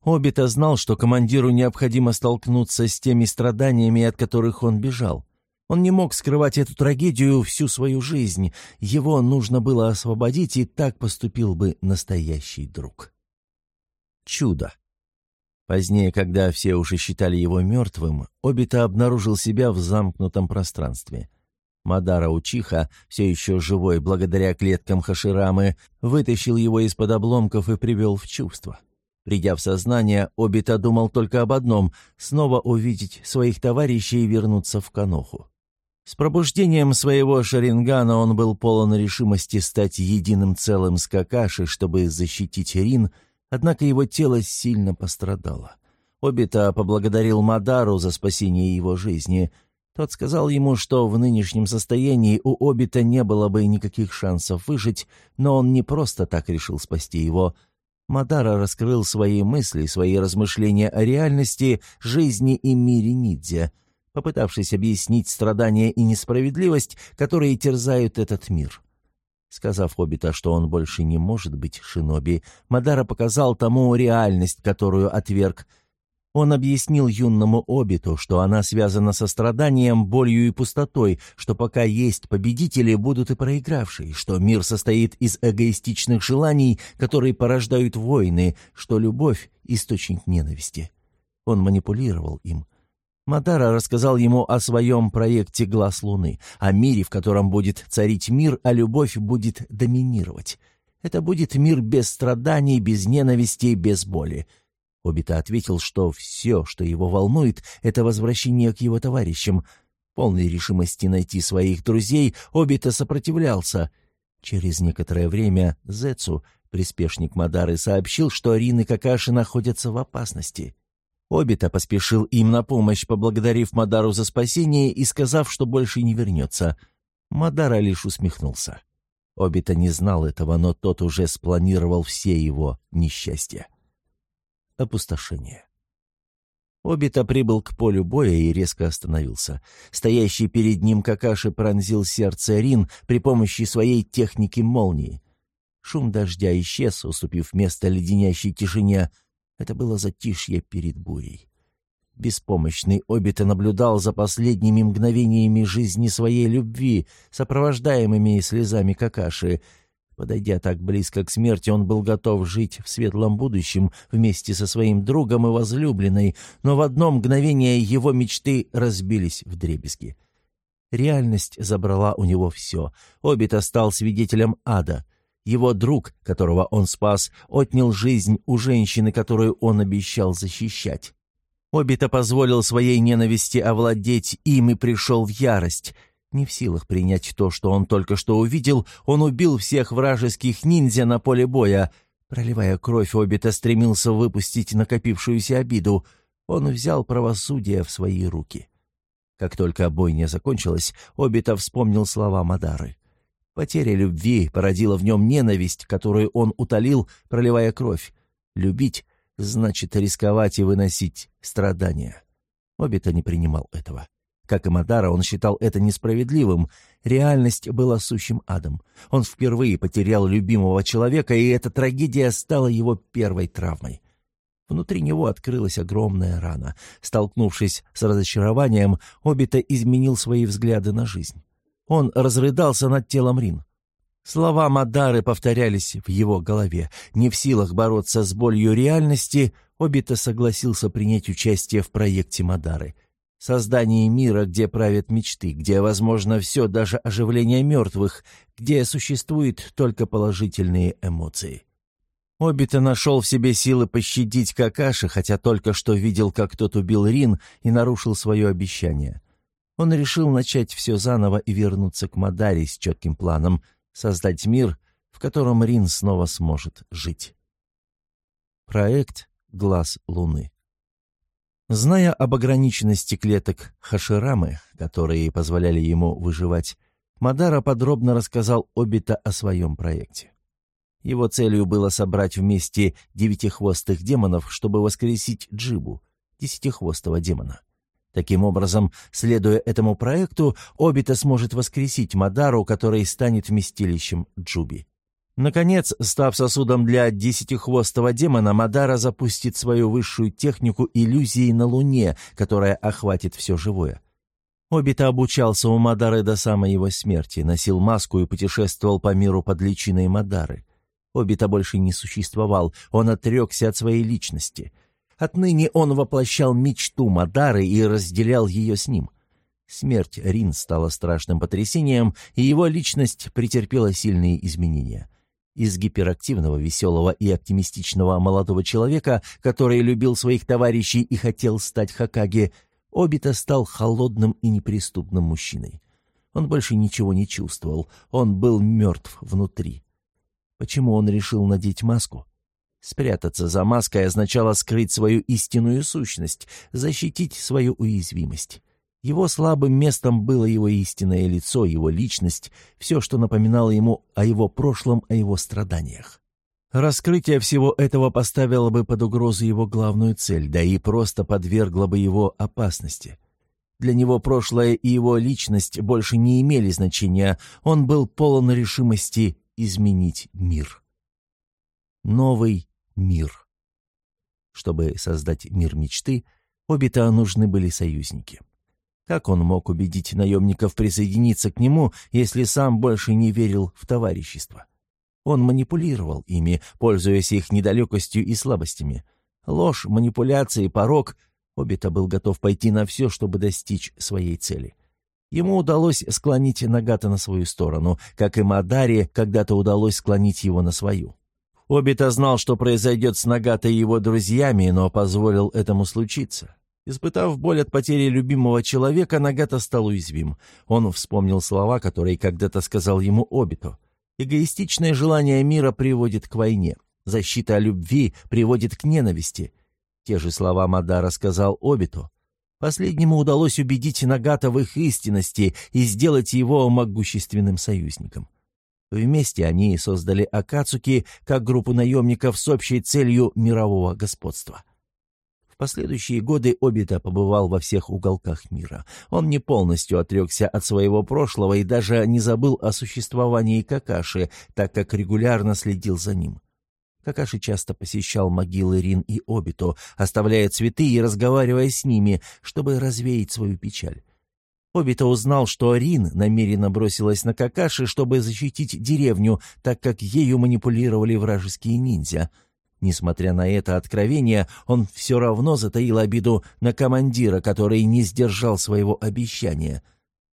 Обита знал, что командиру необходимо столкнуться с теми страданиями, от которых он бежал. Он не мог скрывать эту трагедию всю свою жизнь. Его нужно было освободить, и так поступил бы настоящий друг. Чудо. Позднее, когда все уже считали его мертвым, Обита обнаружил себя в замкнутом пространстве. Мадара Учиха, все еще живой благодаря клеткам Хаширамы, вытащил его из-под обломков и привел в чувство. Придя в сознание, Обита думал только об одном — снова увидеть своих товарищей и вернуться в Каноху. С пробуждением своего Шарингана он был полон решимости стать единым целым с Какаши, чтобы защитить Рин, однако его тело сильно пострадало. Обита поблагодарил Мадару за спасение его жизни — тот сказал ему, что в нынешнем состоянии у Обита не было бы никаких шансов выжить, но он не просто так решил спасти его. Мадара раскрыл свои мысли, свои размышления о реальности, жизни и мире Нидзе, попытавшись объяснить страдания и несправедливость, которые терзают этот мир. Сказав Обита, что он больше не может быть шиноби, Мадара показал тому реальность, которую отверг. Он объяснил юному Обиту, что она связана со страданием, болью и пустотой, что пока есть победители, будут и проигравшие, что мир состоит из эгоистичных желаний, которые порождают войны, что любовь — источник ненависти. Он манипулировал им. Мадара рассказал ему о своем проекте «Глаз Луны», о мире, в котором будет царить мир, а любовь будет доминировать. Это будет мир без страданий, без ненависти, без боли. Обита ответил, что все, что его волнует, это возвращение к его товарищам. Полной решимости найти своих друзей, Обита сопротивлялся. Через некоторое время Зецу, приспешник Мадары, сообщил, что Рин и Какаши находятся в опасности. Обита поспешил им на помощь, поблагодарив Мадару за спасение и сказав, что больше не вернется. Мадара лишь усмехнулся. Обита не знал этого, но тот уже спланировал все его несчастья опустошение. Обита прибыл к полю боя и резко остановился. Стоящий перед ним Какаши пронзил сердце Рин при помощи своей техники молнии. Шум дождя исчез, уступив место леденящей тишине. Это было затишье перед бурей. Беспомощный Обита наблюдал за последними мгновениями жизни своей любви, сопровождаемыми слезами Какаши — Подойдя так близко к смерти, он был готов жить в светлом будущем вместе со своим другом и возлюбленной, но в одно мгновение его мечты разбились в дребезги. Реальность забрала у него все. Обита стал свидетелем ада. Его друг, которого он спас, отнял жизнь у женщины, которую он обещал защищать. Обита позволил своей ненависти овладеть им и пришел в ярость — не в силах принять то, что он только что увидел, он убил всех вражеских ниндзя на поле боя. Проливая кровь, Обита стремился выпустить накопившуюся обиду. Он взял правосудие в свои руки. Как только бойня закончилась, Обита вспомнил слова Мадары. Потеря любви породила в нем ненависть, которую он утолил, проливая кровь. Любить — значит рисковать и выносить страдания. Обита не принимал этого. Как и Мадара, он считал это несправедливым. Реальность была сущим адом. Он впервые потерял любимого человека, и эта трагедия стала его первой травмой. Внутри него открылась огромная рана. Столкнувшись с разочарованием, Обита изменил свои взгляды на жизнь. Он разрыдался над телом Рин. Слова Мадары повторялись в его голове. Не в силах бороться с болью реальности, Обита согласился принять участие в проекте Мадары — Создание мира, где правят мечты, где возможно все, даже оживление мертвых, где существуют только положительные эмоции. Обита нашел в себе силы пощадить Какаши, хотя только что видел, как тот убил Рин и нарушил свое обещание. Он решил начать все заново и вернуться к Мадаре с четким планом создать мир, в котором Рин снова сможет жить. Проект «Глаз Луны» Зная об ограниченности клеток Хаширамы, которые позволяли ему выживать, Мадара подробно рассказал Обита о своем проекте. Его целью было собрать вместе девятихвостых демонов, чтобы воскресить Джибу, десятихвостого демона. Таким образом, следуя этому проекту, Обита сможет воскресить Мадару, который станет вместилищем Джуби. Наконец, став сосудом для десятихвостого демона, Мадара запустит свою высшую технику иллюзии на Луне, которая охватит все живое. Обита обучался у Мадары до самой его смерти, носил маску и путешествовал по миру под личиной Мадары. Обита больше не существовал, он отрекся от своей личности. Отныне он воплощал мечту Мадары и разделял ее с ним. Смерть Рин стала страшным потрясением, и его личность претерпела сильные изменения. Из гиперактивного, веселого и оптимистичного молодого человека, который любил своих товарищей и хотел стать Хакаге, Обита стал холодным и неприступным мужчиной. Он больше ничего не чувствовал, он был мертв внутри. Почему он решил надеть маску? Спрятаться за маской означало скрыть свою истинную сущность, защитить свою уязвимость. Его слабым местом было его истинное лицо, его личность, все, что напоминало ему о его прошлом, о его страданиях. Раскрытие всего этого поставило бы под угрозу его главную цель, да и просто подвергло бы его опасности. Для него прошлое и его личность больше не имели значения, он был полон решимости изменить мир. Новый мир. Чтобы создать мир мечты, Обита нужны были союзники. Как он мог убедить наемников присоединиться к нему, если сам больше не верил в товарищество? Он манипулировал ими, пользуясь их недалекостью и слабостями. Ложь, манипуляции, порог. Обита был готов пойти на все, чтобы достичь своей цели. Ему удалось склонить Нагата на свою сторону, как и Мадаре когда-то удалось склонить его на свою. Обита знал, что произойдет с Нагатой и его друзьями, но позволил этому случиться. Испытав боль от потери любимого человека, Нагата стал уязвим. Он вспомнил слова, которые когда-то сказал ему Обиту. «Эгоистичное желание мира приводит к войне. Защита любви приводит к ненависти». Те же слова Мадара сказал Обиту. Последнему удалось убедить Нагата в их истинности и сделать его могущественным союзником. Вместе они создали Акацуки как группу наемников с общей целью мирового господства. Последующие годы Обита побывал во всех уголках мира. Он не полностью отрекся от своего прошлого и даже не забыл о существовании Какаши, так как регулярно следил за ним. Какаши часто посещал могилы Рин и Обито, оставляя цветы и разговаривая с ними, чтобы развеять свою печаль. Обито узнал, что Рин намеренно бросилась на Какаши, чтобы защитить деревню, так как ею манипулировали вражеские ниндзя — Несмотря на это откровение, он все равно затаил обиду на командира, который не сдержал своего обещания.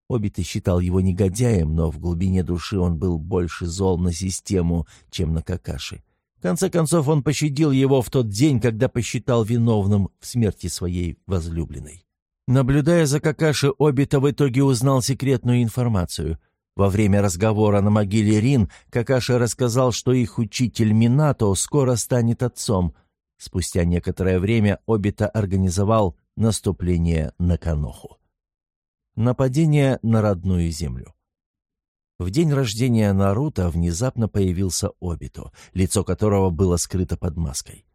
Обиты считал его негодяем, но в глубине души он был больше зол на систему, чем на Какаши. В конце концов, он пощадил его в тот день, когда посчитал виновным в смерти своей возлюбленной. Наблюдая за Какаши, Обита в итоге узнал секретную информацию — во время разговора на могиле Рин Какаша рассказал, что их учитель Минато скоро станет отцом. Спустя некоторое время Обита организовал наступление на Каноху. Нападение на родную землю. В день рождения Наруто внезапно появился Обито, лицо которого было скрыто под маской.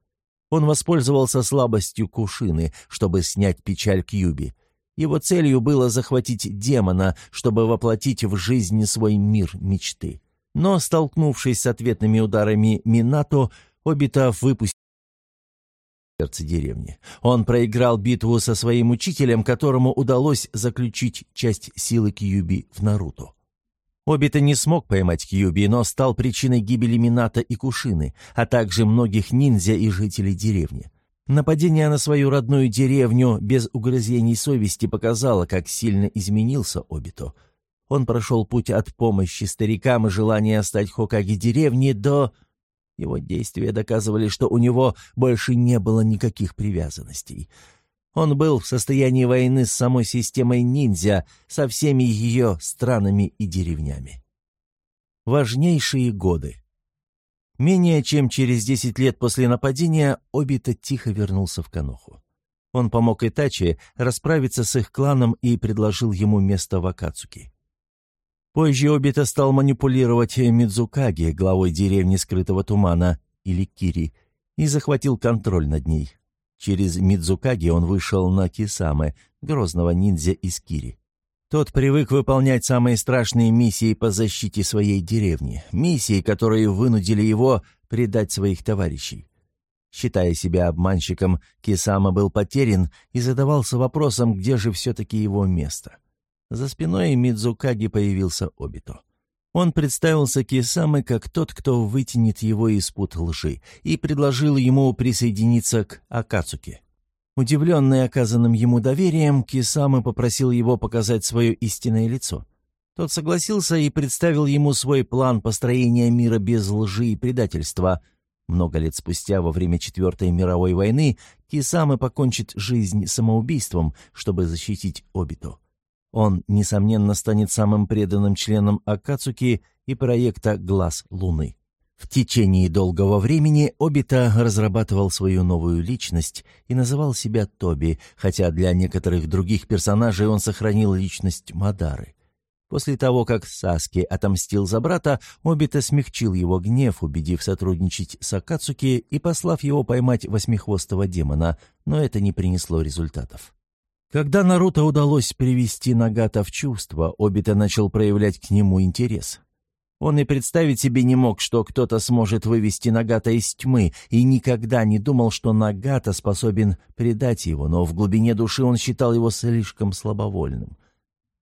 Он воспользовался слабостью Кушины, чтобы снять печаль Кьюби — его целью было захватить демона, чтобы воплотить в жизнь свой мир мечты. Но, столкнувшись с ответными ударами Минато, Обита выпустил сердце деревни. Он проиграл битву со своим учителем, которому удалось заключить часть силы Кьюби в Наруто. Обита не смог поймать Кьюби, но стал причиной гибели Минато и Кушины, а также многих ниндзя и жителей деревни. Нападение на свою родную деревню без угрызений совести показало, как сильно изменился Обито. Он прошел путь от помощи старикам и желания стать Хокаги деревни до... Его действия доказывали, что у него больше не было никаких привязанностей. Он был в состоянии войны с самой системой ниндзя, со всеми ее странами и деревнями. Важнейшие годы Менее чем через десять лет после нападения Обита тихо вернулся в Каноху. Он помог Итачи расправиться с их кланом и предложил ему место в Акацуки. Позже Обита стал манипулировать Мидзукаги, главой деревни Скрытого Тумана, или Кири, и захватил контроль над ней. Через Мидзукаги он вышел на Кисаме, грозного ниндзя из Кири. Тот привык выполнять самые страшные миссии по защите своей деревни, миссии, которые вынудили его предать своих товарищей. Считая себя обманщиком, Кисама был потерян и задавался вопросом, где же все-таки его место. За спиной Мидзукаги появился Обито. Он представился Кисаме как тот, кто вытянет его из пут лжи, и предложил ему присоединиться к Акацуке. Удивленный оказанным ему доверием, Кисама попросил его показать свое истинное лицо. Тот согласился и представил ему свой план построения мира без лжи и предательства. Много лет спустя, во время Четвертой мировой войны, Кисама покончит жизнь самоубийством, чтобы защитить Обиту. Он, несомненно, станет самым преданным членом Акацуки и проекта «Глаз Луны». В течение долгого времени Обита разрабатывал свою новую личность и называл себя Тоби, хотя для некоторых других персонажей он сохранил личность Мадары. После того, как Саски отомстил за брата, Обита смягчил его гнев, убедив сотрудничать с Акацуки и послав его поймать восьмихвостого демона, но это не принесло результатов. Когда Наруто удалось привести Нагата в чувство, Обита начал проявлять к нему интерес. Он и представить себе не мог, что кто-то сможет вывести Нагата из тьмы, и никогда не думал, что Нагата способен предать его, но в глубине души он считал его слишком слабовольным.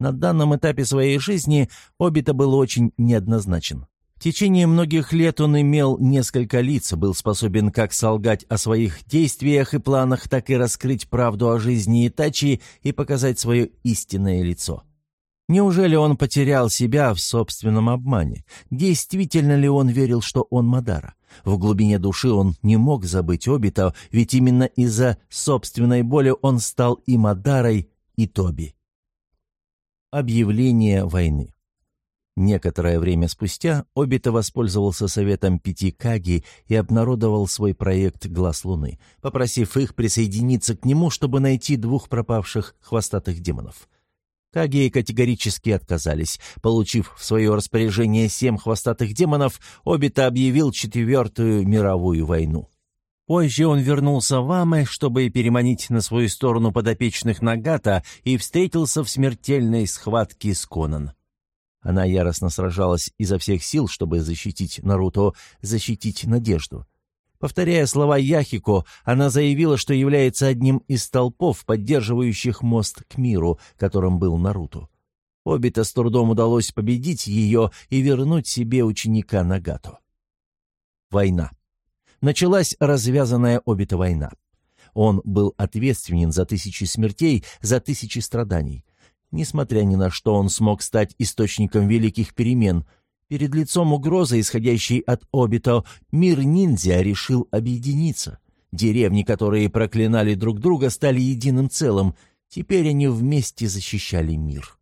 На данном этапе своей жизни Обита был очень неоднозначен. В течение многих лет он имел несколько лиц, был способен как солгать о своих действиях и планах, так и раскрыть правду о жизни Итачи и показать свое истинное лицо. Неужели он потерял себя в собственном обмане? Действительно ли он верил, что он Мадара? В глубине души он не мог забыть Обита, ведь именно из-за собственной боли он стал и Мадарой, и Тоби. Объявление войны Некоторое время спустя Обита воспользовался советом пяти Каги и обнародовал свой проект «Глаз Луны», попросив их присоединиться к нему, чтобы найти двух пропавших хвостатых демонов. Каги категорически отказались. Получив в свое распоряжение семь хвостатых демонов, Обита объявил Четвертую мировую войну. Позже он вернулся в Амэ, чтобы переманить на свою сторону подопечных Нагата и встретился в смертельной схватке с Конан. Она яростно сражалась изо всех сил, чтобы защитить Наруто, защитить Надежду. Повторяя слова Яхико, она заявила, что является одним из столпов, поддерживающих мост к миру, которым был Наруто. Обита с трудом удалось победить ее и вернуть себе ученика Нагато. Война. Началась развязанная Обита война. Он был ответственен за тысячи смертей, за тысячи страданий. Несмотря ни на что, он смог стать источником великих перемен – Перед лицом угрозы, исходящей от Обито, мир ниндзя решил объединиться. Деревни, которые проклинали друг друга, стали единым целым. Теперь они вместе защищали мир.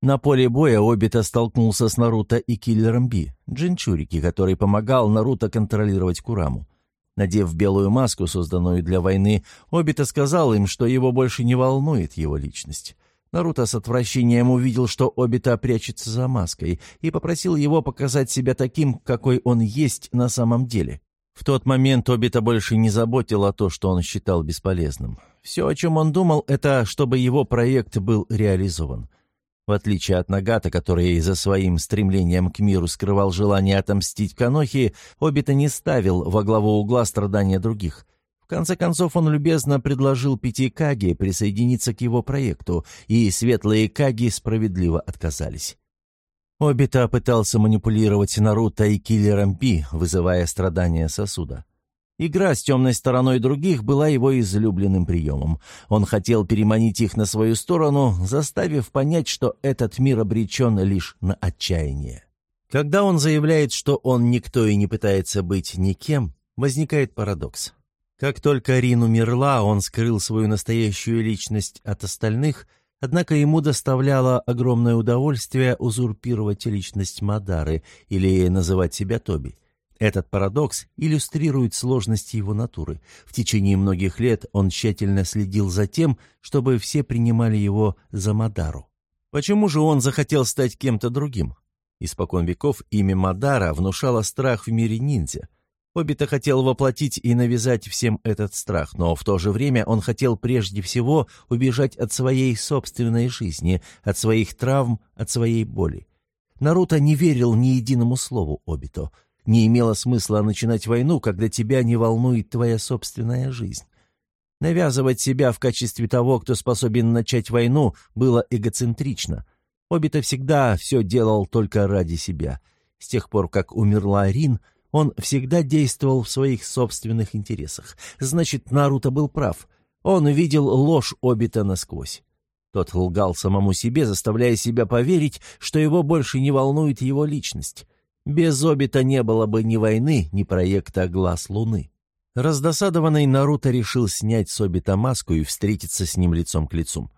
На поле боя Обита столкнулся с Наруто и Киллером Би, Джинчурики, который помогал Наруто контролировать Кураму. Надев белую маску, созданную для войны, Обита сказал им, что его больше не волнует его личность. Наруто с отвращением увидел, что Обита прячется за маской, и попросил его показать себя таким, какой он есть на самом деле. В тот момент Обита больше не заботило то, что он считал бесполезным. Все, о чем он думал, это чтобы его проект был реализован. В отличие от Нагата, который за своим стремлением к миру скрывал желание отомстить Канохи, Обита не ставил во главу угла страдания других – конце концов, он любезно предложил пяти Каги присоединиться к его проекту, и светлые Каги справедливо отказались. Обита пытался манипулировать Наруто и киллером Пи, вызывая страдания сосуда. Игра с темной стороной других была его излюбленным приемом. Он хотел переманить их на свою сторону, заставив понять, что этот мир обречен лишь на отчаяние. Когда он заявляет, что он никто и не пытается быть никем, возникает парадокс. Как только Рин умерла, он скрыл свою настоящую личность от остальных, однако ему доставляло огромное удовольствие узурпировать личность Мадары или называть себя Тоби. Этот парадокс иллюстрирует сложности его натуры. В течение многих лет он тщательно следил за тем, чтобы все принимали его за Мадару. Почему же он захотел стать кем-то другим? Испокон веков имя Мадара внушало страх в мире ниндзя. Обита хотел воплотить и навязать всем этот страх, но в то же время он хотел прежде всего убежать от своей собственной жизни, от своих травм, от своей боли. Наруто не верил ни единому слову Обито. Не имело смысла начинать войну, когда тебя не волнует твоя собственная жизнь. Навязывать себя в качестве того, кто способен начать войну, было эгоцентрично. Обито всегда все делал только ради себя. С тех пор, как умерла Рин, он всегда действовал в своих собственных интересах. Значит, Наруто был прав. Он увидел ложь Обита насквозь. Тот лгал самому себе, заставляя себя поверить, что его больше не волнует его личность. Без Обита не было бы ни войны, ни проекта «Глаз Луны». Раздосадованный Наруто решил снять с Обита маску и встретиться с ним лицом к лицу.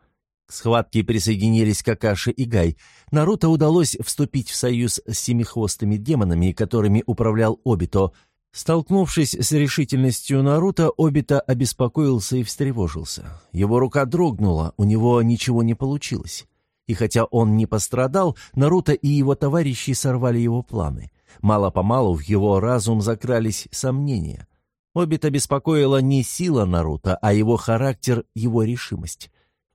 К схватке присоединились Какаши и Гай. Наруто удалось вступить в союз с семихвостыми демонами, которыми управлял Обито. Столкнувшись с решительностью Наруто, Обито обеспокоился и встревожился. Его рука дрогнула, у него ничего не получилось. И хотя он не пострадал, Наруто и его товарищи сорвали его планы. Мало-помалу в его разум закрались сомнения. Обито беспокоила не сила Наруто, а его характер, его решимость.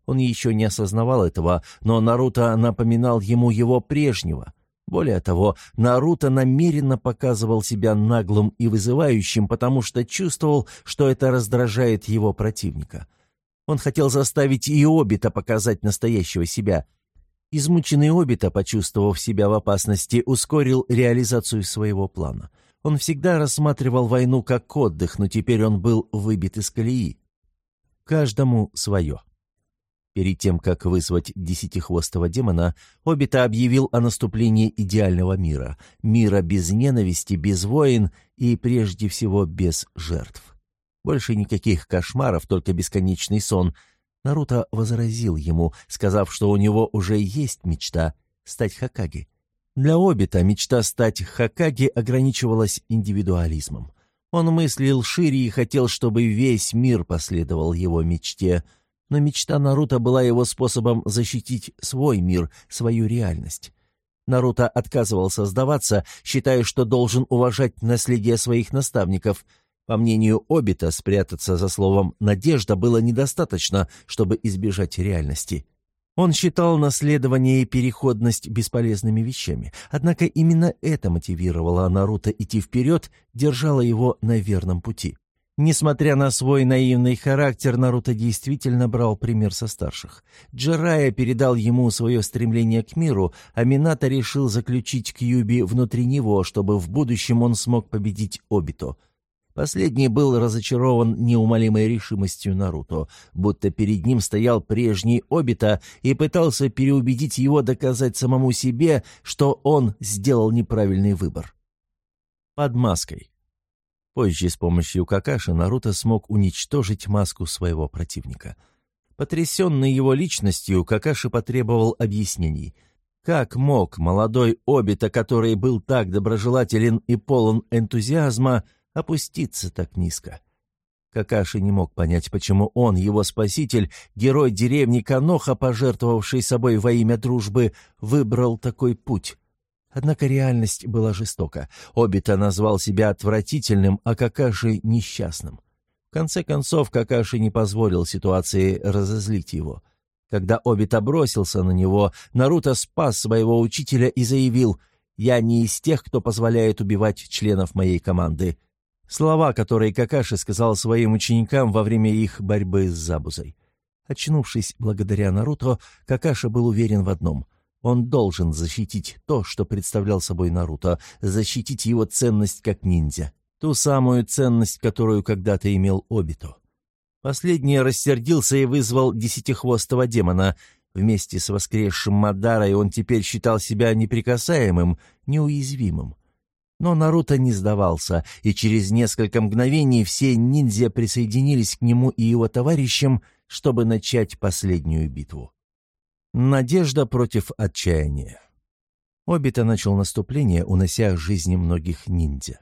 Он еще не осознавал этого, но Наруто напоминал ему его прежнего. Более того, Наруто намеренно показывал себя наглым и вызывающим, потому что чувствовал, что это раздражает его противника. Он хотел заставить и Обита показать настоящего себя. Измученный Обита, почувствовав себя в опасности, ускорил реализацию своего плана. Он всегда рассматривал войну как отдых, но теперь он был выбит из колеи. Каждому свое. Перед тем, как вызвать десятихвостого демона, Обита объявил о наступлении идеального мира. Мира без ненависти, без войн и, прежде всего, без жертв. Больше никаких кошмаров, только бесконечный сон. Наруто возразил ему, сказав, что у него уже есть мечта — стать Хакаги. Для Обита мечта стать Хакаги ограничивалась индивидуализмом. Он мыслил шире и хотел, чтобы весь мир последовал его мечте — но мечта Наруто была его способом защитить свой мир, свою реальность. Наруто отказывался сдаваться, считая, что должен уважать наследие своих наставников. По мнению Обита, спрятаться за словом «надежда» было недостаточно, чтобы избежать реальности. Он считал наследование и переходность бесполезными вещами. Однако именно это мотивировало Наруто идти вперед, держало его на верном пути. Несмотря на свой наивный характер, Наруто действительно брал пример со старших. Джирая передал ему свое стремление к миру, а Минато решил заключить Кьюби внутри него, чтобы в будущем он смог победить Обито. Последний был разочарован неумолимой решимостью Наруто, будто перед ним стоял прежний Обито и пытался переубедить его доказать самому себе, что он сделал неправильный выбор. Под маской. Позже с помощью Какаши Наруто смог уничтожить маску своего противника. Потрясенный его личностью, Какаши потребовал объяснений. Как мог молодой Обита, который был так доброжелателен и полон энтузиазма, опуститься так низко? Какаши не мог понять, почему он, его спаситель, герой деревни Каноха, пожертвовавший собой во имя дружбы, выбрал такой путь. Однако реальность была жестока. Обита назвал себя отвратительным, а Какаши — несчастным. В конце концов, Какаши не позволил ситуации разозлить его. Когда Обита бросился на него, Наруто спас своего учителя и заявил «Я не из тех, кто позволяет убивать членов моей команды». Слова, которые Какаши сказал своим ученикам во время их борьбы с Забузой. Очнувшись благодаря Наруто, Какаша был уверен в одном — он должен защитить то, что представлял собой Наруто, защитить его ценность как ниндзя. Ту самую ценность, которую когда-то имел Обито. Последний рассердился и вызвал десятихвостого демона. Вместе с воскресшим Мадарой он теперь считал себя неприкасаемым, неуязвимым. Но Наруто не сдавался, и через несколько мгновений все ниндзя присоединились к нему и его товарищам, чтобы начать последнюю битву. Надежда против отчаяния. Обита начал наступление, унося жизни многих ниндзя.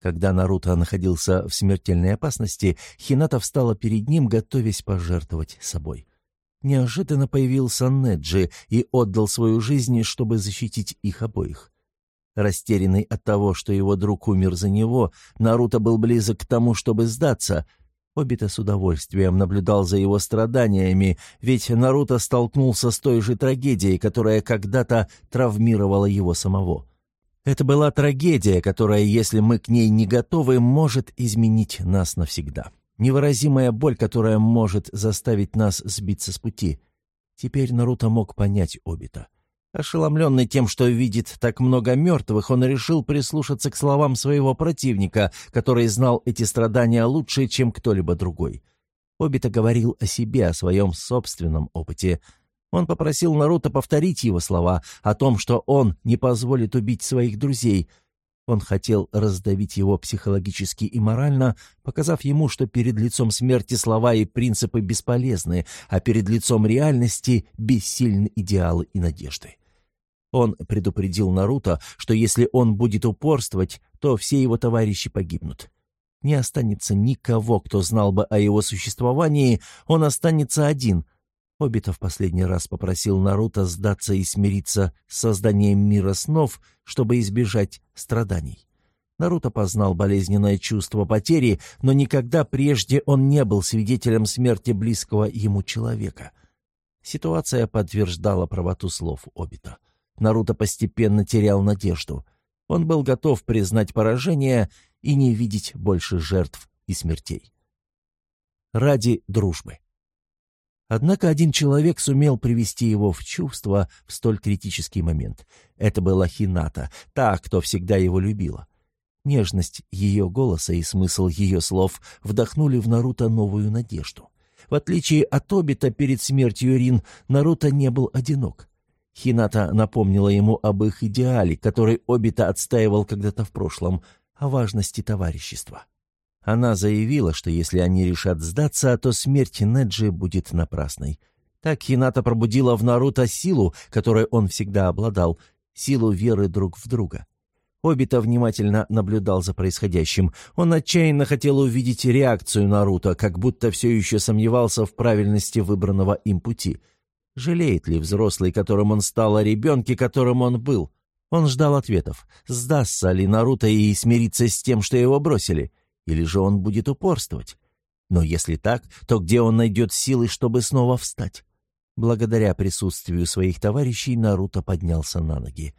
Когда Наруто находился в смертельной опасности, Хината встала перед ним, готовясь пожертвовать собой. Неожиданно появился Неджи и отдал свою жизнь, чтобы защитить их обоих. Растерянный от того, что его друг умер за него, Наруто был близок к тому, чтобы сдаться — Обита с удовольствием наблюдал за его страданиями, ведь Наруто столкнулся с той же трагедией, которая когда-то травмировала его самого. Это была трагедия, которая, если мы к ней не готовы, может изменить нас навсегда. Невыразимая боль, которая может заставить нас сбиться с пути. Теперь Наруто мог понять Обита. Ошеломленный тем, что видит так много мертвых, он решил прислушаться к словам своего противника, который знал эти страдания лучше, чем кто-либо другой. Обита говорил о себе, о своем собственном опыте. Он попросил Наруто повторить его слова о том, что он не позволит убить своих друзей — он хотел раздавить его психологически и морально, показав ему, что перед лицом смерти слова и принципы бесполезны, а перед лицом реальности бессильны идеалы и надежды. Он предупредил Наруто, что если он будет упорствовать, то все его товарищи погибнут. Не останется никого, кто знал бы о его существовании, он останется один — Обита в последний раз попросил Наруто сдаться и смириться с созданием мира снов, чтобы избежать страданий. Наруто познал болезненное чувство потери, но никогда прежде он не был свидетелем смерти близкого ему человека. Ситуация подтверждала правоту слов Обита. Наруто постепенно терял надежду. Он был готов признать поражение и не видеть больше жертв и смертей. Ради дружбы. Однако один человек сумел привести его в чувство в столь критический момент. Это была Хината, та, кто всегда его любила. Нежность ее голоса и смысл ее слов вдохнули в Наруто новую надежду. В отличие от Обита перед смертью Рин, Наруто не был одинок. Хината напомнила ему об их идеале, который Обита отстаивал когда-то в прошлом, о важности товарищества. Она заявила, что если они решат сдаться, то смерть Неджи будет напрасной. Так Хината пробудила в Наруто силу, которой он всегда обладал, силу веры друг в друга. Обита внимательно наблюдал за происходящим. Он отчаянно хотел увидеть реакцию Наруто, как будто все еще сомневался в правильности выбранного им пути. Жалеет ли взрослый, которым он стал, о ребенке, которым он был? Он ждал ответов. Сдастся ли Наруто и смириться с тем, что его бросили? Или же он будет упорствовать? Но если так, то где он найдет силы, чтобы снова встать? Благодаря присутствию своих товарищей Наруто поднялся на ноги.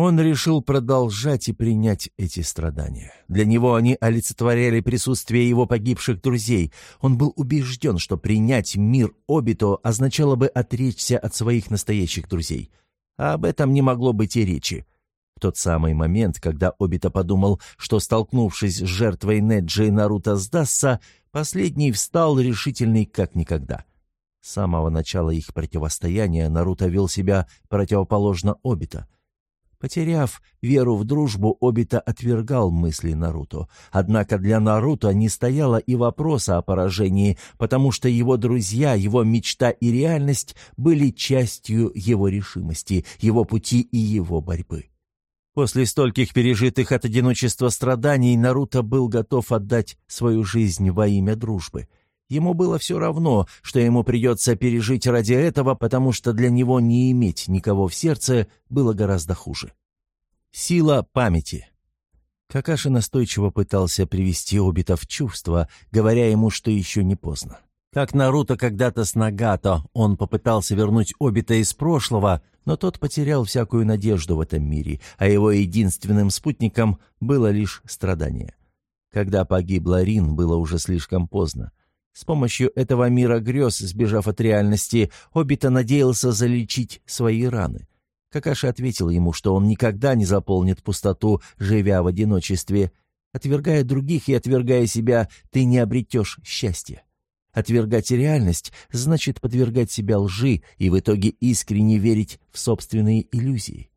Он решил продолжать и принять эти страдания. Для него они олицетворяли присутствие его погибших друзей. Он был убежден, что принять мир Обито означало бы отречься от своих настоящих друзей. А об этом не могло быть и речи. В тот самый момент, когда Обито подумал, что, столкнувшись с жертвой Неджи, Наруто сдастся, последний встал решительный как никогда. С самого начала их противостояния Наруто вел себя противоположно Обито. Потеряв веру в дружбу, Обита отвергал мысли Наруто. Однако для Наруто не стояло и вопроса о поражении, потому что его друзья, его мечта и реальность были частью его решимости, его пути и его борьбы. После стольких пережитых от одиночества страданий Наруто был готов отдать свою жизнь во имя дружбы. Ему было все равно, что ему придется пережить ради этого, потому что для него не иметь никого в сердце было гораздо хуже. Сила памяти. Какаши настойчиво пытался привести Обита в чувство, говоря ему, что еще не поздно. Как Наруто когда-то с Нагато, он попытался вернуть Обита из прошлого, но тот потерял всякую надежду в этом мире, а его единственным спутником было лишь страдание. Когда погибла Рин, было уже слишком поздно. С помощью этого мира грез, сбежав от реальности, Обита надеялся залечить свои раны. Какаши ответил ему, что он никогда не заполнит пустоту, живя в одиночестве. Отвергая других и отвергая себя, ты не обретешь счастья. Отвергать реальность значит подвергать себя лжи и в итоге искренне верить в собственные иллюзии.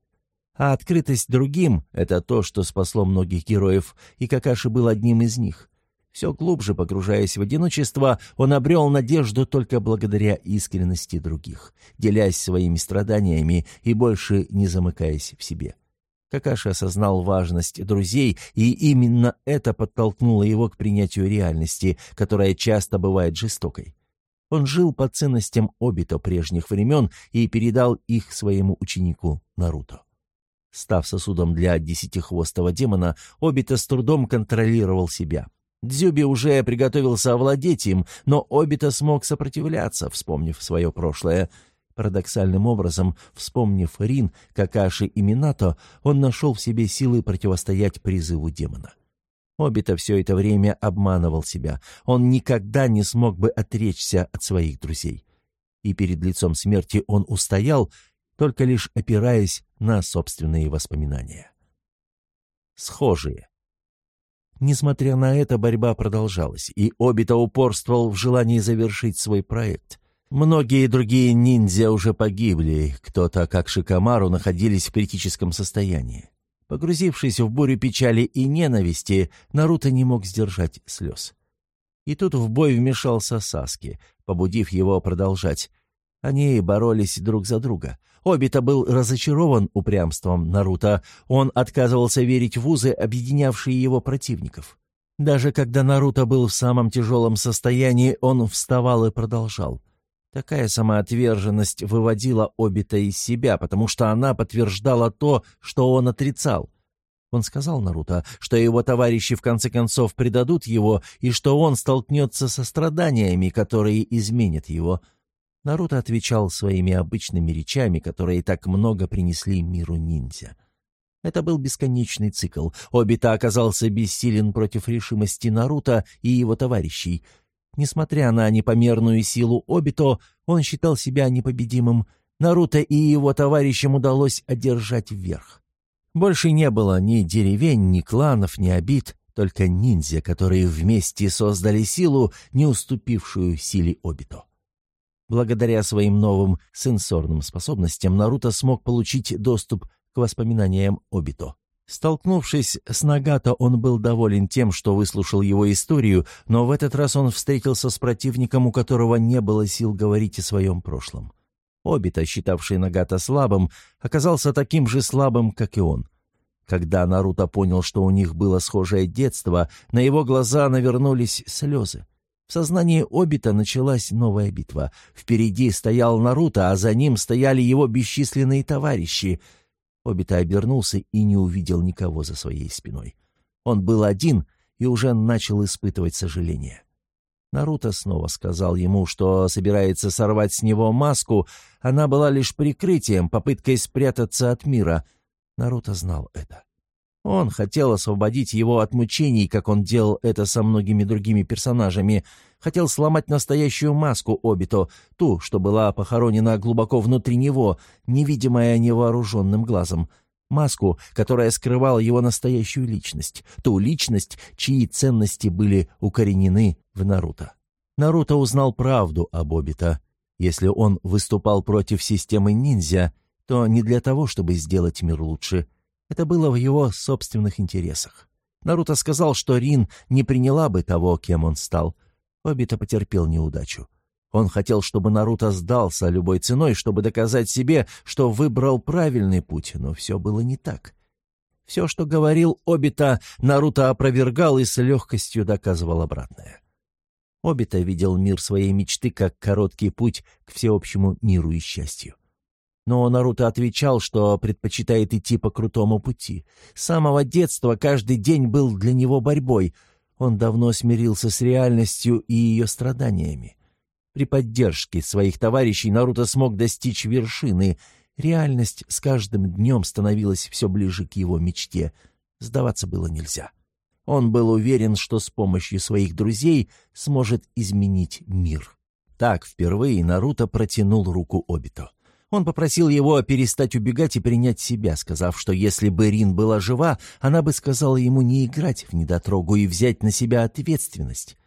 А открытость другим — это то, что спасло многих героев, и Какаши был одним из них. Все глубже погружаясь в одиночество, он обрел надежду только благодаря искренности других, делясь своими страданиями и больше не замыкаясь в себе. Какаши осознал важность друзей, и именно это подтолкнуло его к принятию реальности, которая часто бывает жестокой. Он жил по ценностям Обито прежних времен и передал их своему ученику Наруто. Став сосудом для десятихвостого демона, Обито с трудом контролировал себя. Дзюби уже приготовился овладеть им, но Обито смог сопротивляться, вспомнив свое прошлое — Парадоксальным образом, вспомнив Рин, Какаши и Минато, он нашел в себе силы противостоять призыву демона. Обита все это время обманывал себя. Он никогда не смог бы отречься от своих друзей. И перед лицом смерти он устоял, только лишь опираясь на собственные воспоминания. Схожие. Несмотря на это, борьба продолжалась, и Обита упорствовал в желании завершить свой проект. Многие другие ниндзя уже погибли, кто-то, как Шикамару, находились в критическом состоянии. Погрузившись в бурю печали и ненависти, Наруто не мог сдержать слез. И тут в бой вмешался Саски, побудив его продолжать. Они боролись друг за друга. Обита был разочарован упрямством Наруто. Он отказывался верить в узы, объединявшие его противников. Даже когда Наруто был в самом тяжелом состоянии, он вставал и продолжал. Такая самоотверженность выводила Обита из себя, потому что она подтверждала то, что он отрицал. Он сказал Наруто, что его товарищи в конце концов предадут его, и что он столкнется со страданиями, которые изменят его. Наруто отвечал своими обычными речами, которые так много принесли миру ниндзя. Это был бесконечный цикл. Обита оказался бессилен против решимости Наруто и его товарищей. Несмотря на непомерную силу Обито, он считал себя непобедимым. Наруто и его товарищам удалось одержать вверх. Больше не было ни деревень, ни кланов, ни обид, только ниндзя, которые вместе создали силу, не уступившую силе Обито. Благодаря своим новым сенсорным способностям Наруто смог получить доступ к воспоминаниям Обито. Столкнувшись с Нагато, он был доволен тем, что выслушал его историю, но в этот раз он встретился с противником, у которого не было сил говорить о своем прошлом. Обито, считавший Нагата слабым, оказался таким же слабым, как и он. Когда Наруто понял, что у них было схожее детство, на его глаза навернулись слезы. В сознании Обита началась новая битва. Впереди стоял Наруто, а за ним стояли его бесчисленные товарищи. Обита обернулся и не увидел никого за своей спиной. Он был один и уже начал испытывать сожаление. Наруто снова сказал ему, что собирается сорвать с него маску, она была лишь прикрытием, попыткой спрятаться от мира. Наруто знал это. Он хотел освободить его от мучений, как он делал это со многими другими персонажами. Хотел сломать настоящую маску Обито, ту, что была похоронена глубоко внутри него, невидимая невооруженным глазом. Маску, которая скрывала его настоящую личность. Ту личность, чьи ценности были укоренены в Наруто. Наруто узнал правду об Обито. Если он выступал против системы ниндзя, то не для того, чтобы сделать мир лучше — это было в его собственных интересах. Наруто сказал, что Рин не приняла бы того, кем он стал. Обита потерпел неудачу. Он хотел, чтобы Наруто сдался любой ценой, чтобы доказать себе, что выбрал правильный путь, но все было не так. Все, что говорил Обита, Наруто опровергал и с легкостью доказывал обратное. Обита видел мир своей мечты как короткий путь к всеобщему миру и счастью. Но Наруто отвечал, что предпочитает идти по крутому пути. С самого детства каждый день был для него борьбой. Он давно смирился с реальностью и ее страданиями. При поддержке своих товарищей Наруто смог достичь вершины. Реальность с каждым днем становилась все ближе к его мечте. Сдаваться было нельзя. Он был уверен, что с помощью своих друзей сможет изменить мир. Так впервые Наруто протянул руку Обито. Он попросил его перестать убегать и принять себя, сказав, что если бы Рин была жива, она бы сказала ему не играть в недотрогу и взять на себя ответственность.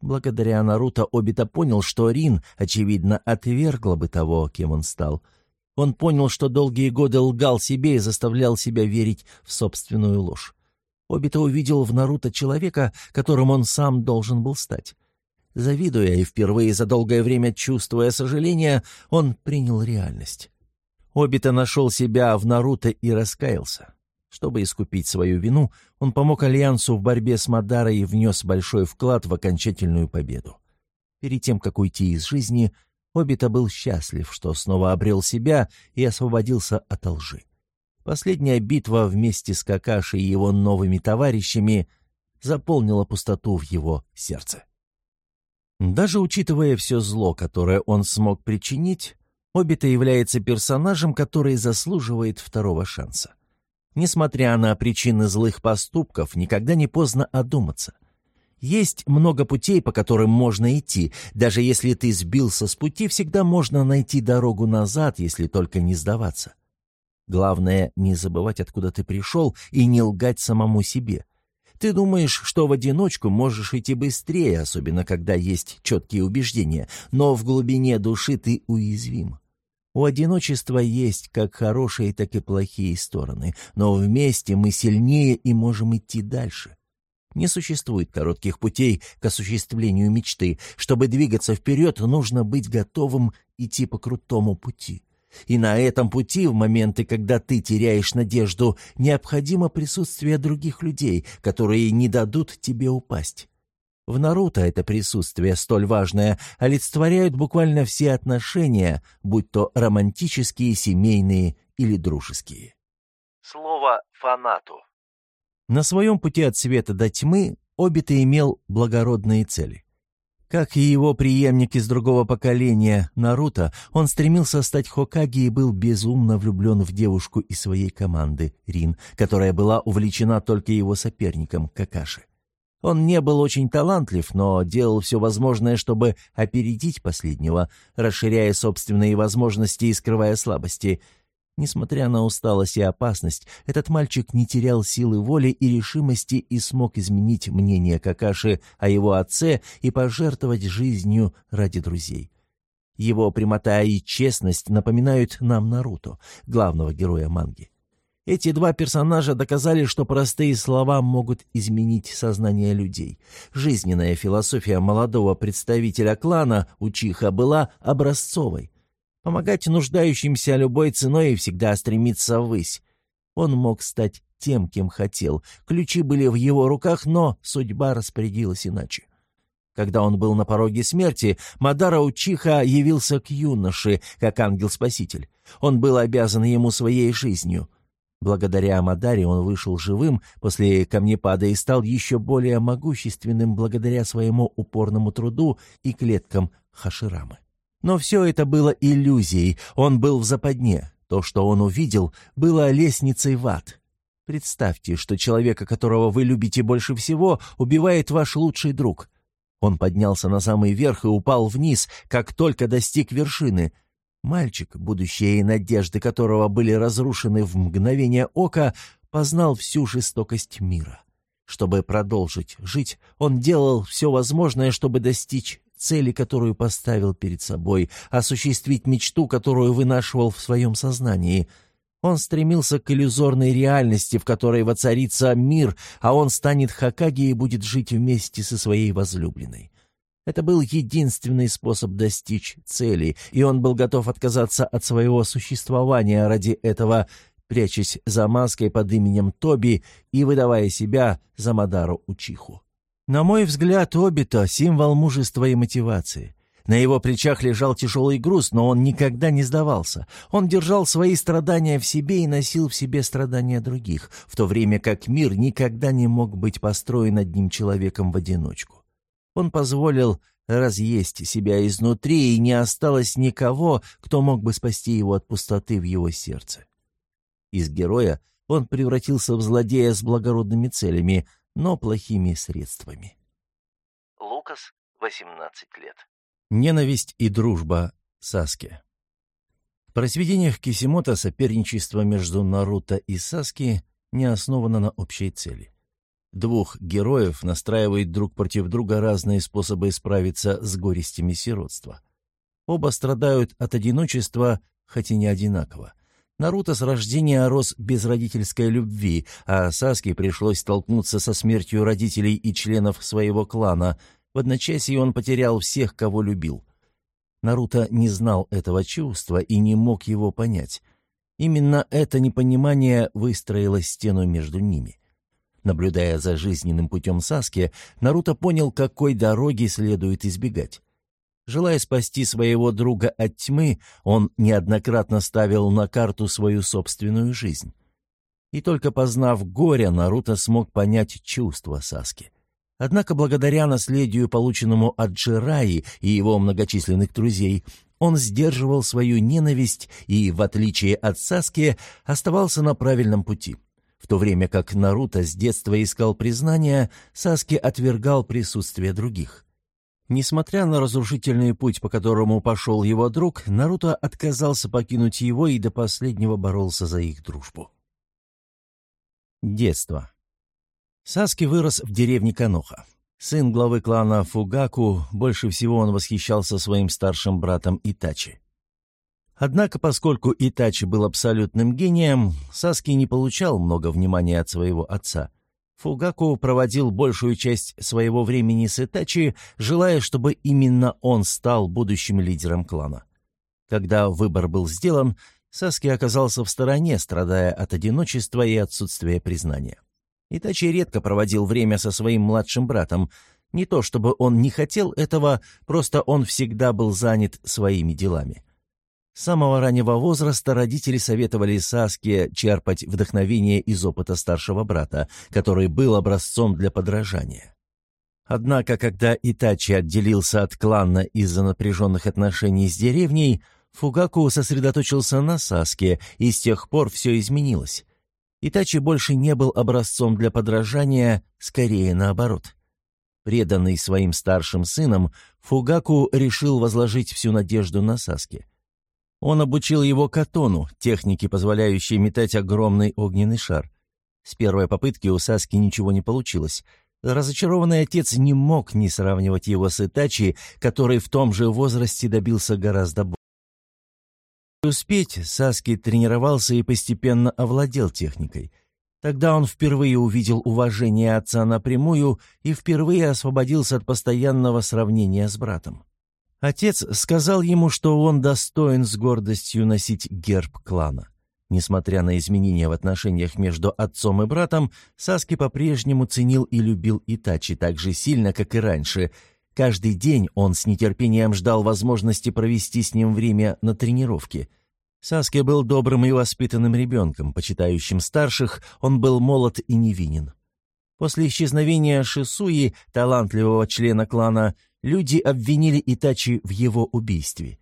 Благодаря Наруто Обита понял, что Рин, очевидно, отвергла бы того, кем он стал. Он понял, что долгие годы лгал себе и заставлял себя верить в собственную ложь. Обита увидел в Наруто человека, которым он сам должен был стать. Завидуя и впервые за долгое время чувствуя сожаление, он принял реальность. Обита нашел себя в Наруто и раскаялся. Чтобы искупить свою вину, он помог Альянсу в борьбе с Мадарой и внес большой вклад в окончательную победу. Перед тем, как уйти из жизни, Обита был счастлив, что снова обрел себя и освободился от лжи. Последняя битва вместе с Какаши и его новыми товарищами заполнила пустоту в его сердце. Даже учитывая все зло, которое он смог причинить, Обита является персонажем, который заслуживает второго шанса. Несмотря на причины злых поступков, никогда не поздно одуматься. Есть много путей, по которым можно идти. Даже если ты сбился с пути, всегда можно найти дорогу назад, если только не сдаваться. Главное, не забывать, откуда ты пришел, и не лгать самому себе. Ты думаешь, что в одиночку можешь идти быстрее, особенно когда есть четкие убеждения, но в глубине души ты уязвим. У одиночества есть как хорошие, так и плохие стороны, но вместе мы сильнее и можем идти дальше. Не существует коротких путей к осуществлению мечты. Чтобы двигаться вперед, нужно быть готовым идти по крутому пути. И на этом пути, в моменты, когда ты теряешь надежду, необходимо присутствие других людей, которые не дадут тебе упасть. В Наруто это присутствие столь важное олицетворяют буквально все отношения, будь то романтические, семейные или дружеские. Слово «фанату». На своем пути от света до тьмы Обита имел благородные цели. Как и его преемник из другого поколения, Наруто, он стремился стать Хокаги и был безумно влюблен в девушку из своей команды, Рин, которая была увлечена только его соперником, Какаши. Он не был очень талантлив, но делал все возможное, чтобы опередить последнего, расширяя собственные возможности и скрывая слабости – Несмотря на усталость и опасность, этот мальчик не терял силы воли и решимости и смог изменить мнение Какаши о его отце и пожертвовать жизнью ради друзей. Его прямота и честность напоминают нам Наруто, главного героя манги. Эти два персонажа доказали, что простые слова могут изменить сознание людей. Жизненная философия молодого представителя клана Учиха была образцовой. Помогать нуждающимся любой ценой и всегда стремиться ввысь. Он мог стать тем, кем хотел. Ключи были в его руках, но судьба распорядилась иначе. Когда он был на пороге смерти, Мадара Учиха явился к юноше, как ангел-спаситель. Он был обязан ему своей жизнью. Благодаря Мадаре он вышел живым после камнепада и стал еще более могущественным благодаря своему упорному труду и клеткам Хаширамы. Но все это было иллюзией, он был в западне. То, что он увидел, было лестницей в ад. Представьте, что человека, которого вы любите больше всего, убивает ваш лучший друг. Он поднялся на самый верх и упал вниз, как только достиг вершины. Мальчик, будущее и надежды которого были разрушены в мгновение ока, познал всю жестокость мира. Чтобы продолжить жить, он делал все возможное, чтобы достичь цели, которую поставил перед собой, осуществить мечту, которую вынашивал в своем сознании. Он стремился к иллюзорной реальности, в которой воцарится мир, а он станет Хакаги и будет жить вместе со своей возлюбленной. Это был единственный способ достичь цели, и он был готов отказаться от своего существования ради этого, прячась за маской под именем Тоби и выдавая себя за Мадару Учиху. На мой взгляд, Обита — символ мужества и мотивации. На его плечах лежал тяжелый груз, но он никогда не сдавался. Он держал свои страдания в себе и носил в себе страдания других, в то время как мир никогда не мог быть построен одним человеком в одиночку. Он позволил разъесть себя изнутри, и не осталось никого, кто мог бы спасти его от пустоты в его сердце. Из героя он превратился в злодея с благородными целями — но плохими средствами. Лукас, 18 лет. Ненависть и дружба Саски. В произведениях Кисимота соперничество между Наруто и Саски не основано на общей цели. Двух героев настраивают друг против друга разные способы справиться с горестями сиротства. Оба страдают от одиночества, хотя не одинаково. Наруто с рождения рос без родительской любви, а Саске пришлось столкнуться со смертью родителей и членов своего клана. В одночасье он потерял всех, кого любил. Наруто не знал этого чувства и не мог его понять. Именно это непонимание выстроило стену между ними. Наблюдая за жизненным путем Саски, Наруто понял, какой дороги следует избегать. Желая спасти своего друга от тьмы, он неоднократно ставил на карту свою собственную жизнь. И только познав горе, Наруто смог понять чувства Саски. Однако благодаря наследию, полученному от Джираи и его многочисленных друзей, он сдерживал свою ненависть и, в отличие от Саски, оставался на правильном пути. В то время как Наруто с детства искал признания, Саски отвергал присутствие других. Несмотря на разрушительный путь, по которому пошел его друг, Наруто отказался покинуть его и до последнего боролся за их дружбу. Детство. Саски вырос в деревне Каноха. Сын главы клана Фугаку, больше всего он восхищался своим старшим братом Итачи. Однако, поскольку Итачи был абсолютным гением, Саски не получал много внимания от своего отца – Фугаку проводил большую часть своего времени с Итачи, желая, чтобы именно он стал будущим лидером клана. Когда выбор был сделан, Саски оказался в стороне, страдая от одиночества и отсутствия признания. Итачи редко проводил время со своим младшим братом. Не то чтобы он не хотел этого, просто он всегда был занят своими делами. С самого раннего возраста родители советовали Саске черпать вдохновение из опыта старшего брата, который был образцом для подражания. Однако, когда Итачи отделился от клана из-за напряженных отношений с деревней, Фугаку сосредоточился на Саске, и с тех пор все изменилось. Итачи больше не был образцом для подражания, скорее наоборот. Преданный своим старшим сыном, Фугаку решил возложить всю надежду на Саске. Он обучил его катону, технике, позволяющей метать огромный огненный шар. С первой попытки у Саски ничего не получилось. Разочарованный отец не мог не сравнивать его с Итачи, который в том же возрасте добился гораздо больше. Успеть, Саски тренировался и постепенно овладел техникой. Тогда он впервые увидел уважение отца напрямую и впервые освободился от постоянного сравнения с братом. Отец сказал ему, что он достоин с гордостью носить герб клана. Несмотря на изменения в отношениях между отцом и братом, Саски по-прежнему ценил и любил Итачи так же сильно, как и раньше. Каждый день он с нетерпением ждал возможности провести с ним время на тренировке. Саски был добрым и воспитанным ребенком, почитающим старших, он был молод и невинен. После исчезновения Шисуи, талантливого члена клана, люди обвинили Итачи в его убийстве.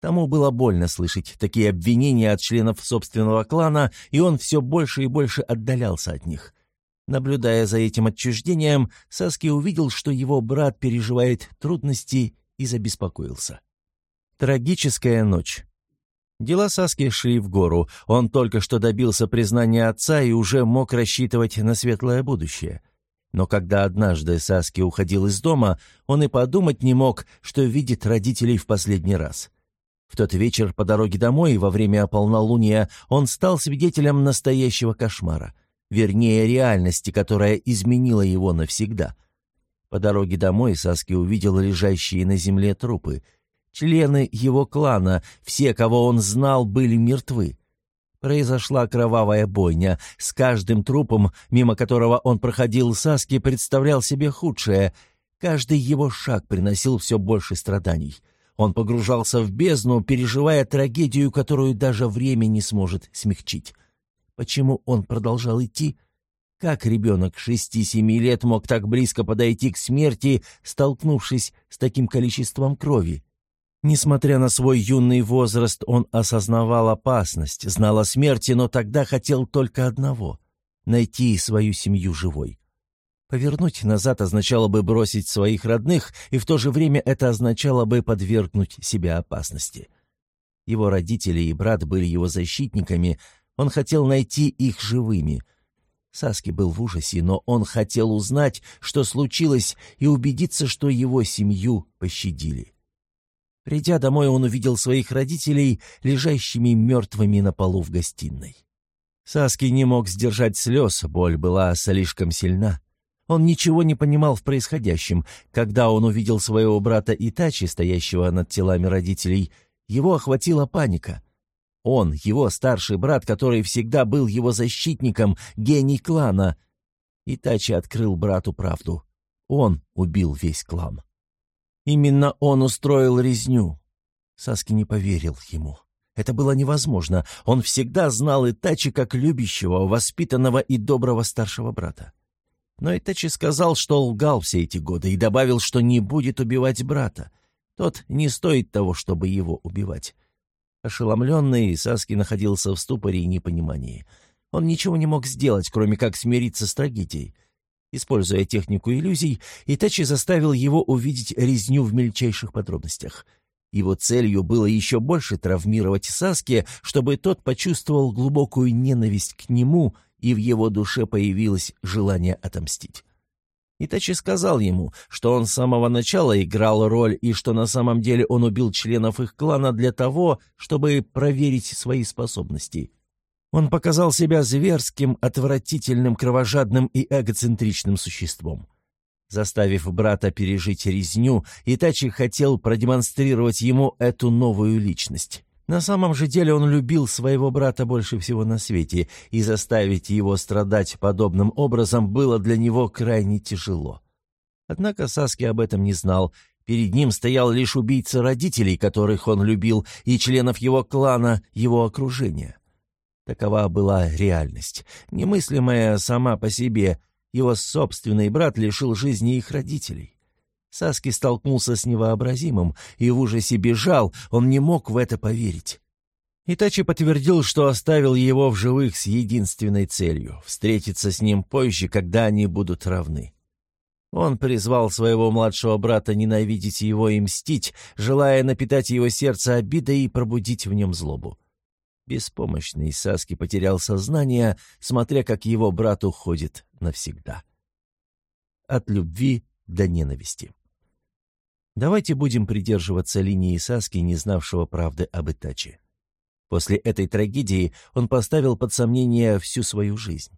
Тому было больно слышать такие обвинения от членов собственного клана, и он все больше и больше отдалялся от них. Наблюдая за этим отчуждением, Саски увидел, что его брат переживает трудности и забеспокоился. Трагическая ночь. Дела Саски шли в гору. Он только что добился признания отца и уже мог рассчитывать на светлое будущее. Но когда однажды Саски уходил из дома, он и подумать не мог, что видит родителей в последний раз. В тот вечер по дороге домой во время полнолуния он стал свидетелем настоящего кошмара, вернее реальности, которая изменила его навсегда. По дороге домой Саски увидел лежащие на земле трупы. Члены его клана, все, кого он знал, были мертвы. Произошла кровавая бойня. С каждым трупом, мимо которого он проходил, Саски представлял себе худшее. Каждый его шаг приносил все больше страданий. Он погружался в бездну, переживая трагедию, которую даже время не сможет смягчить. Почему он продолжал идти? Как ребенок шести-семи лет мог так близко подойти к смерти, столкнувшись с таким количеством крови? Несмотря на свой юный возраст, он осознавал опасность, знал о смерти, но тогда хотел только одного — найти свою семью живой. Повернуть назад означало бы бросить своих родных, и в то же время это означало бы подвергнуть себя опасности. Его родители и брат были его защитниками, он хотел найти их живыми. Саски был в ужасе, но он хотел узнать, что случилось, и убедиться, что его семью пощадили. Придя домой, он увидел своих родителей, лежащими мертвыми на полу в гостиной. Саски не мог сдержать слез, боль была слишком сильна. Он ничего не понимал в происходящем. Когда он увидел своего брата Итачи, стоящего над телами родителей, его охватила паника. Он, его старший брат, который всегда был его защитником, гений клана. Итачи открыл брату правду. Он убил весь клан. Именно он устроил резню. Саски не поверил ему. Это было невозможно. Он всегда знал Итачи как любящего, воспитанного и доброго старшего брата. Но Итачи сказал, что лгал все эти годы и добавил, что не будет убивать брата. Тот не стоит того, чтобы его убивать. Ошеломленный, Саски находился в ступоре и непонимании. Он ничего не мог сделать, кроме как смириться с трагедией. Используя технику иллюзий, Итачи заставил его увидеть резню в мельчайших подробностях. Его целью было еще больше травмировать Саски, чтобы тот почувствовал глубокую ненависть к нему, и в его душе появилось желание отомстить. Итачи сказал ему, что он с самого начала играл роль и что на самом деле он убил членов их клана для того, чтобы проверить свои способности. Он показал себя зверским, отвратительным, кровожадным и эгоцентричным существом. Заставив брата пережить резню, Итачи хотел продемонстрировать ему эту новую личность. На самом же деле он любил своего брата больше всего на свете, и заставить его страдать подобным образом было для него крайне тяжело. Однако Саски об этом не знал. Перед ним стоял лишь убийца родителей, которых он любил, и членов его клана, его окружения. Такова была реальность, немыслимая сама по себе. Его собственный брат лишил жизни их родителей. Саски столкнулся с невообразимым и в ужасе бежал, он не мог в это поверить. Итачи подтвердил, что оставил его в живых с единственной целью — встретиться с ним позже, когда они будут равны. Он призвал своего младшего брата ненавидеть его и мстить, желая напитать его сердце обидой и пробудить в нем злобу. Беспомощный Саски потерял сознание, смотря как его брат уходит навсегда. От любви до ненависти. Давайте будем придерживаться линии Саски, не знавшего правды об Итаче. После этой трагедии он поставил под сомнение всю свою жизнь.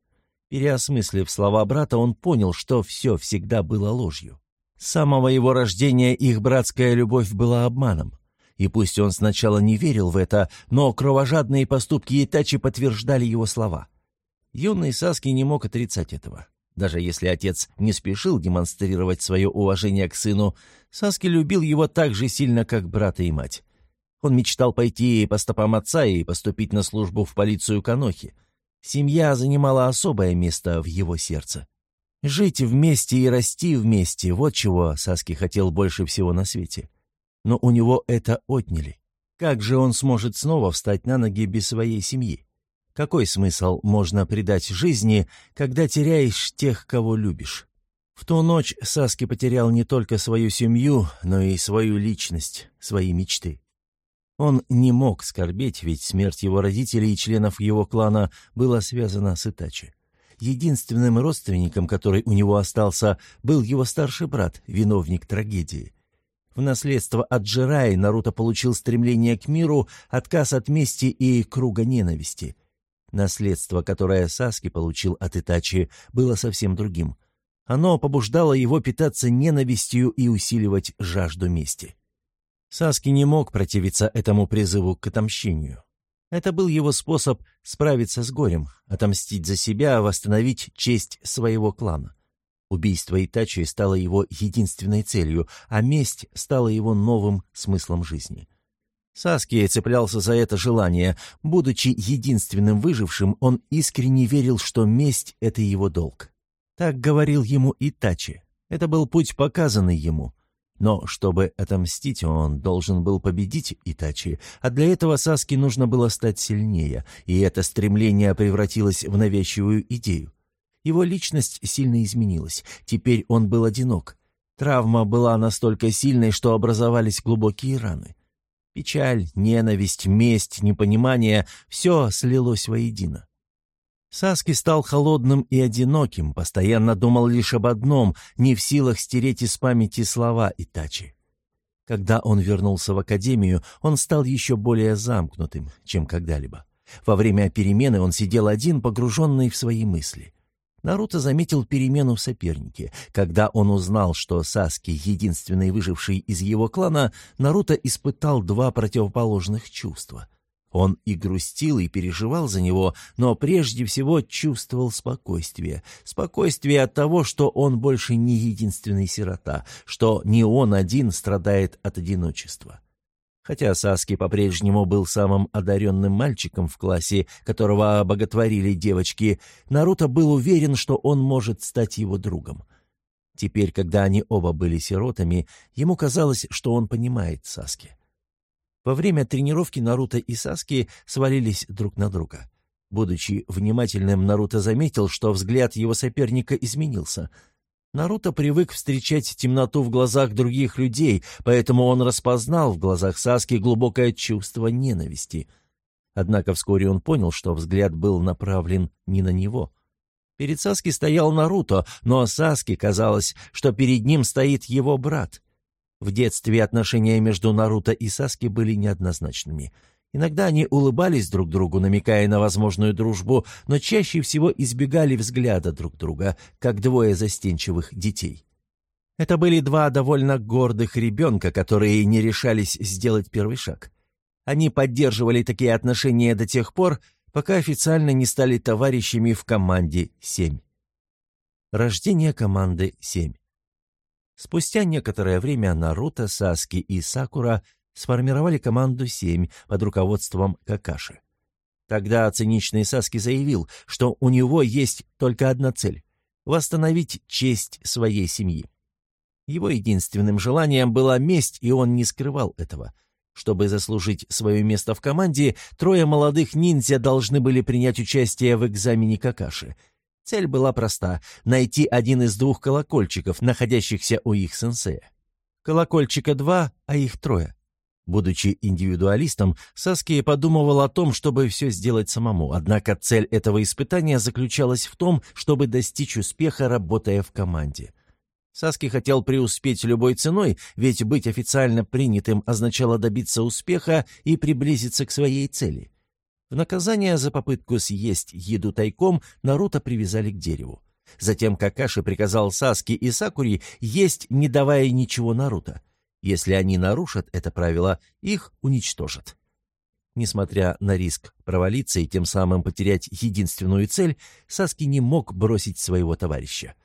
Переосмыслив слова брата, он понял, что все всегда было ложью. С самого его рождения их братская любовь была обманом. И пусть он сначала не верил в это, но кровожадные поступки Итачи подтверждали его слова. Юный Саски не мог отрицать этого. Даже если отец не спешил демонстрировать свое уважение к сыну, Саски любил его так же сильно, как брата и мать. Он мечтал пойти по стопам отца и поступить на службу в полицию Канохи. Семья занимала особое место в его сердце. Жить вместе и расти вместе — вот чего Саски хотел больше всего на свете. Но у него это отняли. Как же он сможет снова встать на ноги без своей семьи? Какой смысл можно придать жизни, когда теряешь тех, кого любишь? В ту ночь Саски потерял не только свою семью, но и свою личность, свои мечты. Он не мог скорбеть, ведь смерть его родителей и членов его клана была связана с Итачи. Единственным родственником, который у него остался, был его старший брат, виновник трагедии. В наследство от Джираи Наруто получил стремление к миру, отказ от мести и круга ненависти. Наследство, которое Саски получил от Итачи, было совсем другим. Оно побуждало его питаться ненавистью и усиливать жажду мести. Саски не мог противиться этому призыву к отомщению. Это был его способ справиться с горем, отомстить за себя, восстановить честь своего клана. Убийство Итачи стало его единственной целью, а месть стала его новым смыслом жизни. Саски цеплялся за это желание. Будучи единственным выжившим, он искренне верил, что месть — это его долг. Так говорил ему Итачи. Это был путь, показанный ему. Но чтобы отомстить, он должен был победить Итачи, а для этого Саски нужно было стать сильнее, и это стремление превратилось в навязчивую идею. Его личность сильно изменилась, теперь он был одинок. Травма была настолько сильной, что образовались глубокие раны. Печаль, ненависть, месть, непонимание — все слилось воедино. Саски стал холодным и одиноким, постоянно думал лишь об одном, не в силах стереть из памяти слова Итачи. Когда он вернулся в академию, он стал еще более замкнутым, чем когда-либо. Во время перемены он сидел один, погруженный в свои мысли. Наруто заметил перемену в сопернике. Когда он узнал, что Саски — единственный выживший из его клана, Наруто испытал два противоположных чувства. Он и грустил, и переживал за него, но прежде всего чувствовал спокойствие. Спокойствие от того, что он больше не единственный сирота, что не он один страдает от одиночества. Хотя Саски по-прежнему был самым одаренным мальчиком в классе, которого обоготворили девочки, Наруто был уверен, что он может стать его другом. Теперь, когда они оба были сиротами, ему казалось, что он понимает Саски. Во время тренировки Наруто и Саски свалились друг на друга. Будучи внимательным, Наруто заметил, что взгляд его соперника изменился — Наруто привык встречать темноту в глазах других людей, поэтому он распознал в глазах Саски глубокое чувство ненависти. Однако вскоре он понял, что взгляд был направлен не на него. Перед Саски стоял Наруто, но Саске казалось, что перед ним стоит его брат. В детстве отношения между Наруто и Саски были неоднозначными — Иногда они улыбались друг другу, намекая на возможную дружбу, но чаще всего избегали взгляда друг друга, как двое застенчивых детей. Это были два довольно гордых ребенка, которые не решались сделать первый шаг. Они поддерживали такие отношения до тех пор, пока официально не стали товарищами в команде 7. Рождение команды 7. Спустя некоторое время Наруто, Саски и Сакура сформировали команду «семь» под руководством Какаши. Тогда циничный Саски заявил, что у него есть только одна цель восстановить честь своей семьи. Его единственным желанием была месть, и он не скрывал этого. Чтобы заслужить свое место в команде, трое молодых ниндзя должны были принять участие в экзамене Какаши. Цель была проста — найти один из двух колокольчиков, находящихся у их сенсея. Колокольчика два, а их трое. Будучи индивидуалистом, Саски подумывал о том, чтобы все сделать самому, однако цель этого испытания заключалась в том, чтобы достичь успеха, работая в команде. Саски хотел преуспеть любой ценой, ведь быть официально принятым означало добиться успеха и приблизиться к своей цели. В наказание за попытку съесть еду тайком Наруто привязали к дереву. Затем Какаши приказал Саски и Сакури есть, не давая ничего Наруто. Если они нарушат это правило, их уничтожат. Несмотря на риск провалиться и тем самым потерять единственную цель, Саски не мог бросить своего товарища.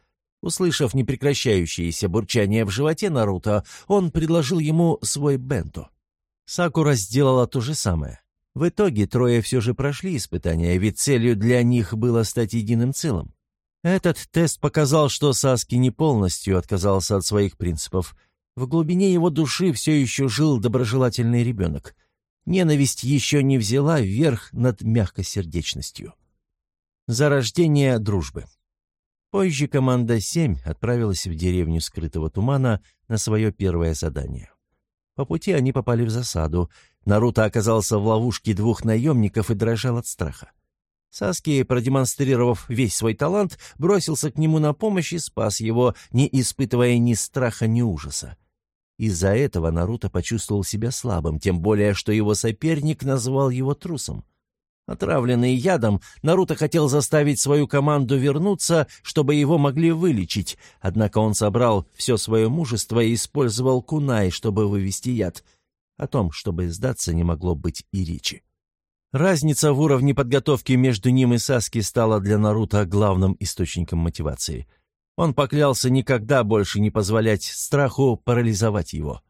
Услышав непрекращающееся бурчание в животе Наруто, он предложил ему свой бенто. Сакура сделала то же самое. В итоге трое все же прошли испытания, ведь целью для них было стать единым целым. Этот тест показал, что Саски не полностью отказался от своих принципов. В глубине его души все еще жил доброжелательный ребенок. Ненависть еще не взяла верх над мягкосердечностью. Зарождение дружбы. Позже команда 7 отправилась в деревню скрытого тумана на свое первое задание. По пути они попали в засаду. Наруто оказался в ловушке двух наемников и дрожал от страха. Саски, продемонстрировав весь свой талант, бросился к нему на помощь и спас его, не испытывая ни страха, ни ужаса. Из-за этого Наруто почувствовал себя слабым, тем более, что его соперник назвал его трусом. Отравленный ядом, Наруто хотел заставить свою команду вернуться, чтобы его могли вылечить, однако он собрал все свое мужество и использовал кунай, чтобы вывести яд. О том, чтобы сдаться, не могло быть и речи. Разница в уровне подготовки между ним и Саски стала для Наруто главным источником мотивации. Он поклялся никогда больше не позволять страху парализовать его.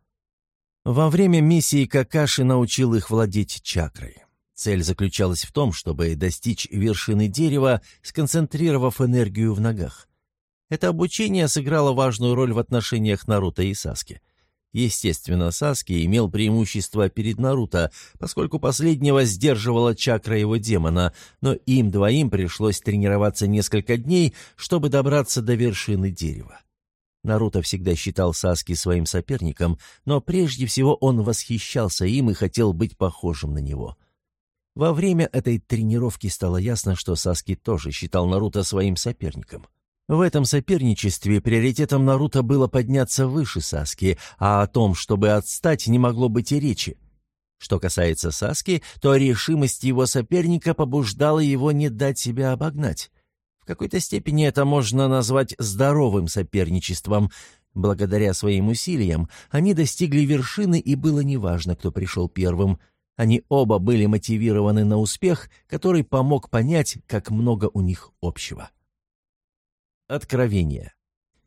Во время миссии Какаши научил их владеть чакрой. Цель заключалась в том, чтобы достичь вершины дерева, сконцентрировав энергию в ногах. Это обучение сыграло важную роль в отношениях Наруто и Саски. Естественно, Саски имел преимущество перед Наруто, поскольку последнего сдерживала чакра его демона, но им двоим пришлось тренироваться несколько дней, чтобы добраться до вершины дерева. Наруто всегда считал Саски своим соперником, но прежде всего он восхищался им и хотел быть похожим на него — во время этой тренировки стало ясно, что Саски тоже считал Наруто своим соперником. В этом соперничестве приоритетом Наруто было подняться выше Саски, а о том, чтобы отстать, не могло быть и речи. Что касается Саски, то решимость его соперника побуждала его не дать себя обогнать. В какой-то степени это можно назвать здоровым соперничеством. Благодаря своим усилиям они достигли вершины, и было неважно, кто пришел первым – они оба были мотивированы на успех, который помог понять, как много у них общего. Откровение.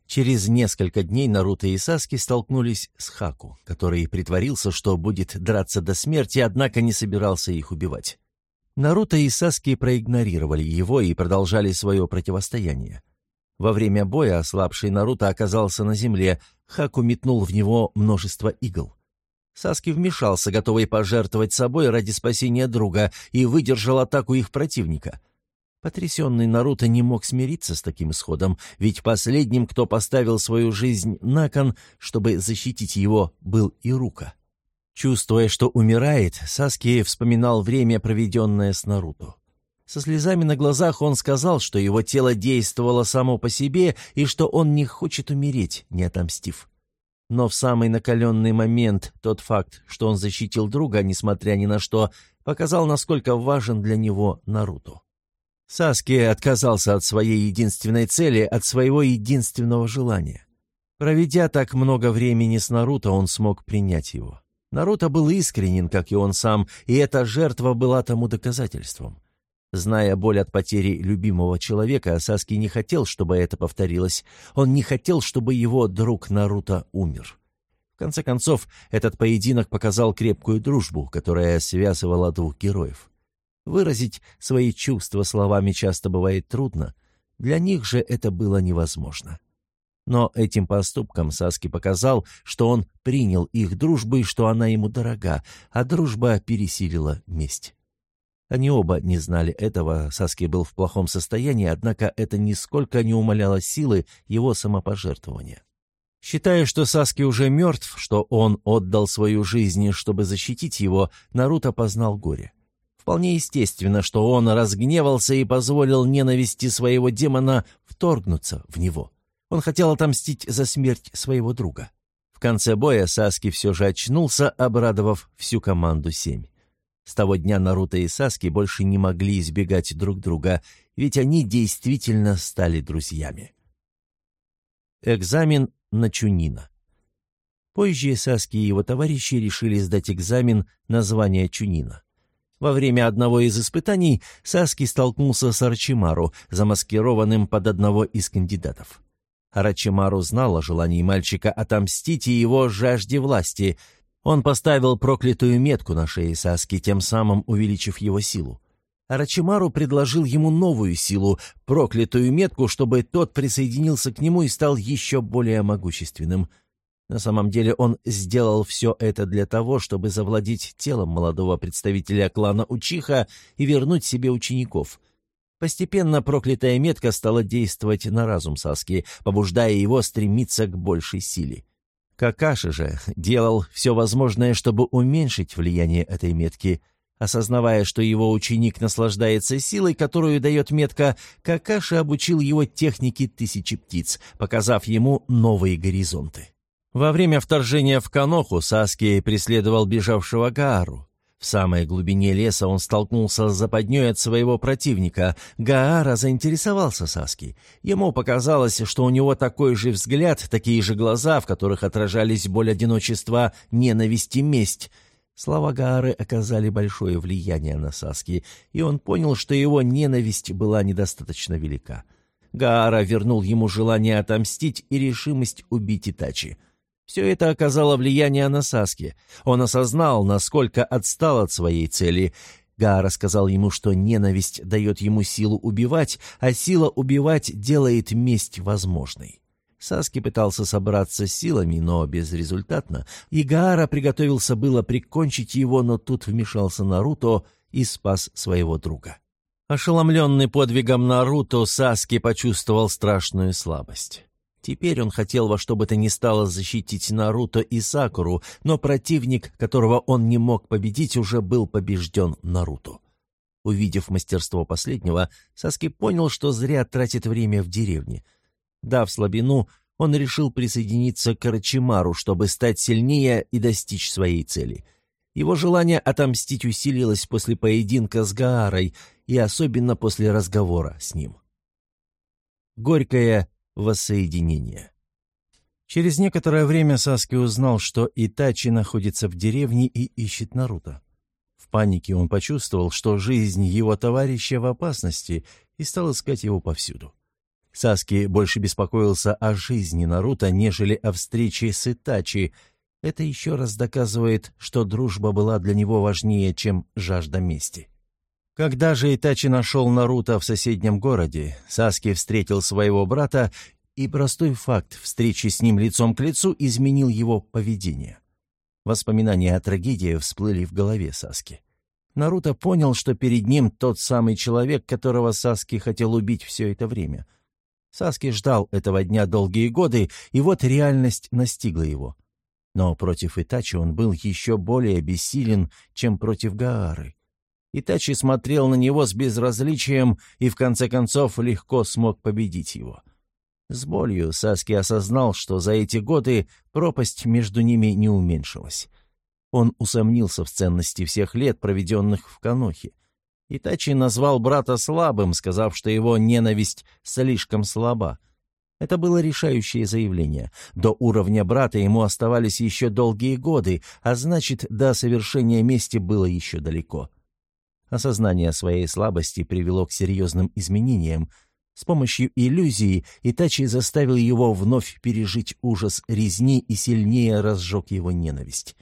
Через несколько дней Наруто и Саски столкнулись с Хаку, который притворился, что будет драться до смерти, однако не собирался их убивать. Наруто и Саски проигнорировали его и продолжали свое противостояние. Во время боя ослабший Наруто оказался на земле, Хаку метнул в него множество игл. Саски вмешался, готовый пожертвовать собой ради спасения друга, и выдержал атаку их противника. Потрясенный Наруто не мог смириться с таким исходом, ведь последним, кто поставил свою жизнь на кон, чтобы защитить его, был Ирука. Чувствуя, что умирает, Саски вспоминал время, проведенное с Наруто. Со слезами на глазах он сказал, что его тело действовало само по себе и что он не хочет умереть, не отомстив. Но в самый накаленный момент тот факт, что он защитил друга, несмотря ни на что, показал, насколько важен для него Наруто. Саски отказался от своей единственной цели, от своего единственного желания. Проведя так много времени с Наруто, он смог принять его. Наруто был искренен, как и он сам, и эта жертва была тому доказательством. Зная боль от потери любимого человека, Саски не хотел, чтобы это повторилось. Он не хотел, чтобы его друг Наруто умер. В конце концов, этот поединок показал крепкую дружбу, которая связывала двух героев. Выразить свои чувства словами часто бывает трудно. Для них же это было невозможно. Но этим поступком Саски показал, что он принял их дружбу и что она ему дорога, а дружба пересилила месть. Они оба не знали этого, Саски был в плохом состоянии, однако это нисколько не умаляло силы его самопожертвования. Считая, что Саски уже мертв, что он отдал свою жизнь, чтобы защитить его, Наруто познал горе. Вполне естественно, что он разгневался и позволил ненависти своего демона вторгнуться в него. Он хотел отомстить за смерть своего друга. В конце боя Саски все же очнулся, обрадовав всю команду семь. С того дня Наруто и Саски больше не могли избегать друг друга, ведь они действительно стали друзьями. Экзамен на Чунина Позже Саски и его товарищи решили сдать экзамен на звание Чунина. Во время одного из испытаний Саски столкнулся с Арчимару, замаскированным под одного из кандидатов. Арачимару знал о желании мальчика отомстить и его жажде власти. Он поставил проклятую метку на шее Саски, тем самым увеличив его силу. Арачимару предложил ему новую силу, проклятую метку, чтобы тот присоединился к нему и стал еще более могущественным. На самом деле он сделал все это для того, чтобы завладеть телом молодого представителя клана Учиха и вернуть себе учеников — Постепенно проклятая метка стала действовать на разум Саски, побуждая его стремиться к большей силе. Какаши же делал все возможное, чтобы уменьшить влияние этой метки. Осознавая, что его ученик наслаждается силой, которую дает метка, Какаши обучил его технике тысячи птиц, показав ему новые горизонты. Во время вторжения в Каноху Саски преследовал бежавшего Гаару. В самой глубине леса он столкнулся с западней от своего противника. Гаара заинтересовался Саски. Ему показалось, что у него такой же взгляд, такие же глаза, в которых отражались боль одиночества, ненависть и месть. Слова Гаары оказали большое влияние на Саски, и он понял, что его ненависть была недостаточно велика. Гаара вернул ему желание отомстить и решимость убить Итачи. Все это оказало влияние на Саски. Он осознал, насколько отстал от своей цели. Гаара сказал ему, что ненависть дает ему силу убивать, а сила убивать делает месть возможной. Саски пытался собраться силами, но безрезультатно, и Гаара приготовился было прикончить его, но тут вмешался Наруто и спас своего друга. Ошеломленный подвигом Наруто, Саски почувствовал страшную слабость. Теперь он хотел во что бы то ни стало защитить Наруто и Сакуру, но противник, которого он не мог победить, уже был побежден Наруто. Увидев мастерство последнего, Саски понял, что зря тратит время в деревне. Дав слабину, он решил присоединиться к Арачимару, чтобы стать сильнее и достичь своей цели. Его желание отомстить усилилось после поединка с Гаарой и особенно после разговора с ним. Горькая воссоединения. Через некоторое время Саски узнал, что Итачи находится в деревне и ищет Наруто. В панике он почувствовал, что жизнь его товарища в опасности, и стал искать его повсюду. Саски больше беспокоился о жизни Наруто, нежели о встрече с Итачи. Это еще раз доказывает, что дружба была для него важнее, чем жажда мести. Когда же Итачи нашел Наруто в соседнем городе, Саски встретил своего брата, и простой факт встречи с ним лицом к лицу изменил его поведение. Воспоминания о трагедии всплыли в голове Саски. Наруто понял, что перед ним тот самый человек, которого Саски хотел убить все это время. Саски ждал этого дня долгие годы, и вот реальность настигла его. Но против Итачи он был еще более бессилен, чем против Гаары. Итачи смотрел на него с безразличием и в конце концов легко смог победить его. С болью Саски осознал, что за эти годы пропасть между ними не уменьшилась. Он усомнился в ценности всех лет, проведенных в Канохе. Итачи назвал брата слабым, сказав, что его ненависть слишком слаба. Это было решающее заявление. До уровня брата ему оставались еще долгие годы, а значит, до совершения мести было еще далеко. Осознание своей слабости привело к серьезным изменениям. С помощью иллюзии Итачи заставил его вновь пережить ужас резни и сильнее разжег его ненависть.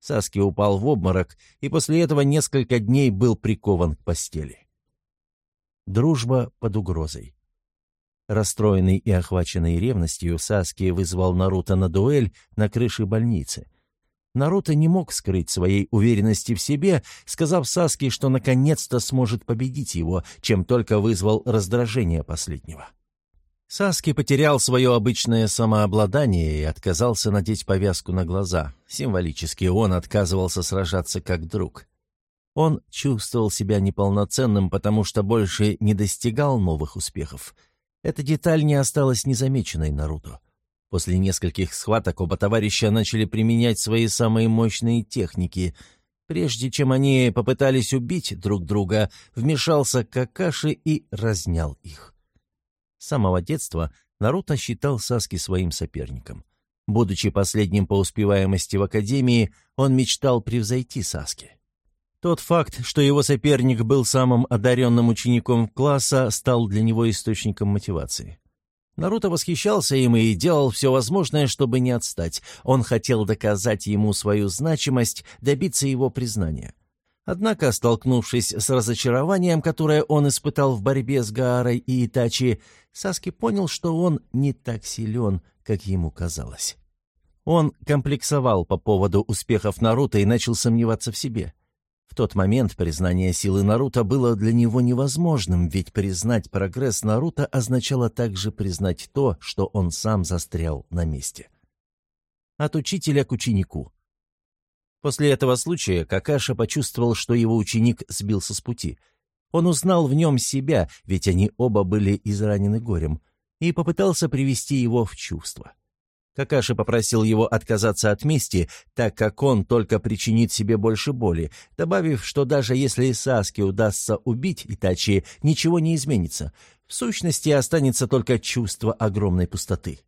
Саски упал в обморок и после этого несколько дней был прикован к постели. Дружба под угрозой. Расстроенный и охваченный ревностью, Саски вызвал Наруто на дуэль на крыше больницы. Наруто не мог скрыть своей уверенности в себе, сказав Саски, что наконец-то сможет победить его, чем только вызвал раздражение последнего. Саски потерял свое обычное самообладание и отказался надеть повязку на глаза. Символически он отказывался сражаться как друг. Он чувствовал себя неполноценным, потому что больше не достигал новых успехов. Эта деталь не осталась незамеченной Наруто. После нескольких схваток оба товарища начали применять свои самые мощные техники. Прежде чем они попытались убить друг друга, вмешался Какаши и разнял их. С самого детства Наруто считал Саски своим соперником. Будучи последним по успеваемости в Академии, он мечтал превзойти Саски. Тот факт, что его соперник был самым одаренным учеником класса, стал для него источником мотивации. Наруто восхищался им и делал все возможное, чтобы не отстать. Он хотел доказать ему свою значимость, добиться его признания. Однако, столкнувшись с разочарованием, которое он испытал в борьбе с Гаарой и Итачи, Саски понял, что он не так силен, как ему казалось. Он комплексовал по поводу успехов Наруто и начал сомневаться в себе. В тот момент признание силы Наруто было для него невозможным, ведь признать прогресс Наруто означало также признать то, что он сам застрял на месте. От учителя к ученику. После этого случая Какаша почувствовал, что его ученик сбился с пути. Он узнал в нем себя, ведь они оба были изранены горем, и попытался привести его в чувство. Какаши попросил его отказаться от мести, так как он только причинит себе больше боли, добавив, что даже если Саске удастся убить Итачи, ничего не изменится. В сущности, останется только чувство огромной пустоты.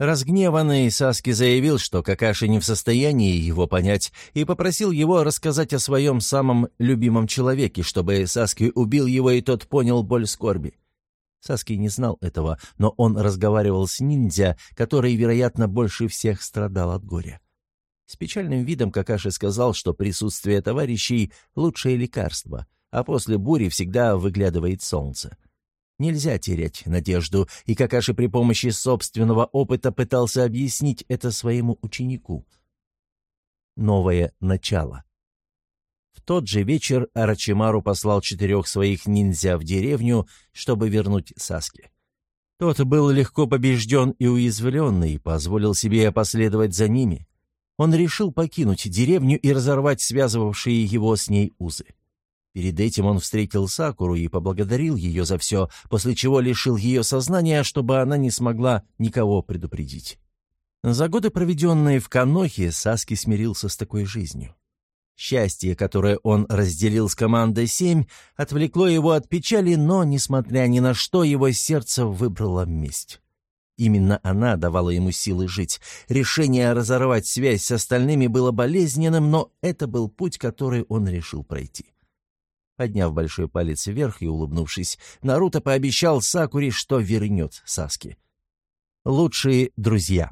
Разгневанный Саски заявил, что Какаши не в состоянии его понять, и попросил его рассказать о своем самом любимом человеке, чтобы Саски убил его, и тот понял боль скорби. Саски не знал этого, но он разговаривал с ниндзя, который, вероятно, больше всех страдал от горя. С печальным видом Какаши сказал, что присутствие товарищей — лучшее лекарство, а после бури всегда выглядывает солнце. Нельзя терять надежду, и Какаши при помощи собственного опыта пытался объяснить это своему ученику. Новое начало тот же вечер Арачимару послал четырех своих ниндзя в деревню, чтобы вернуть Саски. Тот был легко побежден и уязвленный, позволил себе последовать за ними. Он решил покинуть деревню и разорвать связывавшие его с ней узы. Перед этим он встретил Сакуру и поблагодарил ее за все, после чего лишил ее сознания, чтобы она не смогла никого предупредить. За годы, проведенные в Канохе, Саски смирился с такой жизнью. Счастье, которое он разделил с командой «Семь», отвлекло его от печали, но, несмотря ни на что, его сердце выбрало месть. Именно она давала ему силы жить. Решение разорвать связь с остальными было болезненным, но это был путь, который он решил пройти. Подняв большой палец вверх и улыбнувшись, Наруто пообещал Сакуре, что вернет Саски. Лучшие друзья.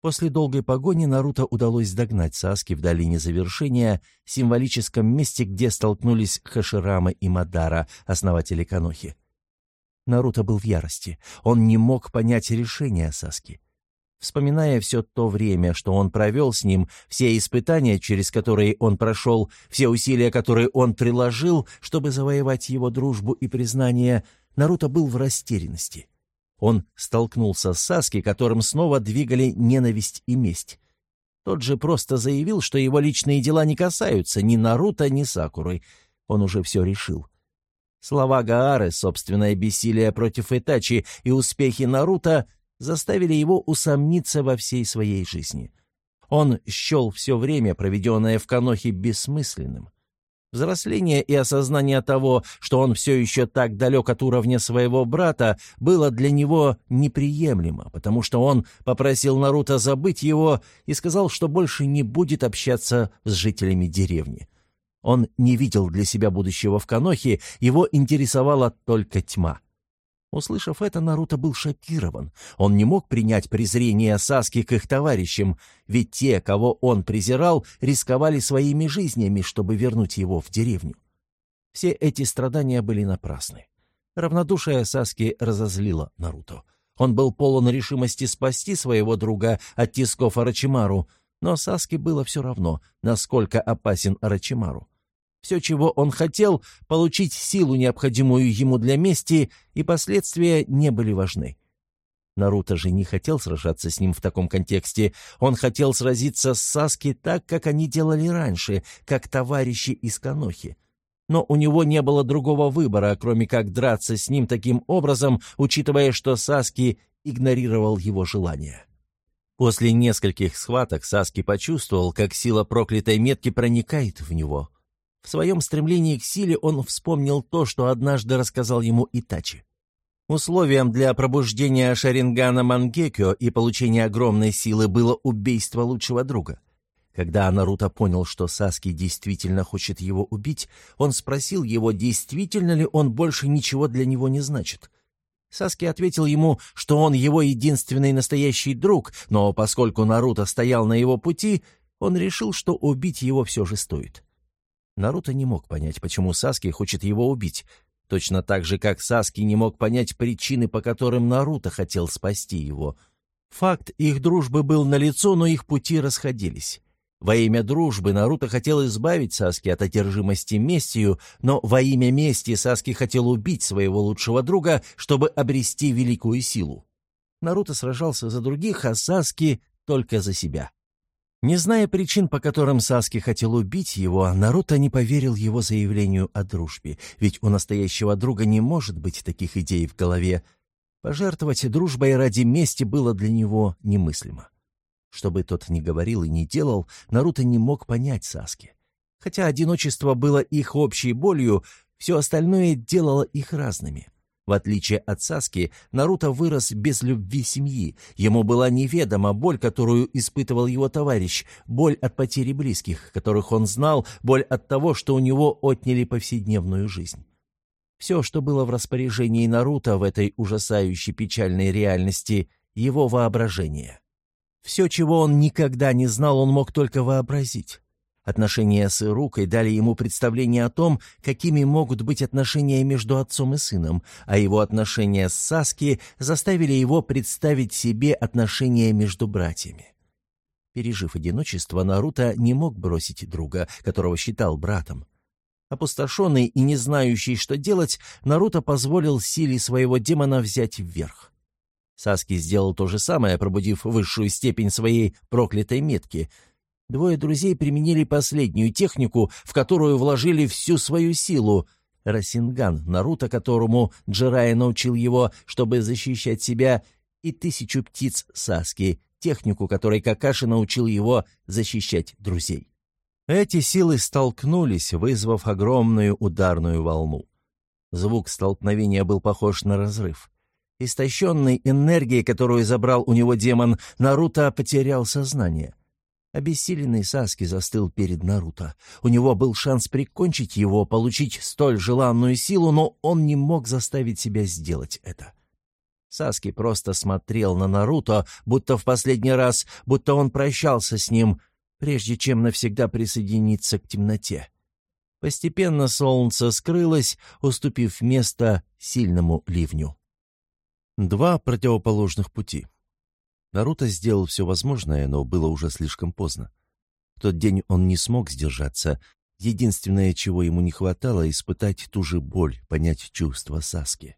После долгой погони Наруто удалось догнать Саски в долине завершения, символическом месте, где столкнулись Хаширама и Мадара, основатели Канохи. Наруто был в ярости. Он не мог понять решения Саски. Вспоминая все то время, что он провел с ним, все испытания, через которые он прошел, все усилия, которые он приложил, чтобы завоевать его дружбу и признание, Наруто был в растерянности. Он столкнулся с Саски, которым снова двигали ненависть и месть. Тот же просто заявил, что его личные дела не касаются ни Наруто, ни Сакуры. Он уже все решил. Слова Гаары, собственное бессилие против Итачи и успехи Наруто заставили его усомниться во всей своей жизни. Он счел все время, проведенное в Канохе, бессмысленным. Взросление и осознание того, что он все еще так далек от уровня своего брата, было для него неприемлемо, потому что он попросил Наруто забыть его и сказал, что больше не будет общаться с жителями деревни. Он не видел для себя будущего в Канохе, его интересовала только тьма. Услышав это, Наруто был шокирован. Он не мог принять презрение Саски к их товарищам, ведь те, кого он презирал, рисковали своими жизнями, чтобы вернуть его в деревню. Все эти страдания были напрасны. Равнодушие Саски разозлило Наруто. Он был полон решимости спасти своего друга от тисков Арачимару, но Саске было все равно, насколько опасен Арачимару. Все, чего он хотел, получить силу, необходимую ему для мести, и последствия не были важны. Наруто же не хотел сражаться с ним в таком контексте. Он хотел сразиться с Саски так, как они делали раньше, как товарищи из Канохи. Но у него не было другого выбора, кроме как драться с ним таким образом, учитывая, что Саски игнорировал его желания. После нескольких схваток Саски почувствовал, как сила проклятой метки проникает в него. В своем стремлении к силе он вспомнил то, что однажды рассказал ему Итачи. Условием для пробуждения Шарингана Мангекё и получения огромной силы было убийство лучшего друга. Когда Наруто понял, что Саски действительно хочет его убить, он спросил его, действительно ли он больше ничего для него не значит. Саски ответил ему, что он его единственный настоящий друг, но поскольку Наруто стоял на его пути, он решил, что убить его все же стоит. Наруто не мог понять, почему Саски хочет его убить. Точно так же, как Саски не мог понять причины, по которым Наруто хотел спасти его. Факт их дружбы был налицо, но их пути расходились. Во имя дружбы Наруто хотел избавить Саски от одержимости местью, но во имя мести Саски хотел убить своего лучшего друга, чтобы обрести великую силу. Наруто сражался за других, а Саски только за себя. Не зная причин, по которым Саски хотел убить его, Наруто не поверил его заявлению о дружбе, ведь у настоящего друга не может быть таких идей в голове. Пожертвовать дружбой ради мести было для него немыслимо. Что бы тот ни говорил и ни делал, Наруто не мог понять Саски. Хотя одиночество было их общей болью, все остальное делало их разными — в отличие от Саски, Наруто вырос без любви семьи. Ему была неведома боль, которую испытывал его товарищ, боль от потери близких, которых он знал, боль от того, что у него отняли повседневную жизнь. Все, что было в распоряжении Наруто в этой ужасающей печальной реальности, его воображение. Все, чего он никогда не знал, он мог только вообразить. Отношения с Ирукой дали ему представление о том, какими могут быть отношения между отцом и сыном, а его отношения с Саски заставили его представить себе отношения между братьями. Пережив одиночество, Наруто не мог бросить друга, которого считал братом. Опустошенный и не знающий, что делать, Наруто позволил силе своего демона взять вверх. Саски сделал то же самое, пробудив высшую степень своей проклятой метки — Двое друзей применили последнюю технику, в которую вложили всю свою силу. Расинган, Наруто, которому Джирай научил его, чтобы защищать себя, и тысячу птиц Саски, технику, которой Какаши научил его защищать друзей. Эти силы столкнулись, вызвав огромную ударную волну. Звук столкновения был похож на разрыв. Истощенный энергией, которую забрал у него демон, Наруто потерял сознание. Обессиленный Саски застыл перед Наруто. У него был шанс прикончить его, получить столь желанную силу, но он не мог заставить себя сделать это. Саски просто смотрел на Наруто, будто в последний раз, будто он прощался с ним, прежде чем навсегда присоединиться к темноте. Постепенно солнце скрылось, уступив место сильному ливню. Два противоположных пути — Наруто сделал все возможное, но было уже слишком поздно. В тот день он не смог сдержаться. Единственное, чего ему не хватало, испытать ту же боль, понять чувства Саски.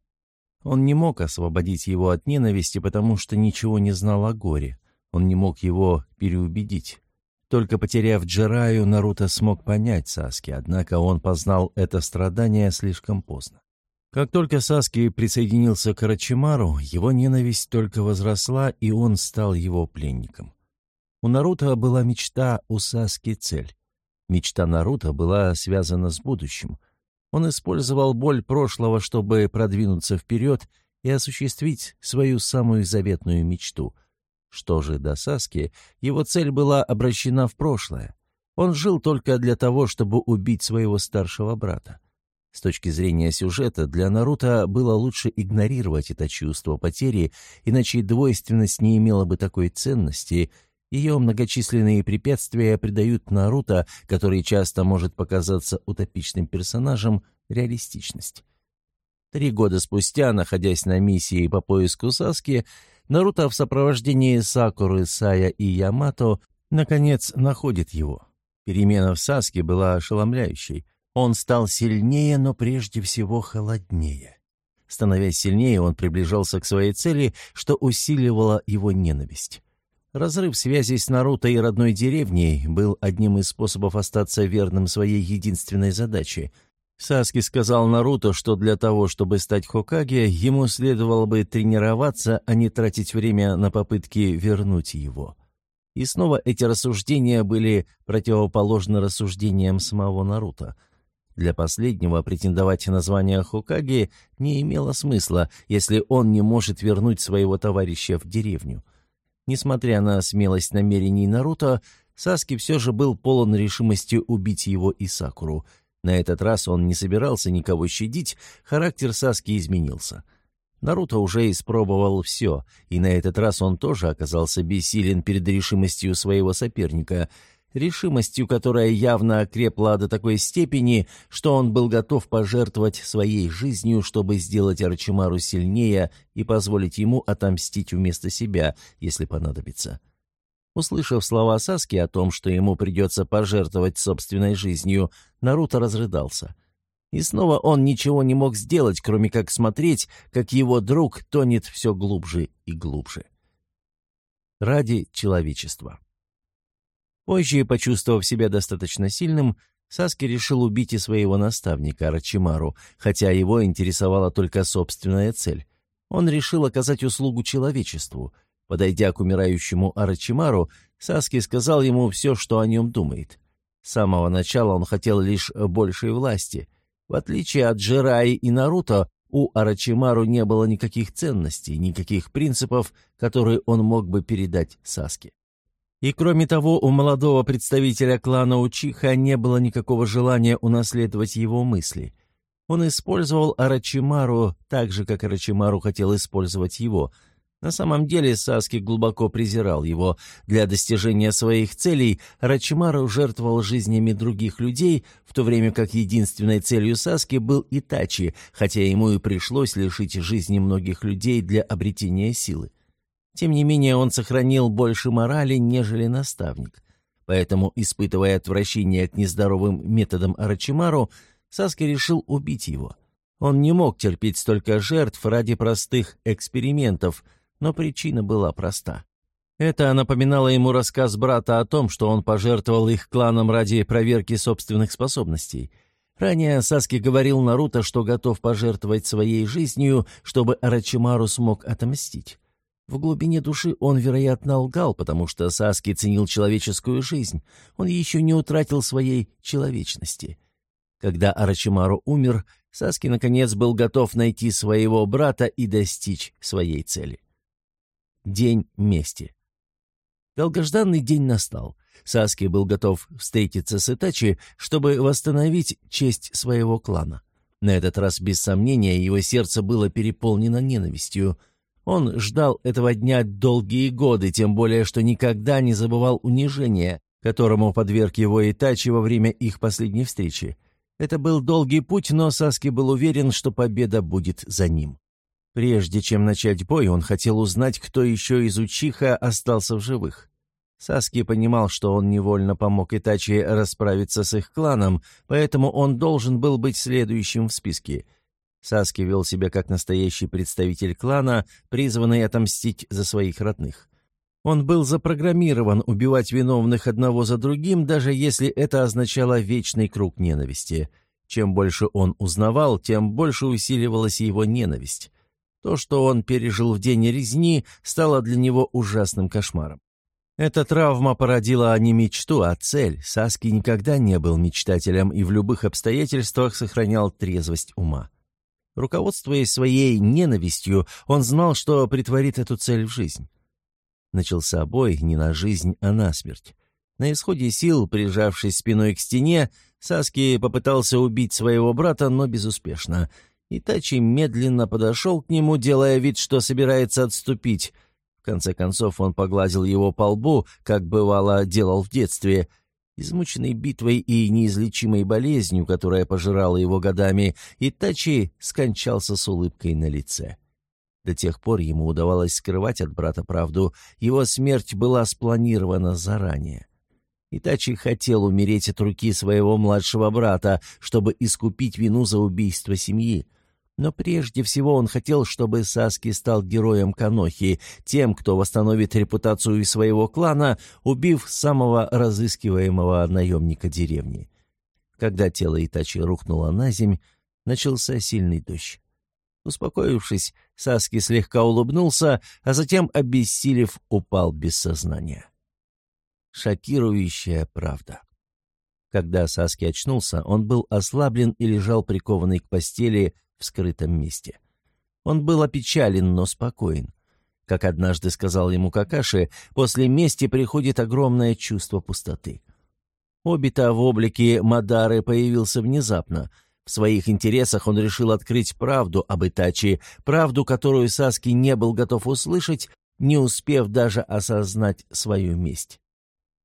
Он не мог освободить его от ненависти, потому что ничего не знал о горе. Он не мог его переубедить. Только потеряв Джираю, Наруто смог понять Саски, однако он познал это страдание слишком поздно. Как только Саски присоединился к Рачимару, его ненависть только возросла, и он стал его пленником. У Наруто была мечта, у Саски цель. Мечта Наруто была связана с будущим. Он использовал боль прошлого, чтобы продвинуться вперед и осуществить свою самую заветную мечту. Что же до Саски, его цель была обращена в прошлое. Он жил только для того, чтобы убить своего старшего брата. С точки зрения сюжета, для Наруто было лучше игнорировать это чувство потери, иначе двойственность не имела бы такой ценности. Ее многочисленные препятствия придают Наруто, который часто может показаться утопичным персонажем, реалистичность. Три года спустя, находясь на миссии по поиску Саски, Наруто в сопровождении Сакуры, Сая и Ямато наконец находит его. Перемена в Саске была ошеломляющей. Он стал сильнее, но прежде всего холоднее. Становясь сильнее, он приближался к своей цели, что усиливало его ненависть. Разрыв связи с Наруто и родной деревней был одним из способов остаться верным своей единственной задаче — Саски сказал Наруто, что для того, чтобы стать Хокаге, ему следовало бы тренироваться, а не тратить время на попытки вернуть его. И снова эти рассуждения были противоположны рассуждениям самого Наруто. Для последнего претендовать на звание Хокаге не имело смысла, если он не может вернуть своего товарища в деревню. Несмотря на смелость намерений Наруто, Саски все же был полон решимости убить его и Сакуру — на этот раз он не собирался никого щадить, характер Саски изменился. Наруто уже испробовал все, и на этот раз он тоже оказался бессилен перед решимостью своего соперника, решимостью, которая явно окрепла до такой степени, что он был готов пожертвовать своей жизнью, чтобы сделать Арчимару сильнее и позволить ему отомстить вместо себя, если понадобится. Услышав слова Саски о том, что ему придется пожертвовать собственной жизнью, Наруто разрыдался. И снова он ничего не мог сделать, кроме как смотреть, как его друг тонет все глубже и глубже. Ради человечества. Позже, почувствовав себя достаточно сильным, Саски решил убить и своего наставника Рачимару, хотя его интересовала только собственная цель. Он решил оказать услугу человечеству — Подойдя к умирающему Арачимару, Саски сказал ему все, что о нем думает. С самого начала он хотел лишь большей власти. В отличие от Джираи и Наруто, у Арачимару не было никаких ценностей, никаких принципов, которые он мог бы передать Саске. И кроме того, у молодого представителя клана Учиха не было никакого желания унаследовать его мысли. Он использовал Арачимару так же, как Арачимару хотел использовать его – на самом деле Саски глубоко презирал его. Для достижения своих целей Рачимару жертвовал жизнями других людей, в то время как единственной целью Саски был Итачи, хотя ему и пришлось лишить жизни многих людей для обретения силы. Тем не менее, он сохранил больше морали, нежели наставник. Поэтому, испытывая отвращение к нездоровым методам Арачимару, Саски решил убить его. Он не мог терпеть столько жертв ради простых экспериментов – но причина была проста. Это напоминало ему рассказ брата о том, что он пожертвовал их кланом ради проверки собственных способностей. Ранее Саски говорил Наруто, что готов пожертвовать своей жизнью, чтобы Арачимару смог отомстить. В глубине души он, вероятно, лгал, потому что Саски ценил человеческую жизнь. Он еще не утратил своей человечности. Когда Арачимару умер, Саски, наконец, был готов найти своего брата и достичь своей цели. День мести. Долгожданный день настал. Саски был готов встретиться с Итачи, чтобы восстановить честь своего клана. На этот раз, без сомнения, его сердце было переполнено ненавистью. Он ждал этого дня долгие годы, тем более, что никогда не забывал унижения, которому подверг его Итачи во время их последней встречи. Это был долгий путь, но Саски был уверен, что победа будет за ним. Прежде чем начать бой, он хотел узнать, кто еще из Учиха остался в живых. Саски понимал, что он невольно помог Итачи расправиться с их кланом, поэтому он должен был быть следующим в списке. Саски вел себя как настоящий представитель клана, призванный отомстить за своих родных. Он был запрограммирован убивать виновных одного за другим, даже если это означало вечный круг ненависти. Чем больше он узнавал, тем больше усиливалась его ненависть. То, что он пережил в день резни, стало для него ужасным кошмаром. Эта травма породила не мечту, а цель. Саски никогда не был мечтателем и в любых обстоятельствах сохранял трезвость ума. Руководствуясь своей ненавистью, он знал, что притворит эту цель в жизнь. Начался бой не на жизнь, а на смерть. На исходе сил, прижавшись спиной к стене, Саски попытался убить своего брата, но безуспешно — Итачи медленно подошел к нему, делая вид, что собирается отступить. В конце концов он погладил его по лбу, как бывало делал в детстве. Измученный битвой и неизлечимой болезнью, которая пожирала его годами, Итачи скончался с улыбкой на лице. До тех пор ему удавалось скрывать от брата правду, его смерть была спланирована заранее. Итачи хотел умереть от руки своего младшего брата, чтобы искупить вину за убийство семьи. Но прежде всего он хотел, чтобы Саски стал героем Канохи, тем, кто восстановит репутацию своего клана, убив самого разыскиваемого наемника деревни. Когда тело Итачи рухнуло на земь, начался сильный дождь. Успокоившись, Саски слегка улыбнулся, а затем, обессилев, упал без сознания. Шокирующая правда. Когда Саски очнулся, он был ослаблен и лежал прикованный к постели в скрытом месте. Он был опечален, но спокоен. Как однажды сказал ему Какаши, после мести приходит огромное чувство пустоты. Обита в облике Мадары появился внезапно. В своих интересах он решил открыть правду об Итачи, правду, которую Саски не был готов услышать, не успев даже осознать свою месть.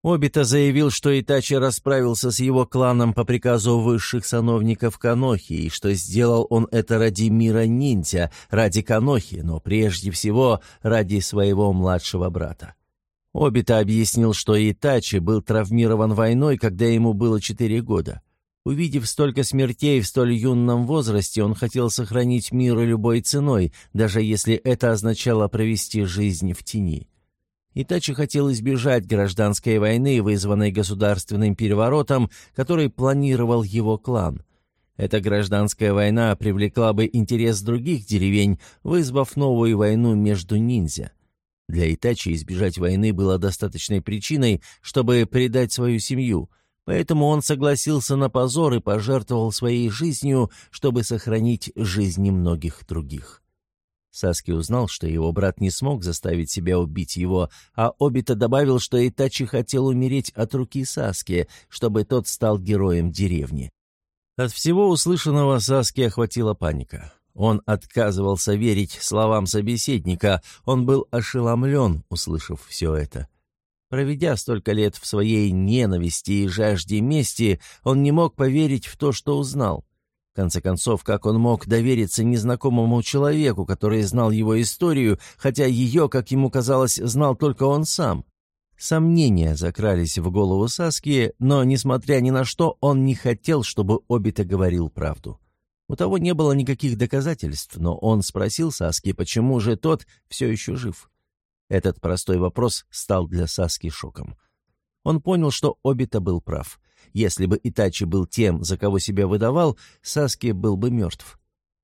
Обита заявил, что Итачи расправился с его кланом по приказу высших сановников Канохи, и что сделал он это ради мира ниндзя, ради Канохи, но прежде всего ради своего младшего брата. Обита объяснил, что Итачи был травмирован войной, когда ему было четыре года. Увидев столько смертей в столь юном возрасте, он хотел сохранить мир любой ценой, даже если это означало провести жизнь в тени. Итачи хотел избежать гражданской войны, вызванной государственным переворотом, который планировал его клан. Эта гражданская война привлекла бы интерес других деревень, вызвав новую войну между ниндзя. Для Итачи избежать войны было достаточной причиной, чтобы предать свою семью, поэтому он согласился на позор и пожертвовал своей жизнью, чтобы сохранить жизни многих других. Саски узнал, что его брат не смог заставить себя убить его, а Обита добавил, что Итачи хотел умереть от руки Саски, чтобы тот стал героем деревни. От всего услышанного Саски охватила паника. Он отказывался верить словам собеседника, он был ошеломлен, услышав все это. Проведя столько лет в своей ненависти и жажде мести, он не мог поверить в то, что узнал. Конце концов, как он мог довериться незнакомому человеку, который знал его историю, хотя ее, как ему казалось, знал только он сам? Сомнения закрались в голову Саски, но, несмотря ни на что, он не хотел, чтобы Обита говорил правду. У того не было никаких доказательств, но он спросил Саски, почему же тот все еще жив. Этот простой вопрос стал для Саски шоком. Он понял, что Обита был прав. Если бы Итачи был тем, за кого себя выдавал, Саски был бы мертв.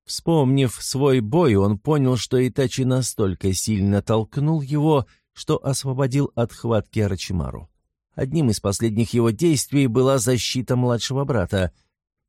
Вспомнив свой бой, он понял, что Итачи настолько сильно толкнул его, что освободил от хватки Арачимару. Одним из последних его действий была защита младшего брата.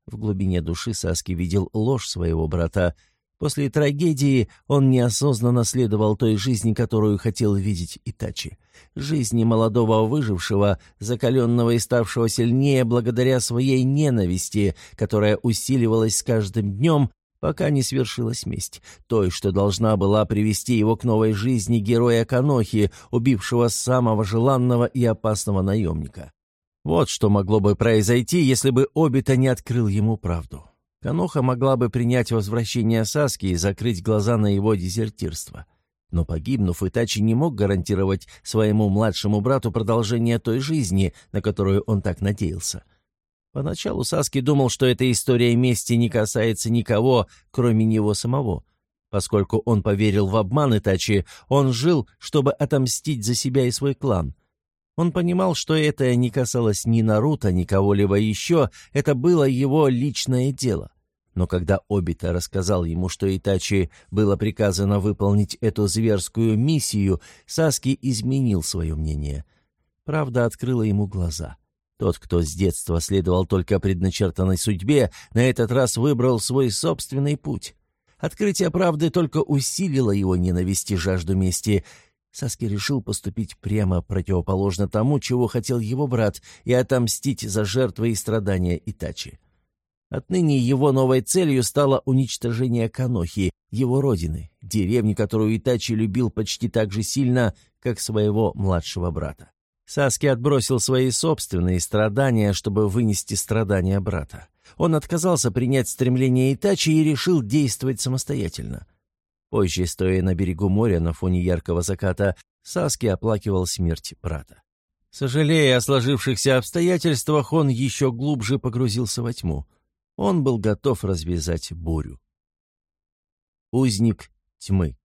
В глубине души Саски видел ложь своего брата — После трагедии он неосознанно следовал той жизни, которую хотел видеть Итачи. Жизни молодого выжившего, закаленного и ставшего сильнее благодаря своей ненависти, которая усиливалась с каждым днем, пока не свершилась месть, той, что должна была привести его к новой жизни героя Канохи, убившего самого желанного и опасного наемника. Вот что могло бы произойти, если бы Обита не открыл ему правду. Каноха могла бы принять возвращение Саски и закрыть глаза на его дезертирство. Но погибнув, Итачи не мог гарантировать своему младшему брату продолжение той жизни, на которую он так надеялся. Поначалу Саски думал, что эта история мести не касается никого, кроме него самого. Поскольку он поверил в обман Итачи, он жил, чтобы отомстить за себя и свой клан. Он понимал, что это не касалось ни Наруто, ни кого-либо еще, это было его личное дело. Но когда Обита рассказал ему, что Итачи было приказано выполнить эту зверскую миссию, Саски изменил свое мнение. Правда открыла ему глаза. Тот, кто с детства следовал только предначертанной судьбе, на этот раз выбрал свой собственный путь. Открытие правды только усилило его ненависть и жажду мести — Саски решил поступить прямо противоположно тому, чего хотел его брат, и отомстить за жертвы и страдания Итачи. Отныне его новой целью стало уничтожение Канохи, его родины, деревни, которую Итачи любил почти так же сильно, как своего младшего брата. Саски отбросил свои собственные страдания, чтобы вынести страдания брата. Он отказался принять стремление Итачи и решил действовать самостоятельно. Позже, стоя на берегу моря на фоне яркого заката, Саски оплакивал смерть брата. Сожалея о сложившихся обстоятельствах, он еще глубже погрузился во тьму. Он был готов развязать бурю. Узник тьмы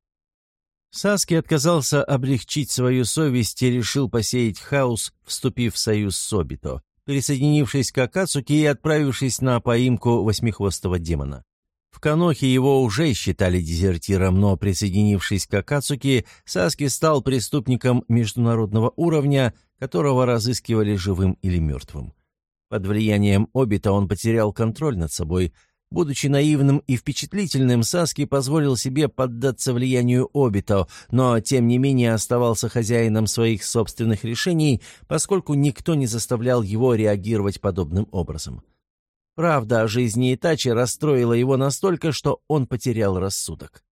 Саски отказался облегчить свою совесть и решил посеять хаос, вступив в союз с Собито, присоединившись к Акацуке и отправившись на поимку восьмихвостого демона. В Канохе его уже считали дезертиром, но, присоединившись к Акацуке, Саски стал преступником международного уровня, которого разыскивали живым или мертвым. Под влиянием Обита он потерял контроль над собой. Будучи наивным и впечатлительным, Саски позволил себе поддаться влиянию Обита, но, тем не менее, оставался хозяином своих собственных решений, поскольку никто не заставлял его реагировать подобным образом. Правда о жизни Итачи расстроила его настолько, что он потерял рассудок.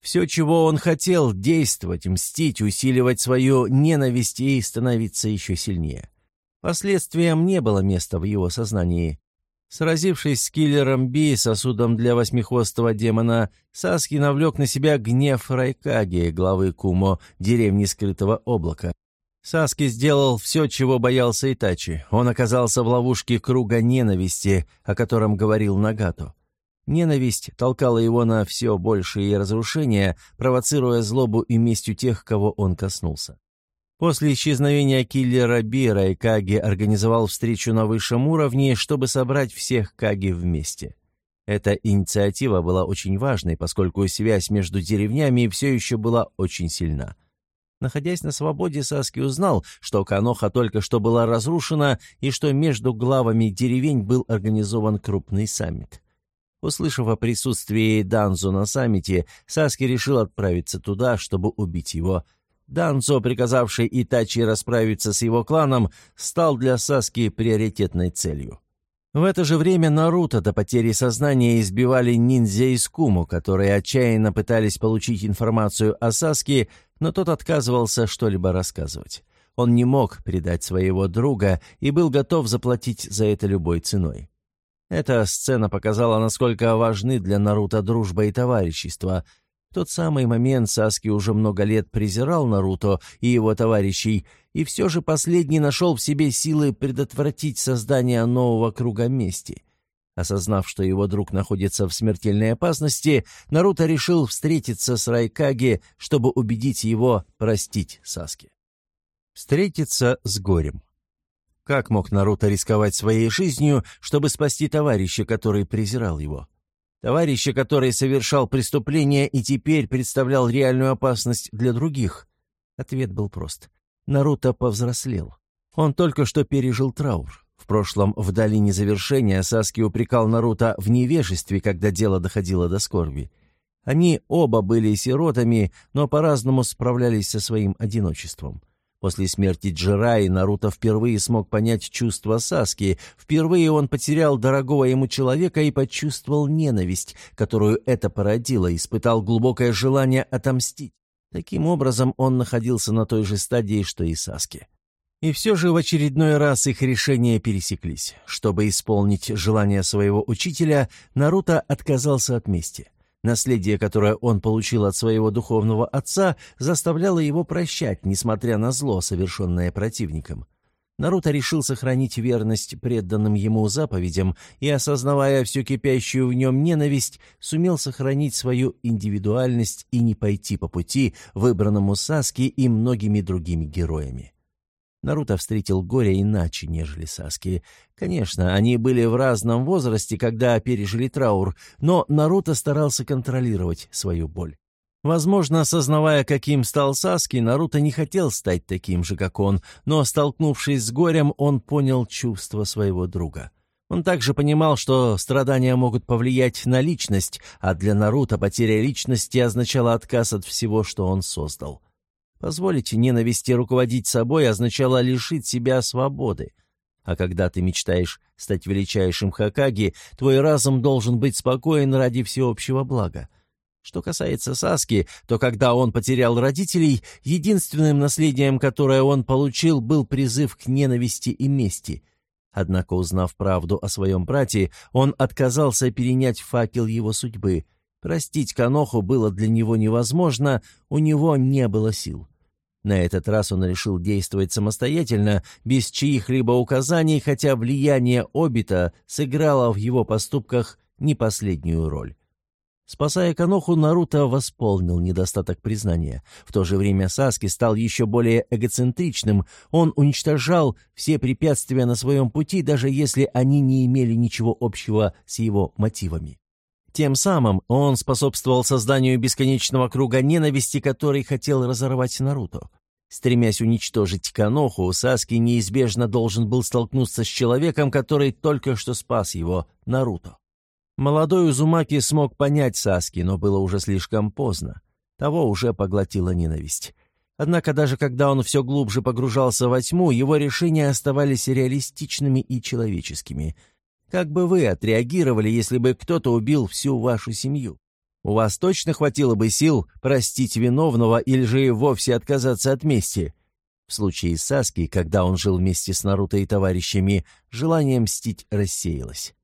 Все, чего он хотел, действовать, мстить, усиливать свою ненависть и становиться еще сильнее. Последствиям не было места в его сознании. Сразившись с киллером Би сосудом для восьмихвостого демона, Саски навлек на себя гнев Райкаги, главы Кумо, деревни скрытого облака. Саски сделал все, чего боялся Итачи. Он оказался в ловушке круга ненависти, о котором говорил Нагато. Ненависть толкала его на все большие разрушения, провоцируя злобу и месть у тех, кого он коснулся. После исчезновения киллера Бира Каги организовал встречу на высшем уровне, чтобы собрать всех Каги вместе. Эта инициатива была очень важной, поскольку связь между деревнями все еще была очень сильна. Находясь на свободе, Саски узнал, что Каноха только что была разрушена и что между главами деревень был организован крупный саммит. Услышав о присутствии Данзо на саммите, Саски решил отправиться туда, чтобы убить его. Данзо, приказавший Итачи расправиться с его кланом, стал для Саски приоритетной целью. В это же время Наруто до потери сознания избивали ниндзя из Куму, которые отчаянно пытались получить информацию о Саске, но тот отказывался что-либо рассказывать. Он не мог предать своего друга и был готов заплатить за это любой ценой. Эта сцена показала, насколько важны для Наруто дружба и товарищество – тот самый момент Саски уже много лет презирал Наруто и его товарищей, и все же последний нашел в себе силы предотвратить создание нового круга мести. Осознав, что его друг находится в смертельной опасности, Наруто решил встретиться с Райкаги, чтобы убедить его простить Саски. Встретиться с горем. Как мог Наруто рисковать своей жизнью, чтобы спасти товарища, который презирал его? Товарища, который совершал преступление и теперь представлял реальную опасность для других? Ответ был прост. Наруто повзрослел. Он только что пережил траур. В прошлом, в долине завершения, Саски упрекал Наруто в невежестве, когда дело доходило до скорби. Они оба были сиротами, но по-разному справлялись со своим одиночеством. После смерти Джираи Наруто впервые смог понять чувства Саски. Впервые он потерял дорогого ему человека и почувствовал ненависть, которую это породило, испытал глубокое желание отомстить. Таким образом, он находился на той же стадии, что и Саски. И все же в очередной раз их решения пересеклись. Чтобы исполнить желание своего учителя, Наруто отказался от мести. Наследие, которое он получил от своего духовного отца, заставляло его прощать, несмотря на зло, совершенное противником. Наруто решил сохранить верность преданным ему заповедям и, осознавая всю кипящую в нем ненависть, сумел сохранить свою индивидуальность и не пойти по пути, выбранному Саски и многими другими героями. Наруто встретил горе иначе, нежели Саски. Конечно, они были в разном возрасте, когда пережили траур, но Наруто старался контролировать свою боль. Возможно, осознавая, каким стал Саски, Наруто не хотел стать таким же, как он, но, столкнувшись с горем, он понял чувства своего друга. Он также понимал, что страдания могут повлиять на личность, а для Наруто потеря личности означала отказ от всего, что он создал. Позволить ненависти руководить собой означало лишить себя свободы. А когда ты мечтаешь стать величайшим Хакаги, твой разум должен быть спокоен ради всеобщего блага. Что касается Саски, то когда он потерял родителей, единственным наследием, которое он получил, был призыв к ненависти и мести. Однако, узнав правду о своем брате, он отказался перенять факел его судьбы. Простить Каноху было для него невозможно, у него не было сил. На этот раз он решил действовать самостоятельно, без чьих-либо указаний, хотя влияние Обита сыграло в его поступках не последнюю роль. Спасая Каноху, Наруто восполнил недостаток признания. В то же время Саски стал еще более эгоцентричным. Он уничтожал все препятствия на своем пути, даже если они не имели ничего общего с его мотивами. Тем самым он способствовал созданию бесконечного круга ненависти, который хотел разорвать Наруто. Стремясь уничтожить Каноху, Саски неизбежно должен был столкнуться с человеком, который только что спас его, Наруто. Молодой Узумаки смог понять Саски, но было уже слишком поздно. Того уже поглотила ненависть. Однако даже когда он все глубже погружался во тьму, его решения оставались реалистичными и человеческими. Как бы вы отреагировали, если бы кто-то убил всю вашу семью? У вас точно хватило бы сил простить виновного или же и вовсе отказаться от мести? В случае Саски, когда он жил вместе с Наруто и товарищами, желание мстить рассеялось.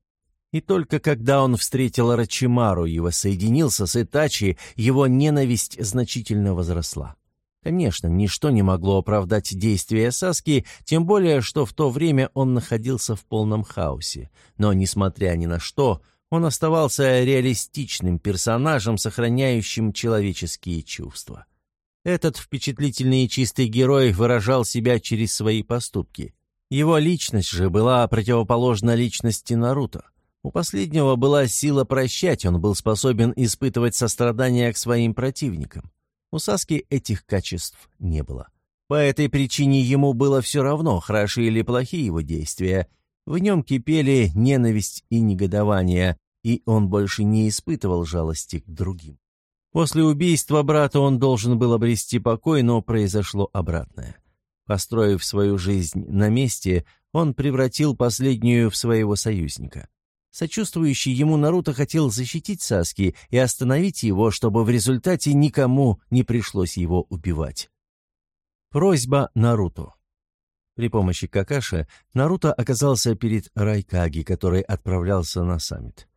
И только когда он встретил Рачимару и воссоединился с Итачи, его ненависть значительно возросла. Конечно, ничто не могло оправдать действия Саски, тем более, что в то время он находился в полном хаосе. Но, несмотря ни на что, он оставался реалистичным персонажем, сохраняющим человеческие чувства. Этот впечатлительный и чистый герой выражал себя через свои поступки. Его личность же была противоположна личности Наруто. У последнего была сила прощать, он был способен испытывать сострадание к своим противникам. У Саски этих качеств не было. По этой причине ему было все равно, хороши или плохие его действия. В нем кипели ненависть и негодование, и он больше не испытывал жалости к другим. После убийства брата он должен был обрести покой, но произошло обратное. Построив свою жизнь на месте, он превратил последнюю в своего союзника. Сочувствующий ему Наруто хотел защитить Саски и остановить его, чтобы в результате никому не пришлось его убивать. Просьба Наруто При помощи Какаши Наруто оказался перед Райкаги, который отправлялся на саммит.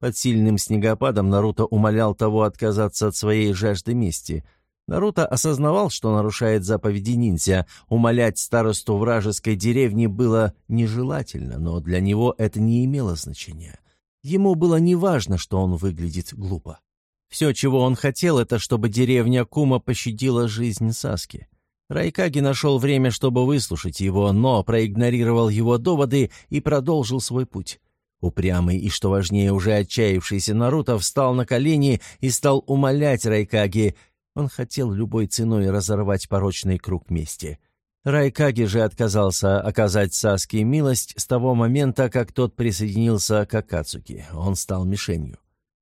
Под сильным снегопадом Наруто умолял того отказаться от своей жажды мести – Наруто осознавал, что нарушает заповеди ниндзя. Умолять старосту вражеской деревни было нежелательно, но для него это не имело значения. Ему было неважно, что он выглядит глупо. Все, чего он хотел, это чтобы деревня Кума пощадила жизнь Саски. Райкаги нашел время, чтобы выслушать его, но проигнорировал его доводы и продолжил свой путь. Упрямый и, что важнее, уже отчаявшийся Наруто встал на колени и стал умолять Райкаги — он хотел любой ценой разорвать порочный круг мести. Райкаги же отказался оказать Саске милость с того момента, как тот присоединился к Акацуки. Он стал мишенью.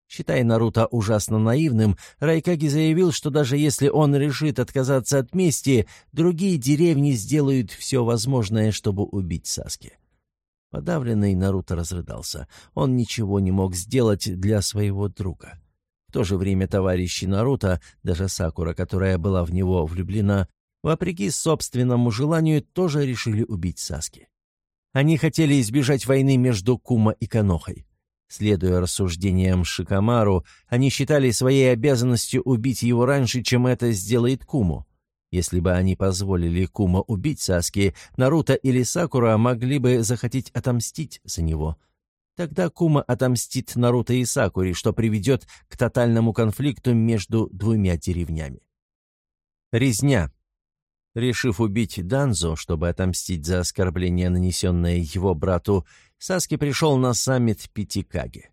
Считая Наруто ужасно наивным, Райкаги заявил, что даже если он решит отказаться от мести, другие деревни сделают все возможное, чтобы убить Саски. Подавленный Наруто разрыдался. Он ничего не мог сделать для своего друга. В то же время товарищи Наруто, даже Сакура, которая была в него влюблена, вопреки собственному желанию, тоже решили убить Саски. Они хотели избежать войны между Кума и Канохой. Следуя рассуждениям Шикамару, они считали своей обязанностью убить его раньше, чем это сделает Куму. Если бы они позволили Кума убить Саски, Наруто или Сакура могли бы захотеть отомстить за него – Тогда Кума отомстит Наруто и Сакури, что приведет к тотальному конфликту между двумя деревнями. Резня. Решив убить Данзо, чтобы отомстить за оскорбление, нанесенное его брату, Саски пришел на саммит Пятикаги.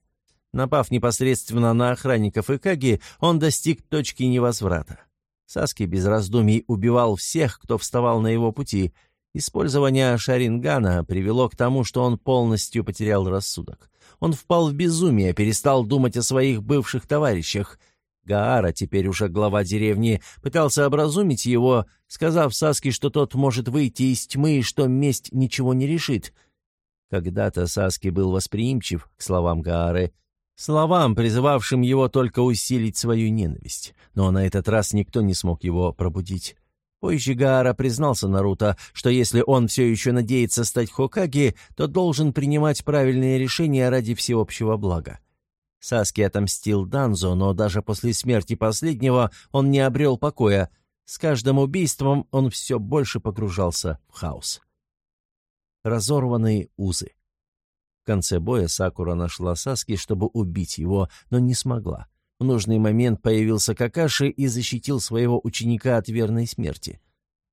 Напав непосредственно на охранников Икаги, он достиг точки невозврата. Саски без раздумий убивал всех, кто вставал на его пути, Использование Шарингана привело к тому, что он полностью потерял рассудок. Он впал в безумие, перестал думать о своих бывших товарищах. Гаара, теперь уже глава деревни, пытался образумить его, сказав Саске, что тот может выйти из тьмы и что месть ничего не решит. Когда-то Саски был восприимчив к словам Гаары, Словам, призывавшим его только усилить свою ненависть. Но на этот раз никто не смог его пробудить. Позже Гаара признался Наруто, что если он все еще надеется стать Хокаги, то должен принимать правильные решения ради всеобщего блага. Саски отомстил Данзо, но даже после смерти последнего он не обрел покоя. С каждым убийством он все больше погружался в хаос. Разорванные узы. В конце боя Сакура нашла Саски, чтобы убить его, но не смогла. В нужный момент появился Какаши и защитил своего ученика от верной смерти.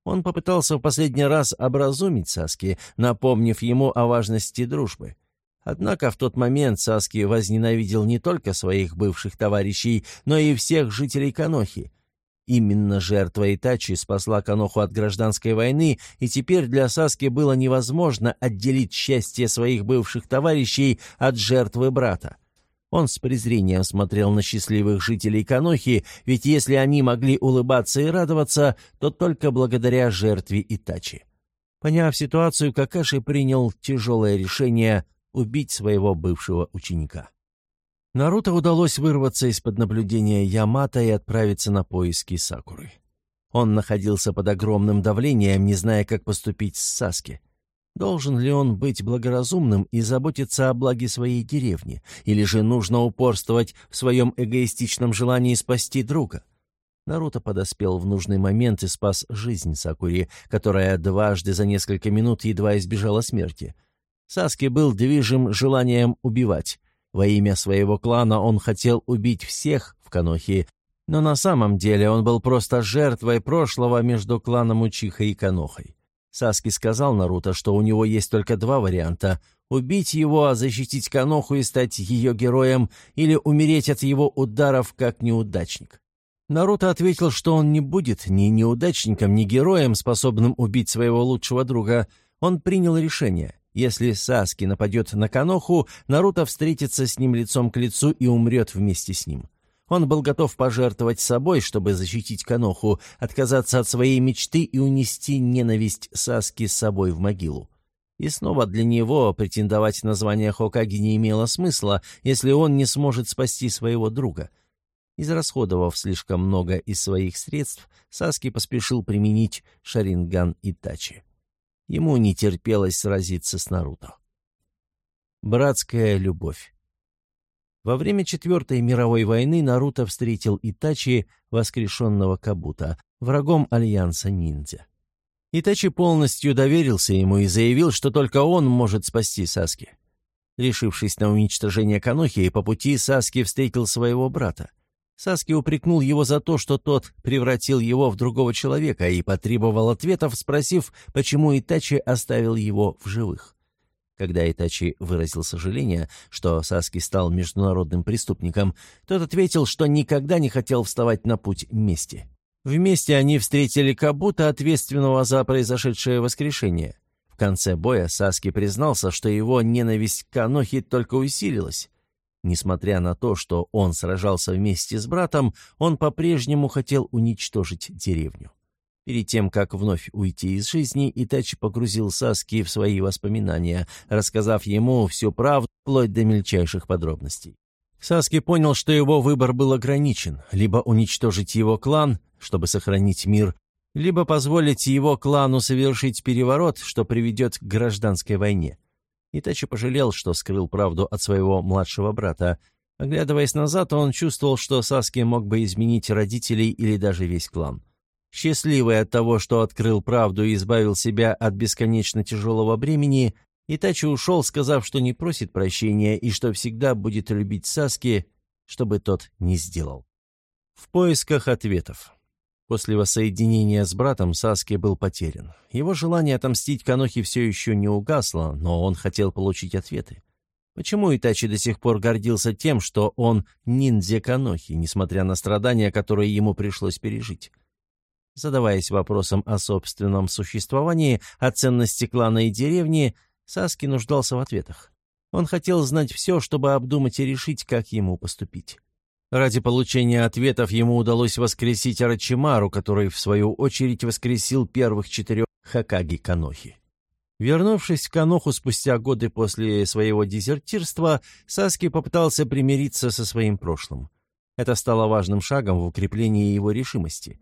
Он попытался в последний раз образумить Саски, напомнив ему о важности дружбы. Однако в тот момент Саски возненавидел не только своих бывших товарищей, но и всех жителей Канохи. Именно жертва Итачи спасла Каноху от гражданской войны, и теперь для Саски было невозможно отделить счастье своих бывших товарищей от жертвы брата. Он с презрением смотрел на счастливых жителей Канохи, ведь если они могли улыбаться и радоваться, то только благодаря жертве Итачи. Поняв ситуацию, Какаши принял тяжелое решение убить своего бывшего ученика. Наруто удалось вырваться из-под наблюдения Ямата и отправиться на поиски Сакуры. Он находился под огромным давлением, не зная, как поступить с Саски. Должен ли он быть благоразумным и заботиться о благе своей деревни, или же нужно упорствовать в своем эгоистичном желании спасти друга? Наруто подоспел в нужный момент и спас жизнь Сакури, которая дважды за несколько минут едва избежала смерти. Саски был движим желанием убивать. Во имя своего клана он хотел убить всех в Канохи, но на самом деле он был просто жертвой прошлого между кланом Учиха и Канохой. Саски сказал Наруто, что у него есть только два варианта – убить его, защитить Каноху и стать ее героем, или умереть от его ударов как неудачник. Наруто ответил, что он не будет ни неудачником, ни героем, способным убить своего лучшего друга. Он принял решение. Если Саски нападет на Каноху, Наруто встретится с ним лицом к лицу и умрет вместе с ним. Он был готов пожертвовать собой, чтобы защитить Каноху, отказаться от своей мечты и унести ненависть Саски с собой в могилу. И снова для него претендовать на звание Хокаги не имело смысла, если он не сможет спасти своего друга. Израсходовав слишком много из своих средств, Саски поспешил применить Шаринган Итачи. Ему не терпелось сразиться с Наруто. Братская любовь. Во время Четвертой мировой войны Наруто встретил Итачи, воскрешенного Кабута, врагом Альянса Ниндзя. Итачи полностью доверился ему и заявил, что только он может спасти Саски. Решившись на уничтожение Канохи, по пути Саски встретил своего брата. Саски упрекнул его за то, что тот превратил его в другого человека и потребовал ответов, спросив, почему Итачи оставил его в живых. Когда Итачи выразил сожаление, что Саски стал международным преступником, тот ответил, что никогда не хотел вставать на путь мести. Вместе они встретили Кабута, ответственного за произошедшее воскрешение. В конце боя Саски признался, что его ненависть к Канохи только усилилась. Несмотря на то, что он сражался вместе с братом, он по-прежнему хотел уничтожить деревню. Перед тем, как вновь уйти из жизни, Итачи погрузил Саски в свои воспоминания, рассказав ему всю правду, вплоть до мельчайших подробностей. Саски понял, что его выбор был ограничен, либо уничтожить его клан, чтобы сохранить мир, либо позволить его клану совершить переворот, что приведет к гражданской войне. Итачи пожалел, что скрыл правду от своего младшего брата. Оглядываясь назад, он чувствовал, что Саски мог бы изменить родителей или даже весь клан. Счастливый от того, что открыл правду и избавил себя от бесконечно тяжелого бремени, Итачи ушел, сказав, что не просит прощения и что всегда будет любить Саски, чтобы тот не сделал. В поисках ответов. После воссоединения с братом Саски был потерян. Его желание отомстить Канохи все еще не угасло, но он хотел получить ответы. Почему Итачи до сих пор гордился тем, что он ниндзя Канохи, несмотря на страдания, которые ему пришлось пережить? Задаваясь вопросом о собственном существовании, о ценности клана и деревни, Саски нуждался в ответах. Он хотел знать все, чтобы обдумать и решить, как ему поступить. Ради получения ответов ему удалось воскресить Арачимару, который, в свою очередь, воскресил первых четырех Хакаги Канохи. Вернувшись в Каноху спустя годы после своего дезертирства, Саски попытался примириться со своим прошлым. Это стало важным шагом в укреплении его решимости.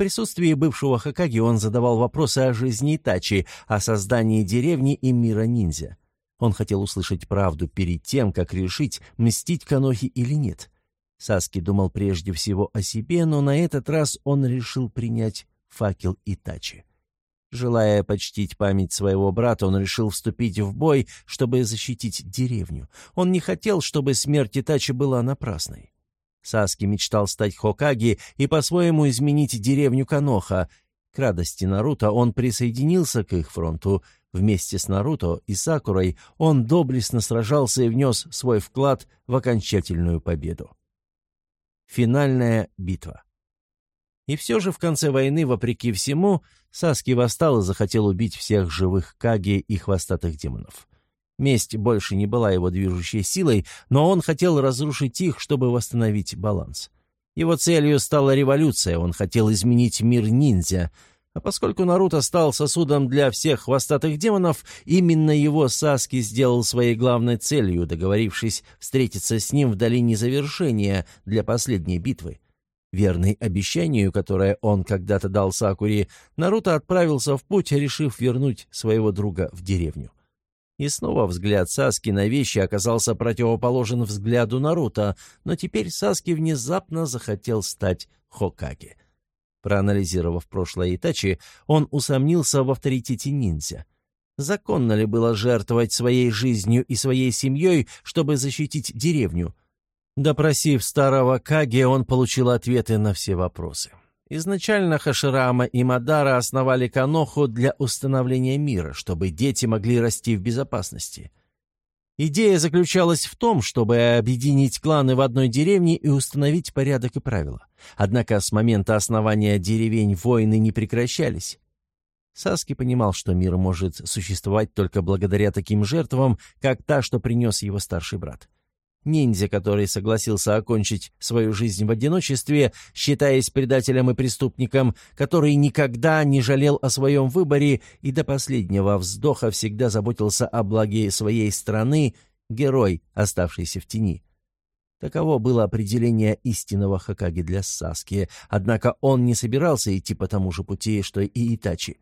Присутствии бывшего Хакаги он задавал вопросы о жизни Итачи, о создании деревни и мира ниндзя. Он хотел услышать правду перед тем, как решить, мстить Канохи или нет. Саски думал прежде всего о себе, но на этот раз он решил принять факел Итачи. Желая почтить память своего брата, он решил вступить в бой, чтобы защитить деревню. Он не хотел, чтобы смерть Итачи была напрасной. Саски мечтал стать Хокаги и по-своему изменить деревню Каноха. К радости Наруто он присоединился к их фронту — Вместе с Наруто и Сакурой он доблестно сражался и внес свой вклад в окончательную победу. Финальная битва. И все же в конце войны, вопреки всему, Саски восстал и захотел убить всех живых Каги и хвостатых демонов. Месть больше не была его движущей силой, но он хотел разрушить их, чтобы восстановить баланс. Его целью стала революция, он хотел изменить мир ниндзя — а поскольку Наруто стал сосудом для всех хвостатых демонов, именно его Саски сделал своей главной целью, договорившись встретиться с ним в долине завершения для последней битвы. Верный обещанию, которое он когда-то дал Сакуре, Наруто отправился в путь, решив вернуть своего друга в деревню. И снова взгляд Саски на вещи оказался противоположен взгляду Наруто, но теперь Саски внезапно захотел стать Хокаге. Проанализировав прошлое Итачи, он усомнился в авторитете ниндзя. Законно ли было жертвовать своей жизнью и своей семьей, чтобы защитить деревню? Допросив старого Каги, он получил ответы на все вопросы. Изначально Хаширама и Мадара основали Каноху для установления мира, чтобы дети могли расти в безопасности. Идея заключалась в том, чтобы объединить кланы в одной деревне и установить порядок и правила. Однако с момента основания деревень войны не прекращались. Саски понимал, что мир может существовать только благодаря таким жертвам, как та, что принес его старший брат. Ниндзя, который согласился окончить свою жизнь в одиночестве, считаясь предателем и преступником, который никогда не жалел о своем выборе и до последнего вздоха всегда заботился о благе своей страны, герой, оставшийся в тени. Таково было определение истинного Хакаги для Саски, однако он не собирался идти по тому же пути, что и Итачи.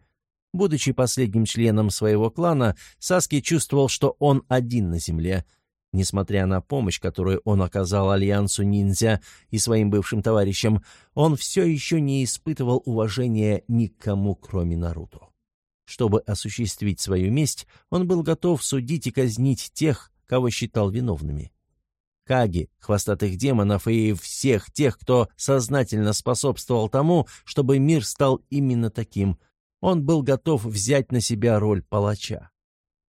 Будучи последним членом своего клана, Саски чувствовал, что он один на земле — Несмотря на помощь, которую он оказал Альянсу ниндзя и своим бывшим товарищам, он все еще не испытывал уважения никому, кроме Наруто. Чтобы осуществить свою месть, он был готов судить и казнить тех, кого считал виновными. Каги, хвостатых демонов и всех тех, кто сознательно способствовал тому, чтобы мир стал именно таким, он был готов взять на себя роль палача.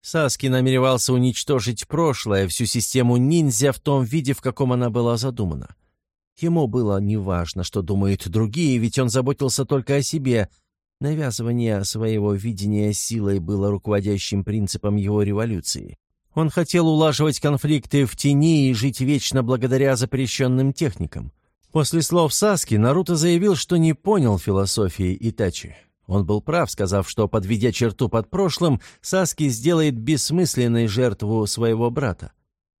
Саски намеревался уничтожить прошлое, всю систему ниндзя в том виде, в каком она была задумана. Ему было неважно, что думают другие, ведь он заботился только о себе. Навязывание своего видения силой было руководящим принципом его революции. Он хотел улаживать конфликты в тени и жить вечно благодаря запрещенным техникам. После слов Саски Наруто заявил, что не понял философии Итачи. Он был прав, сказав, что, подведя черту под прошлым, Саски сделает бессмысленной жертву своего брата.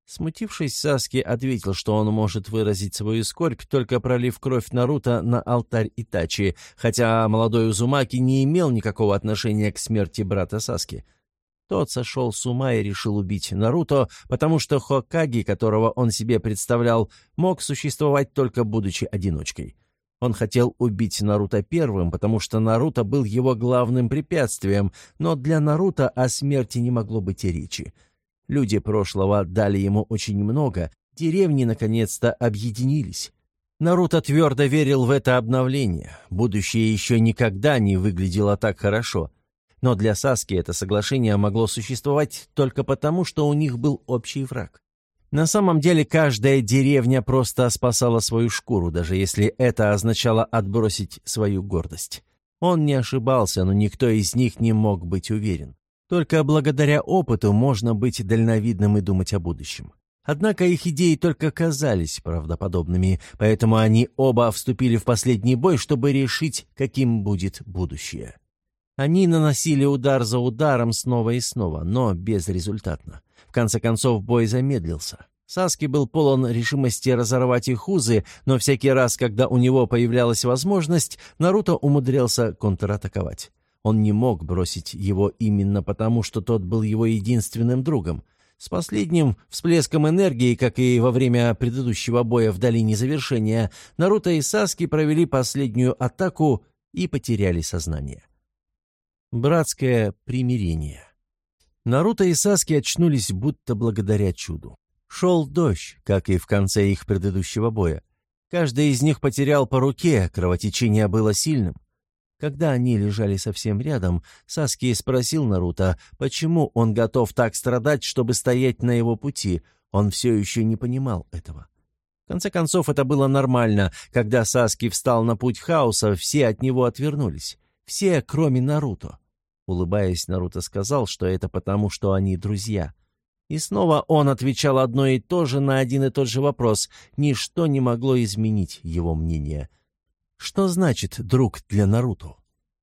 Смутившись, Саски ответил, что он может выразить свою скорбь, только пролив кровь Наруто на алтарь Итачи, хотя молодой Узумаки не имел никакого отношения к смерти брата Саски. Тот сошел с ума и решил убить Наруто, потому что Хокаги, которого он себе представлял, мог существовать только будучи одиночкой. Он хотел убить Наруто первым, потому что Наруто был его главным препятствием, но для Наруто о смерти не могло быть и речи. Люди прошлого дали ему очень много, деревни наконец-то объединились. Наруто твердо верил в это обновление. Будущее еще никогда не выглядело так хорошо. Но для Саски это соглашение могло существовать только потому, что у них был общий враг. На самом деле каждая деревня просто спасала свою шкуру, даже если это означало отбросить свою гордость. Он не ошибался, но никто из них не мог быть уверен. Только благодаря опыту можно быть дальновидным и думать о будущем. Однако их идеи только казались правдоподобными, поэтому они оба вступили в последний бой, чтобы решить, каким будет будущее. Они наносили удар за ударом снова и снова, но безрезультатно. В конце концов бой замедлился. Саски был полон решимости разорвать их узы, но всякий раз, когда у него появлялась возможность, Наруто умудрялся контратаковать. Он не мог бросить его именно потому, что тот был его единственным другом. С последним всплеском энергии, как и во время предыдущего боя в долине завершения, Наруто и Саски провели последнюю атаку и потеряли сознание. Братское примирение. Наруто и Саски очнулись будто благодаря чуду. Шел дождь, как и в конце их предыдущего боя. Каждый из них потерял по руке, кровотечение было сильным. Когда они лежали совсем рядом, Саски спросил Наруто, почему он готов так страдать, чтобы стоять на его пути. Он все еще не понимал этого. В конце концов, это было нормально. Когда Саски встал на путь хаоса, все от него отвернулись. Все, кроме Наруто. Улыбаясь, Наруто сказал, что это потому, что они друзья. И снова он отвечал одно и то же на один и тот же вопрос. Ничто не могло изменить его мнение. Что значит «друг» для Наруто?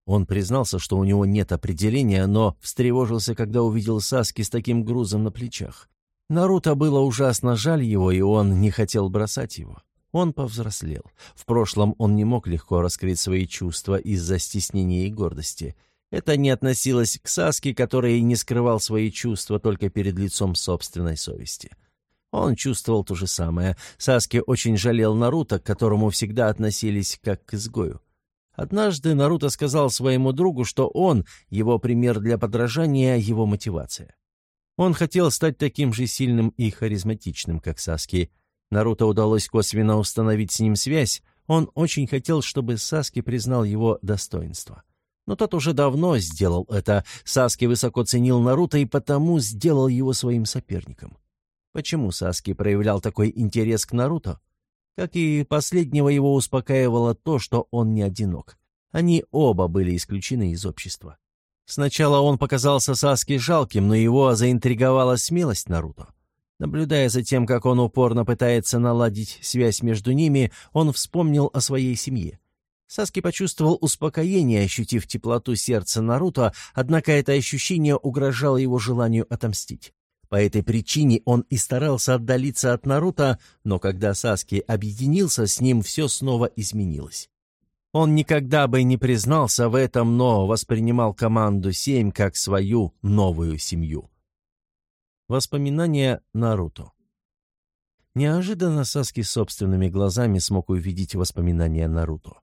Он признался, что у него нет определения, но встревожился, когда увидел Саски с таким грузом на плечах. Наруто было ужасно жаль его, и он не хотел бросать его. Он повзрослел. В прошлом он не мог легко раскрыть свои чувства из-за стеснения и гордости — это не относилось к Саске, который не скрывал свои чувства только перед лицом собственной совести. Он чувствовал то же самое. Саски очень жалел Наруто, к которому всегда относились как к изгою. Однажды Наруто сказал своему другу, что он — его пример для подражания, его мотивация. Он хотел стать таким же сильным и харизматичным, как Саски. Наруто удалось косвенно установить с ним связь. Он очень хотел, чтобы Саски признал его достоинство. Но тот уже давно сделал это. Саски высоко ценил Наруто и потому сделал его своим соперником. Почему Саски проявлял такой интерес к Наруто? Как и последнего его успокаивало то, что он не одинок. Они оба были исключены из общества. Сначала он показался Саски жалким, но его заинтриговала смелость Наруто. Наблюдая за тем, как он упорно пытается наладить связь между ними, он вспомнил о своей семье. Саски почувствовал успокоение, ощутив теплоту сердца Наруто, однако это ощущение угрожало его желанию отомстить. По этой причине он и старался отдалиться от Наруто, но когда Саски объединился с ним, все снова изменилось. Он никогда бы не признался в этом, но воспринимал команду 7 как свою новую семью. Воспоминания Наруто Неожиданно Саски собственными глазами смог увидеть воспоминания Наруто.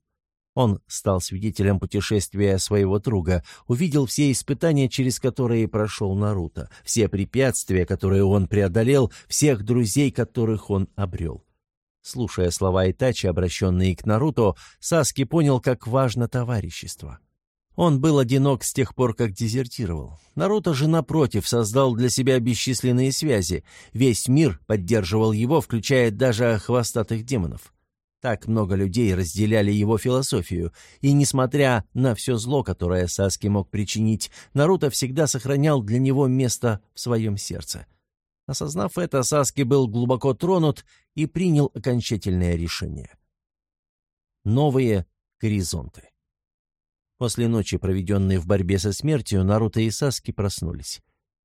Он стал свидетелем путешествия своего друга, увидел все испытания, через которые прошел Наруто, все препятствия, которые он преодолел, всех друзей, которых он обрел. Слушая слова Итачи, обращенные к Наруто, Саски понял, как важно товарищество. Он был одинок с тех пор, как дезертировал. Наруто же, напротив, создал для себя бесчисленные связи. Весь мир поддерживал его, включая даже хвостатых демонов. Так много людей разделяли его философию, и, несмотря на все зло, которое Саски мог причинить, Наруто всегда сохранял для него место в своем сердце. Осознав это, Саски был глубоко тронут и принял окончательное решение. Новые горизонты После ночи, проведенной в борьбе со смертью, Наруто и Саски проснулись.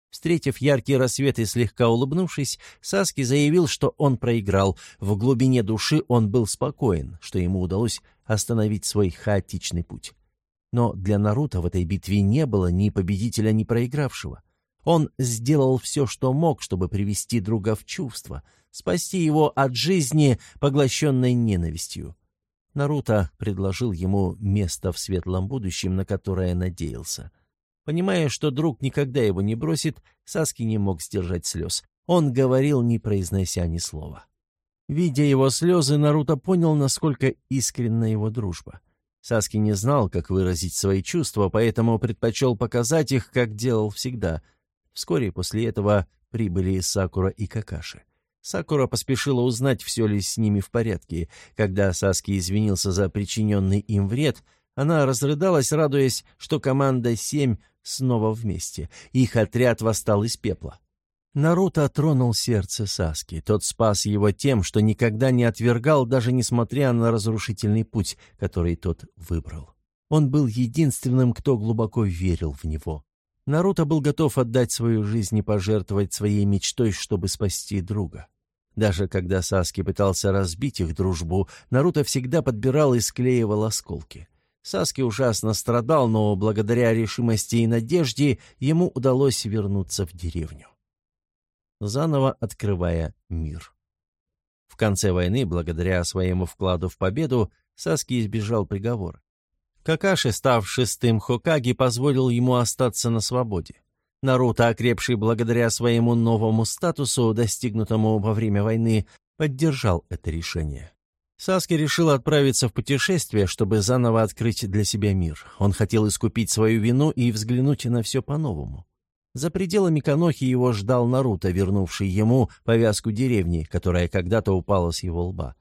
Встретив яркий рассвет и слегка улыбнувшись, Саски заявил, что он проиграл. В глубине души он был спокоен, что ему удалось остановить свой хаотичный путь. Но для Наруто в этой битве не было ни победителя, ни проигравшего. Он сделал все, что мог, чтобы привести друга в чувство, спасти его от жизни, поглощенной ненавистью. Наруто предложил ему место в светлом будущем, на которое надеялся. Понимая, что друг никогда его не бросит, Саски не мог сдержать слез. Он говорил, не произнося ни слова. Видя его слезы, Наруто понял, насколько искренна его дружба. Саски не знал, как выразить свои чувства, поэтому предпочел показать их, как делал всегда. Вскоре после этого прибыли Сакура и Какаши. Сакура поспешила узнать, все ли с ними в порядке. Когда Саски извинился за причиненный им вред, она разрыдалась, радуясь, что команда «Семь» снова вместе. Их отряд восстал из пепла. Наруто тронул сердце Саски. Тот спас его тем, что никогда не отвергал, даже несмотря на разрушительный путь, который тот выбрал. Он был единственным, кто глубоко верил в него. Наруто был готов отдать свою жизнь и пожертвовать своей мечтой, чтобы спасти друга. Даже когда Саски пытался разбить их дружбу, Наруто всегда подбирал и склеивал осколки. Саски ужасно страдал, но благодаря решимости и надежде ему удалось вернуться в деревню. Заново открывая мир. В конце войны, благодаря своему вкладу в победу, Саски избежал приговора. Какаши, став шестым Хокаги, позволил ему остаться на свободе. Наруто, окрепший благодаря своему новому статусу, достигнутому во время войны, поддержал это решение. Саски решил отправиться в путешествие, чтобы заново открыть для себя мир. Он хотел искупить свою вину и взглянуть на все по-новому. За пределами Канохи его ждал Наруто, вернувший ему повязку деревни, которая когда-то упала с его лба.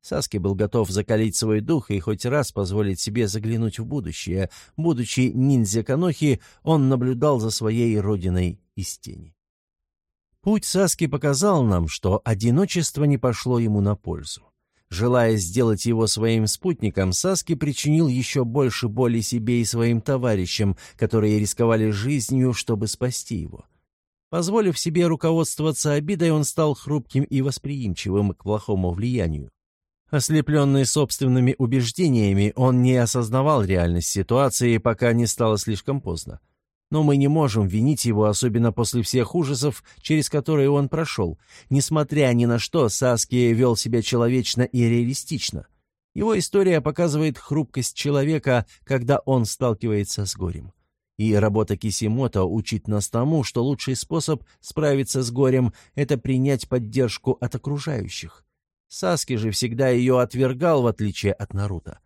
Саски был готов закалить свой дух и хоть раз позволить себе заглянуть в будущее. Будучи ниндзя Канохи, он наблюдал за своей родиной из тени. Путь Саски показал нам, что одиночество не пошло ему на пользу. Желая сделать его своим спутником, Саски причинил еще больше боли себе и своим товарищам, которые рисковали жизнью, чтобы спасти его. Позволив себе руководствоваться обидой, он стал хрупким и восприимчивым к плохому влиянию. Ослепленный собственными убеждениями, он не осознавал реальность ситуации, пока не стало слишком поздно. Но мы не можем винить его, особенно после всех ужасов, через которые он прошел. Несмотря ни на что, Саски вел себя человечно и реалистично. Его история показывает хрупкость человека, когда он сталкивается с горем. И работа Кисимото учит нас тому, что лучший способ справиться с горем – это принять поддержку от окружающих. Саски же всегда ее отвергал, в отличие от Наруто.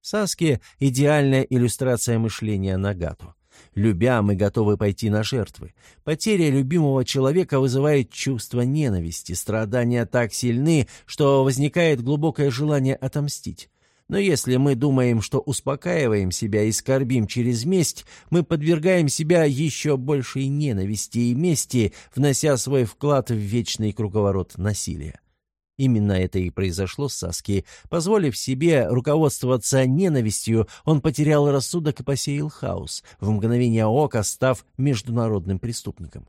Саски — идеальная иллюстрация мышления Нагато. Любя, мы готовы пойти на жертвы. Потеря любимого человека вызывает чувство ненависти, страдания так сильны, что возникает глубокое желание отомстить. Но если мы думаем, что успокаиваем себя и скорбим через месть, мы подвергаем себя еще большей ненависти и мести, внося свой вклад в вечный круговорот насилия. Именно это и произошло с Саски. Позволив себе руководствоваться ненавистью, он потерял рассудок и посеял хаос, в мгновение ока став международным преступником.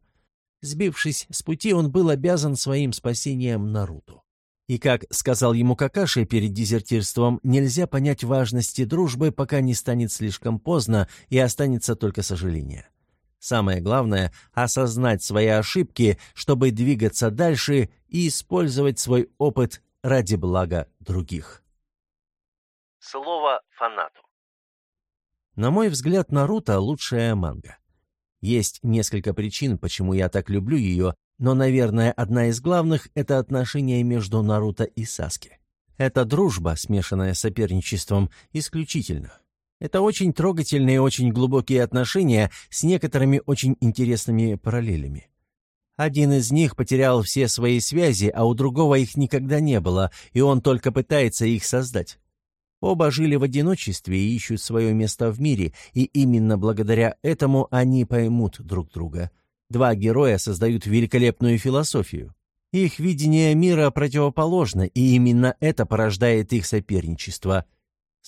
Сбившись с пути, он был обязан своим спасением Наруту. И, как сказал ему Какаши перед дезертирством, нельзя понять важности дружбы, пока не станет слишком поздно и останется только сожаление. Самое главное — осознать свои ошибки, чтобы двигаться дальше и использовать свой опыт ради блага других. Слово фанату. На мой взгляд, Наруто — лучшая манга. Есть несколько причин, почему я так люблю ее, но, наверное, одна из главных — это отношения между Наруто и Саски. Эта дружба, смешанная с соперничеством, исключительно. Это очень трогательные очень глубокие отношения с некоторыми очень интересными параллелями. Один из них потерял все свои связи, а у другого их никогда не было, и он только пытается их создать. Оба жили в одиночестве и ищут свое место в мире, и именно благодаря этому они поймут друг друга. Два героя создают великолепную философию. Их видение мира противоположно, и именно это порождает их соперничество –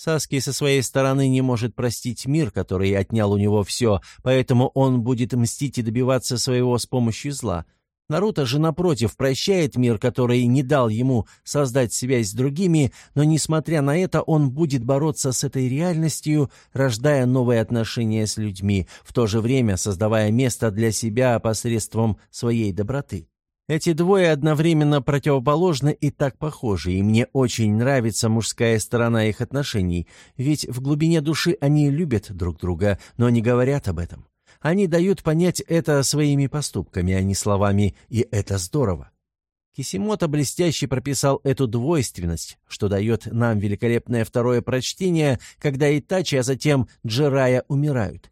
Саски со своей стороны не может простить мир, который отнял у него все, поэтому он будет мстить и добиваться своего с помощью зла. Наруто же, напротив, прощает мир, который не дал ему создать связь с другими, но, несмотря на это, он будет бороться с этой реальностью, рождая новые отношения с людьми, в то же время создавая место для себя посредством своей доброты. Эти двое одновременно противоположны и так похожи, и мне очень нравится мужская сторона их отношений, ведь в глубине души они любят друг друга, но не говорят об этом. Они дают понять это своими поступками, а не словами, и это здорово. Кисимото блестяще прописал эту двойственность, что дает нам великолепное второе прочтение, когда Итачи, а затем Джирая умирают.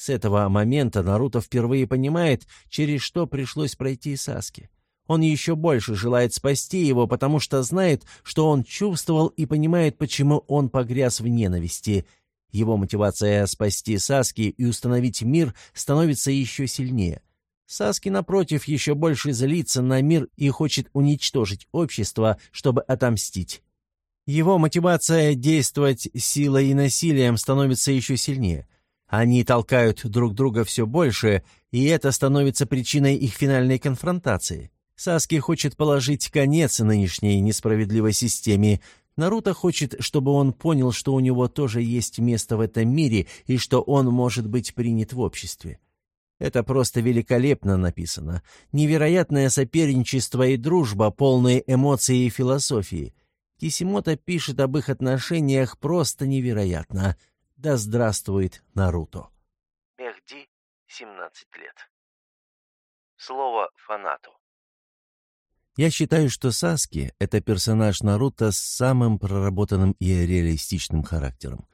С этого момента Наруто впервые понимает, через что пришлось пройти Саске. Он еще больше желает спасти его, потому что знает, что он чувствовал и понимает, почему он погряз в ненависти. Его мотивация спасти Саски и установить мир становится еще сильнее. Саски, напротив, еще больше злится на мир и хочет уничтожить общество, чтобы отомстить. Его мотивация действовать силой и насилием становится еще сильнее. Они толкают друг друга все больше, и это становится причиной их финальной конфронтации. Саски хочет положить конец нынешней несправедливой системе. Наруто хочет, чтобы он понял, что у него тоже есть место в этом мире и что он может быть принят в обществе. Это просто великолепно написано. Невероятное соперничество и дружба, полные эмоций и философии. Кисимото пишет об их отношениях просто невероятно. Да здравствует Наруто. Мехди, 17 лет. Слово фанату. Я считаю, что Саски — это персонаж Наруто с самым проработанным и реалистичным характером.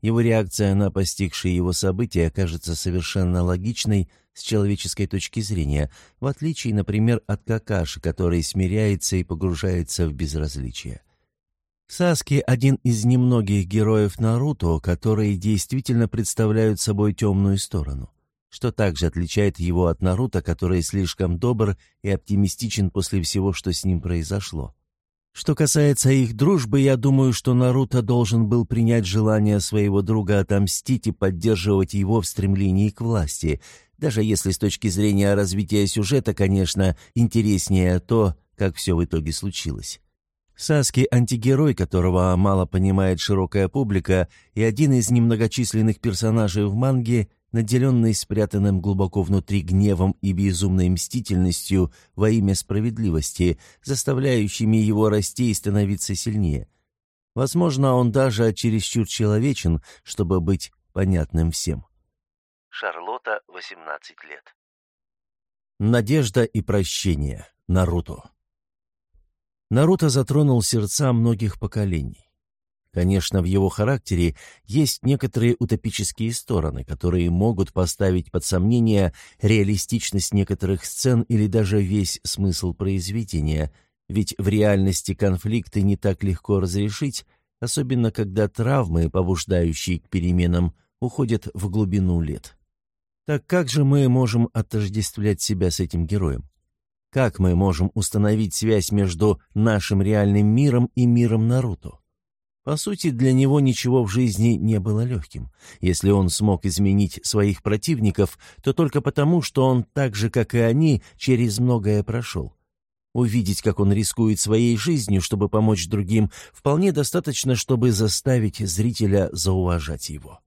Его реакция на постигшие его события кажется совершенно логичной с человеческой точки зрения, в отличие, например, от Какаши, который смиряется и погружается в безразличие. Саски — один из немногих героев Наруто, которые действительно представляют собой темную сторону что также отличает его от Наруто, который слишком добр и оптимистичен после всего, что с ним произошло. Что касается их дружбы, я думаю, что Наруто должен был принять желание своего друга отомстить и поддерживать его в стремлении к власти, даже если с точки зрения развития сюжета, конечно, интереснее то, как все в итоге случилось. Саски – антигерой, которого мало понимает широкая публика, и один из немногочисленных персонажей в манге – наделенный спрятанным глубоко внутри гневом и безумной мстительностью во имя справедливости, заставляющими его расти и становиться сильнее. Возможно, он даже чересчур человечен, чтобы быть понятным всем. Шарлотта, 18 лет. Надежда и прощение. Наруто. Наруто затронул сердца многих поколений. Конечно, в его характере есть некоторые утопические стороны, которые могут поставить под сомнение реалистичность некоторых сцен или даже весь смысл произведения, ведь в реальности конфликты не так легко разрешить, особенно когда травмы, побуждающие к переменам, уходят в глубину лет. Так как же мы можем отождествлять себя с этим героем? Как мы можем установить связь между нашим реальным миром и миром Наруто? По сути, для него ничего в жизни не было легким. Если он смог изменить своих противников, то только потому, что он так же, как и они, через многое прошел. Увидеть, как он рискует своей жизнью, чтобы помочь другим, вполне достаточно, чтобы заставить зрителя зауважать его.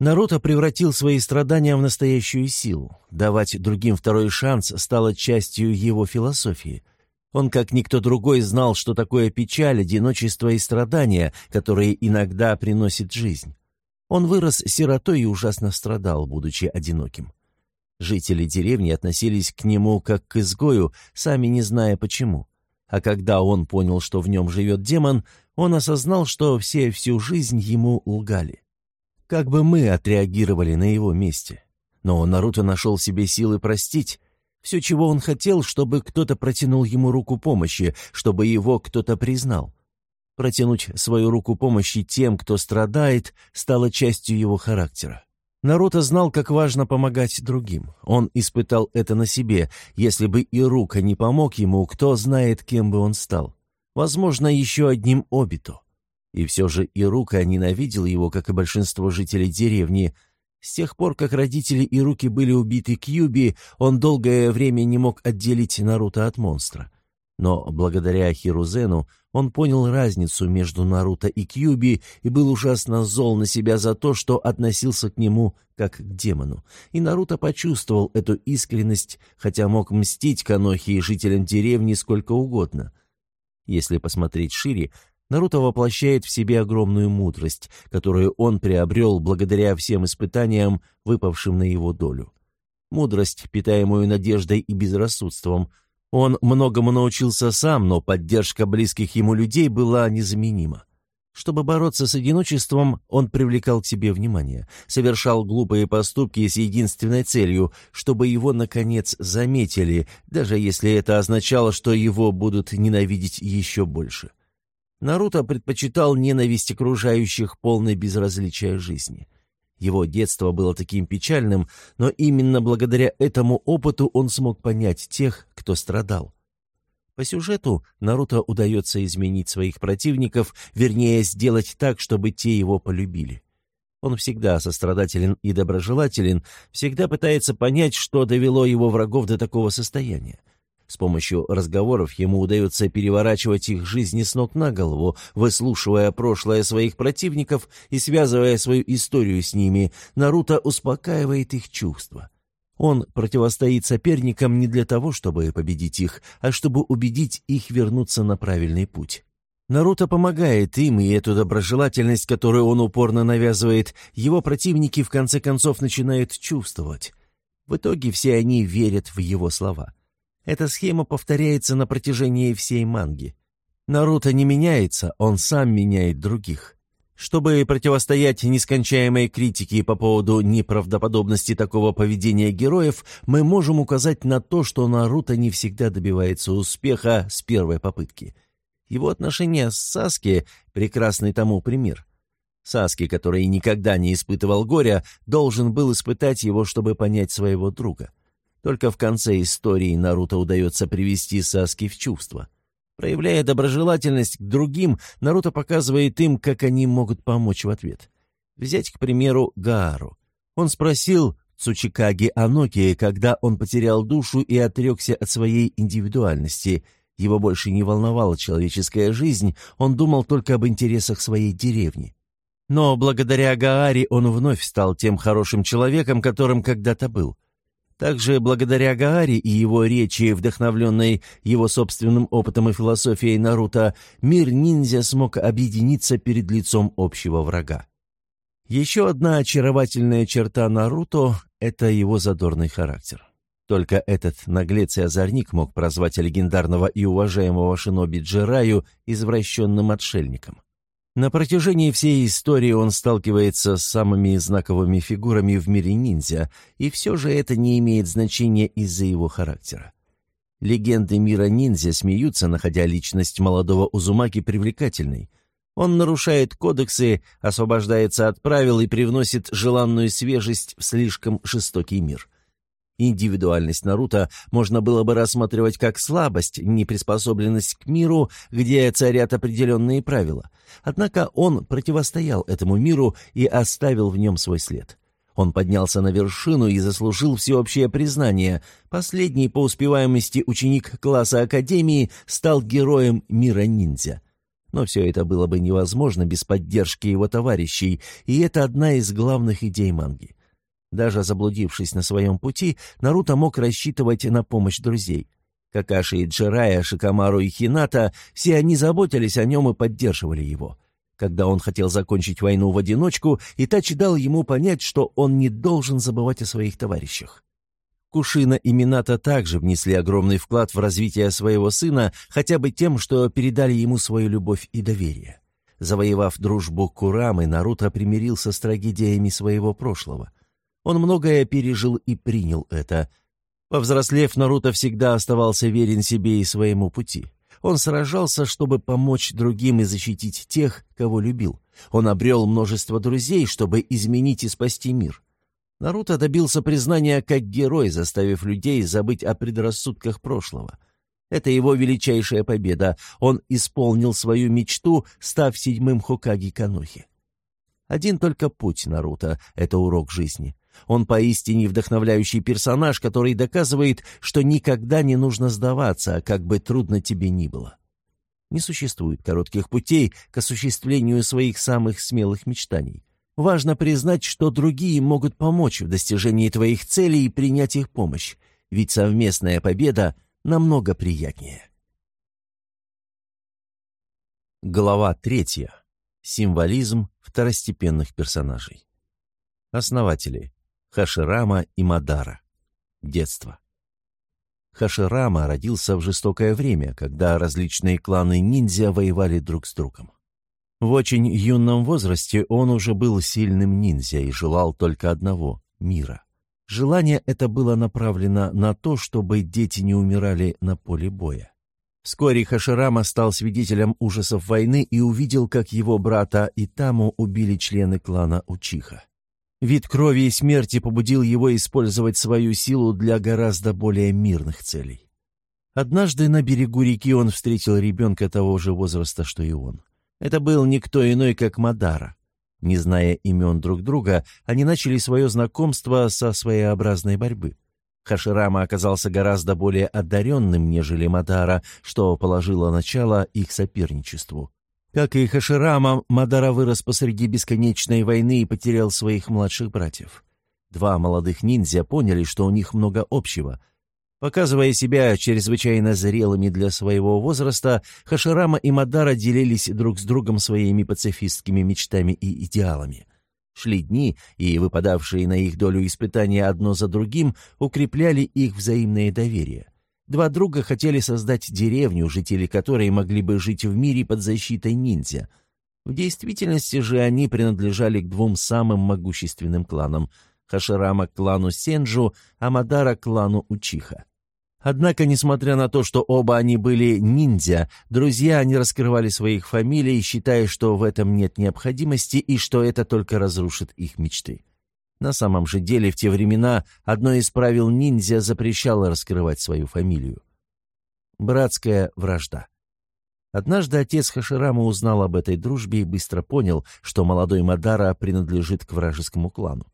Наруто превратил свои страдания в настоящую силу. Давать другим второй шанс стало частью его философии — он, как никто другой, знал, что такое печаль, одиночество и страдания, которые иногда приносит жизнь. Он вырос сиротой и ужасно страдал, будучи одиноким. Жители деревни относились к нему как к изгою, сами не зная почему. А когда он понял, что в нем живет демон, он осознал, что все всю жизнь ему лгали. Как бы мы отреагировали на его месте? Но Наруто нашел себе силы простить, все, чего он хотел, чтобы кто-то протянул ему руку помощи, чтобы его кто-то признал. Протянуть свою руку помощи тем, кто страдает, стало частью его характера. Наруто знал, как важно помогать другим. Он испытал это на себе. Если бы и Рука не помог ему, кто знает, кем бы он стал. Возможно, еще одним Обито. И все же Ирука ненавидел его, как и большинство жителей деревни, с тех пор, как родители и руки были убиты Кьюби, он долгое время не мог отделить Наруто от монстра. Но благодаря Хирузену он понял разницу между Наруто и Кьюби и был ужасно зол на себя за то, что относился к нему как к демону. И Наруто почувствовал эту искренность, хотя мог мстить Канохи и жителям деревни сколько угодно. Если посмотреть шире, Наруто воплощает в себе огромную мудрость, которую он приобрел благодаря всем испытаниям, выпавшим на его долю. Мудрость, питаемую надеждой и безрассудством. Он многому научился сам, но поддержка близких ему людей была незаменима. Чтобы бороться с одиночеством, он привлекал к себе внимание, совершал глупые поступки с единственной целью, чтобы его, наконец, заметили, даже если это означало, что его будут ненавидеть еще больше. Наруто предпочитал ненависть окружающих полной безразличия жизни. Его детство было таким печальным, но именно благодаря этому опыту он смог понять тех, кто страдал. По сюжету Наруто удается изменить своих противников, вернее, сделать так, чтобы те его полюбили. Он всегда сострадателен и доброжелателен, всегда пытается понять, что довело его врагов до такого состояния. С помощью разговоров ему удается переворачивать их жизни с ног на голову, выслушивая прошлое своих противников и связывая свою историю с ними, Наруто успокаивает их чувства. Он противостоит соперникам не для того, чтобы победить их, а чтобы убедить их вернуться на правильный путь. Наруто помогает им, и эту доброжелательность, которую он упорно навязывает, его противники в конце концов начинают чувствовать. В итоге все они верят в его слова. Эта схема повторяется на протяжении всей манги. Наруто не меняется, он сам меняет других. Чтобы противостоять нескончаемой критике по поводу неправдоподобности такого поведения героев, мы можем указать на то, что Наруто не всегда добивается успеха с первой попытки – его отношения с Саски — прекрасный тому пример. Саски, который никогда не испытывал горя, должен был испытать его, чтобы понять своего друга. Только в конце истории Наруто удается привести Саски в чувство. Проявляя доброжелательность к другим, Наруто показывает им, как они могут помочь в ответ. Взять, к примеру, Гаару. Он спросил Цучикаги Аноки, когда он потерял душу и отрекся от своей индивидуальности — его больше не волновала человеческая жизнь, он думал только об интересах своей деревни. Но благодаря Гааре он вновь стал тем хорошим человеком, которым когда-то был. Также благодаря Гааре и его речи, вдохновленной его собственным опытом и философией Наруто, мир ниндзя смог объединиться перед лицом общего врага. Еще одна очаровательная черта Наруто — это его задорный характер. Только этот наглец и озорник мог прозвать легендарного и уважаемого шиноби Джираю извращенным отшельником. На протяжении всей истории он сталкивается с самыми знаковыми фигурами в мире ниндзя, и все же это не имеет значения из-за его характера. Легенды мира ниндзя смеются, находя личность молодого Узумаки привлекательной. Он нарушает кодексы, освобождается от правил и привносит желанную свежесть в слишком жестокий мир – Индивидуальность Наруто можно было бы рассматривать как слабость, неприспособленность к миру, где царят определенные правила. Однако он противостоял этому миру и оставил в нем свой след. Он поднялся на вершину и заслужил всеобщее признание. Последний по успеваемости ученик класса Академии стал героем мира ниндзя. Но все это было бы невозможно без поддержки его товарищей, и это одна из главных идей манги. Даже заблудившись на своем пути, Наруто мог рассчитывать на помощь друзей. Какаши и Джирая, Шикамару и Хината — все они заботились о нем и поддерживали его. Когда он хотел закончить войну в одиночку, Итачи дал ему понять, что он не должен забывать о своих товарищах. Кушина и Мината также внесли огромный вклад в развитие своего сына, хотя бы тем, что передали ему свою любовь и доверие. Завоевав дружбу Курамы, Наруто примирился с трагедиями своего прошлого. Он многое пережил и принял это. Повзрослев, Наруто всегда оставался верен себе и своему пути. Он сражался, чтобы помочь другим и защитить тех, кого любил. Он обрел множество друзей, чтобы изменить и спасти мир. Наруто добился признания как герой, заставив людей забыть о предрассудках прошлого. Это его величайшая победа. Он исполнил свою мечту, став седьмым Хокаги Канохи. Один только путь Наруто — это урок жизни. Он поистине вдохновляющий персонаж, который доказывает, что никогда не нужно сдаваться, как бы трудно тебе ни было. Не существует коротких путей к осуществлению своих самых смелых мечтаний. Важно признать, что другие могут помочь в достижении твоих целей и принять их помощь, ведь совместная победа намного приятнее. Глава третья. Символизм второстепенных персонажей. Основатели. Хаширама и Мадара. Детство. Хаширама родился в жестокое время, когда различные кланы ниндзя воевали друг с другом. В очень юном возрасте он уже был сильным ниндзя и желал только одного — мира. Желание это было направлено на то, чтобы дети не умирали на поле боя. Вскоре Хаширама стал свидетелем ужасов войны и увидел, как его брата Итаму убили члены клана Учиха. Вид крови и смерти побудил его использовать свою силу для гораздо более мирных целей. Однажды на берегу реки он встретил ребенка того же возраста, что и он. Это был никто иной, как Мадара. Не зная имен друг друга, они начали свое знакомство со своеобразной борьбы. Хаширама оказался гораздо более одаренным, нежели Мадара, что положило начало их соперничеству. Как и Хаширама, Мадара вырос посреди бесконечной войны и потерял своих младших братьев. Два молодых ниндзя поняли, что у них много общего. Показывая себя чрезвычайно зрелыми для своего возраста, Хаширама и Мадара делились друг с другом своими пацифистскими мечтами и идеалами. Шли дни, и выпадавшие на их долю испытания одно за другим укрепляли их взаимное доверие. Два друга хотели создать деревню, жители которой могли бы жить в мире под защитой ниндзя. В действительности же они принадлежали к двум самым могущественным кланам — Хаширама клану Сенджу, а Мадара к клану Учиха. Однако, несмотря на то, что оба они были ниндзя, друзья не раскрывали своих фамилий, считая, что в этом нет необходимости и что это только разрушит их мечты. На самом же деле, в те времена одно из правил ниндзя запрещало раскрывать свою фамилию. Братская вражда. Однажды отец Хаширама узнал об этой дружбе и быстро понял, что молодой Мадара принадлежит к вражескому клану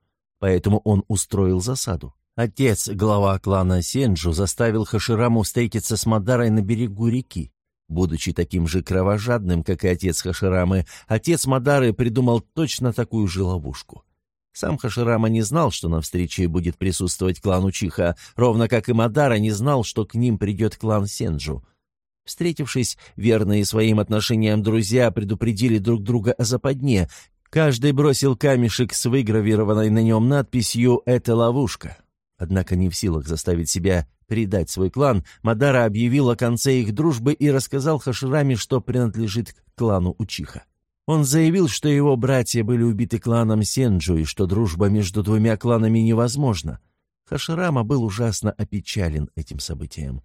поэтому он устроил засаду. Отец, глава клана Сенджу, заставил Хашираму встретиться с Мадарой на берегу реки. Будучи таким же кровожадным, как и отец Хаширамы, отец Мадары придумал точно такую же ловушку. Сам Хаширама не знал, что на встрече будет присутствовать клан Учиха, ровно как и Мадара не знал, что к ним придет клан Сенджу. Встретившись, верные своим отношениям друзья предупредили друг друга о западне, Каждый бросил камешек с выгравированной на нем надписью «Это ловушка». Однако не в силах заставить себя предать свой клан, Мадара объявил о конце их дружбы и рассказал Хашираме, что принадлежит к клану Учиха. Он заявил, что его братья были убиты кланом Сенджу и что дружба между двумя кланами невозможна. Хаширама был ужасно опечален этим событием.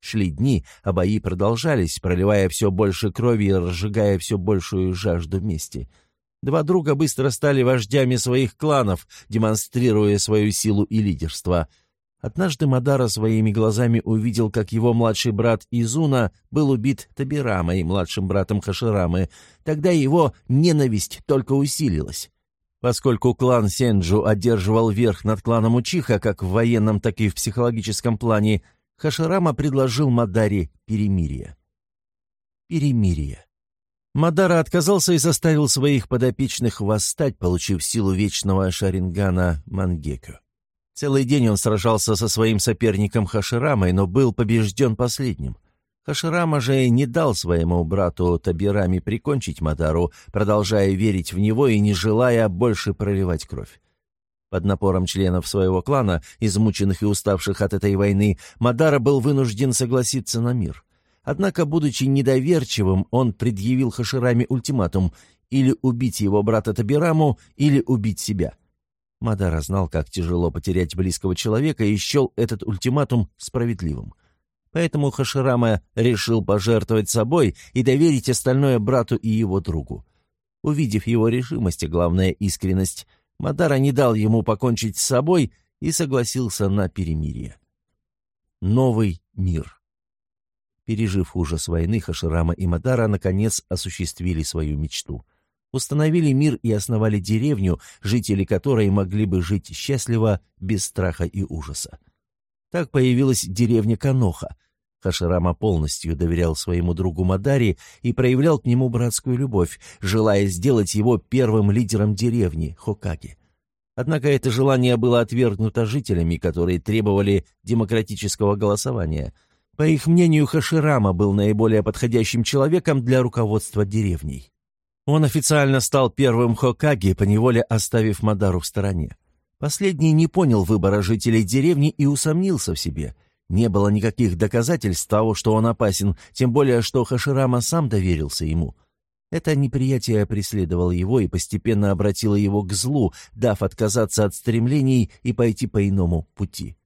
Шли дни, а бои продолжались, проливая все больше крови и разжигая все большую жажду мести — Два друга быстро стали вождями своих кланов, демонстрируя свою силу и лидерство. Однажды Мадара своими глазами увидел, как его младший брат Изуна был убит Табирамой, младшим братом Хаширамы. Тогда его ненависть только усилилась. Поскольку клан Сенджу одерживал верх над кланом Учиха как в военном, так и в психологическом плане, Хаширама предложил Мадаре перемирие. Перемирие. Мадара отказался и заставил своих подопечных восстать, получив силу вечного шарингана Мангеку. Целый день он сражался со своим соперником Хаширамой, но был побежден последним. Хаширама же не дал своему брату Табирами прикончить Мадару, продолжая верить в него и не желая больше проливать кровь. Под напором членов своего клана, измученных и уставших от этой войны, Мадара был вынужден согласиться на мир. Однако, будучи недоверчивым, он предъявил Хашираме ультиматум или убить его брата Табираму, или убить себя. Мадара знал, как тяжело потерять близкого человека и счел этот ультиматум справедливым. Поэтому Хаширама решил пожертвовать собой и доверить остальное брату и его другу. Увидев его решимость и, главное, искренность, Мадара не дал ему покончить с собой и согласился на перемирие. Новый мир. Пережив ужас войны, Хаширама и Мадара наконец осуществили свою мечту. Установили мир и основали деревню, жители которой могли бы жить счастливо, без страха и ужаса. Так появилась деревня Каноха. Хаширама полностью доверял своему другу Мадари и проявлял к нему братскую любовь, желая сделать его первым лидером деревни, Хокаги. Однако это желание было отвергнуто жителями, которые требовали демократического голосования – по их мнению, Хаширама был наиболее подходящим человеком для руководства деревней. Он официально стал первым Хокаги, поневоле оставив Мадару в стороне. Последний не понял выбора жителей деревни и усомнился в себе. Не было никаких доказательств того, что он опасен, тем более, что Хаширама сам доверился ему. Это неприятие преследовало его и постепенно обратило его к злу, дав отказаться от стремлений и пойти по иному пути.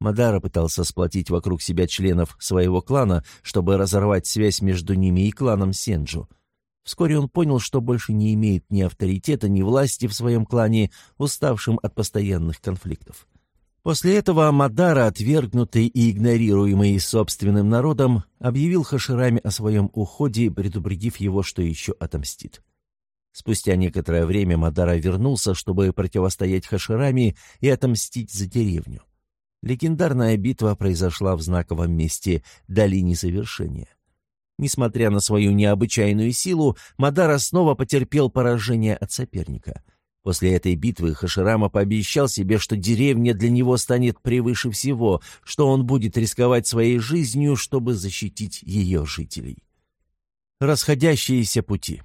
Мадара пытался сплотить вокруг себя членов своего клана, чтобы разорвать связь между ними и кланом Сенджу. Вскоре он понял, что больше не имеет ни авторитета, ни власти в своем клане, уставшим от постоянных конфликтов. После этого Мадара, отвергнутый и игнорируемый собственным народом, объявил Хаширами о своем уходе, предупредив его, что еще отомстит. Спустя некоторое время Мадара вернулся, чтобы противостоять Хаширами и отомстить за деревню. Легендарная битва произошла в знаковом месте долине завершения. Несмотря на свою необычайную силу, Мадара снова потерпел поражение от соперника. После этой битвы Хаширама пообещал себе, что деревня для него станет превыше всего, что он будет рисковать своей жизнью, чтобы защитить ее жителей. Расходящиеся пути.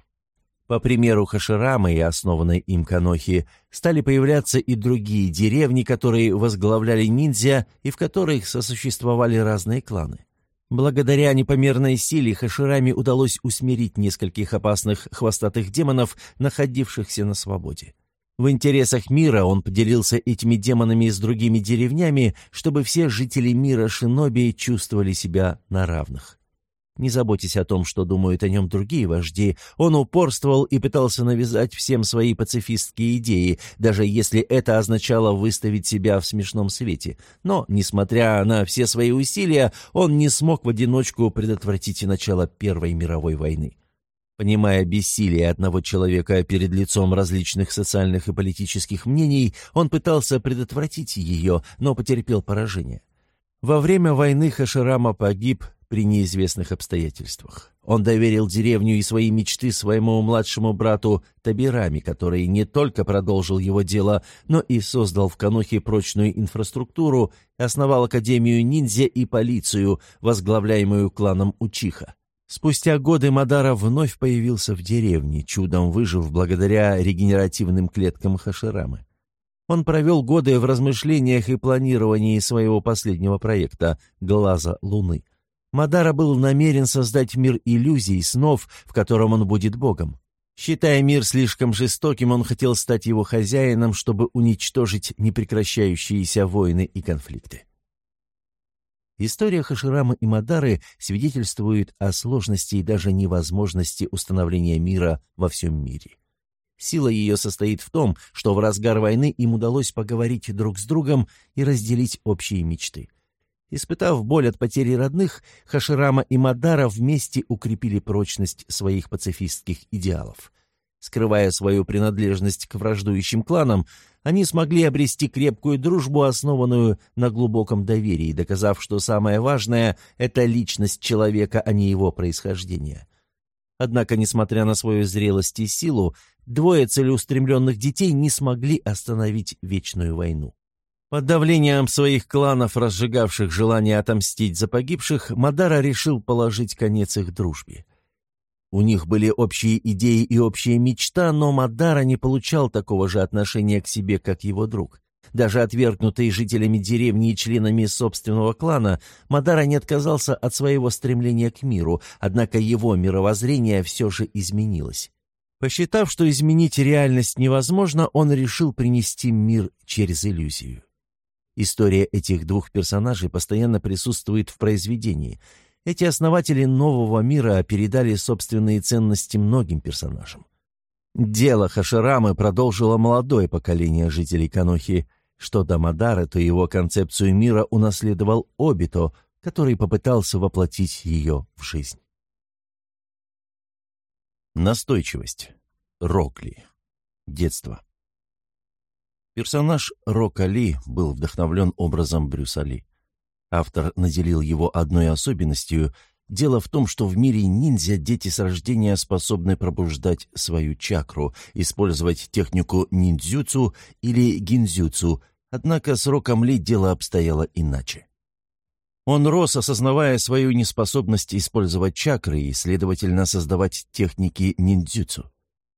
По примеру Хаширама и основанной им Канохи стали появляться и другие деревни, которые возглавляли ниндзя и в которых сосуществовали разные кланы. Благодаря непомерной силе Хаширами удалось усмирить нескольких опасных хвостатых демонов, находившихся на свободе. В интересах мира он поделился этими демонами с другими деревнями, чтобы все жители мира Шиноби чувствовали себя на равных. Не заботьтесь о том, что думают о нем другие вожди, он упорствовал и пытался навязать всем свои пацифистские идеи, даже если это означало выставить себя в смешном свете. Но, несмотря на все свои усилия, он не смог в одиночку предотвратить начало Первой мировой войны. Понимая бессилие одного человека перед лицом различных социальных и политических мнений, он пытался предотвратить ее, но потерпел поражение. Во время войны Хаширама погиб при неизвестных обстоятельствах. Он доверил деревню и свои мечты своему младшему брату Табирами, который не только продолжил его дело, но и создал в Канохе прочную инфраструктуру, основал Академию ниндзя и полицию, возглавляемую кланом Учиха. Спустя годы Мадара вновь появился в деревне, чудом выжив благодаря регенеративным клеткам Хаширамы. Он провел годы в размышлениях и планировании своего последнего проекта «Глаза Луны». Мадара был намерен создать мир иллюзий, снов, в котором он будет богом. Считая мир слишком жестоким, он хотел стать его хозяином, чтобы уничтожить непрекращающиеся войны и конфликты. История Хаширама и Мадары свидетельствует о сложности и даже невозможности установления мира во всем мире. Сила ее состоит в том, что в разгар войны им удалось поговорить друг с другом и разделить общие мечты. Испытав боль от потери родных, Хаширама и Мадара вместе укрепили прочность своих пацифистских идеалов. Скрывая свою принадлежность к враждующим кланам, они смогли обрести крепкую дружбу, основанную на глубоком доверии, доказав, что самое важное — это личность человека, а не его происхождение. Однако, несмотря на свою зрелость и силу, двое целеустремленных детей не смогли остановить вечную войну. Под давлением своих кланов, разжигавших желание отомстить за погибших, Мадара решил положить конец их дружбе. У них были общие идеи и общая мечта, но Мадара не получал такого же отношения к себе, как его друг. Даже отвергнутый жителями деревни и членами собственного клана, Мадара не отказался от своего стремления к миру, однако его мировоззрение все же изменилось. Посчитав, что изменить реальность невозможно, он решил принести мир через иллюзию. История этих двух персонажей постоянно присутствует в произведении – эти основатели нового мира передали собственные ценности многим персонажам. Дело Хаширамы продолжило молодое поколение жителей Канохи. Что до Мадары, то его концепцию мира унаследовал Обито, который попытался воплотить ее в жизнь. Настойчивость. Рокли. Детство. Персонаж Рока Ли был вдохновлен образом Брюса Ли. Автор наделил его одной особенностью. Дело в том, что в мире ниндзя дети с рождения способны пробуждать свою чакру, использовать технику ниндзюцу или гинзюцу, однако с Роком Ли дело обстояло иначе. Он рос, осознавая свою неспособность использовать чакры и, следовательно, создавать техники ниндзюцу.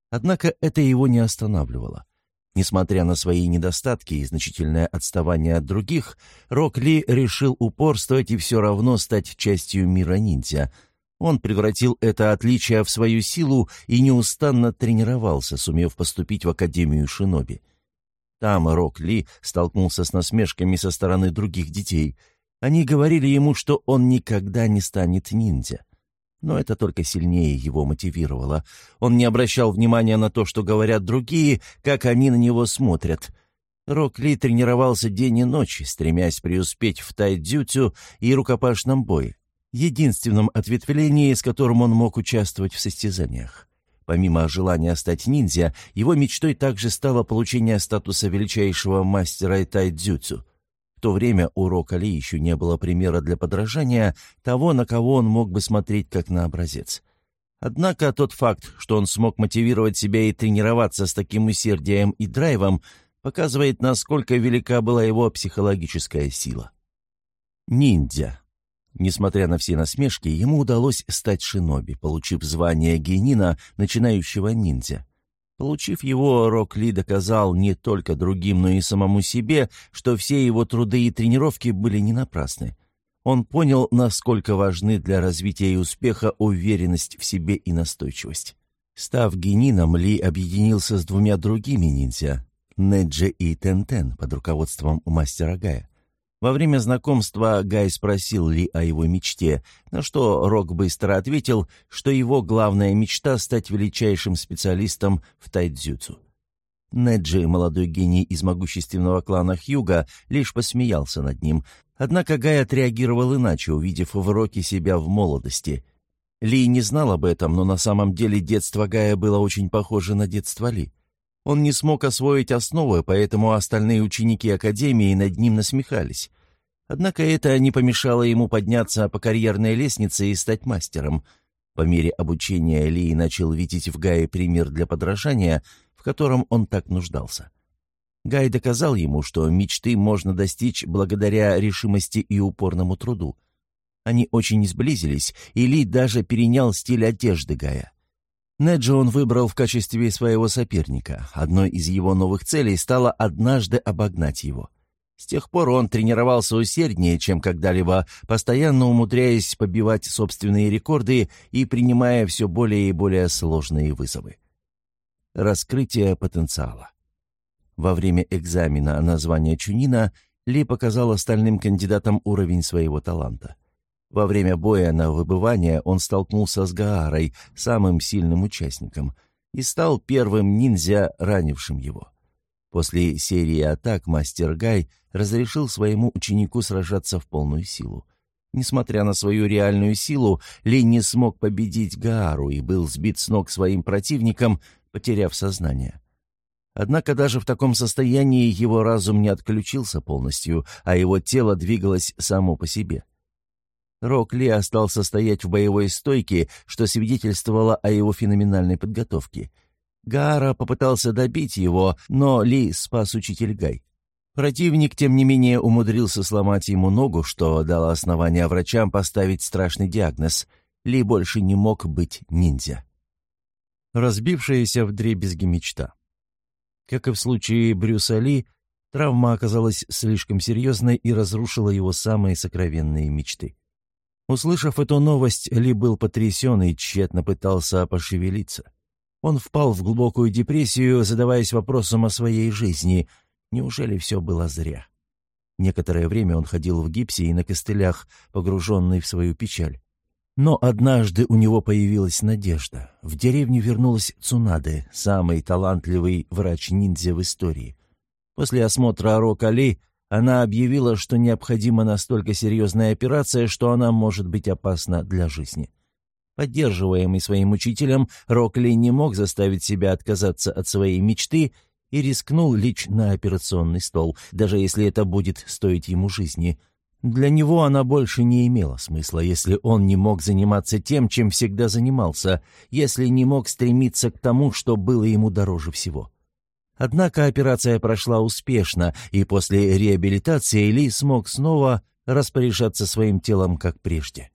Однако это его не останавливало. Несмотря на свои недостатки и значительное отставание от других, Рок Ли решил упорствовать и все равно стать частью мира ниндзя. Он превратил это отличие в свою силу и неустанно тренировался, сумев поступить в Академию Шиноби. Там Рок Ли столкнулся с насмешками со стороны других детей. Они говорили ему, что он никогда не станет ниндзя. Но это только сильнее его мотивировало. Он не обращал внимания на то, что говорят другие, как они на него смотрят. Рок Ли тренировался день и ночь, стремясь преуспеть в тайдзюцю и рукопашном бое, единственном ответвлении, с которым он мог участвовать в состязаниях. Помимо желания стать ниндзя, его мечтой также стало получение статуса величайшего мастера тайдзюцу. В то время у Рока Ли еще не было примера для подражания того, на кого он мог бы смотреть как на образец. Однако тот факт, что он смог мотивировать себя и тренироваться с таким усердием и драйвом, показывает, насколько велика была его психологическая сила. Ниндзя. Несмотря на все насмешки, ему удалось стать шиноби, получив звание генина, начинающего ниндзя. Получив его, Рок Ли доказал не только другим, но и самому себе, что все его труды и тренировки были не напрасны. Он понял, насколько важны для развития и успеха уверенность в себе и настойчивость. Став генином, Ли объединился с двумя другими ниндзя – Неджи и Тентен под руководством мастера Гая. Во время знакомства Гай спросил Ли о его мечте, на что Рок быстро ответил, что его главная мечта — стать величайшим специалистом в тайдзюцу. Неджи, молодой гений из могущественного клана Хьюга, лишь посмеялся над ним, однако Гай отреагировал иначе, увидев в Роке себя в молодости. Ли не знал об этом, но на самом деле детство Гая было очень похоже на детство Ли. Он не смог освоить основы, поэтому остальные ученики Академии над ним насмехались. Однако это не помешало ему подняться по карьерной лестнице и стать мастером. По мере обучения Ли начал видеть в Гае пример для подражания, в котором он так нуждался. Гай доказал ему, что мечты можно достичь благодаря решимости и упорному труду. Они очень сблизились, и Ли даже перенял стиль одежды Гая. Неджи он выбрал в качестве своего соперника. Одной из его новых целей стало однажды обогнать его. С тех пор он тренировался усерднее, чем когда-либо, постоянно умудряясь побивать собственные рекорды и принимая все более и более сложные вызовы. Раскрытие потенциала. Во время экзамена на звание Чунина Ли показал остальным кандидатам уровень своего таланта. Во время боя на выбывание он столкнулся с Гаарой, самым сильным участником, и стал первым ниндзя, ранившим его. После серии атак мастер Гай разрешил своему ученику сражаться в полную силу. Несмотря на свою реальную силу, Ли не смог победить Гаару и был сбит с ног своим противником, потеряв сознание. Однако даже в таком состоянии его разум не отключился полностью, а его тело двигалось само по себе. Рок Ли остался стоять в боевой стойке, что свидетельствовало о его феноменальной подготовке. Гара попытался добить его, но Ли спас учитель Гай. Противник, тем не менее, умудрился сломать ему ногу, что дало основание врачам поставить страшный диагноз. Ли больше не мог быть ниндзя. Разбившаяся в дребезги мечта. Как и в случае Брюса Ли, травма оказалась слишком серьезной и разрушила его самые сокровенные мечты. Услышав эту новость, Ли был потрясен и тщетно пытался пошевелиться. Он впал в глубокую депрессию, задаваясь вопросом о своей жизни. Неужели все было зря? Некоторое время он ходил в гипсе и на костылях, погруженный в свою печаль. Но однажды у него появилась надежда. В деревню вернулась Цунаде, самый талантливый врач-ниндзя в истории. После осмотра Рока Ли она объявила, что необходима настолько серьезная операция, что она может быть опасна для жизни. Поддерживаемый своим учителем, Рокли не мог заставить себя отказаться от своей мечты и рискнул лечь на операционный стол, даже если это будет стоить ему жизни. Для него она больше не имела смысла, если он не мог заниматься тем, чем всегда занимался, если не мог стремиться к тому, что было ему дороже всего. Однако операция прошла успешно, и после реабилитации Ли смог снова распоряжаться своим телом, как прежде.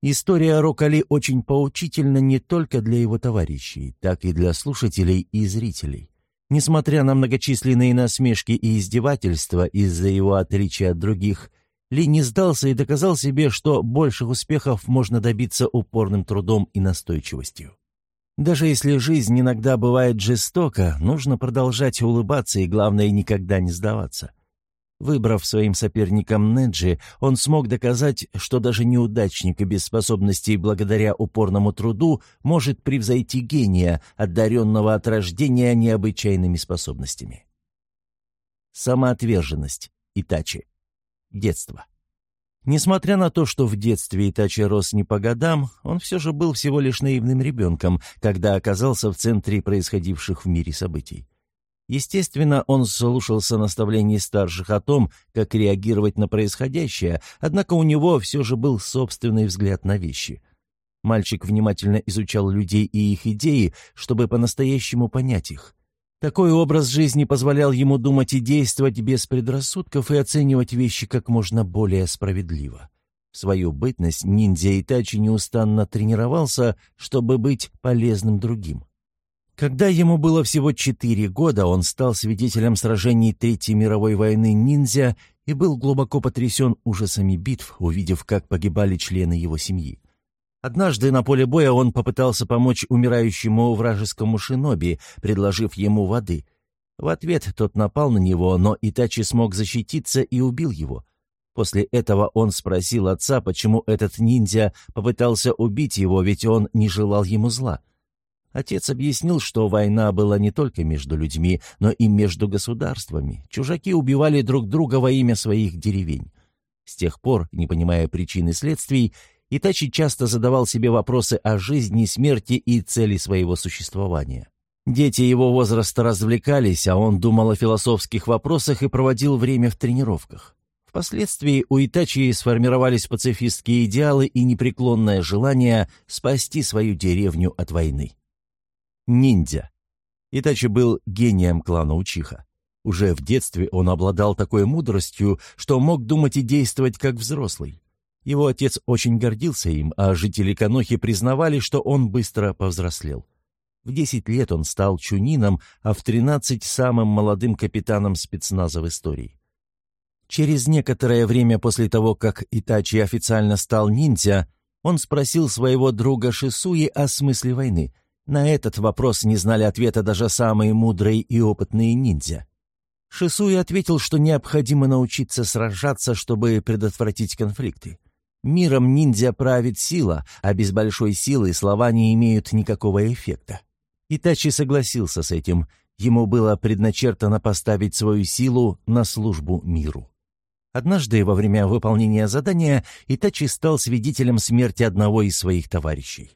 История Рокали очень поучительна не только для его товарищей, так и для слушателей и зрителей. Несмотря на многочисленные насмешки и издевательства из-за его отличия от других, Ли не сдался и доказал себе, что больших успехов можно добиться упорным трудом и настойчивостью. Даже если жизнь иногда бывает жестока, нужно продолжать улыбаться и, главное, никогда не сдаваться. Выбрав своим соперником Неджи, он смог доказать, что даже неудачник и без способностей благодаря упорному труду может превзойти гения, одаренного от рождения необычайными способностями. Самоотверженность. Итачи. Детство. Несмотря на то, что в детстве Итачи рос не по годам, он все же был всего лишь наивным ребенком, когда оказался в центре происходивших в мире событий. Естественно, он слушался наставлений старших о том, как реагировать на происходящее, однако у него все же был собственный взгляд на вещи. Мальчик внимательно изучал людей и их идеи, чтобы по-настоящему понять их. Такой образ жизни позволял ему думать и действовать без предрассудков и оценивать вещи как можно более справедливо. В свою бытность ниндзя Итачи неустанно тренировался, чтобы быть полезным другим. Когда ему было всего четыре года, он стал свидетелем сражений Третьей мировой войны ниндзя и был глубоко потрясен ужасами битв, увидев, как погибали члены его семьи. Однажды на поле боя он попытался помочь умирающему вражескому шиноби, предложив ему воды. В ответ тот напал на него, но Итачи смог защититься и убил его. После этого он спросил отца, почему этот ниндзя попытался убить его, ведь он не желал ему зла. Отец объяснил, что война была не только между людьми, но и между государствами. Чужаки убивали друг друга во имя своих деревень. С тех пор, не понимая причин и следствий, Итачи часто задавал себе вопросы о жизни, смерти и цели своего существования. Дети его возраста развлекались, а он думал о философских вопросах и проводил время в тренировках. Впоследствии у Итачи сформировались пацифистские идеалы и непреклонное желание спасти свою деревню от войны. Ниндзя. Итачи был гением клана Учиха. Уже в детстве он обладал такой мудростью, что мог думать и действовать как взрослый. Его отец очень гордился им, а жители Канохи признавали, что он быстро повзрослел. В 10 лет он стал чунином, а в 13 — самым молодым капитаном спецназа в истории. Через некоторое время после того, как Итачи официально стал ниндзя, он спросил своего друга Шисуи о смысле войны. На этот вопрос не знали ответа даже самые мудрые и опытные ниндзя. Шисуи ответил, что необходимо научиться сражаться, чтобы предотвратить конфликты. Миром ниндзя правит сила, а без большой силы слова не имеют никакого эффекта. Итачи согласился с этим. Ему было предначертано поставить свою силу на службу миру. Однажды во время выполнения задания Итачи стал свидетелем смерти одного из своих товарищей.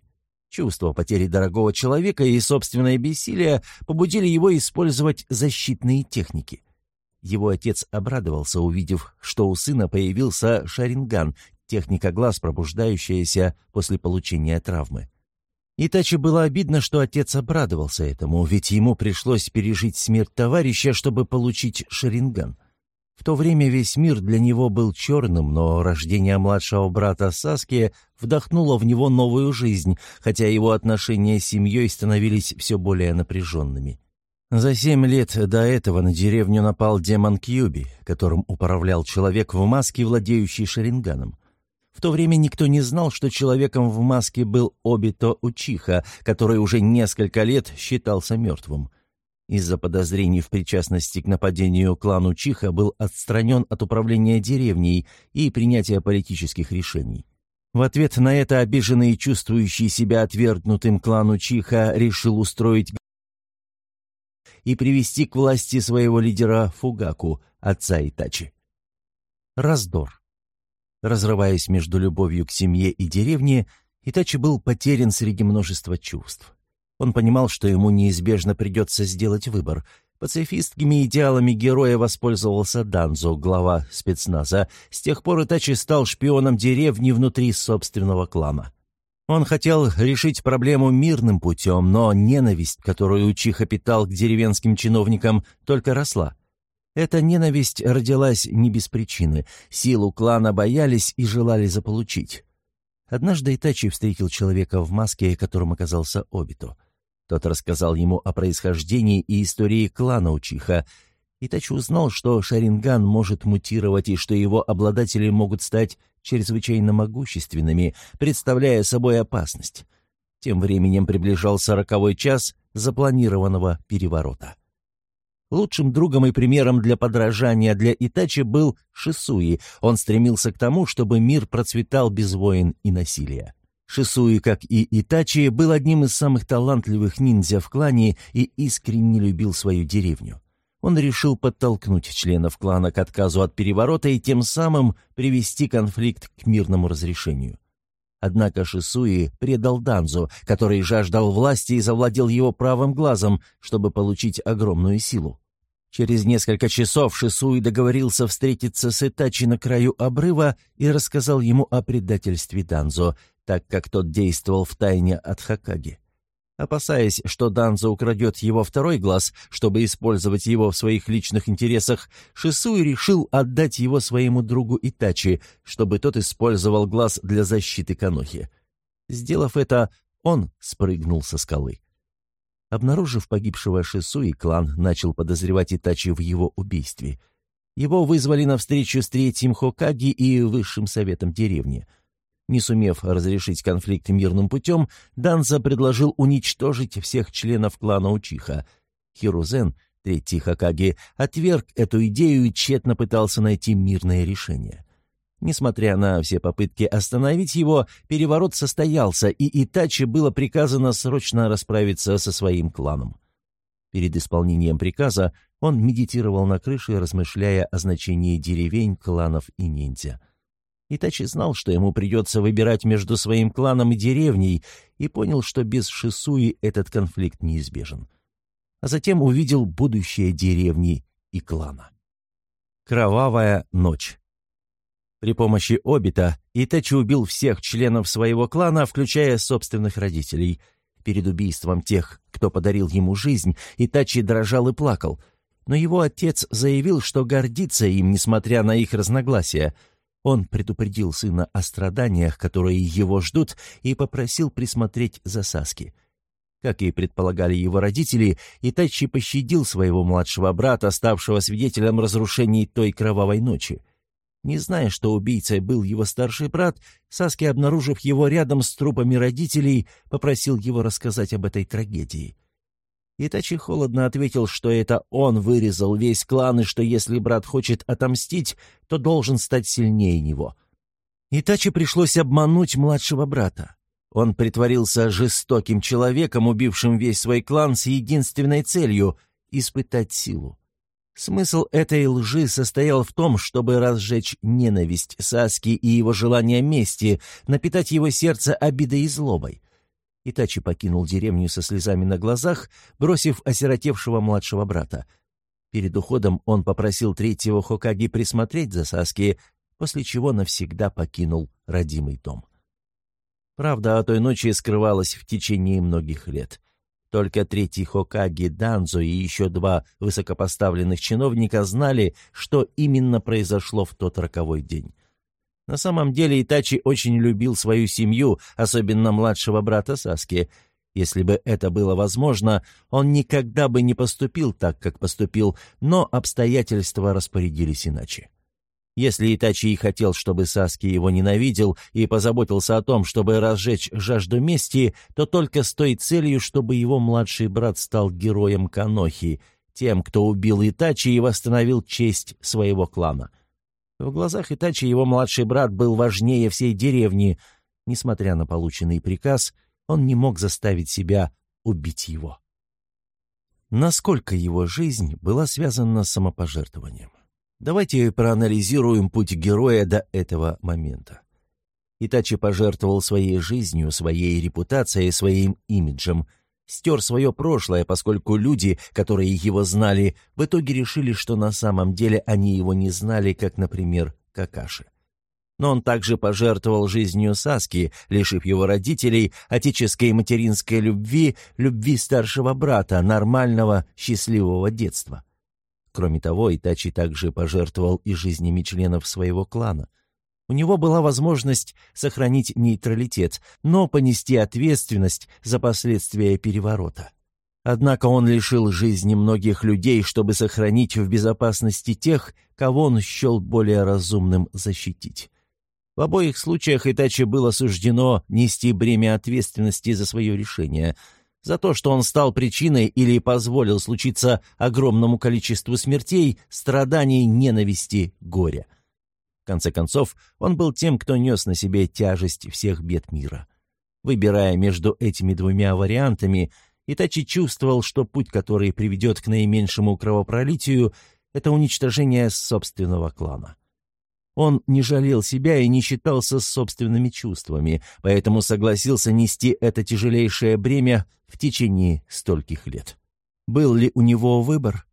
Чувство потери дорогого человека и собственное бессилие побудили его использовать защитные техники. Его отец обрадовался, увидев, что у сына появился шаринган, техника глаз, пробуждающаяся после получения травмы. Итачи было обидно, что отец обрадовался этому, ведь ему пришлось пережить смерть товарища, чтобы получить шаринган. В то время весь мир для него был черным, но рождение младшего брата Саски вдохнуло в него новую жизнь, хотя его отношения с семьей становились все более напряженными. За семь лет до этого на деревню напал демон Кьюби, которым управлял человек в маске, владеющий шаринганом. В то время никто не знал, что человеком в маске был Обито Учиха, который уже несколько лет считался мертвым. Из-за подозрений в причастности к нападению клан Учиха был отстранен от управления деревней и принятия политических решений. В ответ на это обиженный и чувствующий себя отвергнутым клан Учиха решил устроить и привести к власти своего лидера Фугаку, отца Итачи. Раздор. Разрываясь между любовью к семье и деревне, Итачи был потерян среди множества чувств. Он понимал, что ему неизбежно придется сделать выбор. Пацифистскими идеалами героя воспользовался Данзо, глава спецназа. С тех пор Итачи стал шпионом деревни внутри собственного клана. Он хотел решить проблему мирным путем, но ненависть, которую Учиха питал к деревенским чиновникам, только росла. Эта ненависть родилась не без причины. Силу клана боялись и желали заполучить. Однажды Итачи встретил человека в маске, которым оказался Обито. Тот рассказал ему о происхождении и истории клана Учиха. Итачи узнал, что Шаринган может мутировать и что его обладатели могут стать чрезвычайно могущественными, представляя собой опасность. Тем временем приближался роковой час запланированного переворота. Лучшим другом и примером для подражания для Итачи был Шисуи. Он стремился к тому, чтобы мир процветал без войн и насилия. Шисуи, как и Итачи, был одним из самых талантливых ниндзя в клане и искренне любил свою деревню. Он решил подтолкнуть членов клана к отказу от переворота и тем самым привести конфликт к мирному разрешению. Однако Шисуи предал Данзу, который жаждал власти и завладел его правым глазом, чтобы получить огромную силу. Через несколько часов Шисуи договорился встретиться с Итачи на краю обрыва и рассказал ему о предательстве Данзо, так как тот действовал в тайне от Хакаги. Опасаясь, что Данзо украдет его второй глаз, чтобы использовать его в своих личных интересах, Шисуи решил отдать его своему другу Итачи, чтобы тот использовал глаз для защиты Канохи. Сделав это, он спрыгнул со скалы. Обнаружив погибшего Шисуи, клан начал подозревать Итачи в его убийстве. Его вызвали на встречу с третьим Хокаги и высшим советом деревни. Не сумев разрешить конфликт мирным путем, Данза предложил уничтожить всех членов клана Учиха. Хирузен, третий Хокаги, отверг эту идею и тщетно пытался найти мирное решение. Несмотря на все попытки остановить его, переворот состоялся, и Итачи было приказано срочно расправиться со своим кланом. Перед исполнением приказа он медитировал на крыше, размышляя о значении деревень, кланов и ниндзя. Итачи знал, что ему придется выбирать между своим кланом и деревней, и понял, что без Шисуи этот конфликт неизбежен. А затем увидел будущее деревни и клана. Кровавая ночь. При помощи Обита Итачи убил всех членов своего клана, включая собственных родителей. Перед убийством тех, кто подарил ему жизнь, Итачи дрожал и плакал. Но его отец заявил, что гордится им, несмотря на их разногласия. Он предупредил сына о страданиях, которые его ждут, и попросил присмотреть за Саски. Как и предполагали его родители, Итачи пощадил своего младшего брата, ставшего свидетелем разрушений той кровавой ночи. Не зная, что убийцей был его старший брат, Саски, обнаружив его рядом с трупами родителей, попросил его рассказать об этой трагедии. Итачи холодно ответил, что это он вырезал весь клан, и что если брат хочет отомстить, то должен стать сильнее него. Итачи пришлось обмануть младшего брата. Он притворился жестоким человеком, убившим весь свой клан с единственной целью — испытать силу. Смысл этой лжи состоял в том, чтобы разжечь ненависть Саски и его желание мести, напитать его сердце обидой и злобой. Итачи покинул деревню со слезами на глазах, бросив осиротевшего младшего брата. Перед уходом он попросил третьего Хокаги присмотреть за Саски, после чего навсегда покинул родимый дом. Правда о той ночи скрывалась в течение многих лет. Только третий Хокаги Данзо и еще два высокопоставленных чиновника знали, что именно произошло в тот роковой день. На самом деле Итачи очень любил свою семью, особенно младшего брата Саски. Если бы это было возможно, он никогда бы не поступил так, как поступил, но обстоятельства распорядились иначе. Если Итачи и хотел, чтобы Саски его ненавидел и позаботился о том, чтобы разжечь жажду мести, то только с той целью, чтобы его младший брат стал героем Канохи, тем, кто убил Итачи и восстановил честь своего клана. В глазах Итачи его младший брат был важнее всей деревни. Несмотря на полученный приказ, он не мог заставить себя убить его. Насколько его жизнь была связана с самопожертвованием? Давайте проанализируем путь героя до этого момента. Итачи пожертвовал своей жизнью, своей репутацией, своим имиджем, стер свое прошлое, поскольку люди, которые его знали, в итоге решили, что на самом деле они его не знали, как, например, Какаши. Но он также пожертвовал жизнью Саски, лишив его родителей, отеческой и материнской любви, любви старшего брата, нормального, счастливого детства. Кроме того, Итачи также пожертвовал и жизнями членов своего клана. У него была возможность сохранить нейтралитет, но понести ответственность за последствия переворота. Однако он лишил жизни многих людей, чтобы сохранить в безопасности тех, кого он счел более разумным защитить. В обоих случаях Итачи было суждено нести бремя ответственности за свое решение – за то, что он стал причиной или позволил случиться огромному количеству смертей, страданий, ненависти, горя. В конце концов, он был тем, кто нес на себе тяжесть всех бед мира. Выбирая между этими двумя вариантами, Итачи чувствовал, что путь, который приведет к наименьшему кровопролитию, это уничтожение собственного клана. Он не жалел себя и не считался собственными чувствами, поэтому согласился нести это тяжелейшее бремя в течение стольких лет. Был ли у него выбор?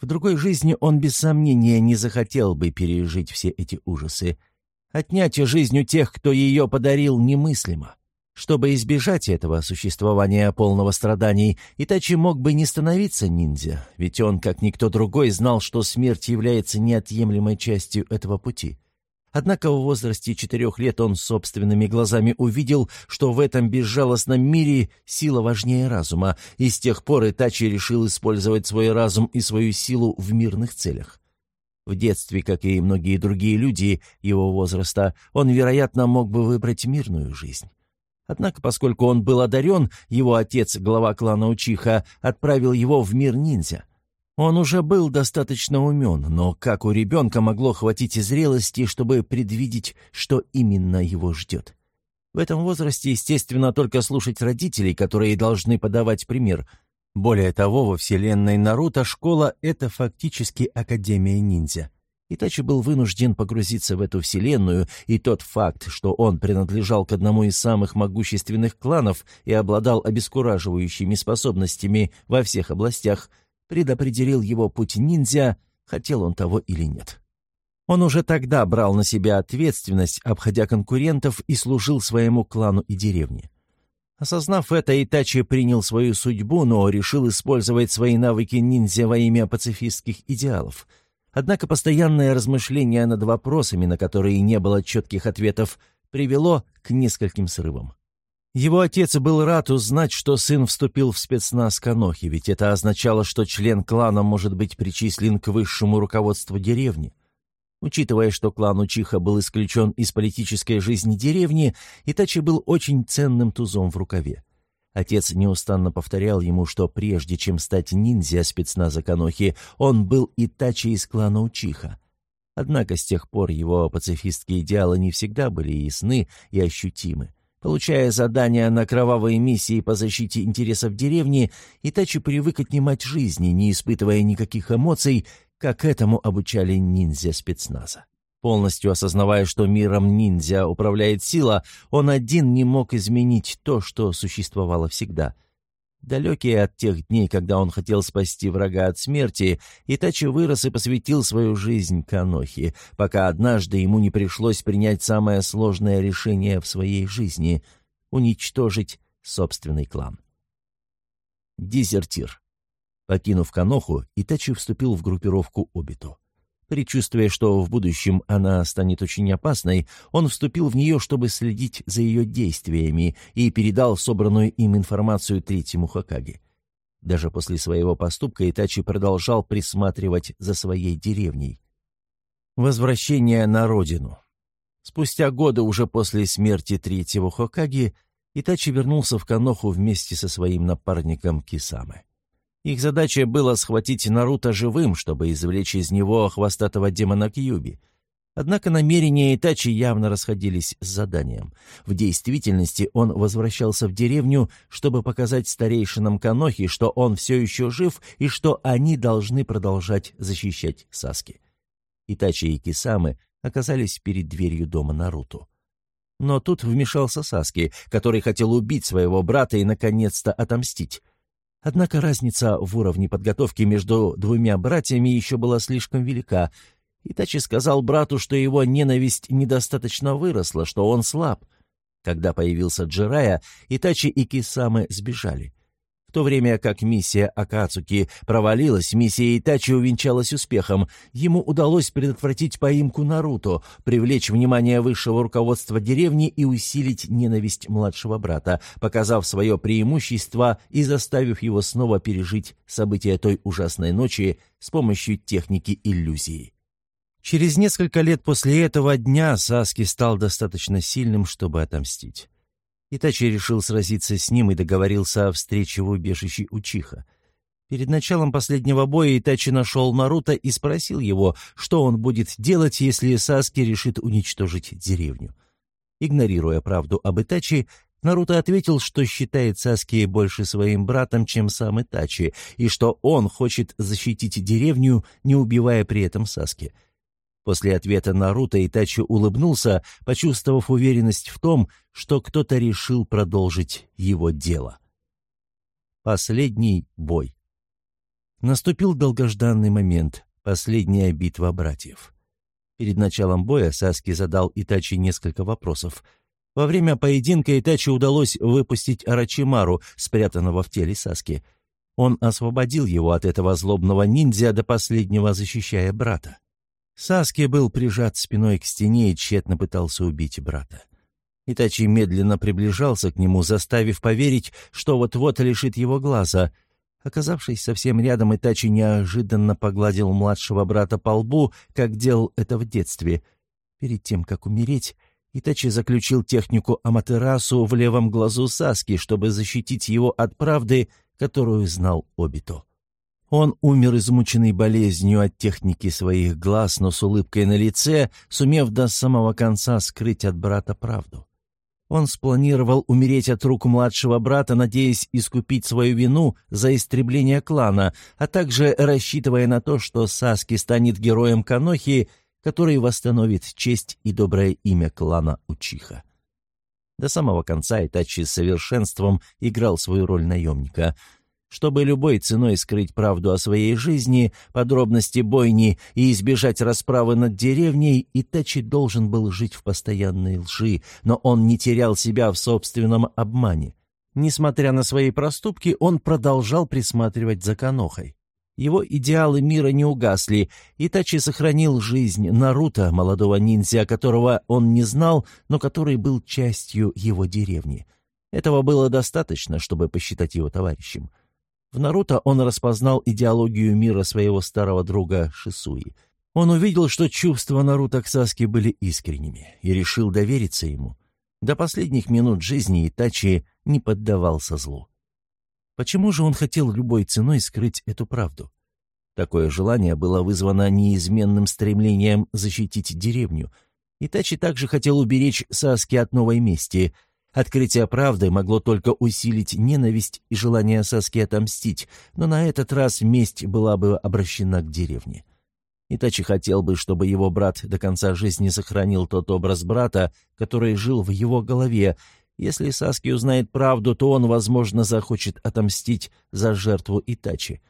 В другой жизни он без сомнения не захотел бы пережить все эти ужасы. Отнять жизнь у тех, кто ее подарил, немыслимо. Чтобы избежать этого существования полного страданий, Итачи мог бы не становиться ниндзя, ведь он, как никто другой, знал, что смерть является неотъемлемой частью этого пути. Однако в возрасте четырех лет он собственными глазами увидел, что в этом безжалостном мире сила важнее разума, и с тех пор Итачи решил использовать свой разум и свою силу в мирных целях. В детстве, как и многие другие люди его возраста, он, вероятно, мог бы выбрать мирную жизнь. Однако, поскольку он был одарен, его отец, глава клана Учиха, отправил его в мир ниндзя. Он уже был достаточно умен, но как у ребенка могло хватить зрелости, чтобы предвидеть, что именно его ждет? В этом возрасте, естественно, только слушать родителей, которые должны подавать пример. Более того, во вселенной Наруто школа — это фактически Академия ниндзя. Итачи был вынужден погрузиться в эту вселенную, и тот факт, что он принадлежал к одному из самых могущественных кланов и обладал обескураживающими способностями во всех областях — предопределил его путь ниндзя, хотел он того или нет. Он уже тогда брал на себя ответственность, обходя конкурентов, и служил своему клану и деревне. Осознав это, Итачи принял свою судьбу, но решил использовать свои навыки ниндзя во имя пацифистских идеалов. Однако постоянное размышление над вопросами, на которые не было четких ответов, привело к нескольким срывам. Его отец был рад узнать, что сын вступил в спецназ Канохи, ведь это означало, что член клана может быть причислен к высшему руководству деревни. Учитывая, что клан Учиха был исключен из политической жизни деревни, Итачи был очень ценным тузом в рукаве. Отец неустанно повторял ему, что прежде чем стать ниндзя спецназа Канохи, он был Итачи из клана Учиха. Однако с тех пор его пацифистские идеалы не всегда были ясны и ощутимы. Получая задания на кровавые миссии по защите интересов деревни, Итачи привык отнимать жизни, не испытывая никаких эмоций, как этому обучали ниндзя спецназа. Полностью осознавая, что миром ниндзя управляет сила, он один не мог изменить то, что существовало всегда — Далекий от тех дней, когда он хотел спасти врага от смерти, Итачи вырос и посвятил свою жизнь Канохи, пока однажды ему не пришлось принять самое сложное решение в своей жизни — уничтожить собственный клан. Дезертир. Покинув Каноху, Итачи вступил в группировку Обиту. Предчувствуя, что в будущем она станет очень опасной, он вступил в нее, чтобы следить за ее действиями, и передал собранную им информацию третьему Хакаге. Даже после своего поступка Итачи продолжал присматривать за своей деревней. Возвращение на родину. Спустя годы уже после смерти третьего Хокаги Итачи вернулся в Каноху вместе со своим напарником Кисамы. Их задача была схватить Наруто живым, чтобы извлечь из него хвостатого демона Кьюби. Однако намерения Итачи явно расходились с заданием. В действительности он возвращался в деревню, чтобы показать старейшинам Канохи, что он все еще жив и что они должны продолжать защищать Саски. Итачи и Кисамы оказались перед дверью дома Наруто. Но тут вмешался Саски, который хотел убить своего брата и, наконец-то, отомстить. Однако разница в уровне подготовки между двумя братьями еще была слишком велика. Итачи сказал брату, что его ненависть недостаточно выросла, что он слаб. Когда появился Джирая, Итачи и Кисамы сбежали. В то время как миссия Акацуки провалилась, миссия Итачи увенчалась успехом. Ему удалось предотвратить поимку Наруто, привлечь внимание высшего руководства деревни и усилить ненависть младшего брата, показав свое преимущество и заставив его снова пережить события той ужасной ночи с помощью техники иллюзии. Через несколько лет после этого дня Саски стал достаточно сильным, чтобы отомстить. Итачи решил сразиться с ним и договорился о встрече в убежище Учиха. Перед началом последнего боя Итачи нашел Наруто и спросил его, что он будет делать, если Саски решит уничтожить деревню. Игнорируя правду об Итачи, Наруто ответил, что считает Саски больше своим братом, чем сам Итачи, и что он хочет защитить деревню, не убивая при этом Саски. После ответа Наруто Итачи улыбнулся, почувствовав уверенность в том, что кто-то решил продолжить его дело. Последний бой. Наступил долгожданный момент, последняя битва братьев. Перед началом боя Саски задал Итачи несколько вопросов — во время поединка Итачи удалось выпустить Арачимару, спрятанного в теле Саски. Он освободил его от этого злобного ниндзя до последнего, защищая брата. Саски был прижат спиной к стене и тщетно пытался убить брата. Итачи медленно приближался к нему, заставив поверить, что вот-вот лишит его глаза. Оказавшись совсем рядом, Итачи неожиданно погладил младшего брата по лбу, как делал это в детстве. Перед тем, как умереть, Итачи заключил технику Аматерасу в левом глазу Саски, чтобы защитить его от правды, которую знал Обито. Он умер измученный болезнью от техники своих глаз, но с улыбкой на лице, сумев до самого конца скрыть от брата правду. Он спланировал умереть от рук младшего брата, надеясь искупить свою вину за истребление клана, а также рассчитывая на то, что Саски станет героем Канохи который восстановит честь и доброе имя клана Учиха. До самого конца Итачи с совершенством играл свою роль наемника. Чтобы любой ценой скрыть правду о своей жизни, подробности бойни и избежать расправы над деревней, Итачи должен был жить в постоянной лжи, но он не терял себя в собственном обмане. Несмотря на свои проступки, он продолжал присматривать за Канохой. Его идеалы мира не угасли, Итачи сохранил жизнь Наруто, молодого ниндзя, которого он не знал, но который был частью его деревни. Этого было достаточно, чтобы посчитать его товарищем. В Наруто он распознал идеологию мира своего старого друга Шисуи. Он увидел, что чувства Наруто к Саске были искренними, и решил довериться ему. До последних минут жизни Итачи не поддавался злу. Почему же он хотел любой ценой скрыть эту правду? Такое желание было вызвано неизменным стремлением защитить деревню. Итачи также хотел уберечь Саски от новой мести. Открытие правды могло только усилить ненависть и желание Саски отомстить, но на этот раз месть была бы обращена к деревне. Итачи хотел бы, чтобы его брат до конца жизни сохранил тот образ брата, который жил в его голове, если Саски узнает правду, то он, возможно, захочет отомстить за жертву Итачи.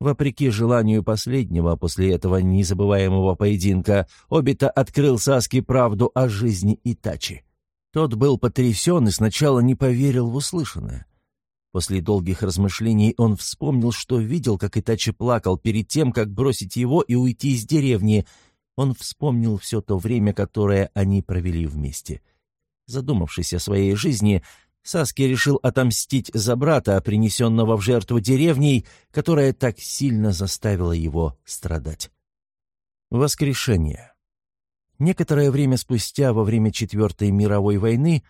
Вопреки желанию последнего после этого незабываемого поединка, Обита открыл Саски правду о жизни Итачи. Тот был потрясен и сначала не поверил в услышанное. После долгих размышлений он вспомнил, что видел, как Итачи плакал перед тем, как бросить его и уйти из деревни. Он вспомнил все то время, которое они провели вместе. Задумавшись о своей жизни, Саски решил отомстить за брата, принесенного в жертву деревней, которая так сильно заставила его страдать. Воскрешение. Некоторое время спустя, во время Четвертой мировой войны,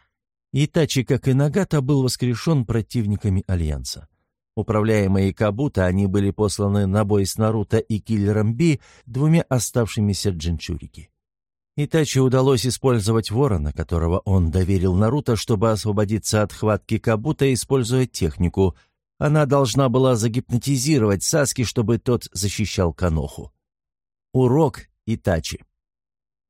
Итачи, как и Нагата, был воскрешен противниками Альянса. Управляемые Кабута, они были посланы на бой с Наруто и Киллером Би, двумя оставшимися джинчурики. Итачи удалось использовать ворона, которого он доверил Наруто, чтобы освободиться от хватки Кабута, используя технику. Она должна была загипнотизировать Саски, чтобы тот защищал Каноху. Урок Итачи.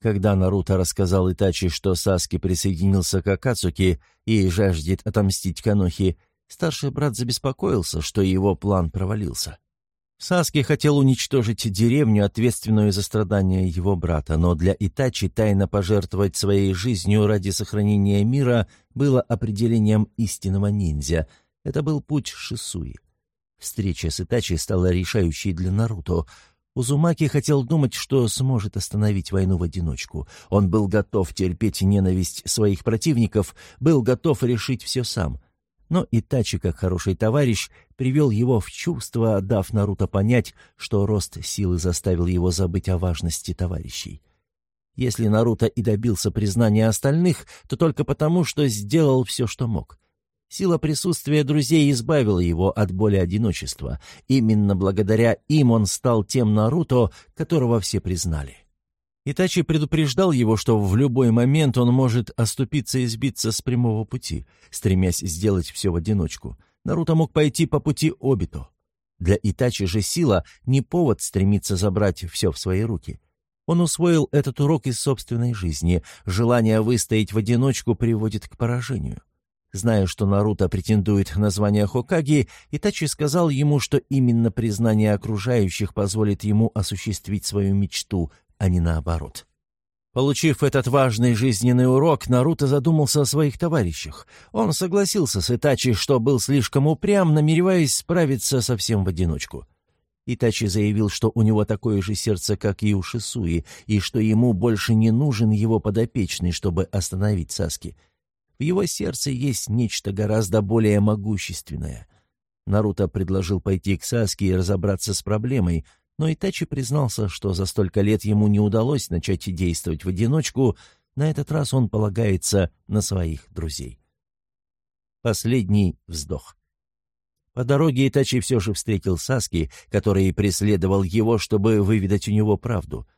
Когда Наруто рассказал Итачи, что Саски присоединился к Акацуки и жаждет отомстить Канохе, старший брат забеспокоился, что его план провалился. Саски хотел уничтожить деревню, ответственную за страдания его брата, но для Итачи тайно пожертвовать своей жизнью ради сохранения мира было определением истинного ниндзя. Это был путь Шисуи. Встреча с Итачи стала решающей для Наруто. Узумаки хотел думать, что сможет остановить войну в одиночку. Он был готов терпеть ненависть своих противников, был готов решить все сам — но Итачи, как хороший товарищ, привел его в чувство, дав Наруто понять, что рост силы заставил его забыть о важности товарищей. Если Наруто и добился признания остальных, то только потому, что сделал все, что мог. Сила присутствия друзей избавила его от боли одиночества. Именно благодаря им он стал тем Наруто, которого все признали. Итачи предупреждал его, что в любой момент он может оступиться и сбиться с прямого пути, стремясь сделать все в одиночку. Наруто мог пойти по пути Обито. Для Итачи же сила — не повод стремиться забрать все в свои руки. Он усвоил этот урок из собственной жизни. Желание выстоять в одиночку приводит к поражению. Зная, что Наруто претендует на звание Хокаги, Итачи сказал ему, что именно признание окружающих позволит ему осуществить свою мечту, а не наоборот. Получив этот важный жизненный урок, Наруто задумался о своих товарищах. Он согласился с Итачи, что был слишком упрям, намереваясь справиться совсем в одиночку. Итачи заявил, что у него такое же сердце, как и у Шисуи, и что ему больше не нужен его подопечный, чтобы остановить Саски. В его сердце есть нечто гораздо более могущественное. Наруто предложил пойти к Саске и разобраться с проблемой — но Итачи признался, что за столько лет ему не удалось начать действовать в одиночку, на этот раз он полагается на своих друзей. Последний вздох. По дороге Итачи все же встретил Саски, который преследовал его, чтобы выведать у него правду.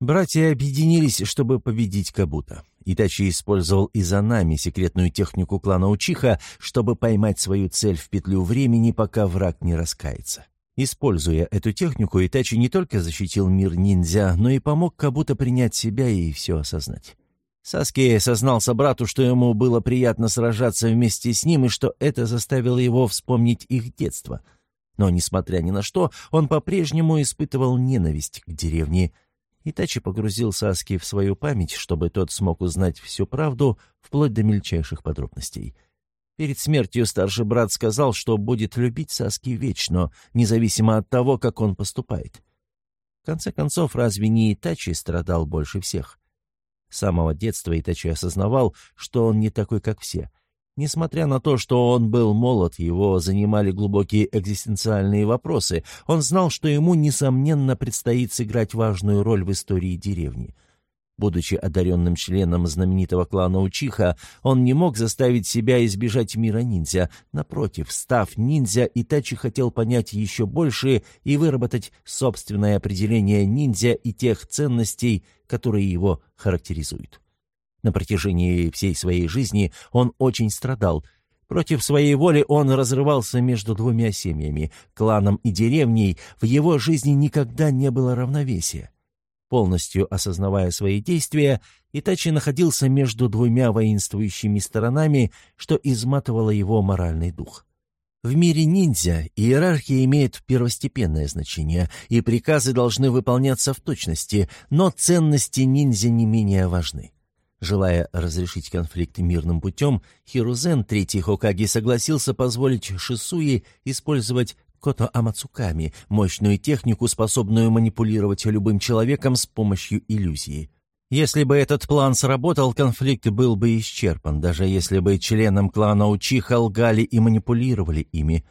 Братья объединились, чтобы победить Кабута. Итачи использовал Изанами, секретную технику клана Учиха, чтобы поймать свою цель в петлю времени, пока враг не раскается. Используя эту технику, Итачи не только защитил мир ниндзя, но и помог Кабуто принять себя и все осознать. Саски сознался брату, что ему было приятно сражаться вместе с ним и что это заставило его вспомнить их детство. Но, несмотря ни на что, он по-прежнему испытывал ненависть к деревне. Итачи погрузил Саски в свою память, чтобы тот смог узнать всю правду, вплоть до мельчайших подробностей — Перед смертью старший брат сказал, что будет любить Саски вечно, независимо от того, как он поступает. В конце концов, разве не Итачи страдал больше всех? С самого детства Итачи осознавал, что он не такой, как все. Несмотря на то, что он был молод, его занимали глубокие экзистенциальные вопросы, он знал, что ему, несомненно, предстоит сыграть важную роль в истории деревни — Будучи одаренным членом знаменитого клана Учиха, он не мог заставить себя избежать мира ниндзя. Напротив, став ниндзя, Итачи хотел понять еще больше и выработать собственное определение ниндзя и тех ценностей, которые его характеризуют. На протяжении всей своей жизни он очень страдал. Против своей воли он разрывался между двумя семьями, кланом и деревней. В его жизни никогда не было равновесия. Полностью осознавая свои действия, Итачи находился между двумя воинствующими сторонами, что изматывало его моральный дух. В мире ниндзя иерархия имеет первостепенное значение, и приказы должны выполняться в точности, но ценности ниндзя не менее важны. Желая разрешить конфликт мирным путем, Хирузен, третий Хокаги, согласился позволить Шисуи использовать Кото Амацуками, мощную технику, способную манипулировать любым человеком с помощью иллюзии. Если бы этот план сработал, конфликт был бы исчерпан, даже если бы членам клана Учиха лгали и манипулировали ими.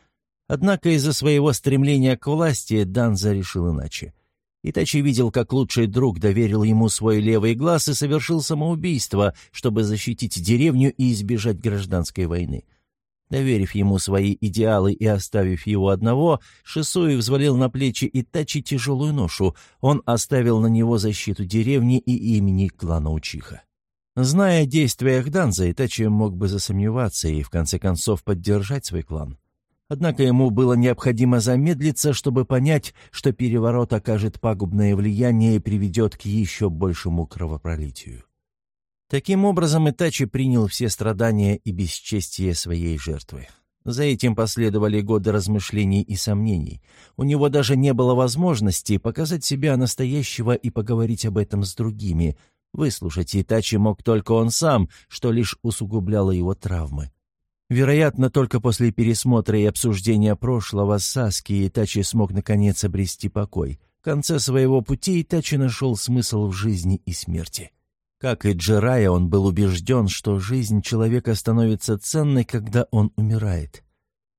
Однако из-за своего стремления к власти Данза решил иначе. Итачи видел, как лучший друг доверил ему свой левый глаз и совершил самоубийство, чтобы защитить деревню и избежать гражданской войны. Доверив ему свои идеалы и оставив его одного, Шисуи взвалил на плечи Итачи тяжелую ношу. Он оставил на него защиту деревни и имени клана Учиха. Зная о действиях Итачи мог бы засомневаться и, в конце концов, поддержать свой клан. Однако ему было необходимо замедлиться, чтобы понять, что переворот окажет пагубное влияние и приведет к еще большему кровопролитию. Таким образом, Итачи принял все страдания и бесчестие своей жертвы. За этим последовали годы размышлений и сомнений. У него даже не было возможности показать себя настоящего и поговорить об этом с другими. Выслушать Итачи мог только он сам, что лишь усугубляло его травмы. Вероятно, только после пересмотра и обсуждения прошлого Саски Итачи смог наконец обрести покой. В конце своего пути Итачи нашел смысл в жизни и смерти. Как и Джерая, он был убежден, что жизнь человека становится ценной, когда он умирает.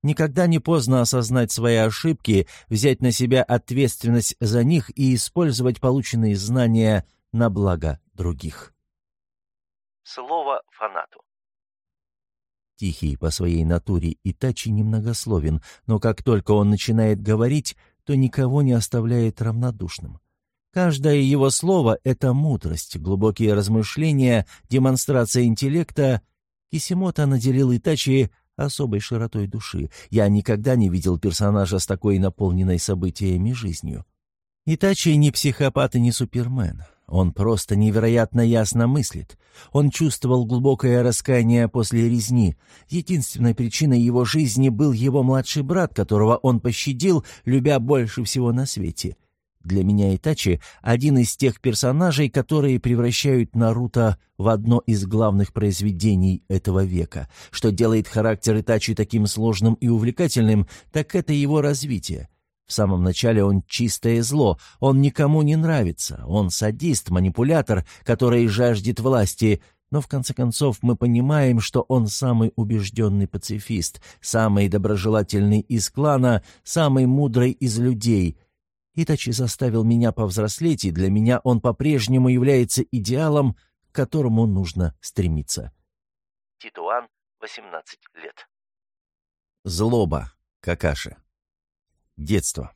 Никогда не поздно осознать свои ошибки, взять на себя ответственность за них и использовать полученные знания на благо других. Слово фанату. Тихий по своей натуре Итачи немногословен, но как только он начинает говорить, то никого не оставляет равнодушным. Каждое его слово — это мудрость, глубокие размышления, демонстрация интеллекта. Кисимото наделил Итачи особой широтой души. Я никогда не видел персонажа с такой наполненной событиями жизнью. Итачи не психопат и не супермен. Он просто невероятно ясно мыслит. Он чувствовал глубокое раскаяние после резни. Единственной причиной его жизни был его младший брат, которого он пощадил, любя больше всего на свете. Для меня Итачи — один из тех персонажей, которые превращают Наруто в одно из главных произведений этого века. Что делает характер Итачи таким сложным и увлекательным, так это его развитие. В самом начале он чистое зло, он никому не нравится, он садист, манипулятор, который жаждет власти, но в конце концов мы понимаем, что он самый убежденный пацифист, самый доброжелательный из клана, самый мудрый из людей. Итачи заставил меня повзрослеть, и для меня он по-прежнему является идеалом, к которому нужно стремиться. Титуан, 18 лет. Злоба. Какаши. Детство.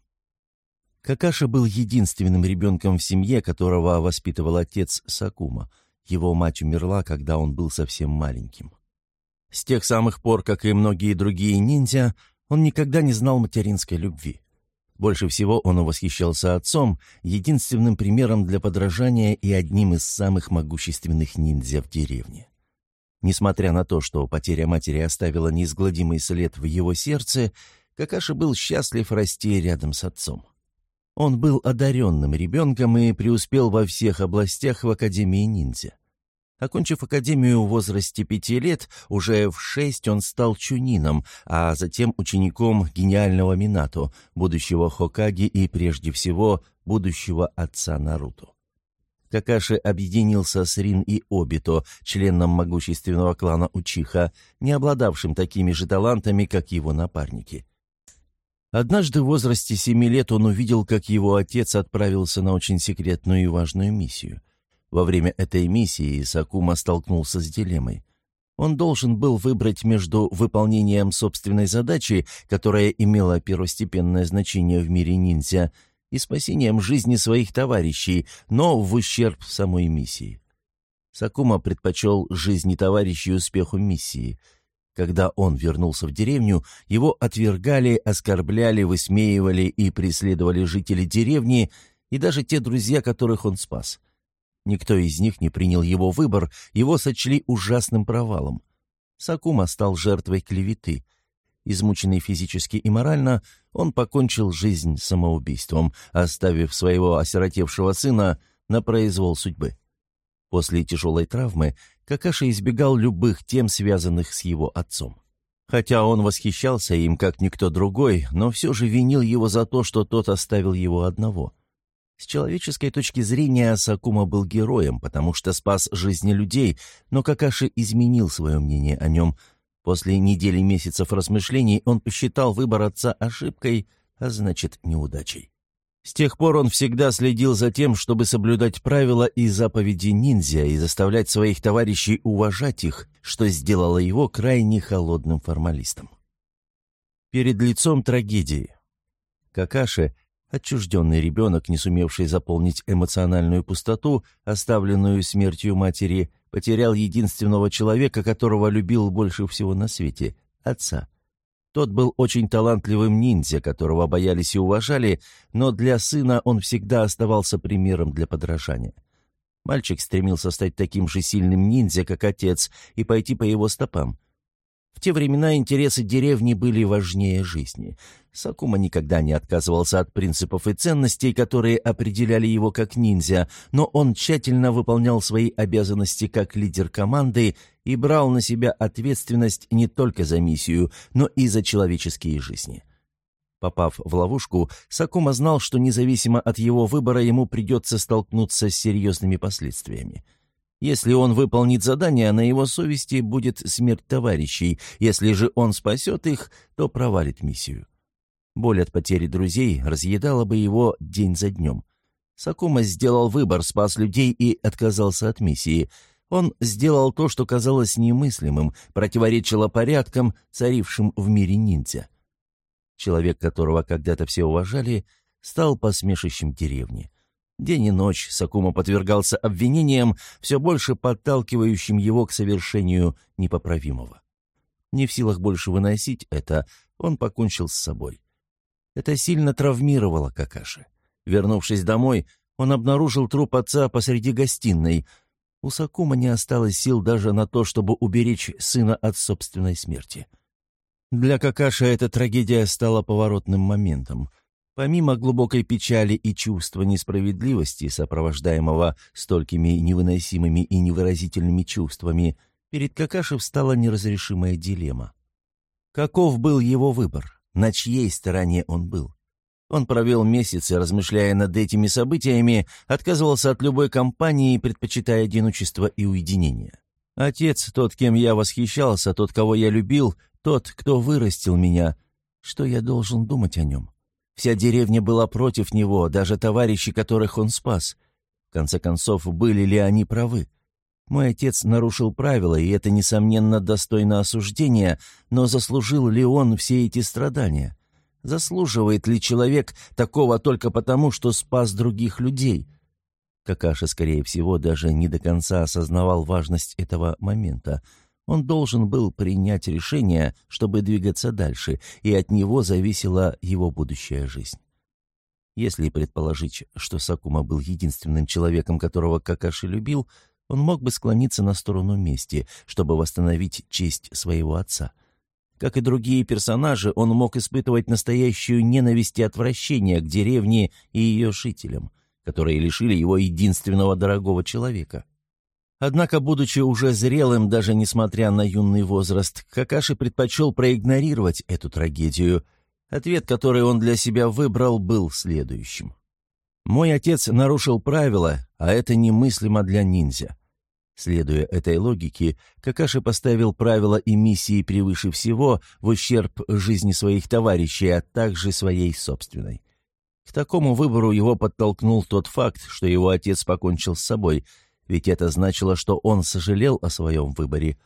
Какаша был единственным ребенком в семье, которого воспитывал отец Сакума. Его мать умерла, когда он был совсем маленьким. С тех самых пор, как и многие другие ниндзя, он никогда не знал материнской любви. Больше всего он восхищался отцом, единственным примером для подражания и одним из самых могущественных ниндзя в деревне. Несмотря на то, что потеря матери оставила неизгладимый след в его сердце, Какаши был счастлив расти рядом с отцом. Он был одаренным ребенком и преуспел во всех областях в Академии ниндзя. Окончив академию в возрасте пяти лет, уже в шесть он стал чунином, а затем учеником гениального Минато, будущего Хокаги и, прежде всего, будущего отца Наруто. Какаши объединился с Рин и Обито, членом могущественного клана Учиха, не обладавшим такими же талантами, как его напарники. Однажды в возрасте семи лет он увидел, как его отец отправился на очень секретную и важную миссию. Во время этой миссии Сакума столкнулся с дилеммой. Он должен был выбрать между выполнением собственной задачи, которая имела первостепенное значение в мире ниндзя, и спасением жизни своих товарищей, но в ущерб самой миссии. Сакума предпочел жизни товарищей успеху миссии — когда он вернулся в деревню, его отвергали, оскорбляли, высмеивали и преследовали жители деревни и даже те друзья, которых он спас. Никто из них не принял его выбор, его сочли ужасным провалом. Сакума стал жертвой клеветы. Измученный физически и морально, он покончил жизнь самоубийством, оставив своего осиротевшего сына на произвол судьбы. После тяжелой травмы Какаша избегал любых тем, связанных с его отцом. Хотя он восхищался им, как никто другой, но все же винил его за то, что тот оставил его одного. С человеческой точки зрения Сакума был героем, потому что спас жизни людей, но Какаши изменил свое мнение о нем. После недели месяцев размышлений он посчитал выбор отца ошибкой, а значит, неудачей. С тех пор он всегда следил за тем, чтобы соблюдать правила и заповеди ниндзя и заставлять своих товарищей уважать их, что сделало его крайне холодным формалистом. Перед лицом трагедии. Какаши, отчужденный ребенок, не сумевший заполнить эмоциональную пустоту, оставленную смертью матери, потерял единственного человека, которого любил больше всего на свете — отца — тот был очень талантливым ниндзя, которого боялись и уважали, но для сына он всегда оставался примером для подражания. Мальчик стремился стать таким же сильным ниндзя, как отец, и пойти по его стопам. В те времена интересы деревни были важнее жизни. Сакума никогда не отказывался от принципов и ценностей, которые определяли его как ниндзя, но он тщательно выполнял свои обязанности как лидер команды и брал на себя ответственность не только за миссию, но и за человеческие жизни. Попав в ловушку, Сакума знал, что независимо от его выбора ему придется столкнуться с серьезными последствиями. Если он выполнит задание, на его совести будет смерть товарищей, если же он спасет их, то провалит миссию. Боль от потери друзей разъедала бы его день за днем. Сакума сделал выбор, спас людей и отказался от миссии — он сделал то, что казалось немыслимым, противоречило порядкам, царившим в мире ниндзя. Человек, которого когда-то все уважали, стал посмешищем деревни. День и ночь Сакума подвергался обвинениям, все больше подталкивающим его к совершению непоправимого. Не в силах больше выносить это, он покончил с собой. Это сильно травмировало Какаши. Вернувшись домой, он обнаружил труп отца посреди гостиной. У Сакума не осталось сил даже на то, чтобы уберечь сына от собственной смерти. Для Какаши эта трагедия стала поворотным моментом. Помимо глубокой печали и чувства несправедливости, сопровождаемого столькими невыносимыми и невыразительными чувствами, перед Какаши встала неразрешимая дилемма. Каков был его выбор? На чьей стороне он был? Он провел месяцы, размышляя над этими событиями, отказывался от любой компании, предпочитая одиночество и уединение. Отец, тот, кем я восхищался, тот, кого я любил, тот, кто вырастил меня. Что я должен думать о нем? Вся деревня была против него, даже товарищи, которых он спас. В конце концов, были ли они правы? Мой отец нарушил правила, и это, несомненно, достойно осуждения, но заслужил ли он все эти страдания? Заслуживает ли человек такого только потому, что спас других людей? Какаша, скорее всего, даже не до конца осознавал важность этого момента. Он должен был принять решение, чтобы двигаться дальше, и от него зависела его будущая жизнь. Если предположить, что Сакума был единственным человеком, которого Какаши любил, он мог бы склониться на сторону мести, чтобы восстановить честь своего отца. Как и другие персонажи, он мог испытывать настоящую ненависть и отвращение к деревне и ее жителям, которые лишили его единственного дорогого человека. Однако, будучи уже зрелым, даже несмотря на юный возраст, Какаши предпочел проигнорировать эту трагедию. Ответ, который он для себя выбрал, был следующим. Мой отец нарушил правила, а это немыслимо для ниндзя. Следуя этой логике, Какаши поставил правила и миссии превыше всего в ущерб жизни своих товарищей, а также своей собственной. К такому выбору его подтолкнул тот факт, что его отец покончил с собой, ведь это значило, что он сожалел о своем выборе.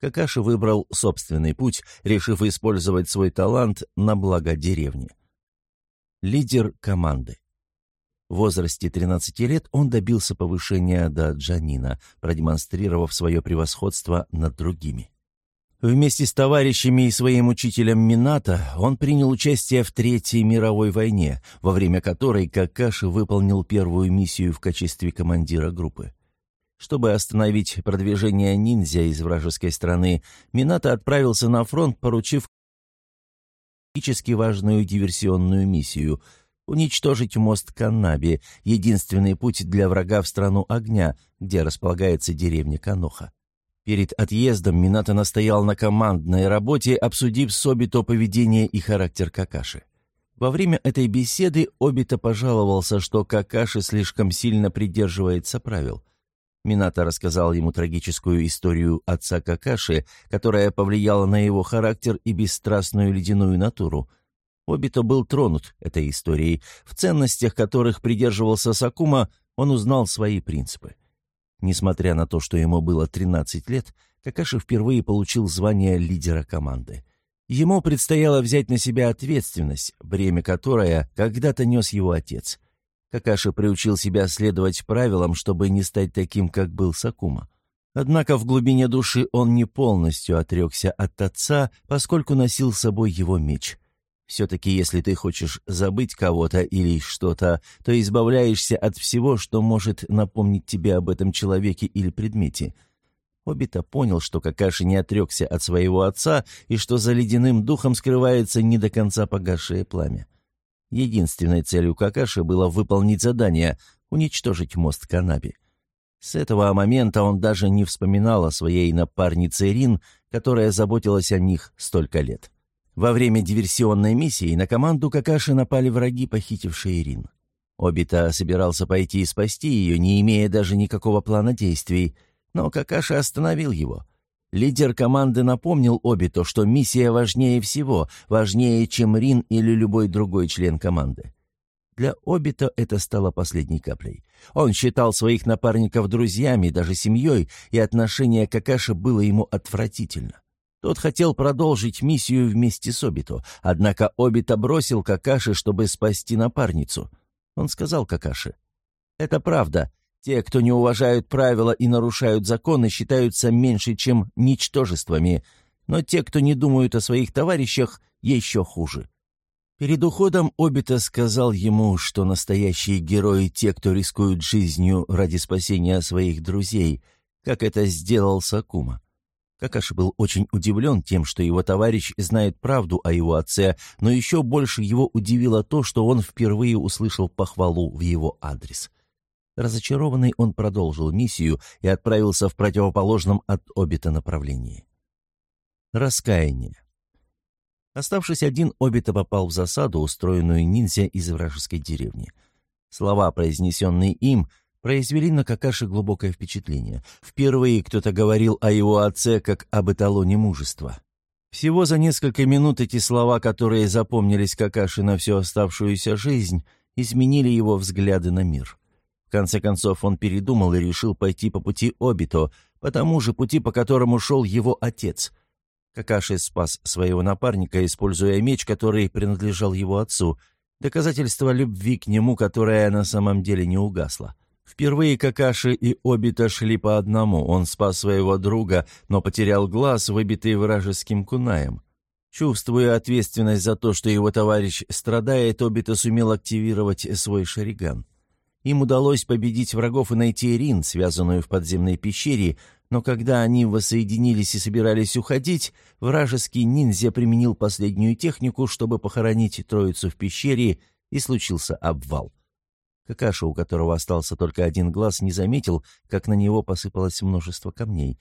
Какаши выбрал собственный путь, решив использовать свой талант на благо деревни. Лидер команды. В возрасте 13 лет он добился повышения до Джанина, продемонстрировав свое превосходство над другими. Вместе с товарищами и своим учителем Минато он принял участие в Третьей мировой войне, во время которой Какаши выполнил первую миссию в качестве командира группы. Чтобы остановить продвижение ниндзя из вражеской страны, Минато отправился на фронт, поручив критически важную диверсионную миссию – уничтожить мост Канаби, единственный путь для врага в страну огня, где располагается деревня Каноха. Перед отъездом Минато настоял на командной работе, обсудив с Обито поведение и характер Какаши. Во время этой беседы Обито пожаловался, что Какаши слишком сильно придерживается правил. Минато рассказал ему трагическую историю отца Какаши, которая повлияла на его характер и бесстрастную ледяную натуру – Обито был тронут этой историей, в ценностях которых придерживался Сакума, он узнал свои принципы. Несмотря на то, что ему было 13 лет, Какаши впервые получил звание лидера команды. Ему предстояло взять на себя ответственность, бремя которое когда-то нес его отец. Какаши приучил себя следовать правилам, чтобы не стать таким, как был Сакума. Однако в глубине души он не полностью отрекся от отца, поскольку носил с собой его меч — все-таки, если ты хочешь забыть кого-то или что-то, то избавляешься от всего, что может напомнить тебе об этом человеке или предмете. Обита понял, что Какаши не отрекся от своего отца и что за ледяным духом скрывается не до конца погасшее пламя. Единственной целью Какаши было выполнить задание — уничтожить мост Канаби. С этого момента он даже не вспоминал о своей напарнице Рин, которая заботилась о них столько лет. Во время диверсионной миссии на команду Какаши напали враги, похитившие Ирин. Обита собирался пойти и спасти ее, не имея даже никакого плана действий, но Какаши остановил его. Лидер команды напомнил Обито, что миссия важнее всего, важнее, чем Рин или любой другой член команды. Для Обито это стало последней каплей. Он считал своих напарников друзьями, даже семьей, и отношение Какаши было ему отвратительно. Тот хотел продолжить миссию вместе с Обито, однако Обито бросил Какаши, чтобы спасти напарницу. Он сказал Какаши, Это правда. Те, кто не уважают правила и нарушают законы, считаются меньше, чем ничтожествами. Но те, кто не думают о своих товарищах, еще хуже. Перед уходом Обита сказал ему, что настоящие герои — те, кто рискуют жизнью ради спасения своих друзей, как это сделал Сакума. Какаши был очень удивлен тем, что его товарищ знает правду о его отце, но еще больше его удивило то, что он впервые услышал похвалу в его адрес. Разочарованный он продолжил миссию и отправился в противоположном от Обита направлении. Раскаяние. Оставшись один, Обита попал в засаду, устроенную ниндзя из вражеской деревни. Слова, произнесенные им, произвели на Какаши глубокое впечатление. Впервые кто-то говорил о его отце как об эталоне мужества. Всего за несколько минут эти слова, которые запомнились Какаши на всю оставшуюся жизнь, изменили его взгляды на мир. В конце концов, он передумал и решил пойти по пути Обито, по тому же пути, по которому шел его отец. Какаши спас своего напарника, используя меч, который принадлежал его отцу, доказательство любви к нему, которая на самом деле не угасла. Впервые Какаши и Обита шли по одному. Он спас своего друга, но потерял глаз, выбитый вражеским кунаем. Чувствуя ответственность за то, что его товарищ страдает, Обита сумел активировать свой шариган. Им удалось победить врагов и найти Рин, связанную в подземной пещере, но когда они воссоединились и собирались уходить, вражеский ниндзя применил последнюю технику, чтобы похоронить троицу в пещере, и случился обвал. Какаша, у которого остался только один глаз, не заметил, как на него посыпалось множество камней.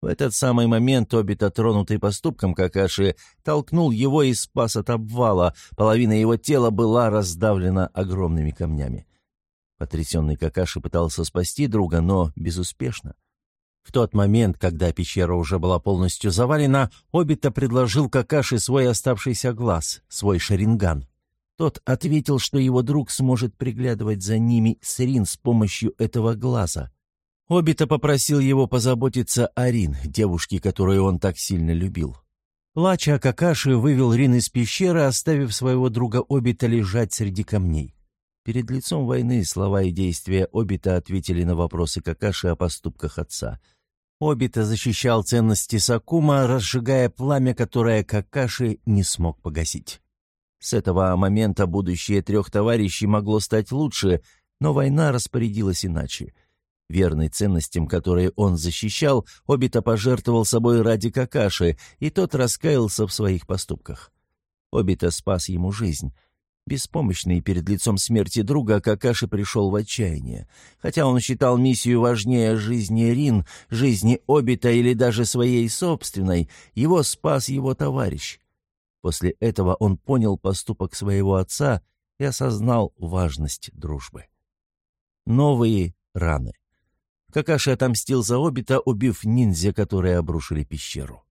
В этот самый момент Обита, тронутый поступком Какаши, толкнул его и спас от обвала, половина его тела была раздавлена огромными камнями. Потрясенный Какаши пытался спасти друга, но безуспешно. В тот момент, когда пещера уже была полностью завалена, Обита предложил Какаши свой оставшийся глаз, свой шаринган. Тот ответил, что его друг сможет приглядывать за ними с Рин с помощью этого глаза. Обита попросил его позаботиться о Рин, девушке, которую он так сильно любил. Плача, Какаши вывел Рин из пещеры, оставив своего друга Обита лежать среди камней. Перед лицом войны слова и действия Обита ответили на вопросы Какаши о поступках отца. Обита защищал ценности Сакума, разжигая пламя, которое Какаши не смог погасить. С этого момента будущее трех товарищей могло стать лучше, но война распорядилась иначе. Верный ценностям, которые он защищал, Обита пожертвовал собой ради Какаши, и тот раскаялся в своих поступках. Обита спас ему жизнь — Беспомощный перед лицом смерти друга, Какаши пришел в отчаяние. Хотя он считал миссию важнее жизни Рин, жизни Обита или даже своей собственной, его спас его товарищ. После этого он понял поступок своего отца и осознал важность дружбы. Новые раны. Какаши отомстил за Обита, убив ниндзя, которые обрушили пещеру.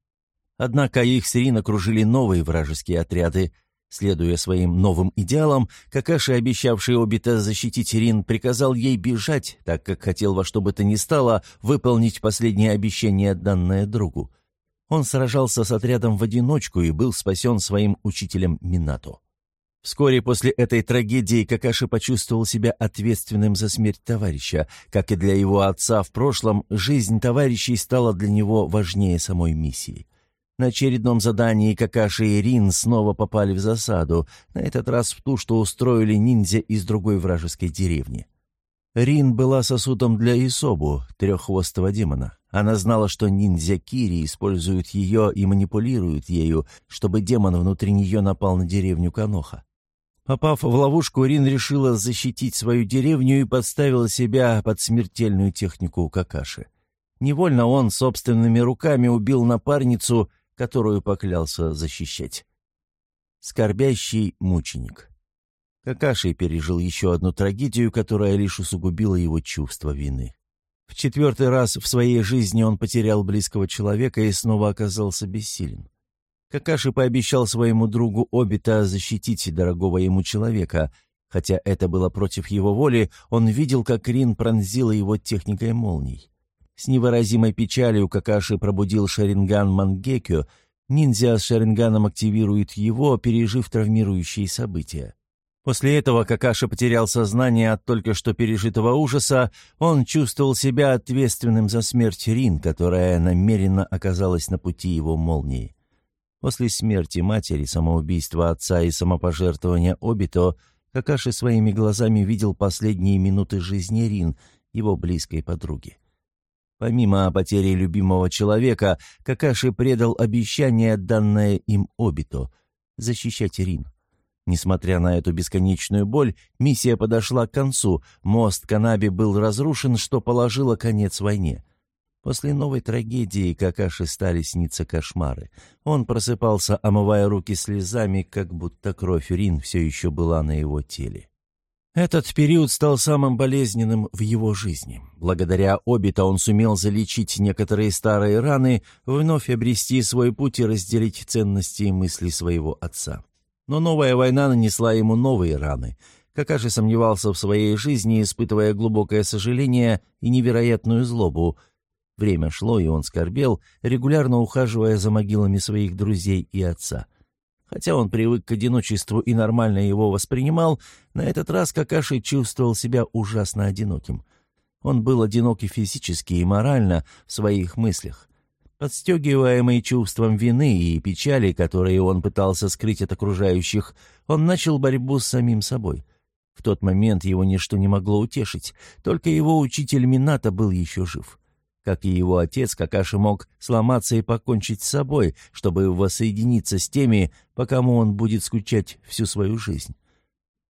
Однако их с Рин окружили новые вражеские отряды — Следуя своим новым идеалам, Какаши, обещавший Обита защитить Рин, приказал ей бежать, так как хотел во что бы то ни стало выполнить последнее обещание, данное другу. Он сражался с отрядом в одиночку и был спасен своим учителем Минато. Вскоре после этой трагедии Какаши почувствовал себя ответственным за смерть товарища. Как и для его отца в прошлом, жизнь товарищей стала для него важнее самой миссии. На очередном задании Какаши и Рин снова попали в засаду, на этот раз в ту, что устроили ниндзя из другой вражеской деревни. Рин была сосудом для Исобу, треххвостого демона. Она знала, что ниндзя Кири используют ее и манипулируют ею, чтобы демон внутри нее напал на деревню Каноха. Попав в ловушку, Рин решила защитить свою деревню и подставила себя под смертельную технику Какаши. Невольно он собственными руками убил напарницу которую поклялся защищать. Скорбящий мученик. Какаши пережил еще одну трагедию, которая лишь усугубила его чувство вины. В четвертый раз в своей жизни он потерял близкого человека и снова оказался бессилен. Какаши пообещал своему другу Обита защитить дорогого ему человека. Хотя это было против его воли, он видел, как Рин пронзила его техникой молний. С невыразимой печалью Какаши пробудил Шаринган Мангекю. Ниндзя с Шаринганом активирует его, пережив травмирующие события. После этого Какаша потерял сознание от только что пережитого ужаса, он чувствовал себя ответственным за смерть Рин, которая намеренно оказалась на пути его молнии. После смерти матери, самоубийства отца и самопожертвования Обито, Какаши своими глазами видел последние минуты жизни Рин, его близкой подруги. Помимо потери любимого человека, Какаши предал обещание, данное им Обито — защищать Рин. Несмотря на эту бесконечную боль, миссия подошла к концу, мост Канаби был разрушен, что положило конец войне. После новой трагедии Какаши стали сниться кошмары. Он просыпался, омывая руки слезами, как будто кровь Рин все еще была на его теле. Этот период стал самым болезненным в его жизни. Благодаря Обита он сумел залечить некоторые старые раны, вновь обрести свой путь и разделить ценности и мысли своего отца. Но новая война нанесла ему новые раны. Какаши сомневался в своей жизни, испытывая глубокое сожаление и невероятную злобу – Время шло, и он скорбел, регулярно ухаживая за могилами своих друзей и отца. Хотя он привык к одиночеству и нормально его воспринимал, на этот раз Какаши чувствовал себя ужасно одиноким. Он был одинок и физически, и морально в своих мыслях. Подстегиваемый чувством вины и печали, которые он пытался скрыть от окружающих, он начал борьбу с самим собой. В тот момент его ничто не могло утешить, только его учитель Мината был еще жив. Как и его отец, Какаши мог сломаться и покончить с собой, чтобы воссоединиться с теми, по кому он будет скучать всю свою жизнь.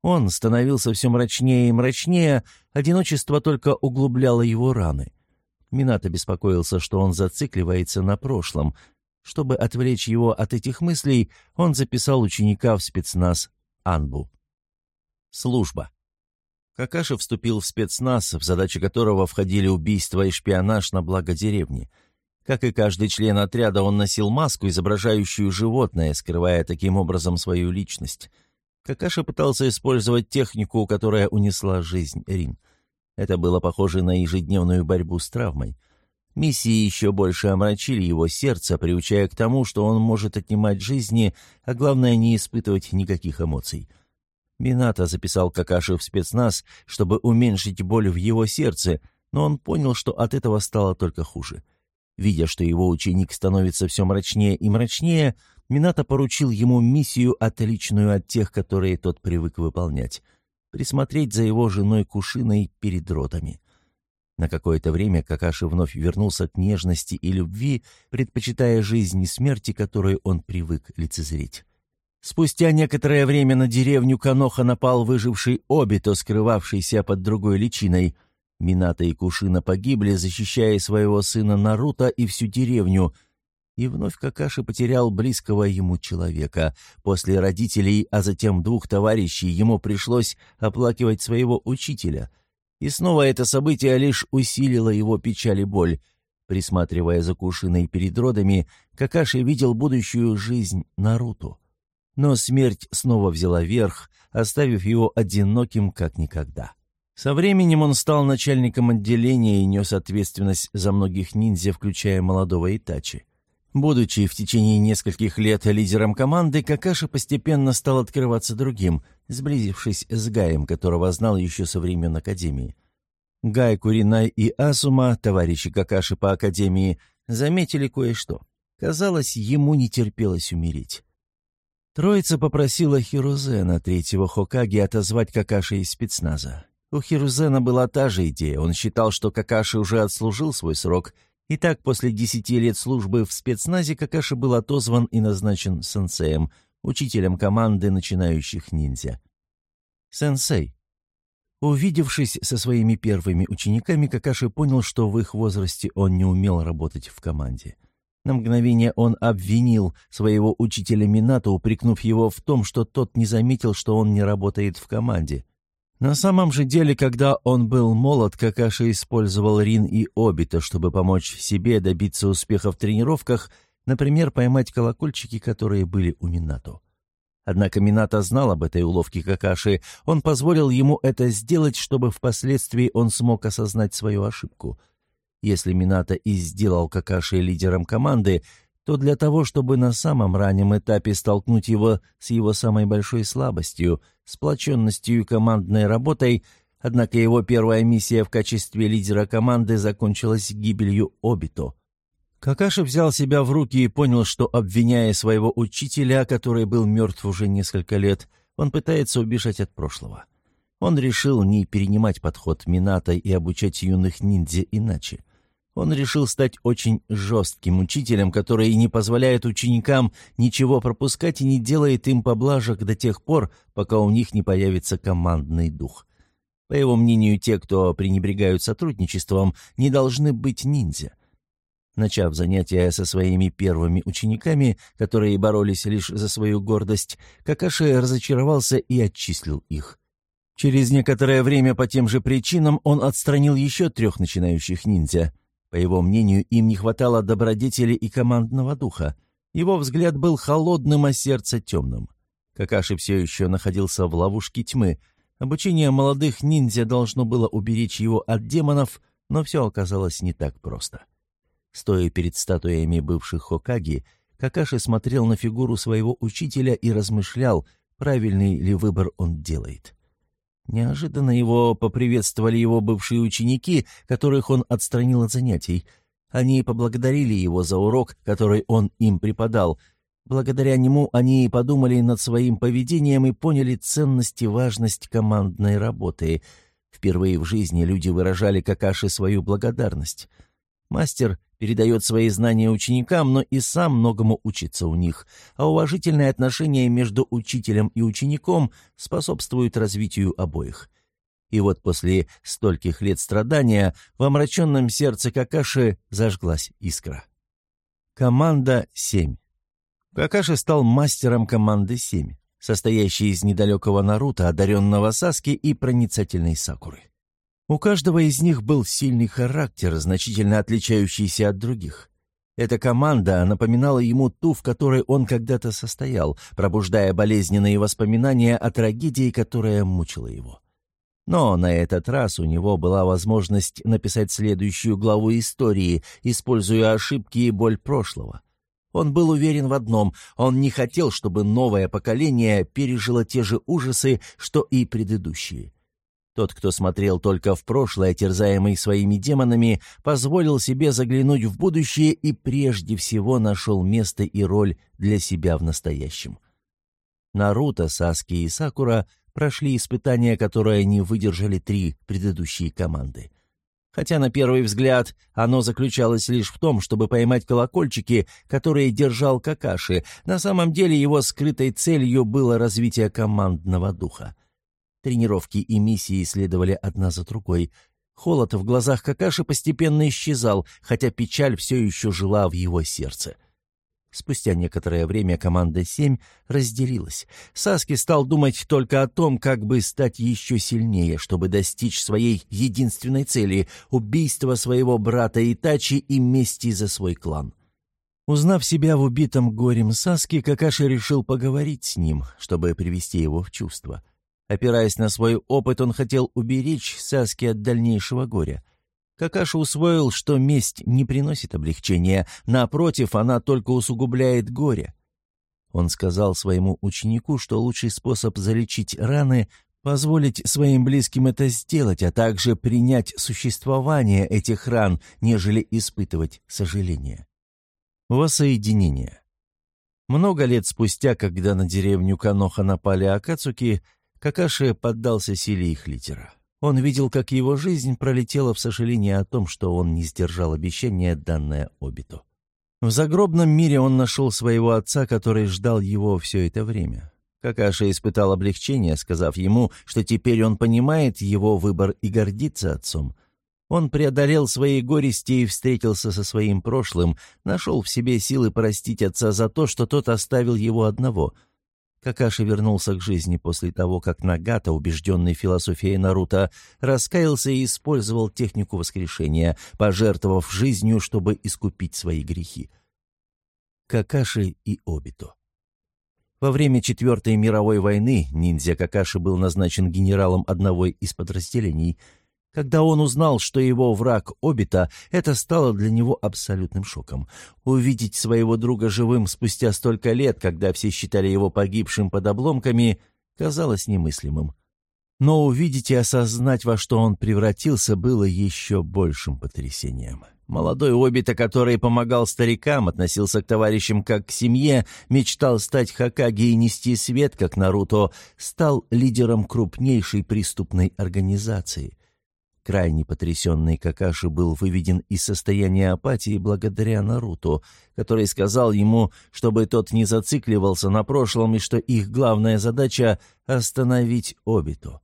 Он становился все мрачнее и мрачнее, одиночество только углубляло его раны. Минато беспокоился, что он зацикливается на прошлом. Чтобы отвлечь его от этих мыслей, он записал ученика в спецназ Анбу. Служба. Какаша вступил в спецназ, в задачи которого входили убийство и шпионаж на благо деревни. Как и каждый член отряда, он носил маску, изображающую животное, скрывая таким образом свою личность. Какаша пытался использовать технику, которая унесла жизнь Рин. Это было похоже на ежедневную борьбу с травмой. Миссии еще больше омрачили его сердце, приучая к тому, что он может отнимать жизни, а главное не испытывать никаких эмоций. Минато записал Какаши в спецназ, чтобы уменьшить боль в его сердце, но он понял, что от этого стало только хуже. Видя, что его ученик становится все мрачнее и мрачнее, Минато поручил ему миссию, отличную от тех, которые тот привык выполнять — присмотреть за его женой Кушиной перед ротами. На какое-то время Какаши вновь вернулся к нежности и любви, предпочитая жизни смерти, которую он привык лицезреть. Спустя некоторое время на деревню Каноха напал выживший Обито, скрывавшийся под другой личиной. Мината и Кушина погибли, защищая своего сына Наруто и всю деревню. И вновь Какаши потерял близкого ему человека. После родителей, а затем двух товарищей, ему пришлось оплакивать своего учителя. И снова это событие лишь усилило его печаль и боль. Присматривая за Кушиной перед родами, Какаши видел будущую жизнь Наруто. Но смерть снова взяла верх, оставив его одиноким как никогда. Со временем он стал начальником отделения и нес ответственность за многих ниндзя, включая молодого Итачи. Будучи в течение нескольких лет лидером команды, Какаши постепенно стал открываться другим, сблизившись с Гаем, которого знал еще со времен Академии. Гай, Куринай и Асума, товарищи Какаши по Академии, заметили кое-что. Казалось, ему не терпелось умереть. Троица попросила Хирузена, третьего Хокаги, отозвать Какаши из спецназа. У Хирузена была та же идея. Он считал, что Какаши уже отслужил свой срок. И так, после десяти лет службы в спецназе, Какаши был отозван и назначен сенсеем, учителем команды начинающих ниндзя. Сенсей. Увидевшись со своими первыми учениками, Какаши понял, что в их возрасте он не умел работать в команде. На мгновение он обвинил своего учителя Минато, упрекнув его в том, что тот не заметил, что он не работает в команде. На самом же деле, когда он был молод, Какаши использовал Рин и Обита, чтобы помочь себе добиться успеха в тренировках, например, поймать колокольчики, которые были у Минато. Однако Минато знал об этой уловке Какаши, он позволил ему это сделать, чтобы впоследствии он смог осознать свою ошибку — если Минато и сделал Какаши лидером команды, то для того, чтобы на самом раннем этапе столкнуть его с его самой большой слабостью, сплоченностью и командной работой, однако его первая миссия в качестве лидера команды закончилась гибелью Обито. Какаши взял себя в руки и понял, что, обвиняя своего учителя, который был мертв уже несколько лет, он пытается убежать от прошлого. Он решил не перенимать подход Мината и обучать юных ниндзя иначе. Он решил стать очень жестким учителем, который не позволяет ученикам ничего пропускать и не делает им поблажек до тех пор, пока у них не появится командный дух. По его мнению, те, кто пренебрегают сотрудничеством, не должны быть ниндзя. Начав занятия со своими первыми учениками, которые боролись лишь за свою гордость, Какаши разочаровался и отчислил их. Через некоторое время по тем же причинам он отстранил еще трех начинающих ниндзя. По его мнению, им не хватало добродетели и командного духа. Его взгляд был холодным, а сердце темным. Какаши все еще находился в ловушке тьмы. Обучение молодых ниндзя должно было уберечь его от демонов, но все оказалось не так просто. Стоя перед статуями бывших Хокаги, Какаши смотрел на фигуру своего учителя и размышлял, правильный ли выбор он делает. Неожиданно его поприветствовали его бывшие ученики, которых он отстранил от занятий. Они поблагодарили его за урок, который он им преподал. Благодаря нему они подумали над своим поведением и поняли ценность и важность командной работы. Впервые в жизни люди выражали Какаши свою благодарность. Мастер передает свои знания ученикам, но и сам многому учится у них, а уважительное отношение между учителем и учеником способствует развитию обоих. И вот после стольких лет страдания в омраченном сердце Какаши зажглась искра. Команда 7. Какаши стал мастером команды 7, состоящей из недалекого Наруто, одаренного Саски и проницательной Сакуры. У каждого из них был сильный характер, значительно отличающийся от других. Эта команда напоминала ему ту, в которой он когда-то состоял, пробуждая болезненные воспоминания о трагедии, которая мучила его. Но на этот раз у него была возможность написать следующую главу истории, используя ошибки и боль прошлого. Он был уверен в одном — он не хотел, чтобы новое поколение пережило те же ужасы, что и предыдущие. Тот, кто смотрел только в прошлое, терзаемый своими демонами, позволил себе заглянуть в будущее и прежде всего нашел место и роль для себя в настоящем. Наруто, Саски и Сакура прошли испытания, которые не выдержали три предыдущие команды. Хотя на первый взгляд оно заключалось лишь в том, чтобы поймать колокольчики, которые держал Какаши, на самом деле его скрытой целью было развитие командного духа. Тренировки и миссии следовали одна за другой. Холод в глазах Какаши постепенно исчезал, хотя печаль все еще жила в его сердце. Спустя некоторое время команда 7 разделилась. Саски стал думать только о том, как бы стать еще сильнее, чтобы достичь своей единственной цели — убийства своего брата Итачи и мести за свой клан. Узнав себя в убитом горем Саски, Какаши решил поговорить с ним, чтобы привести его в чувство. Опираясь на свой опыт, он хотел уберечь Саски от дальнейшего горя. Какаша усвоил, что месть не приносит облегчения, напротив, она только усугубляет горе. Он сказал своему ученику, что лучший способ залечить раны — позволить своим близким это сделать, а также принять существование этих ран, нежели испытывать сожаление. Воссоединение. Много лет спустя, когда на деревню Каноха напали Акацуки, Какаши поддался силе их лидера. Он видел, как его жизнь пролетела в сожалении о том, что он не сдержал обещание, данное Обиту. В загробном мире он нашел своего отца, который ждал его все это время. Какаши испытал облегчение, сказав ему, что теперь он понимает его выбор и гордится отцом. Он преодолел свои горести и встретился со своим прошлым, нашел в себе силы простить отца за то, что тот оставил его одного — Какаши вернулся к жизни после того, как Нагата, убежденный философией Наруто, раскаялся и использовал технику воскрешения, пожертвовав жизнью, чтобы искупить свои грехи. Какаши и Обито Во время Четвертой мировой войны ниндзя Какаши был назначен генералом одного из подразделений. Когда он узнал, что его враг Обита, это стало для него абсолютным шоком. Увидеть своего друга живым спустя столько лет, когда все считали его погибшим под обломками, казалось немыслимым. Но увидеть и осознать, во что он превратился, было еще большим потрясением. Молодой Обита, который помогал старикам, относился к товарищам как к семье, мечтал стать Хакаги и нести свет, как Наруто, стал лидером крупнейшей преступной организации. Крайне потрясенный Какаши был выведен из состояния апатии благодаря Наруто, который сказал ему, чтобы тот не зацикливался на прошлом и что их главная задача — остановить Обито.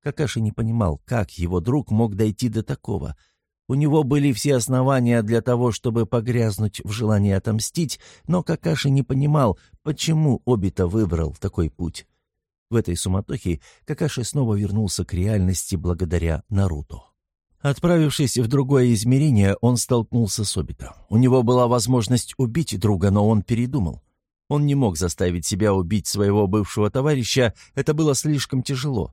Какаши не понимал, как его друг мог дойти до такого. У него были все основания для того, чтобы погрязнуть в желании отомстить, но Какаши не понимал, почему Обита выбрал такой путь. В этой суматохе Какаши снова вернулся к реальности благодаря Наруто. Отправившись в другое измерение, он столкнулся с Обита. У него была возможность убить друга, но он передумал. Он не мог заставить себя убить своего бывшего товарища, это было слишком тяжело.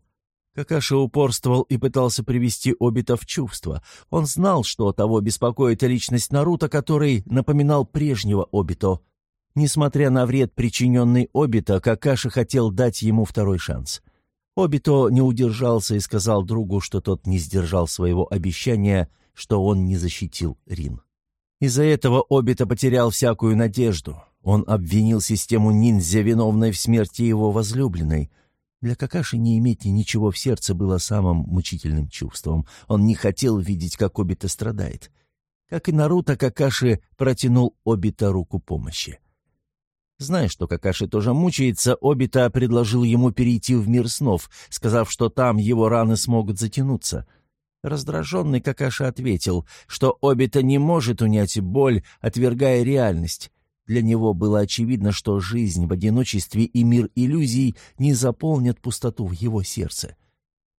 Какаши упорствовал и пытался привести Обита в чувство. Он знал, что того беспокоит личность Наруто, который напоминал прежнего Обито. Несмотря на вред, причиненный Обито, Какаши хотел дать ему второй шанс. Обито не удержался и сказал другу, что тот не сдержал своего обещания, что он не защитил Рин. Из-за этого Обито потерял всякую надежду. Он обвинил систему ниндзя, виновной в смерти его возлюбленной. Для Какаши не иметь ничего в сердце было самым мучительным чувством. Он не хотел видеть, как Обита страдает. Как и Наруто, Какаши протянул Обита руку помощи. Зная, что Какаши тоже мучается, Обита предложил ему перейти в мир снов, сказав, что там его раны смогут затянуться. Раздраженный Какаши ответил, что Обита не может унять боль, отвергая реальность. Для него было очевидно, что жизнь в одиночестве и мир иллюзий не заполнят пустоту в его сердце.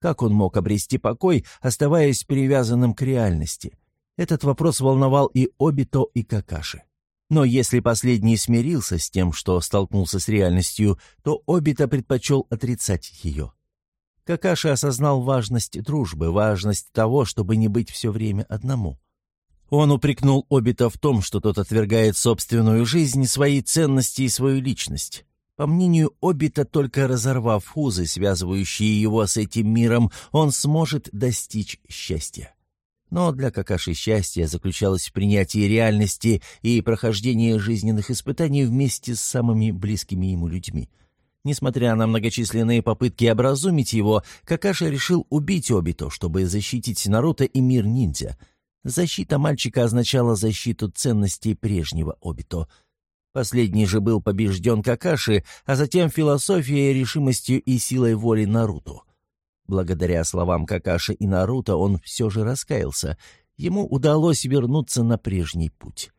Как он мог обрести покой, оставаясь привязанным к реальности? Этот вопрос волновал и Обито, и Какаши. Но если последний смирился с тем, что столкнулся с реальностью, то Обито предпочел отрицать ее. Какаши осознал важность дружбы, важность того, чтобы не быть все время одному. Он упрекнул Обита в том, что тот отвергает собственную жизнь, свои ценности и свою личность. По мнению Обита, только разорвав узы, связывающие его с этим миром, он сможет достичь счастья. Но для Какаши счастье заключалось в принятии реальности и прохождении жизненных испытаний вместе с самыми близкими ему людьми. Несмотря на многочисленные попытки образумить его, Какаши решил убить Обито, чтобы защитить Наруто и мир ниндзя — Защита мальчика означала защиту ценностей прежнего Обито. Последний же был побежден Какаши, а затем философией, решимостью и силой воли Наруто. Благодаря словам Какаши и Наруто он все же раскаялся. Ему удалось вернуться на прежний путь.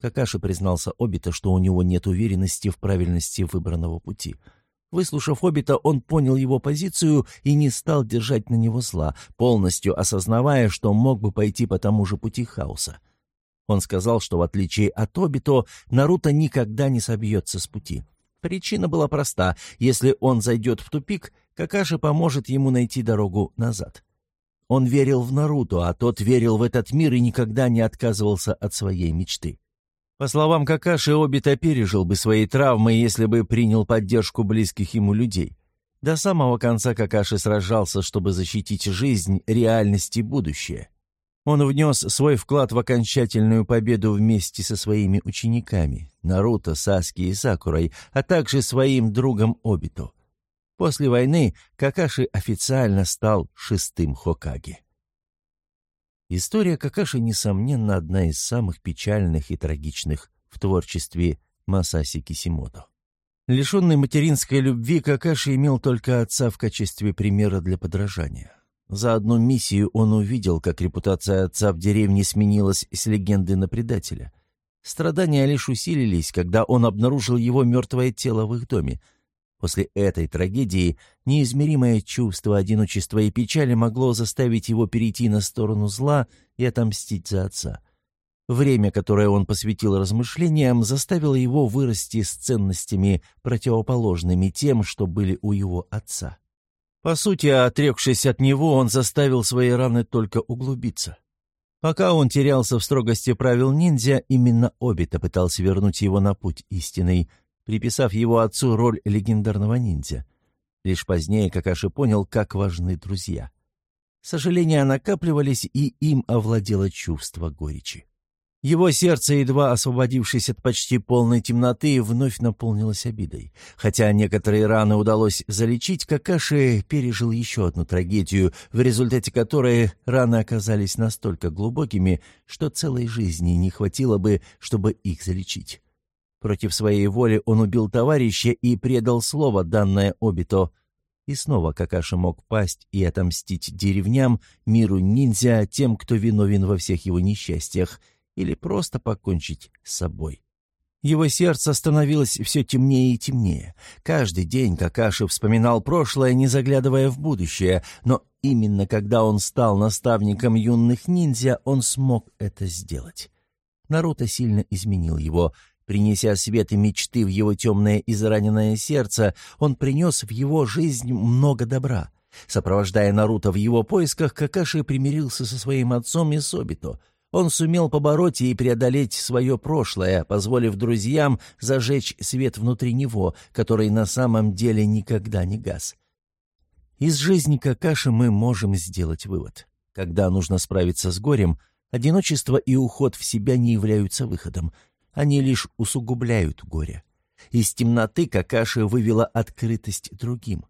Какаши признался Обито, что у него нет уверенности в правильности выбранного пути — Выслушав Хоббита, он понял его позицию и не стал держать на него зла, полностью осознавая, что мог бы пойти по тому же пути хаоса. Он сказал, что в отличие от Обито, Наруто никогда не собьется с пути. Причина была проста. Если он зайдет в тупик, Какаши поможет ему найти дорогу назад. Он верил в Наруто, а тот верил в этот мир и никогда не отказывался от своей мечты. По словам Какаши, Обита пережил бы свои травмы, если бы принял поддержку близких ему людей. До самого конца Какаши сражался, чтобы защитить жизнь, реальность и будущее. Он внес свой вклад в окончательную победу вместе со своими учениками – Наруто, Саски и Сакурой, а также своим другом Обито. После войны Какаши официально стал шестым Хокаге. История Какаши, несомненно, одна из самых печальных и трагичных в творчестве Масаси Кисимото. Лишенный материнской любви, Какаши имел только отца в качестве примера для подражания. За одну миссию он увидел, как репутация отца в деревне сменилась с легенды на предателя. Страдания лишь усилились, когда он обнаружил его мертвое тело в их доме — После этой трагедии неизмеримое чувство одиночества и печали могло заставить его перейти на сторону зла и отомстить за отца. Время, которое он посвятил размышлениям, заставило его вырасти с ценностями, противоположными тем, что были у его отца. По сути, отрекшись от него, он заставил свои раны только углубиться. Пока он терялся в строгости правил ниндзя, именно Обита пытался вернуть его на путь истинный, приписав его отцу роль легендарного ниндзя. Лишь позднее Какаши понял, как важны друзья. Сожаления накапливались, и им овладело чувство горечи. Его сердце, едва освободившись от почти полной темноты, вновь наполнилось обидой. Хотя некоторые раны удалось залечить, Какаши пережил еще одну трагедию, в результате которой раны оказались настолько глубокими, что целой жизни не хватило бы, чтобы их залечить. Против своей воли он убил товарища и предал слово, данное Обито. И снова Какаши мог пасть и отомстить деревням, миру ниндзя, тем, кто виновен во всех его несчастьях — или просто покончить с собой. Его сердце становилось все темнее и темнее. Каждый день Какаши вспоминал прошлое, не заглядывая в будущее, но именно когда он стал наставником юных ниндзя, он смог это сделать. Наруто сильно изменил его. Принеся свет и мечты в его темное израненное сердце, он принес в его жизнь много добра. Сопровождая Наруто в его поисках, Какаши примирился со своим отцом и Собито — он сумел побороть и преодолеть свое прошлое, позволив друзьям зажечь свет внутри него, который на самом деле никогда не гас. Из жизни Какаши мы можем сделать вывод. Когда нужно справиться с горем, одиночество и уход в себя не являются выходом. Они лишь усугубляют горе. Из темноты Какаши вывела открытость другим.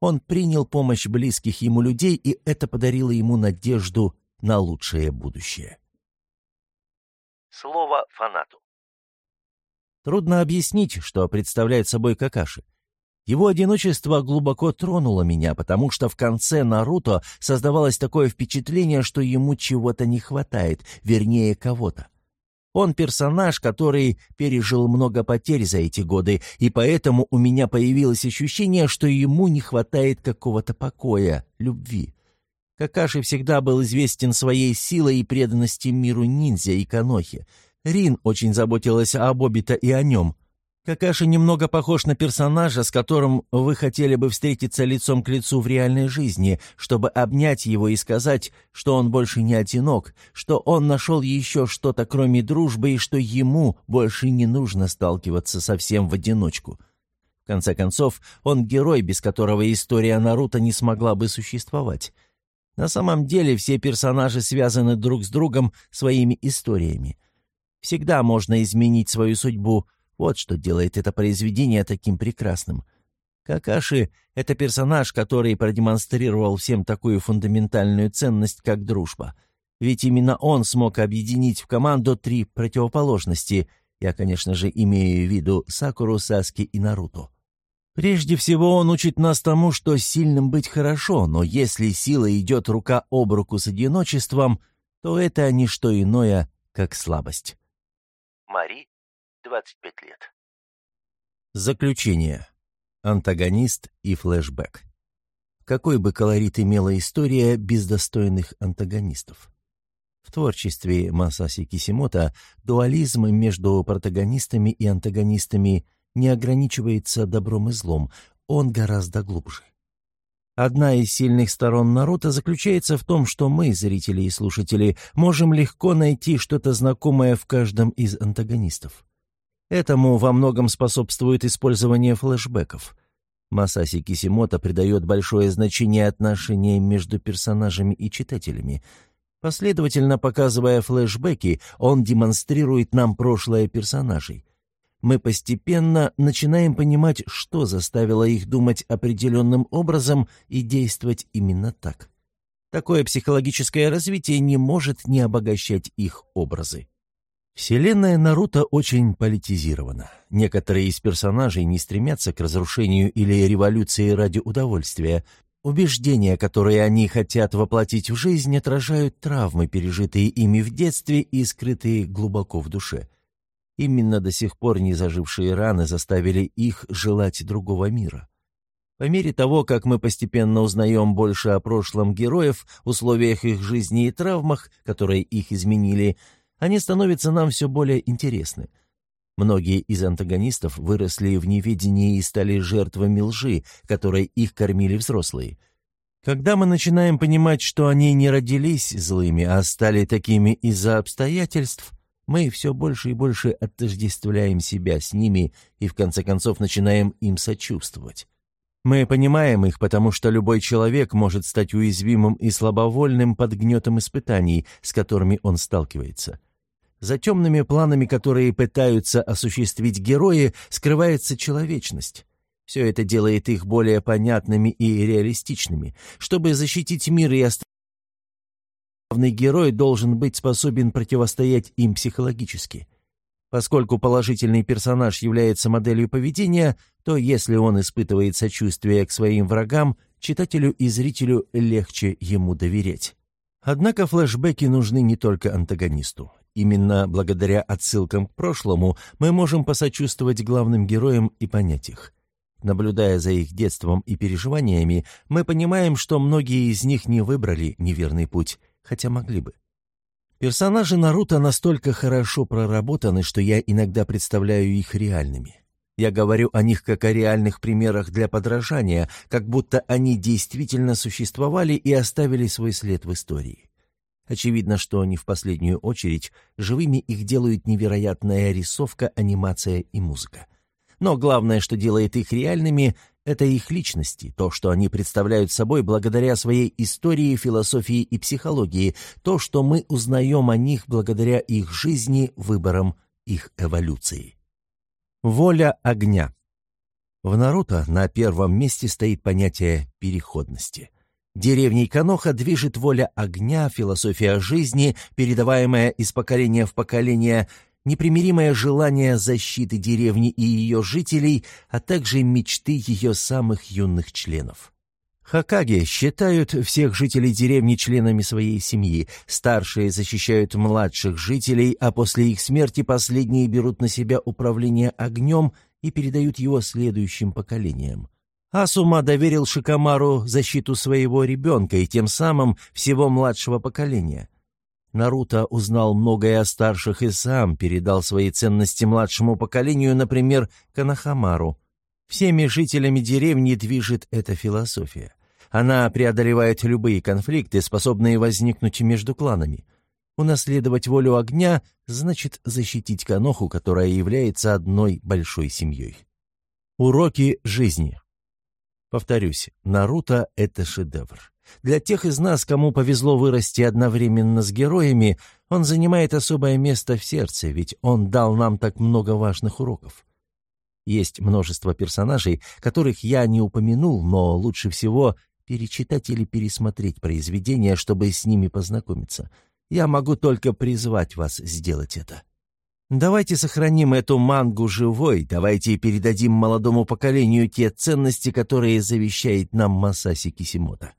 Он принял помощь близких ему людей, и это подарило ему надежду на лучшее будущее. Слово фанату. Трудно объяснить, что представляет собой Какаши. Его одиночество глубоко тронуло меня, потому что в конце Наруто создавалось такое впечатление, что ему чего-то не хватает, вернее, кого-то. Он персонаж, который пережил много потерь за эти годы, и поэтому у меня появилось ощущение, что ему не хватает какого-то покоя, любви. Какаши всегда был известен своей силой и преданностью миру ниндзя и Канохи. Рин очень заботилась об Обита и о нем. Какаши немного похож на персонажа, с которым вы хотели бы встретиться лицом к лицу в реальной жизни, чтобы обнять его и сказать, что он больше не одинок, что он нашел еще что-то кроме дружбы и что ему больше не нужно сталкиваться совсем в одиночку. В конце концов, он герой, без которого история Наруто не смогла бы существовать. На самом деле все персонажи связаны друг с другом своими историями. Всегда можно изменить свою судьбу. Вот что делает это произведение таким прекрасным. Какаши — это персонаж, который продемонстрировал всем такую фундаментальную ценность, как дружба. Ведь именно он смог объединить в команду три противоположности. Я, конечно же, имею в виду Сакуру, Саски и Наруто. Прежде всего он учит нас тому, что сильным быть хорошо, но если сила идет рука об руку с одиночеством, то это не что иное, как слабость. Мари, 25 лет. Заключение. Антагонист и флешбэк. Какой бы колорит имела история без достойных антагонистов? В творчестве Масаси Кисимото дуализм между протагонистами и антагонистами не ограничивается добром и злом, он гораздо глубже. Одна из сильных сторон Наруто заключается в том, что мы, зрители и слушатели, можем легко найти что-то знакомое в каждом из антагонистов. Этому во многом способствует использование флешбеков. Масаси Кисимото придает большое значение отношениям между персонажами и читателями. Последовательно показывая флешбеки, он демонстрирует нам прошлое персонажей мы постепенно начинаем понимать, что заставило их думать определенным образом и действовать именно так. Такое психологическое развитие не может не обогащать их образы. Вселенная Наруто очень политизирована. Некоторые из персонажей не стремятся к разрушению или революции ради удовольствия. Убеждения, которые они хотят воплотить в жизнь, отражают травмы, пережитые ими в детстве и скрытые глубоко в душе. Именно до сих пор не зажившие раны заставили их желать другого мира. По мере того, как мы постепенно узнаем больше о прошлом героев, условиях их жизни и травмах, которые их изменили, они становятся нам все более интересны. Многие из антагонистов выросли в неведении и стали жертвами лжи, которой их кормили взрослые. Когда мы начинаем понимать, что они не родились злыми, а стали такими из-за обстоятельств, мы все больше и больше отождествляем себя с ними и в конце концов начинаем им сочувствовать. Мы понимаем их, потому что любой человек может стать уязвимым и слабовольным под гнетом испытаний, с которыми он сталкивается. За темными планами, которые пытаются осуществить герои, скрывается человечность. Все это делает их более понятными и реалистичными. Чтобы защитить мир и остановить главный герой должен быть способен противостоять им психологически. Поскольку положительный персонаж является моделью поведения, то если он испытывает сочувствие к своим врагам, читателю и зрителю легче ему доверять. Однако флешбеки нужны не только антагонисту. Именно благодаря отсылкам к прошлому мы можем посочувствовать главным героям и понять их. Наблюдая за их детством и переживаниями, мы понимаем, что многие из них не выбрали неверный путь, хотя могли бы. Персонажи Наруто настолько хорошо проработаны, что я иногда представляю их реальными. Я говорю о них как о реальных примерах для подражания, как будто они действительно существовали и оставили свой след в истории. Очевидно, что не в последнюю очередь живыми их делают невероятная рисовка, анимация и музыка. Но главное, что делает их реальными, это их личности, то, что они представляют собой благодаря своей истории, философии и психологии, то, что мы узнаем о них благодаря их жизни, выборам, их эволюции. Воля огня. В Наруто на первом месте стоит понятие переходности. Деревней Каноха движет воля огня, философия жизни, передаваемая из поколения в поколение, непримиримое желание защиты деревни и ее жителей, а также мечты ее самых юных членов. Хакаги считают всех жителей деревни членами своей семьи, старшие защищают младших жителей, а после их смерти последние берут на себя управление огнем и передают его следующим поколениям. Асума доверил Шикамару защиту своего ребенка и тем самым всего младшего поколения. Наруто узнал многое о старших и сам передал свои ценности младшему поколению, например, Канахамару. Всеми жителями деревни движет эта философия. Она преодолевает любые конфликты, способные возникнуть между кланами. Унаследовать волю огня значит защитить Каноху, которая является одной большой семьей. Уроки жизни. Повторюсь, Наруто — это шедевр. Для тех из нас, кому повезло вырасти одновременно с героями, он занимает особое место в сердце, ведь он дал нам так много важных уроков. Есть множество персонажей, которых я не упомянул, но лучше всего перечитать или пересмотреть произведения, чтобы с ними познакомиться. Я могу только призвать вас сделать это. Давайте сохраним эту мангу живой, давайте передадим молодому поколению те ценности, которые завещает нам Масаси Кисимото.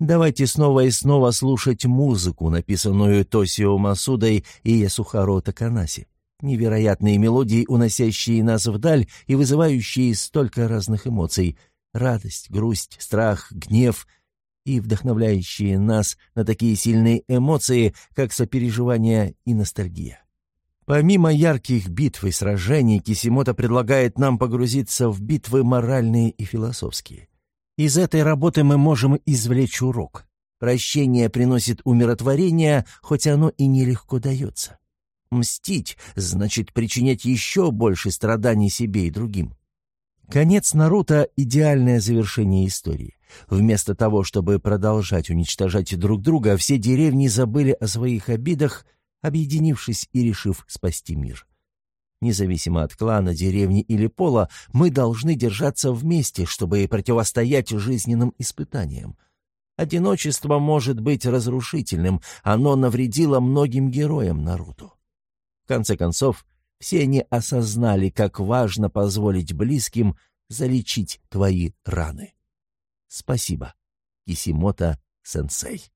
Давайте снова и снова слушать музыку, написанную Тосио Масудой и Ясухаро Таканаси. Невероятные мелодии, уносящие нас вдаль и вызывающие столько разных эмоций — радость, грусть, страх, гнев — и вдохновляющие нас на такие сильные эмоции, как сопереживание и ностальгия. Помимо ярких битв и сражений, Кисимото предлагает нам погрузиться в битвы моральные и философские. Из этой работы мы можем извлечь урок. Прощение приносит умиротворение, хоть оно и нелегко дается. Мстить значит причинять еще больше страданий себе и другим. Конец Наруто — идеальное завершение истории. Вместо того, чтобы продолжать уничтожать друг друга, все деревни забыли о своих обидах, объединившись и решив спасти мир. Независимо от клана, деревни или пола, мы должны держаться вместе, чтобы противостоять жизненным испытаниям. Одиночество может быть разрушительным, оно навредило многим героям Наруто. В конце концов, все они осознали, как важно позволить близким залечить твои раны. Спасибо, Кисимото-сенсей.